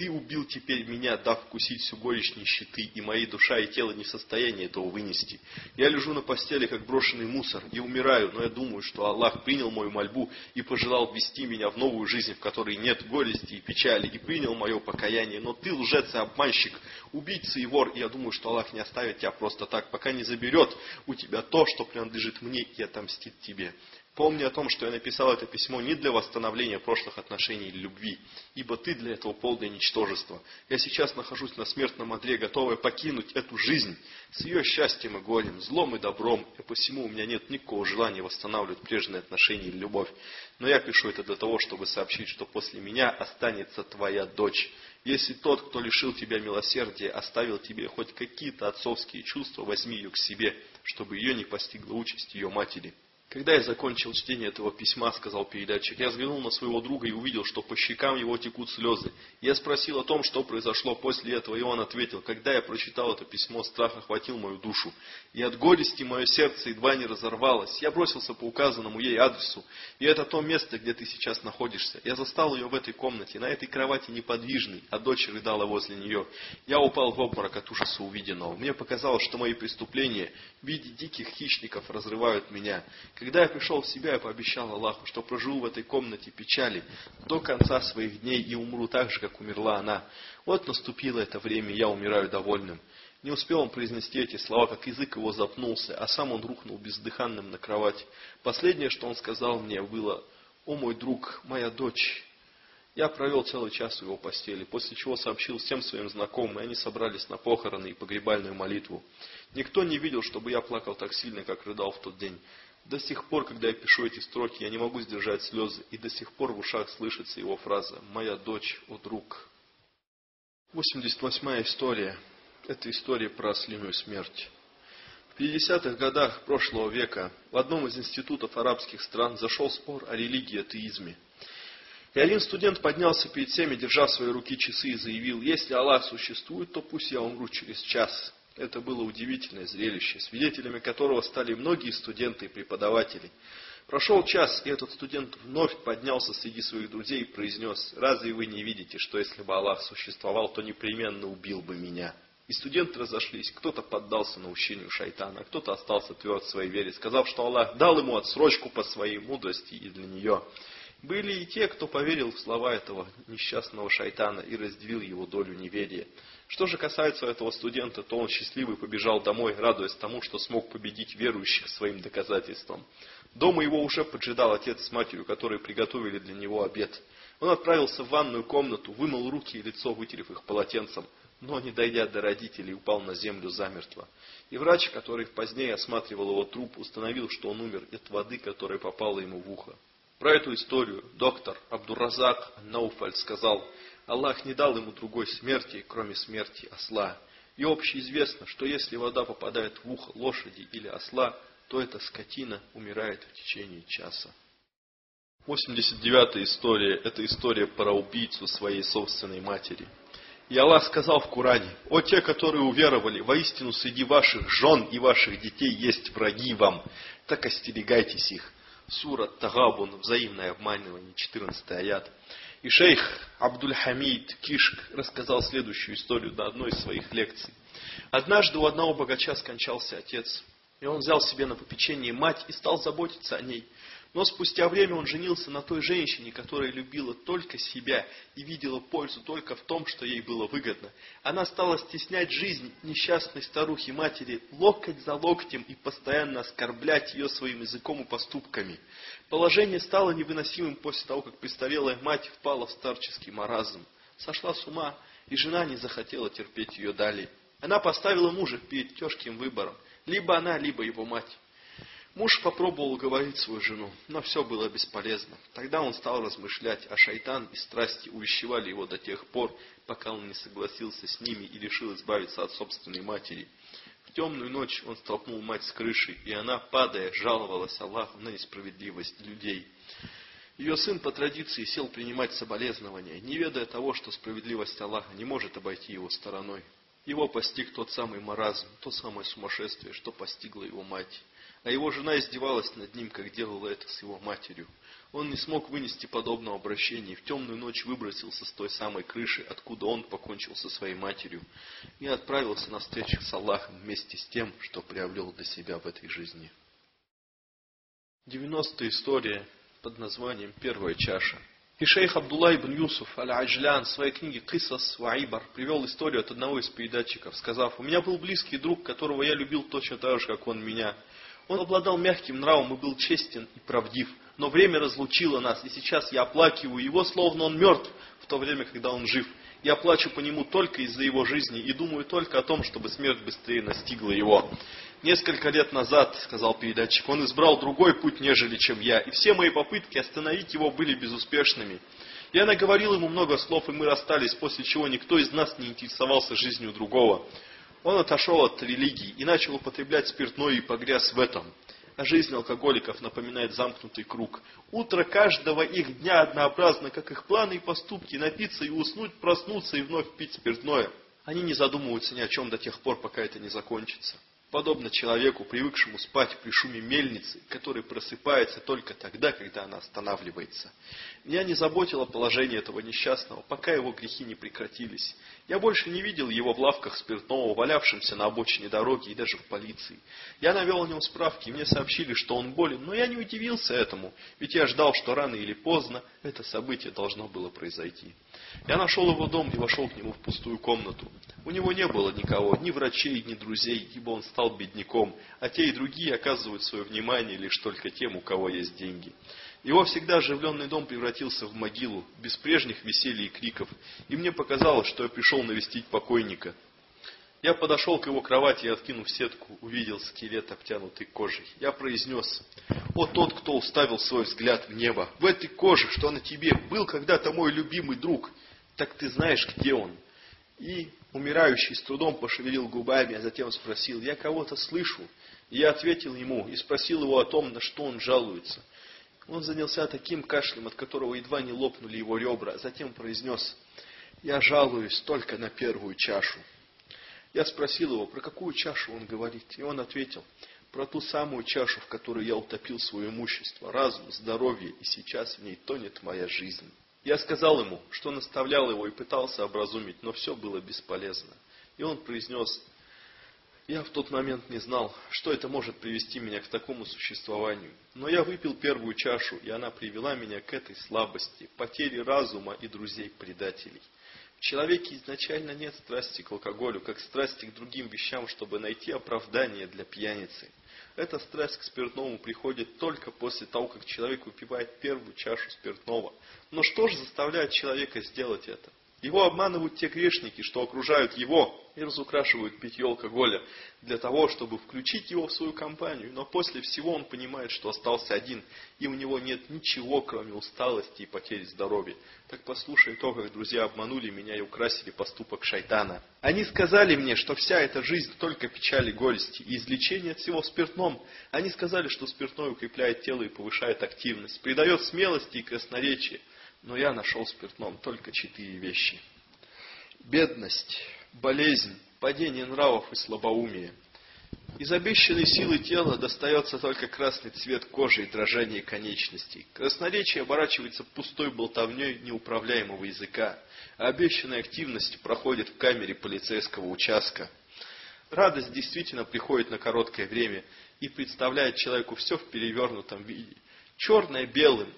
Ты убил теперь меня, дав вкусить всю горечь нищеты, и мои душа и тело не в состоянии этого вынести. Я лежу на постели, как брошенный мусор, и умираю, но я думаю, что Аллах принял мою мольбу и пожелал ввести меня в новую жизнь, в которой нет горести и печали, и принял мое покаяние. Но ты лжец и обманщик, убийца и вор, и я думаю, что Аллах не оставит тебя просто так, пока не заберет у тебя то, что принадлежит мне, и отомстит тебе. Помни о том, что я написал это письмо не для восстановления прошлых отношений или любви, ибо ты для этого полное ничтожество. Я сейчас нахожусь на смертном одре, готовая покинуть эту жизнь с ее счастьем и горем, злом и добром, и посему у меня нет никакого желания восстанавливать прежние отношения или любовь. Но я пишу это для того, чтобы сообщить, что после меня останется твоя дочь. Если тот, кто лишил тебя милосердия, оставил тебе хоть какие-то отцовские чувства, возьми ее к себе, чтобы ее не постигла участь ее матери. Когда я закончил чтение этого письма, сказал передатчик, я взглянул на своего друга и увидел, что по щекам его текут слезы. Я спросил о том, что произошло после этого, и он ответил, когда я прочитал это письмо, страх охватил мою душу. И от горести мое сердце едва не разорвалось. Я бросился по указанному ей адресу. И это то место, где ты сейчас находишься. Я застал ее в этой комнате, на этой кровати неподвижной, а дочь рыдала возле нее. Я упал в обморок от ужаса увиденного. Мне показалось, что мои преступления в виде диких хищников разрывают меня. Когда я пришел в себя, я пообещал Аллаху, что проживу в этой комнате печали до конца своих дней и умру так же, как умерла она. Вот наступило это время, я умираю довольным. Не успел он произнести эти слова, как язык его запнулся, а сам он рухнул бездыханным на кровать. Последнее, что он сказал мне, было «О мой друг, моя дочь». Я провел целый час в его постели, после чего сообщил всем своим знакомым, и они собрались на похороны и погребальную молитву. Никто не видел, чтобы я плакал так сильно, как рыдал в тот день. До сих пор, когда я пишу эти строки, я не могу сдержать слезы, и до сих пор в ушах слышится его фраза «Моя дочь, о друг». 88-я история. Это история про ослиную смерть. В 50-х годах прошлого века в одном из институтов арабских стран зашел спор о религии и атеизме. И один студент поднялся перед всеми, держа в своей руке часы, и заявил, если Аллах существует, то пусть я умру через час. Это было удивительное зрелище, свидетелями которого стали многие студенты и преподаватели. Прошел час, и этот студент вновь поднялся среди своих друзей и произнес, «Разве вы не видите, что если бы Аллах существовал, то непременно убил бы меня?» И студенты разошлись, кто-то поддался наущению шайтана, кто-то остался тверд в своей вере, сказав, что Аллах дал ему отсрочку по своей мудрости и для нее. Были и те, кто поверил в слова этого несчастного шайтана и разделил его долю неверия. Что же касается этого студента, то он счастливый побежал домой, радуясь тому, что смог победить верующих своим доказательством. Дома его уже поджидал отец с матерью, которые приготовили для него обед. Он отправился в ванную комнату, вымыл руки и лицо, вытерев их полотенцем, но, не дойдя до родителей, упал на землю замертво. И врач, который позднее осматривал его труп, установил, что он умер от воды, которая попала ему в ухо. Про эту историю доктор Абдуразак Науфаль сказал – Аллах не дал ему другой смерти, кроме смерти осла. И общеизвестно, что если вода попадает в ухо лошади или осла, то эта скотина умирает в течение часа. 89-я история – это история про убийцу своей собственной матери. И Аллах сказал в Коране, «О те, которые уверовали, воистину среди ваших жен и ваших детей есть враги вам, так остерегайтесь их». Сура Тагабун, взаимное обманывание, 14 аят. И шейх Абдуль-Хамид Кишк рассказал следующую историю на одной из своих лекций. Однажды у одного богача скончался отец, и он взял себе на попечение мать и стал заботиться о ней. Но спустя время он женился на той женщине, которая любила только себя и видела пользу только в том, что ей было выгодно. Она стала стеснять жизнь несчастной старухи-матери локоть за локтем и постоянно оскорблять ее своим языком и поступками. Положение стало невыносимым после того, как престарелая мать впала в старческий маразм. Сошла с ума, и жена не захотела терпеть ее далее. Она поставила мужа перед тяжким выбором. Либо она, либо его мать. Муж попробовал уговорить свою жену, но все было бесполезно. Тогда он стал размышлять, а шайтан и страсти увещевали его до тех пор, пока он не согласился с ними и решил избавиться от собственной матери. В темную ночь он столкнул мать с крыши, и она, падая, жаловалась Аллаху на несправедливость людей. Ее сын по традиции сел принимать соболезнования, не ведая того, что справедливость Аллаха не может обойти его стороной. Его постиг тот самый маразм, то самое сумасшествие, что постигло его мать. А его жена издевалась над ним, как делала это с его матерью. Он не смог вынести подобного обращения и в темную ночь выбросился с той самой крыши, откуда он покончил со своей матерью, и отправился на встречу с Аллахом вместе с тем, что приобрел для себя в этой жизни. 90 история под названием «Первая чаша». И шейх Абдулла ибн Юсуф аль-Аджлян в своей книге «Кисас Ваибар» привел историю от одного из передатчиков, сказав, «У меня был близкий друг, которого я любил точно так же, как он меня. Он обладал мягким нравом и был честен и правдив, но время разлучило нас, и сейчас я оплакиваю его, словно он мертв, в то время, когда он жив. Я плачу по нему только из-за его жизни и думаю только о том, чтобы смерть быстрее настигла его. Несколько лет назад, сказал передатчик, он избрал другой путь, нежели чем я, и все мои попытки остановить его были безуспешными. Я наговорил ему много слов, и мы расстались, после чего никто из нас не интересовался жизнью другого. Он отошел от религии и начал употреблять спиртное и погряз в этом. А жизнь алкоголиков напоминает замкнутый круг. Утро каждого их дня однообразно, как их планы и поступки, напиться и уснуть, проснуться и вновь пить спиртное. Они не задумываются ни о чем до тех пор, пока это не закончится подобно человеку, привыкшему спать при шуме мельницы, который просыпается только тогда, когда она останавливается. Меня не заботило положение этого несчастного, пока его грехи не прекратились. Я больше не видел его в лавках спиртного, валявшимся на обочине дороги и даже в полиции. Я навел о нем справки, и мне сообщили, что он болен, но я не удивился этому, ведь я ждал, что рано или поздно это событие должно было произойти. Я нашел его дом и вошел к нему в пустую комнату. У него не было никого, ни врачей, ни друзей, ибо он стал бедняком, а те и другие оказывают свое внимание лишь только тем, у кого есть деньги. Его всегда оживленный дом превратился в могилу, без прежних веселий и криков, и мне показалось, что я пришел навестить покойника. Я подошел к его кровати и, откинув сетку, увидел скелет, обтянутый кожей. Я произнес, «О тот, кто уставил свой взгляд в небо! В этой коже, что на тебе, был когда-то мой любимый друг. Так ты знаешь, где он?» И умирающий с трудом пошевелил губами, а затем спросил, «Я кого-то слышу?» И я ответил ему и спросил его о том, на что он жалуется. Он занялся таким кашлем, от которого едва не лопнули его ребра, а затем произнес, «Я жалуюсь только на первую чашу». Я спросил его, про какую чашу он говорит, и он ответил, про ту самую чашу, в которой я утопил свое имущество, разум, здоровье, и сейчас в ней тонет моя жизнь. Я сказал ему, что наставлял его и пытался образумить, но все было бесполезно. И он произнес, я в тот момент не знал, что это может привести меня к такому существованию. Но я выпил первую чашу, и она привела меня к этой слабости, потере разума и друзей-предателей. В человеке изначально нет страсти к алкоголю, как страсти к другим вещам, чтобы найти оправдание для пьяницы. Эта страсть к спиртному приходит только после того, как человек выпивает первую чашу спиртного. Но что же заставляет человека сделать это? Его обманывают те грешники, что окружают его и разукрашивают питье алкоголя для того, чтобы включить его в свою компанию. Но после всего он понимает, что остался один, и у него нет ничего, кроме усталости и потери здоровья. Так послушай то, как друзья обманули меня и украсили поступок шайтана. Они сказали мне, что вся эта жизнь только печали горести и излечение от всего в спиртном. Они сказали, что спиртное укрепляет тело и повышает активность, придает смелости и красноречие. Но я нашел спиртном только четыре вещи. Бедность, болезнь, падение нравов и слабоумие. Из обещанной силы тела достается только красный цвет кожи и дрожание конечностей. Красноречие оборачивается пустой болтовней неуправляемого языка, а обещанная активность проходит в камере полицейского участка. Радость действительно приходит на короткое время и представляет человеку все в перевернутом виде. Черное белым,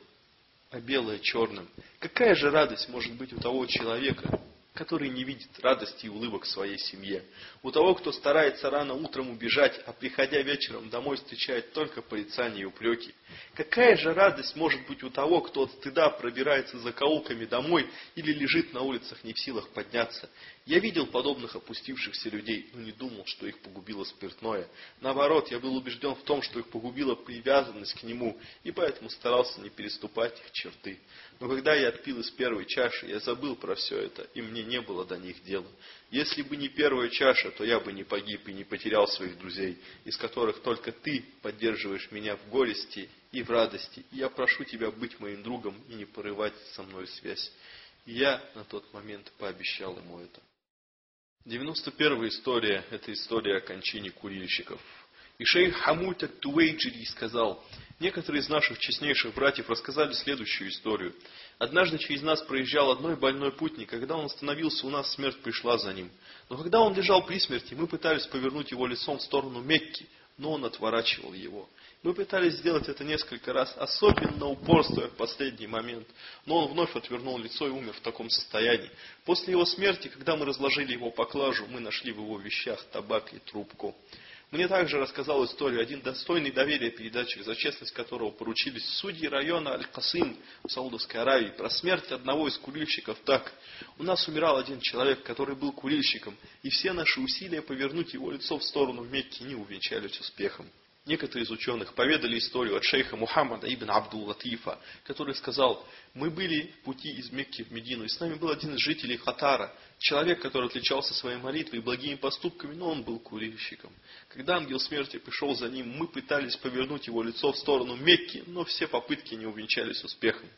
а белое черным. Какая же радость может быть у того человека, который не видит радости и улыбок в своей семье. У того, кто старается рано утром убежать, а приходя вечером домой встречает только порицания и упреки. Какая же радость может быть у того, кто от стыда пробирается за закоулками домой или лежит на улицах не в силах подняться. Я видел подобных опустившихся людей, но не думал, что их погубило спиртное. Наоборот, я был убежден в том, что их погубила привязанность к нему, и поэтому старался не переступать их черты. Но когда я отпил из первой чаши, я забыл про все это, и мне не было до них дела. Если бы не первая чаша, то я бы не погиб и не потерял своих друзей, из которых только ты поддерживаешь меня в горести и в радости. Я прошу тебя быть моим другом и не порывать со мной связь. Я на тот момент пообещал ему это. 91 история – это история о кончине курильщиков. И шейх Хамут Туэйджири сказал, некоторые из наших честнейших братьев рассказали следующую историю. Однажды через нас проезжал одной больной путник, когда он остановился у нас, смерть пришла за ним. Но когда он лежал при смерти, мы пытались повернуть его лицом в сторону Мекки, но он отворачивал его. Мы пытались сделать это несколько раз, особенно упорствуя в последний момент. Но он вновь отвернул лицо и умер в таком состоянии. После его смерти, когда мы разложили его поклажу, мы нашли в его вещах табак и трубку. Мне также рассказал историю один достойный доверия передатчик, за честность которого поручились судьи района Аль-Касым в Саудовской Аравии, про смерть одного из курильщиков так. У нас умирал один человек, который был курильщиком, и все наши усилия повернуть его лицо в сторону Мекки не увенчались успехом. Некоторые из ученых поведали историю от шейха Мухаммада ибн Абдул Латифа, который сказал, мы были в пути из Мекки в Медину, и с нами был один из жителей Хатара, человек, который отличался своей молитвой и благими поступками, но он был курильщиком. Когда ангел смерти пришел за ним, мы пытались повернуть его лицо в сторону Мекки, но все попытки не увенчались успехом.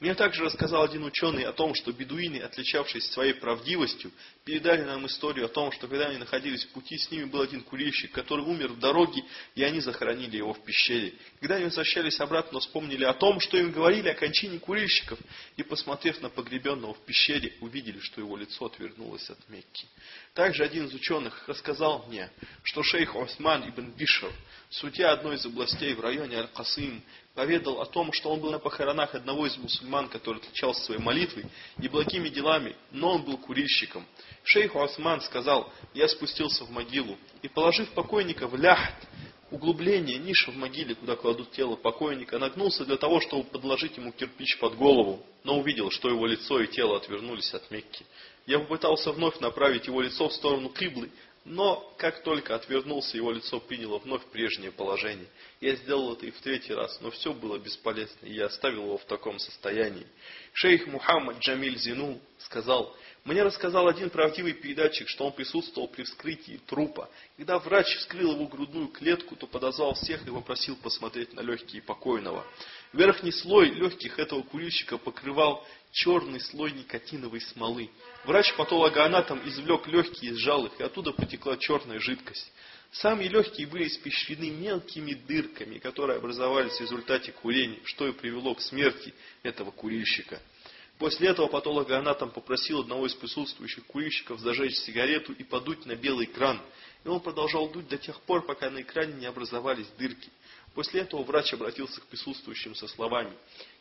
Мне также рассказал один ученый о том, что бедуины, отличавшись своей правдивостью, передали нам историю о том, что когда они находились в пути, с ними был один курильщик, который умер в дороге, и они захоронили его в пещере. Когда они возвращались обратно, вспомнили о том, что им говорили о кончине курильщиков, и, посмотрев на погребенного в пещере, увидели, что его лицо отвернулось от Мекки. Также один из ученых рассказал мне, что шейх Осман ибн Бишр, судья одной из областей в районе Аль-Касым, поведал о том, что он был на похоронах одного из мусульман, который отличался своей молитвой и благими делами, но он был курильщиком. Шейх Осман сказал, я спустился в могилу и, положив покойника в ляхт, углубление, ниша в могиле, куда кладут тело покойника, нагнулся для того, чтобы подложить ему кирпич под голову, но увидел, что его лицо и тело отвернулись от Мекки. Я попытался вновь направить его лицо в сторону Киблы, но как только отвернулся, его лицо приняло вновь прежнее положение. Я сделал это и в третий раз, но все было бесполезно, и я оставил его в таком состоянии. Шейх Мухаммад Джамиль Зину сказал, мне рассказал один правдивый передатчик, что он присутствовал при вскрытии трупа. Когда врач вскрыл его грудную клетку, то подозвал всех и попросил посмотреть на легкие покойного. Верхний слой легких этого курильщика покрывал черный слой никотиновой смолы. Врач-патологоанатом извлек легкие, сжал их, и оттуда потекла черная жидкость. Самые легкие были испещрены мелкими дырками, которые образовались в результате курения, что и привело к смерти этого курильщика. После этого патологоанатом попросил одного из присутствующих курильщиков зажечь сигарету и подуть на белый кран. И он продолжал дуть до тех пор, пока на экране не образовались дырки. После этого врач обратился к присутствующим со словами,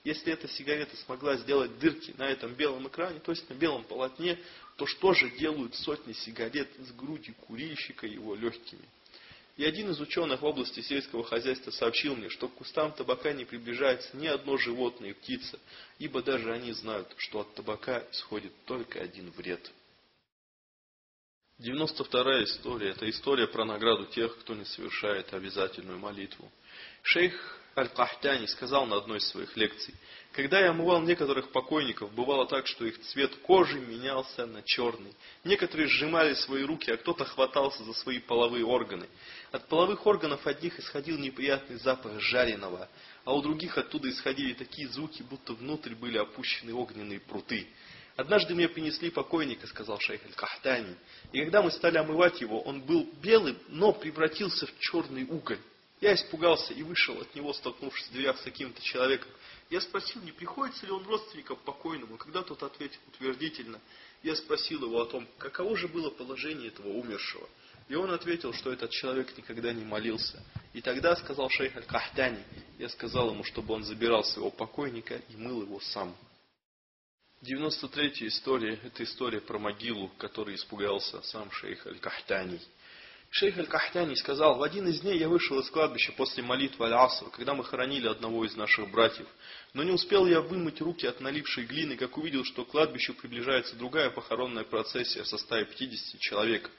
если эта сигарета смогла сделать дырки на этом белом экране, то есть на белом полотне, то что же делают сотни сигарет с груди курильщика его легкими? И один из ученых в области сельского хозяйства сообщил мне, что к кустам табака не приближается ни одно животное и птица, ибо даже они знают, что от табака исходит только один вред. 92 история – это история про награду тех, кто не совершает обязательную молитву. Шейх Аль-Кахтяни сказал на одной из своих лекций, когда я омывал некоторых покойников, бывало так, что их цвет кожи менялся на черный. Некоторые сжимали свои руки, а кто-то хватался за свои половые органы. От половых органов одних исходил неприятный запах жареного, а у других оттуда исходили такие звуки, будто внутрь были опущены огненные пруты. Однажды мне принесли покойника, сказал шейх Аль-Кахтани, и когда мы стали омывать его, он был белым, но превратился в черный уголь. Я испугался и вышел от него, столкнувшись в дверях с каким-то человеком. Я спросил, не приходится ли он родственником покойному. Когда тот ответил утвердительно, я спросил его о том, каково же было положение этого умершего. И он ответил, что этот человек никогда не молился. И тогда, сказал шейх Аль-Кахтани, я сказал ему, чтобы он забирал своего покойника и мыл его сам. 93-я история – это история про могилу, которой испугался сам шейх Аль-Кахтани. Шейх Аль-Кахтяни сказал, в один из дней я вышел из кладбища после молитвы Аль-Аср, когда мы хоронили одного из наших братьев. Но не успел я вымыть руки от налившей глины, как увидел, что к кладбищу приближается другая похоронная процессия в составе 50 человек.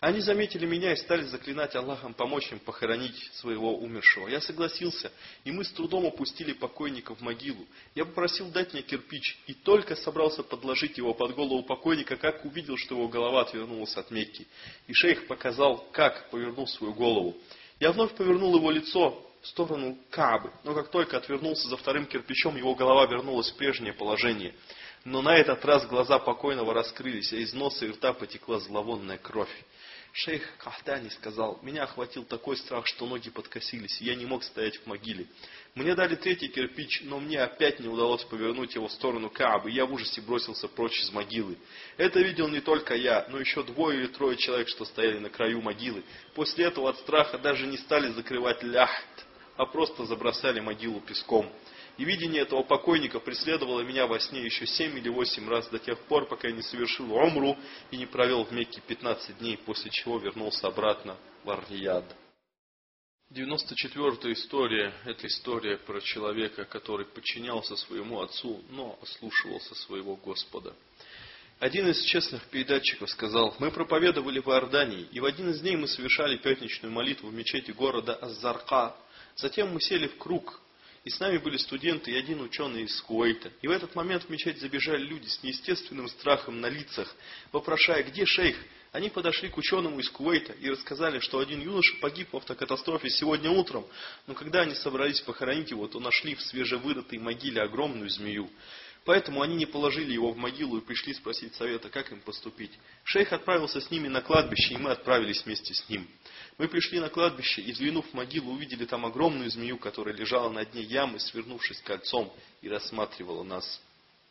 Они заметили меня и стали заклинать Аллахом помочь им похоронить своего умершего. Я согласился, и мы с трудом опустили покойника в могилу. Я попросил дать мне кирпич, и только собрался подложить его под голову покойника, как увидел, что его голова отвернулась от Мекки. И шейх показал, как повернул свою голову. Я вновь повернул его лицо в сторону Каабы, но как только отвернулся за вторым кирпичом, его голова вернулась в прежнее положение. Но на этот раз глаза покойного раскрылись, а из носа и рта потекла зловонная кровь. Шейх Кахтани сказал, меня охватил такой страх, что ноги подкосились, я не мог стоять в могиле. Мне дали третий кирпич, но мне опять не удалось повернуть его в сторону Каабы, я в ужасе бросился прочь из могилы. Это видел не только я, но еще двое или трое человек, что стояли на краю могилы. После этого от страха даже не стали закрывать ляхт, а просто забросали могилу песком. И видение этого покойника преследовало меня во сне еще семь или восемь раз до тех пор, пока я не совершил умру и не провел в Мекке 15 дней, после чего вернулся обратно в Ар-Рияд. 94-я история – это история про человека, который подчинялся своему отцу, но ослушивался своего Господа. Один из честных передатчиков сказал, мы проповедовали в Иордании, и в один из дней мы совершали пятничную молитву в мечети города Аззарка. Затем мы сели в круг, и с нами были студенты и один ученый из Куэйта. И в этот момент в мечеть забежали люди с неестественным страхом на лицах, вопрошая, где шейх? Они подошли к ученому из Куэйта и рассказали, что один юноша погиб в автокатастрофе сегодня утром, но когда они собрались похоронить его, то нашли в свежевырытой могиле огромную змею. Поэтому они не положили его в могилу и пришли спросить совета, как им поступить. Шейх отправился с ними на кладбище, и мы отправились вместе с ним. Мы пришли на кладбище и, взглянув в могилу, увидели там огромную змею, которая лежала на дне ямы, свернувшись кольцом, и рассматривала нас.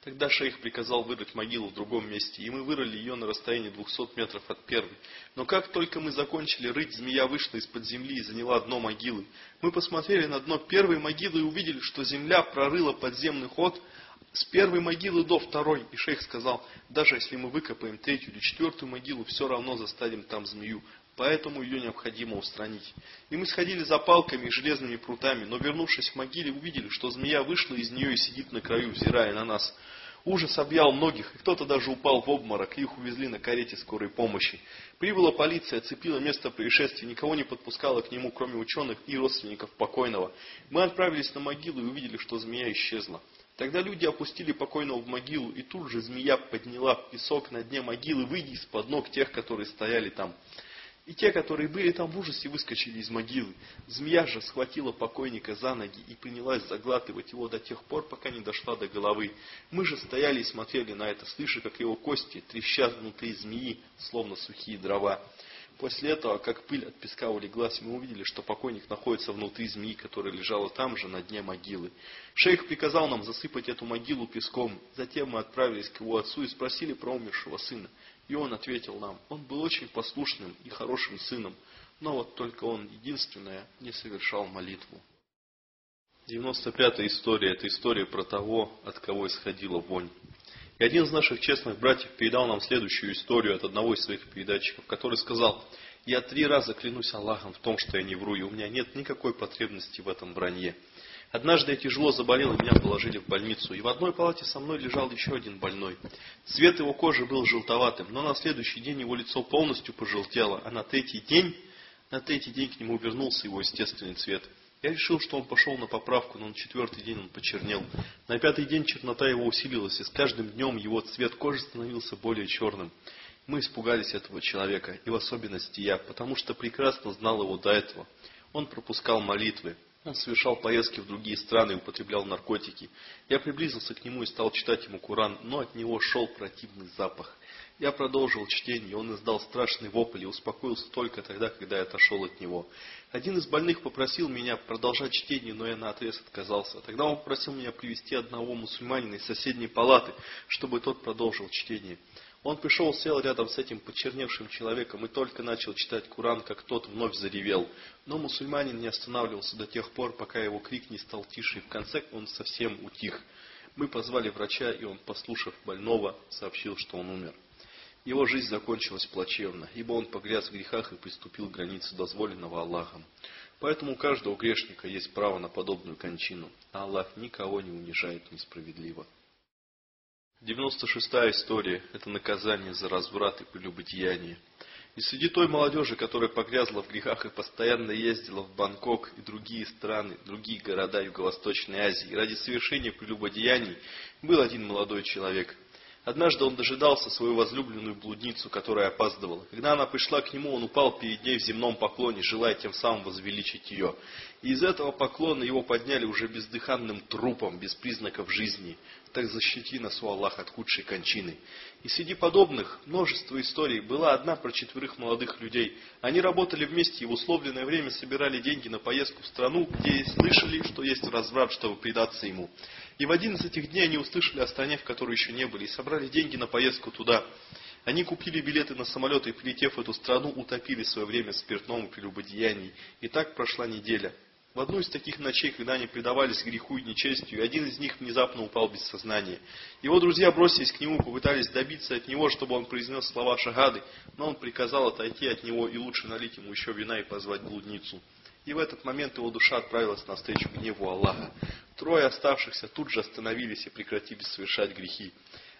Тогда шейх приказал вырыть могилу в другом месте, и мы вырыли ее на расстоянии 200 метров от первой. Но как только мы закончили рыть, змея вышла из-под земли и заняла дно могилы. Мы посмотрели на дно первой могилы и увидели, что земля прорыла подземный ход с первой могилы до второй. И шейх сказал, даже если мы выкопаем третью или четвертую могилу, все равно заставим там змею. Поэтому ее необходимо устранить. И мы сходили за палками и железными прутами, но вернувшись в могиле, увидели, что змея вышла из нее и сидит на краю, взирая на нас. Ужас объял многих, и кто-то даже упал в обморок, и их увезли на карете скорой помощи. Прибыла полиция, оцепила место происшествия, никого не подпускала к нему, кроме ученых и родственников покойного. Мы отправились на могилу и увидели, что змея исчезла. Тогда люди опустили покойного в могилу, и тут же змея подняла песок на дне могилы, выйдя из-под ног тех, которые стояли там. И те, которые были там в ужасе, выскочили из могилы. Змея же схватила покойника за ноги и принялась заглатывать его до тех пор, пока не дошла до головы. Мы же стояли и смотрели на это, слыша, как его кости трещат внутри змеи, словно сухие дрова. После этого, как пыль от песка улеглась, мы увидели, что покойник находится внутри змеи, которая лежала там же, на дне могилы. Шейх приказал нам засыпать эту могилу песком. Затем мы отправились к его отцу и спросили про умершего сына. И он ответил нам, он был очень послушным и хорошим сыном, но вот только он единственное не совершал молитву. 95-я история – это история про того, от кого исходила вонь. И один из наших честных братьев передал нам следующую историю от одного из своих передатчиков, который сказал, «Я три раза клянусь Аллахом в том, что я не вру, и у меня нет никакой потребности в этом вранье. Однажды я тяжело заболел, и меня положили в больницу, и в одной палате со мной лежал еще один больной. Цвет его кожи был желтоватым, но на следующий день его лицо полностью пожелтело, а на третий день, на третий день к нему вернулся его естественный цвет – я решил, что он пошел на поправку, но на четвертый день он почернел. На пятый день чернота его усилилась, и с каждым днем его цвет кожи становился более черным. Мы испугались этого человека, и в особенности я, потому что прекрасно знал его до этого. Он пропускал молитвы, совершал поездки в другие страны и употреблял наркотики. Я приблизился к нему и стал читать ему Куран, но от него шел противный запах. Я продолжил чтение, он издал страшный вопль и успокоился только тогда, когда я отошел от него. Один из больных попросил меня продолжать чтение, но я наотрез отказался. Тогда он попросил меня привести одного мусульманина из соседней палаты, чтобы тот продолжил чтение. Он пришел, сел рядом с этим почерневшим человеком и только начал читать Куран, как тот вновь заревел. Но мусульманин не останавливался до тех пор, пока его крик не стал тише, и в конце он совсем утих. Мы позвали врача, и он, послушав больного, сообщил, что он умер. Его жизнь закончилась плачевно, ибо он погряз в грехах и приступил к границе дозволенного Аллахом. Поэтому у каждого грешника есть право на подобную кончину, а Аллах никого не унижает несправедливо. 96-я история – это наказание за разврат и прелюбодеяние. И среди той молодежи, которая погрязла в грехах и постоянно ездила в Бангкок и другие страны, другие города Юго-Восточной Азии ради совершения прелюбодеяний, был один молодой человек – Однажды он дожидался свою возлюбленную блудницу, которая опаздывала. Когда она пришла к нему, он упал перед ней в земном поклоне, желая тем самым возвеличить ее. И из этого поклона его подняли уже бездыханным трупом, без признаков жизни. Так защити нас, у Аллах, от худшей кончины. И среди подобных множество историй была одна про четверых молодых людей. Они работали вместе и в условленное время собирали деньги на поездку в страну, где слышали, что есть разврат, чтобы предаться ему. И в один из этих дней они услышали о стране, в которой еще не были, и собрали деньги на поездку туда. Они купили билеты на самолет и, прилетев в эту страну, утопили свое время в спиртном и прелюбодеянии. И так прошла неделя. В одну из таких ночей, когда они предавались греху и нечестию, один из них внезапно упал без сознания. Его друзья бросились к нему, попытались добиться от него, чтобы он произнес слова шагады, но он приказал отойти от него и лучше налить ему еще вина и позвать блудницу. И в этот момент его душа отправилась навстречу гневу Аллаха. Трое оставшихся тут же остановились и прекратили совершать грехи.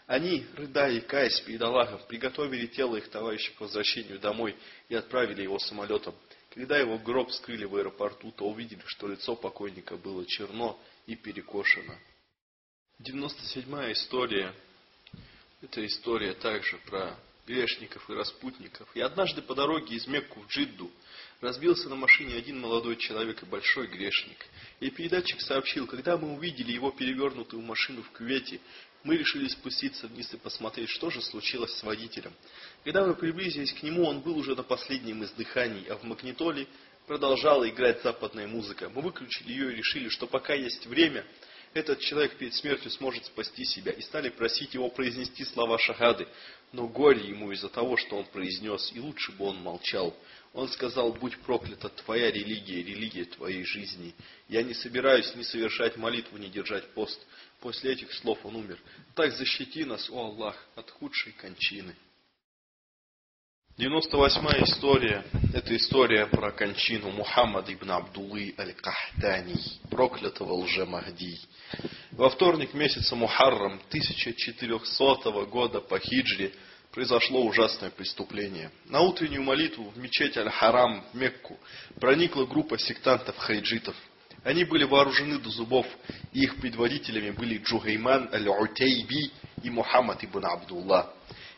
Они, рыдая и каясь перед Аллахом, приготовили тело их товарища к возвращению домой и отправили его самолетом. Когда его гроб скрыли в аэропорту, то увидели, что лицо покойника было черно и перекошено. 97-я история. Это история также про грешников и распутников. И однажды по дороге из Мекку в Джидду разбился на машине один молодой человек и большой грешник. И передатчик сообщил, когда мы увидели его перевернутую машину в кювете, мы решили спуститься вниз и посмотреть, что же случилось с водителем. Когда мы приблизились к нему, он был уже на последнем издыхании, а в магнитоле продолжала играть западная музыка. Мы выключили ее и решили, что пока есть время, этот человек перед смертью сможет спасти себя, и стали просить его произнести слова шахады. Но горе ему из-за того, что он произнес, и лучше бы он молчал. Он сказал, будь проклята твоя религия, религия твоей жизни. Я не собираюсь ни совершать молитву, ни держать пост. После этих слов он умер. Так защити нас, о Аллах, от худшей кончины. 98-я история – это история про кончину Мухаммада ибн Абдулы аль-Кахтани, проклятого лже-Махди. Во вторник месяца Мухаррам 1400 года по хиджре произошло ужасное преступление. На утреннюю молитву в мечеть Аль-Харам в Мекку проникла группа сектантов-хайджитов. Они были вооружены до зубов, и их предводителями были Джугайман Аль-Утейби и Мухаммад ибн Абдулла.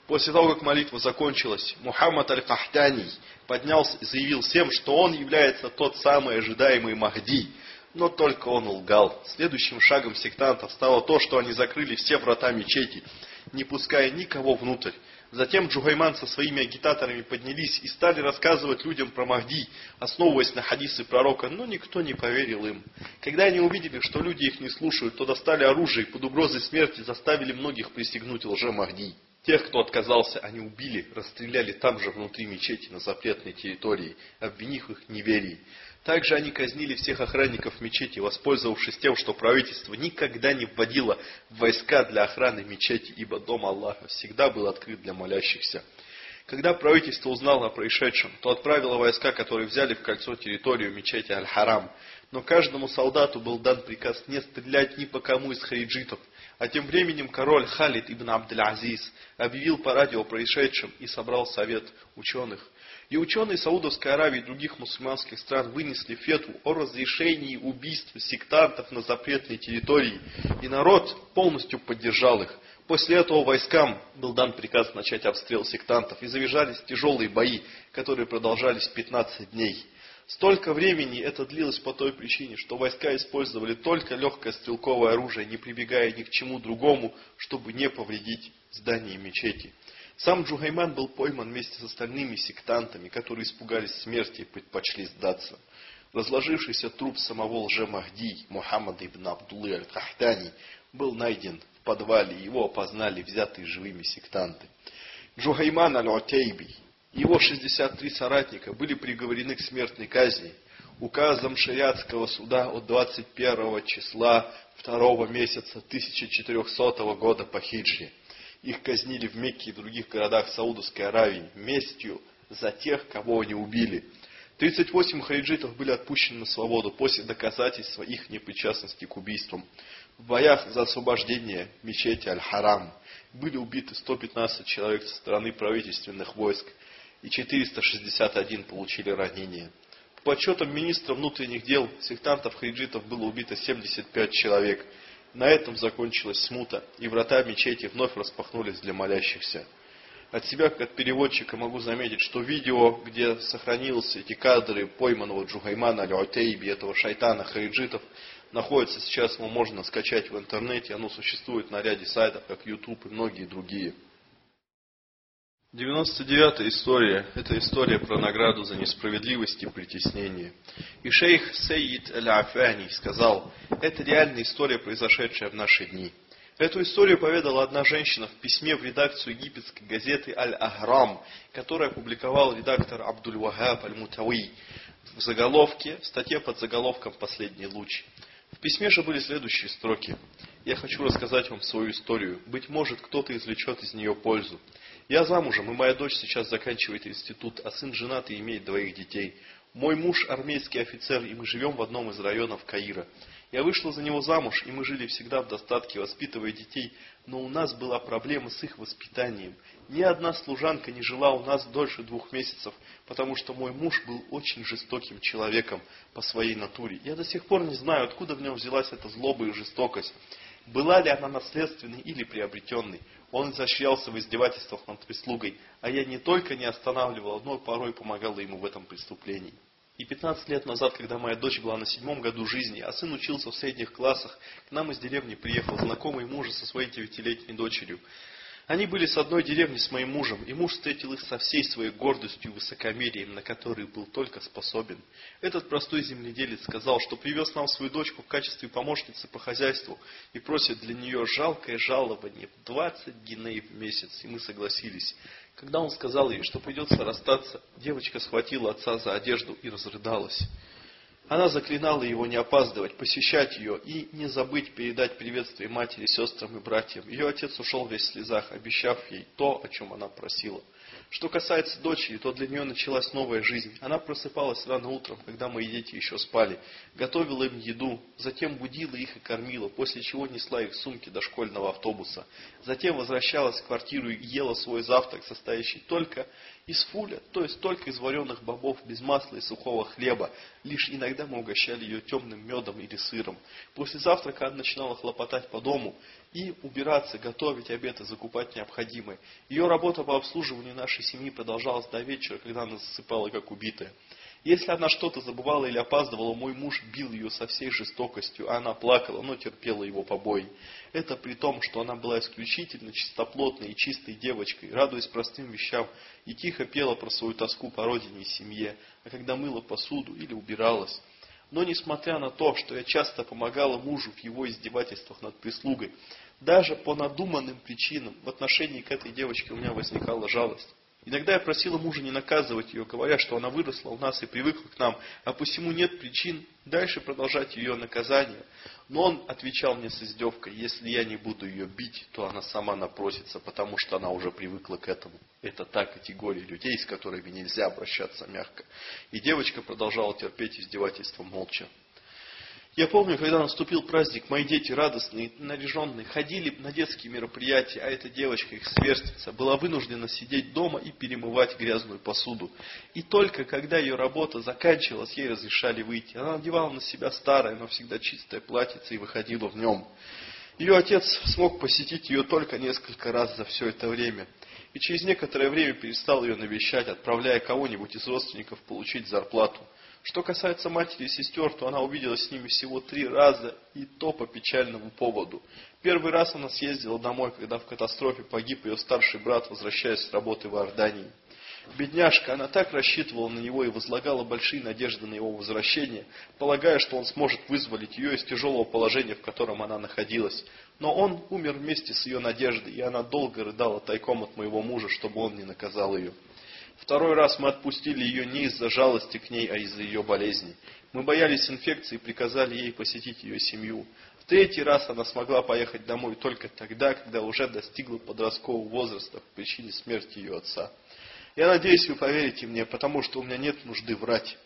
После того, как молитва закончилась, Мухаммад Аль-Кахтани поднялся и заявил всем, что он является тот самый ожидаемый Махди. Но только он лгал. Следующим шагом сектантов стало то, что они закрыли все врата мечети, не пуская никого внутрь. Затем Джугайман со своими агитаторами поднялись и стали рассказывать людям про Махди, основываясь на хадисы пророка, но никто не поверил им. Когда они увидели, что люди их не слушают, то достали оружие и под угрозой смерти заставили многих присягнуть лже-Махди. Тех, кто отказался, они убили, расстреляли там же внутри мечети на запретной территории, обвинив их в неверии. Также они казнили всех охранников мечети, воспользовавшись тем, что правительство никогда не вводило войска для охраны мечети, ибо дом Аллаха всегда был открыт для молящихся. Когда правительство узнало о происшедшем, то отправило войска, которые взяли в кольцо территорию мечети Аль-Харам. Но каждому солдату был дан приказ не стрелять ни по кому из хариджитов – а тем временем король Халид ибн Абдель-Азиз объявил по радио происшедшем и собрал совет ученых. И ученые Саудовской Аравии и других мусульманских стран вынесли фетву о разрешении убийств сектантов на запретной территории. И народ полностью поддержал их. После этого войскам был дан приказ начать обстрел сектантов. И завязались тяжелые бои, которые продолжались 15 дней. Столько времени это длилось по той причине, что войска использовали только легкое стрелковое оружие, не прибегая ни к чему другому, чтобы не повредить здание мечети. Сам Джугайман был пойман вместе с остальными сектантами, которые испугались смерти и предпочли сдаться. Разложившийся труп самого лже-Махди, Мухаммада ибн Абдуллы аль-Кахтани, был найден в подвале, его опознали взятые живыми сектанты. Джугайман аль-Утейби, его 63 соратника были приговорены к смертной казни указом шариатского суда от 21 числа 2 месяца 1400 года по хиджре. Их казнили в Мекке и других городах Саудовской Аравии местью за тех, кого они убили. 38 хариджитов были отпущены на свободу после доказательства их непричастности к убийствам. В боях за освобождение мечети Аль-Харам были убиты 115 человек со стороны правительственных войск и 461 получили ранения. По подсчетам министра внутренних дел, сектантов хариджитов было убито 75 человек. На этом закончилась смута, и врата мечети вновь распахнулись для молящихся. От себя, как от переводчика, могу заметить, что видео, где сохранились эти кадры пойманного Джухаймана Аль-Утейби, этого шайтана хариджитов, находится сейчас, его можно скачать в интернете, оно существует на ряде сайтов, как YouTube и многие другие. 99-я история – это история про награду за несправедливость и притеснение. И шейх Сейид Аль-Афани сказал, это реальная история, произошедшая в наши дни. Эту историю поведала одна женщина в письме в редакцию египетской газеты Аль-Ахрам, которую опубликовал редактор Абдуль-Вахаб Аль-Мутави в заголовке, в статье под заголовком «Последний луч». В письме же были следующие строки. «Я хочу рассказать вам свою историю. Быть может, кто-то извлечет из нее пользу. Я замужем, и моя дочь сейчас заканчивает институт, а сын женат и имеет двоих детей. Мой муж армейский офицер, и мы живем в одном из районов Каира. Я вышла за него замуж, и мы жили всегда в достатке, воспитывая детей, но у нас была проблема с их воспитанием. Ни одна служанка не жила у нас дольше двух месяцев, потому что мой муж был очень жестоким человеком по своей натуре. Я до сих пор не знаю, откуда в нем взялась эта злоба и жестокость. Была ли она наследственной или приобретенной? Он изощрялся в издевательствах над прислугой, а я не только не останавливала, но порой помогала ему в этом преступлении. И 15 лет назад, когда моя дочь была на седьмом году жизни, а сын учился в средних классах, к нам из деревни приехал знакомый мужа со своей девятилетней дочерью. Они были с одной деревни с моим мужем, и муж встретил их со всей своей гордостью и высокомерием, на которые был только способен. Этот простой земледелец сказал, что привез нам свою дочку в качестве помощницы по хозяйству и просит для нее жалкое жалование в 20 гиней в месяц, и мы согласились. Когда он сказал ей, что придется расстаться, девочка схватила отца за одежду и разрыдалась. Она заклинала его не опаздывать, посещать ее и не забыть передать приветствие матери, сестрам и братьям. Ее отец ушел весь в слезах, обещав ей то, о чем она просила. Что касается дочери, то для нее началась новая жизнь. Она просыпалась рано утром, когда мои дети еще спали, готовила им еду, затем будила их и кормила, после чего несла их сумки до школьного автобуса. Затем возвращалась в квартиру и ела свой завтрак, состоящий только из фуля, то есть только из вареных бобов, без масла и сухого хлеба. Лишь иногда мы угощали ее темным медом или сыром. После завтрака она начинала хлопотать по дому и убираться, готовить обед и закупать необходимое. Ее работа по обслуживанию нашей семьи продолжалась до вечера, когда она засыпала как убитая. Если она что-то забывала или опаздывала, мой муж бил ее со всей жестокостью, а она плакала, но терпела его побои. Это при том, что она была исключительно чистоплотной и чистой девочкой, радуясь простым вещам, и тихо пела про свою тоску по родине и семье, а когда мыла посуду или убиралась. Но несмотря на то, что я часто помогала мужу в его издевательствах над прислугой, даже по надуманным причинам в отношении к этой девочке у меня возникала жалость. Иногда я просила мужа не наказывать ее, говоря, что она выросла у нас и привыкла к нам, а посему нет причин дальше продолжать ее наказание. Но он отвечал мне с издевкой, если я не буду ее бить, то она сама напросится, потому что она уже привыкла к этому. Это та категория людей, с которыми нельзя обращаться мягко. И девочка продолжала терпеть издевательства молча. Я помню, когда наступил праздник, мои дети радостные, наряженные, ходили на детские мероприятия, а эта девочка, их сверстница, была вынуждена сидеть дома и перемывать грязную посуду. И только когда ее работа заканчивалась, ей разрешали выйти. Она надевала на себя старое, но всегда чистое платьице и выходила в нем. Ее отец смог посетить ее только несколько раз за все это время. И через некоторое время перестал ее навещать, отправляя кого-нибудь из родственников получить зарплату. Что касается матери и сестер, то она увиделась с ними всего три раза, и то по печальному поводу. Первый раз она съездила домой, когда в катастрофе погиб ее старший брат, возвращаясь с работы в Иордании. Бедняжка, она так рассчитывала на него и возлагала большие надежды на его возвращение, полагая, что он сможет вызволить ее из тяжелого положения, в котором она находилась. Но он умер вместе с ее надеждой, и она долго рыдала тайком от моего мужа, чтобы он не наказал ее. Второй раз мы отпустили ее не из-за жалости к ней, а из-за ее болезни. Мы боялись инфекции и приказали ей посетить ее семью. В третий раз она смогла поехать домой только тогда, когда уже достигла подросткового возраста по причине смерти ее отца. Я надеюсь, вы поверите мне, потому что у меня нет нужды врать.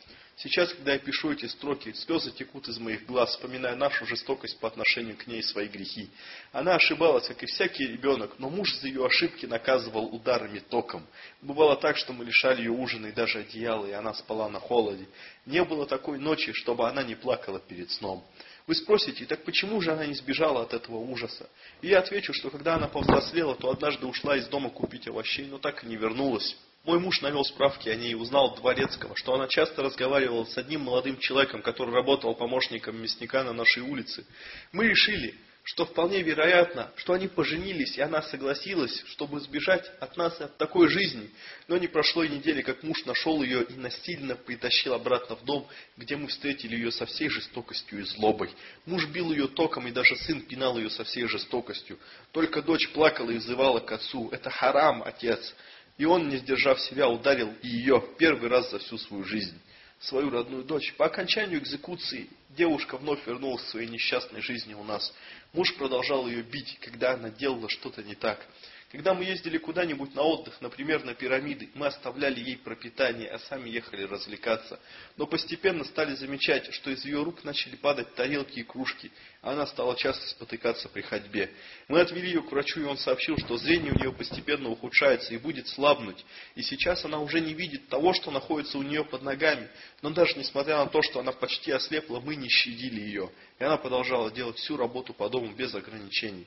Сейчас, когда я пишу эти строки, слезы текут из моих глаз, вспоминая нашу жестокость по отношению к ней и свои грехи. Она ошибалась, как и всякий ребенок, но муж за ее ошибки наказывал ударами током. Бывало так, что мы лишали ее ужина и даже одеяла, и она спала на холоде. Не было такой ночи, чтобы она не плакала перед сном. Вы спросите, так почему же она не сбежала от этого ужаса? И я отвечу, что когда она повзрослела, то однажды ушла из дома купить овощей, но так и не вернулась. Мой муж навел справки о ней и узнал от Дворецкого, что она часто разговаривала с одним молодым человеком, который работал помощником мясника на нашей улице. Мы решили, что вполне вероятно, что они поженились, и она согласилась, чтобы сбежать от нас и от такой жизни. Но не прошло и недели, как муж нашел ее и насильно притащил обратно в дом, где мы встретили ее со всей жестокостью и злобой. Муж бил ее током, и даже сын пинал ее со всей жестокостью. Только дочь плакала и взывала к отцу. «Это харам, отец!» И он, не сдержав себя, ударил ее первый раз за всю свою жизнь свою родную дочь. По окончанию экзекуции девушка вновь вернулась к своей несчастной жизни у нас. Муж продолжал ее бить, когда она делала что-то не так. Когда мы ездили куда-нибудь на отдых, например, на пирамиды, мы оставляли ей пропитание, а сами ехали развлекаться. Но постепенно стали замечать, что из ее рук начали падать тарелки и кружки, а она стала часто спотыкаться при ходьбе. Мы отвели ее к врачу, и он сообщил, что зрение у нее постепенно ухудшается и будет слабнуть. И сейчас она уже не видит того, что находится у нее под ногами. Но даже несмотря на то, что она почти ослепла, мы не щадили ее. И она продолжала делать всю работу по дому без ограничений.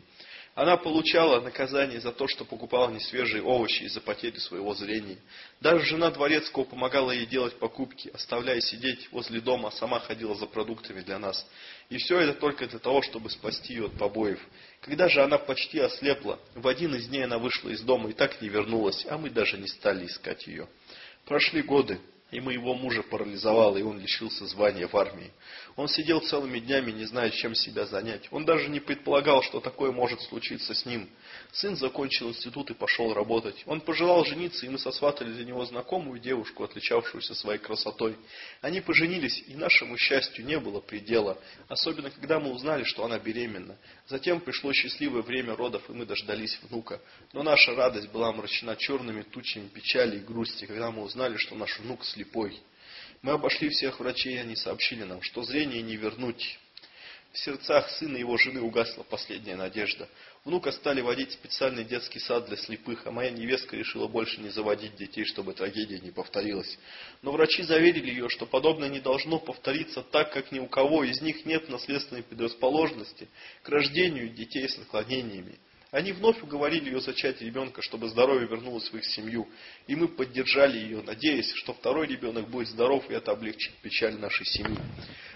Она получала наказание за то, что покупала несвежие овощи из-за потери своего зрения. Даже жена Дворецкого помогала ей делать покупки, оставляя сидеть возле дома, а сама ходила за продуктами для нас. И все это только для того, чтобы спасти ее от побоев. Когда же она почти ослепла, в один из дней она вышла из дома и так не вернулась, а мы даже не стали искать ее. Прошли годы, и моего мужа парализовало, и он лишился звания в армии. Он сидел целыми днями, не зная, чем себя занять. Он даже не предполагал, что такое может случиться с ним. Сын закончил институт и пошел работать. Он пожелал жениться, и мы сосватали для него знакомую девушку, отличавшуюся своей красотой. Они поженились, и нашему счастью не было предела, особенно когда мы узнали, что она беременна. Затем пришло счастливое время родов, и мы дождались внука. Но наша радость была омрачена черными тучами печали и грусти, когда мы узнали, что наш внук слепой. Мы обошли всех врачей, и они сообщили нам, что зрение не вернуть. В сердцах сына и его жены угасла последняя надежда. Внука стали водить специальный детский сад для слепых, а моя невестка решила больше не заводить детей, чтобы трагедия не повторилась. Но врачи заверили ее, что подобное не должно повториться так, как ни у кого из них нет наследственной предрасположенности к рождению детей с наклонениями. Они вновь уговорили ее зачать ребенка, чтобы здоровье вернулось в их семью. И мы поддержали ее, надеясь, что второй ребенок будет здоров, и это облегчит печаль нашей семьи.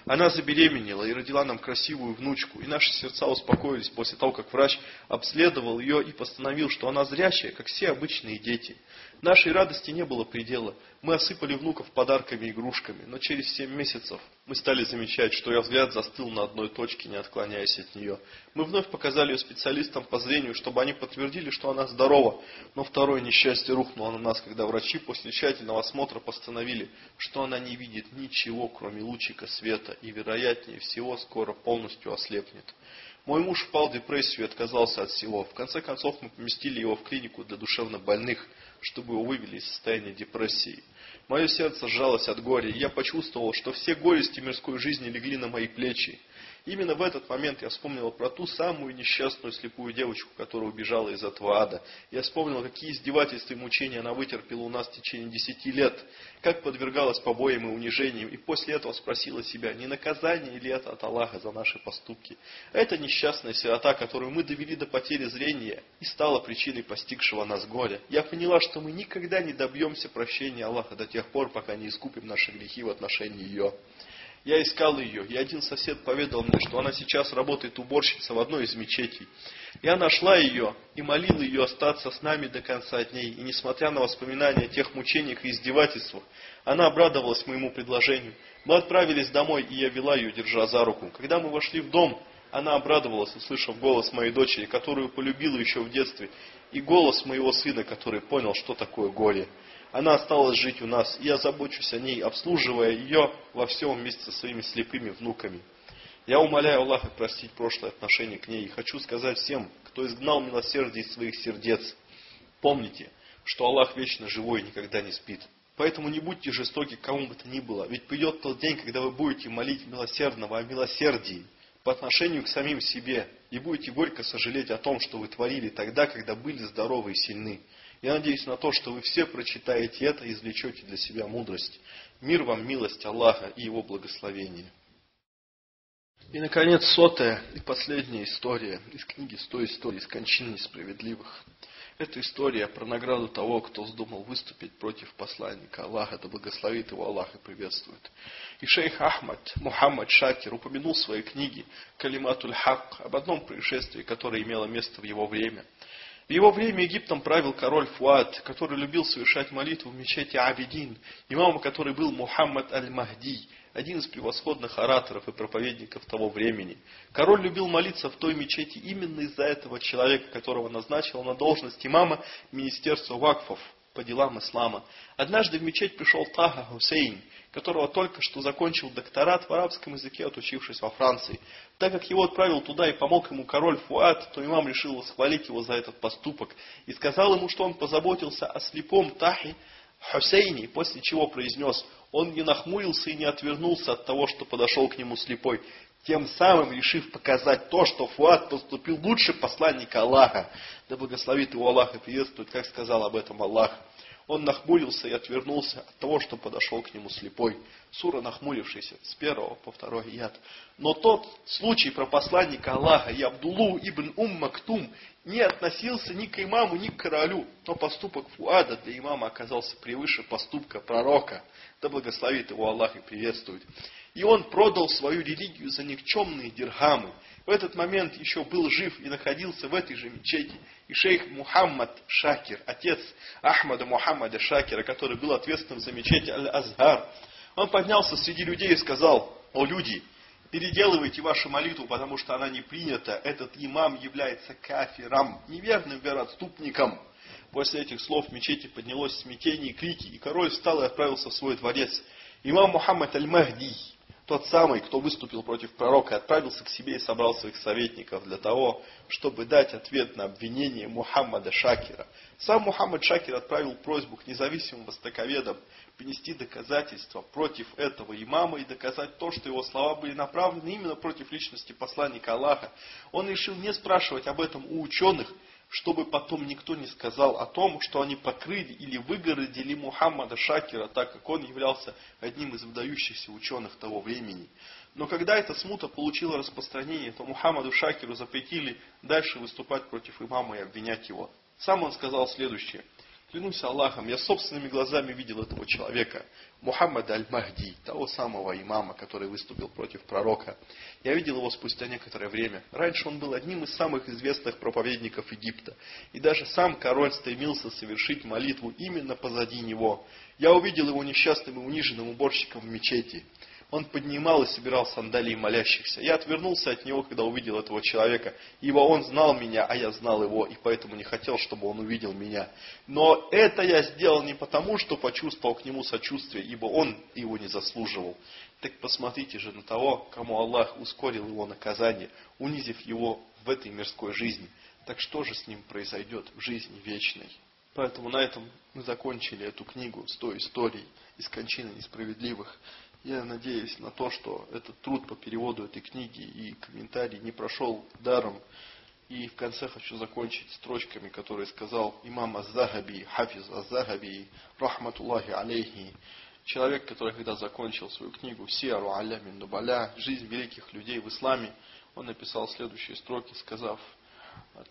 Она забеременела и родила нам красивую внучку, и наши сердца успокоились после того, как врач обследовал ее и постановил, что она зрячая, как все обычные дети. Нашей радости не было предела. Мы осыпали внуков подарками и игрушками, но через семь месяцев мы стали замечать, что ее взгляд застыл на одной точке, не отклоняясь от нее. Мы вновь показали ее специалистам по зрению, чтобы они подтвердили, что она здорова. Но второе несчастье рухнуло на нас, когда врачи после тщательного осмотра постановили, что она не видит ничего, кроме лучика света, и, вероятнее всего, скоро полностью ослепнет. Мой муж впал в депрессию и отказался от всего. В конце концов, мы поместили его в клинику для душевнобольных, чтобы его вывели из состояния депрессии. Мое сердце сжалось от горя, и я почувствовал, что все горести мирской жизни легли на мои плечи. Именно в этот момент я вспомнил про ту самую несчастную слепую девочку, которая убежала из этого ада. Я вспомнил, какие издевательства и мучения она вытерпела у нас в течение десяти лет, как подвергалась побоям и унижениям, и после этого спросила себя, не наказание ли это от Аллаха за наши поступки. Это несчастная сирота, которую мы довели до потери зрения и стала причиной постигшего нас горя. Я поняла, что мы никогда не добьемся прощения Аллаха до тех пор, пока не искупим наши грехи в отношении ее. Я искал ее, и один сосед поведал мне, что она сейчас работает уборщицей в одной из мечетей. Я нашла ее и молила ее остаться с нами до конца дней. И несмотря на воспоминания о тех мучениях и издевательствах, она обрадовалась моему предложению. Мы отправились домой, и я вела ее, держа за руку. Когда мы вошли в дом, она обрадовалась, услышав голос моей дочери, которую полюбила еще в детстве, и голос моего сына, который понял, что такое горе. Она осталась жить у нас, и я забочусь о ней, обслуживая ее во всем вместе со своими слепыми внуками. Я умоляю Аллаха простить прошлое отношение к ней и хочу сказать всем, кто изгнал милосердие из своих сердец, помните, что Аллах вечно живой и никогда не спит. Поэтому не будьте жестоки к кому бы то ни было, ведь придет тот день, когда вы будете молить милосердного о милосердии по отношению к самим себе и будете горько сожалеть о том, что вы творили тогда, когда были здоровы и сильны. Я надеюсь на то, что вы все прочитаете это и извлечете для себя мудрость. Мир вам, милость Аллаха и Его благословение. И, наконец, сотая и последняя история из книги «Сто историй из кончины несправедливых». Это история про награду того, кто вздумал выступить против посланника Аллаха, да благословит его Аллах и приветствует. И шейх Ахмад Мухаммад Шакир упомянул в своей книге «Калиматуль Хак» об одном происшествии, которое имело место в его время. В его время Египтом правил король Фуад, который любил совершать молитву в мечети Абидин, имамом который был Мухаммад Аль-Махди, один из превосходных ораторов и проповедников того времени. Король любил молиться в той мечети именно из-за этого человека, которого назначил на должность имама Министерства Вакфов по делам ислама. Однажды в мечеть пришел Тага Хусейн, которого только что закончил докторат в арабском языке, отучившись во Франции. Так как его отправил туда и помог ему король Фуат, то имам решил восхвалить его за этот поступок и сказал ему, что он позаботился о слепом Тахе Хусейне, после чего произнес – он не нахмурился и не отвернулся от того, что подошел к нему слепой, тем самым решив показать то, что Фуад поступил лучше посланника Аллаха. Да благословит его Аллах и приветствует, как сказал об этом Аллах. Он нахмурился и отвернулся от того, что подошел к нему слепой. Сура нахмурившийся с первого по второй яд. Но тот случай про посланника Аллаха и Абдулу ибн Ум Мактум не относился ни к имаму, ни к королю. Но поступок Фуада для имама оказался превыше поступка пророка. Да благословит его Аллах и приветствует. И он продал свою религию за никчемные дирхамы. В этот момент еще был жив и находился в этой же мечети. И шейх Мухаммад Шакир, отец Ахмада Мухаммада Шакира, который был ответственным за мечеть Аль-Азхар, он поднялся среди людей и сказал, о люди, переделывайте вашу молитву, потому что она не принята. Этот имам является кафиром, неверным вероотступником. После этих слов в мечети поднялось смятение и крики, и король встал и отправился в свой дворец. Имам Мухаммад Аль-Махди, тот самый, кто выступил против пророка, отправился к себе и собрал своих советников для того, чтобы дать ответ на обвинение Мухаммада Шакира. Сам Мухаммад Шакир отправил просьбу к независимым востоковедам принести доказательства против этого имама и доказать то, что его слова были направлены именно против личности посланника Аллаха. Он решил не спрашивать об этом у ученых, чтобы потом никто не сказал о том, что они покрыли или выгородили Мухаммада Шакира, так как он являлся одним из выдающихся ученых того времени. Но когда эта смута получила распространение, то Мухаммаду Шакиру запретили дальше выступать против имама и обвинять его. Сам он сказал следующее – Клянусь Аллахом, я собственными глазами видел этого человека, Мухаммада Аль-Махди, того самого имама, который выступил против пророка. Я видел его спустя некоторое время. Раньше он был одним из самых известных проповедников Египта. И даже сам король стремился совершить молитву именно позади него. Я увидел его несчастным и униженным уборщиком в мечети. Он поднимал и собирал сандалии молящихся. Я отвернулся от него, когда увидел этого человека, ибо он знал меня, а я знал его, и поэтому не хотел, чтобы он увидел меня. Но это я сделал не потому, что почувствовал к нему сочувствие, ибо он его не заслуживал. Так посмотрите же на того, кому Аллах ускорил его наказание, унизив его в этой мирской жизни. Так что же с ним произойдет в жизни вечной? Поэтому на этом мы закончили эту книгу «Сто историй из кончины несправедливых». Я надеюсь на то, что этот труд по переводу этой книги и комментарий не прошел даром. И в конце хочу закончить строчками, которые сказал имам Аз-Захаби, Хафиз Аз-Захаби, рахматуллахи алейхи. Человек, который когда закончил свою книгу Сиару Алямин Нубаля, жизнь великих людей в исламе, он написал следующие строки, сказав,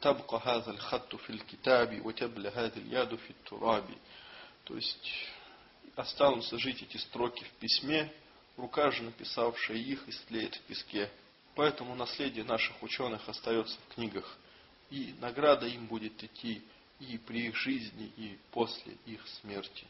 «تبقى هذا الخط في الكتاب، وتبلى هذا اليد في التراب». То есть, останутся жить эти строки в письме, рука же, написавшая их, истлеет в песке. Поэтому наследие наших ученых остается в книгах, и награда им будет идти и при их жизни, и после их смерти.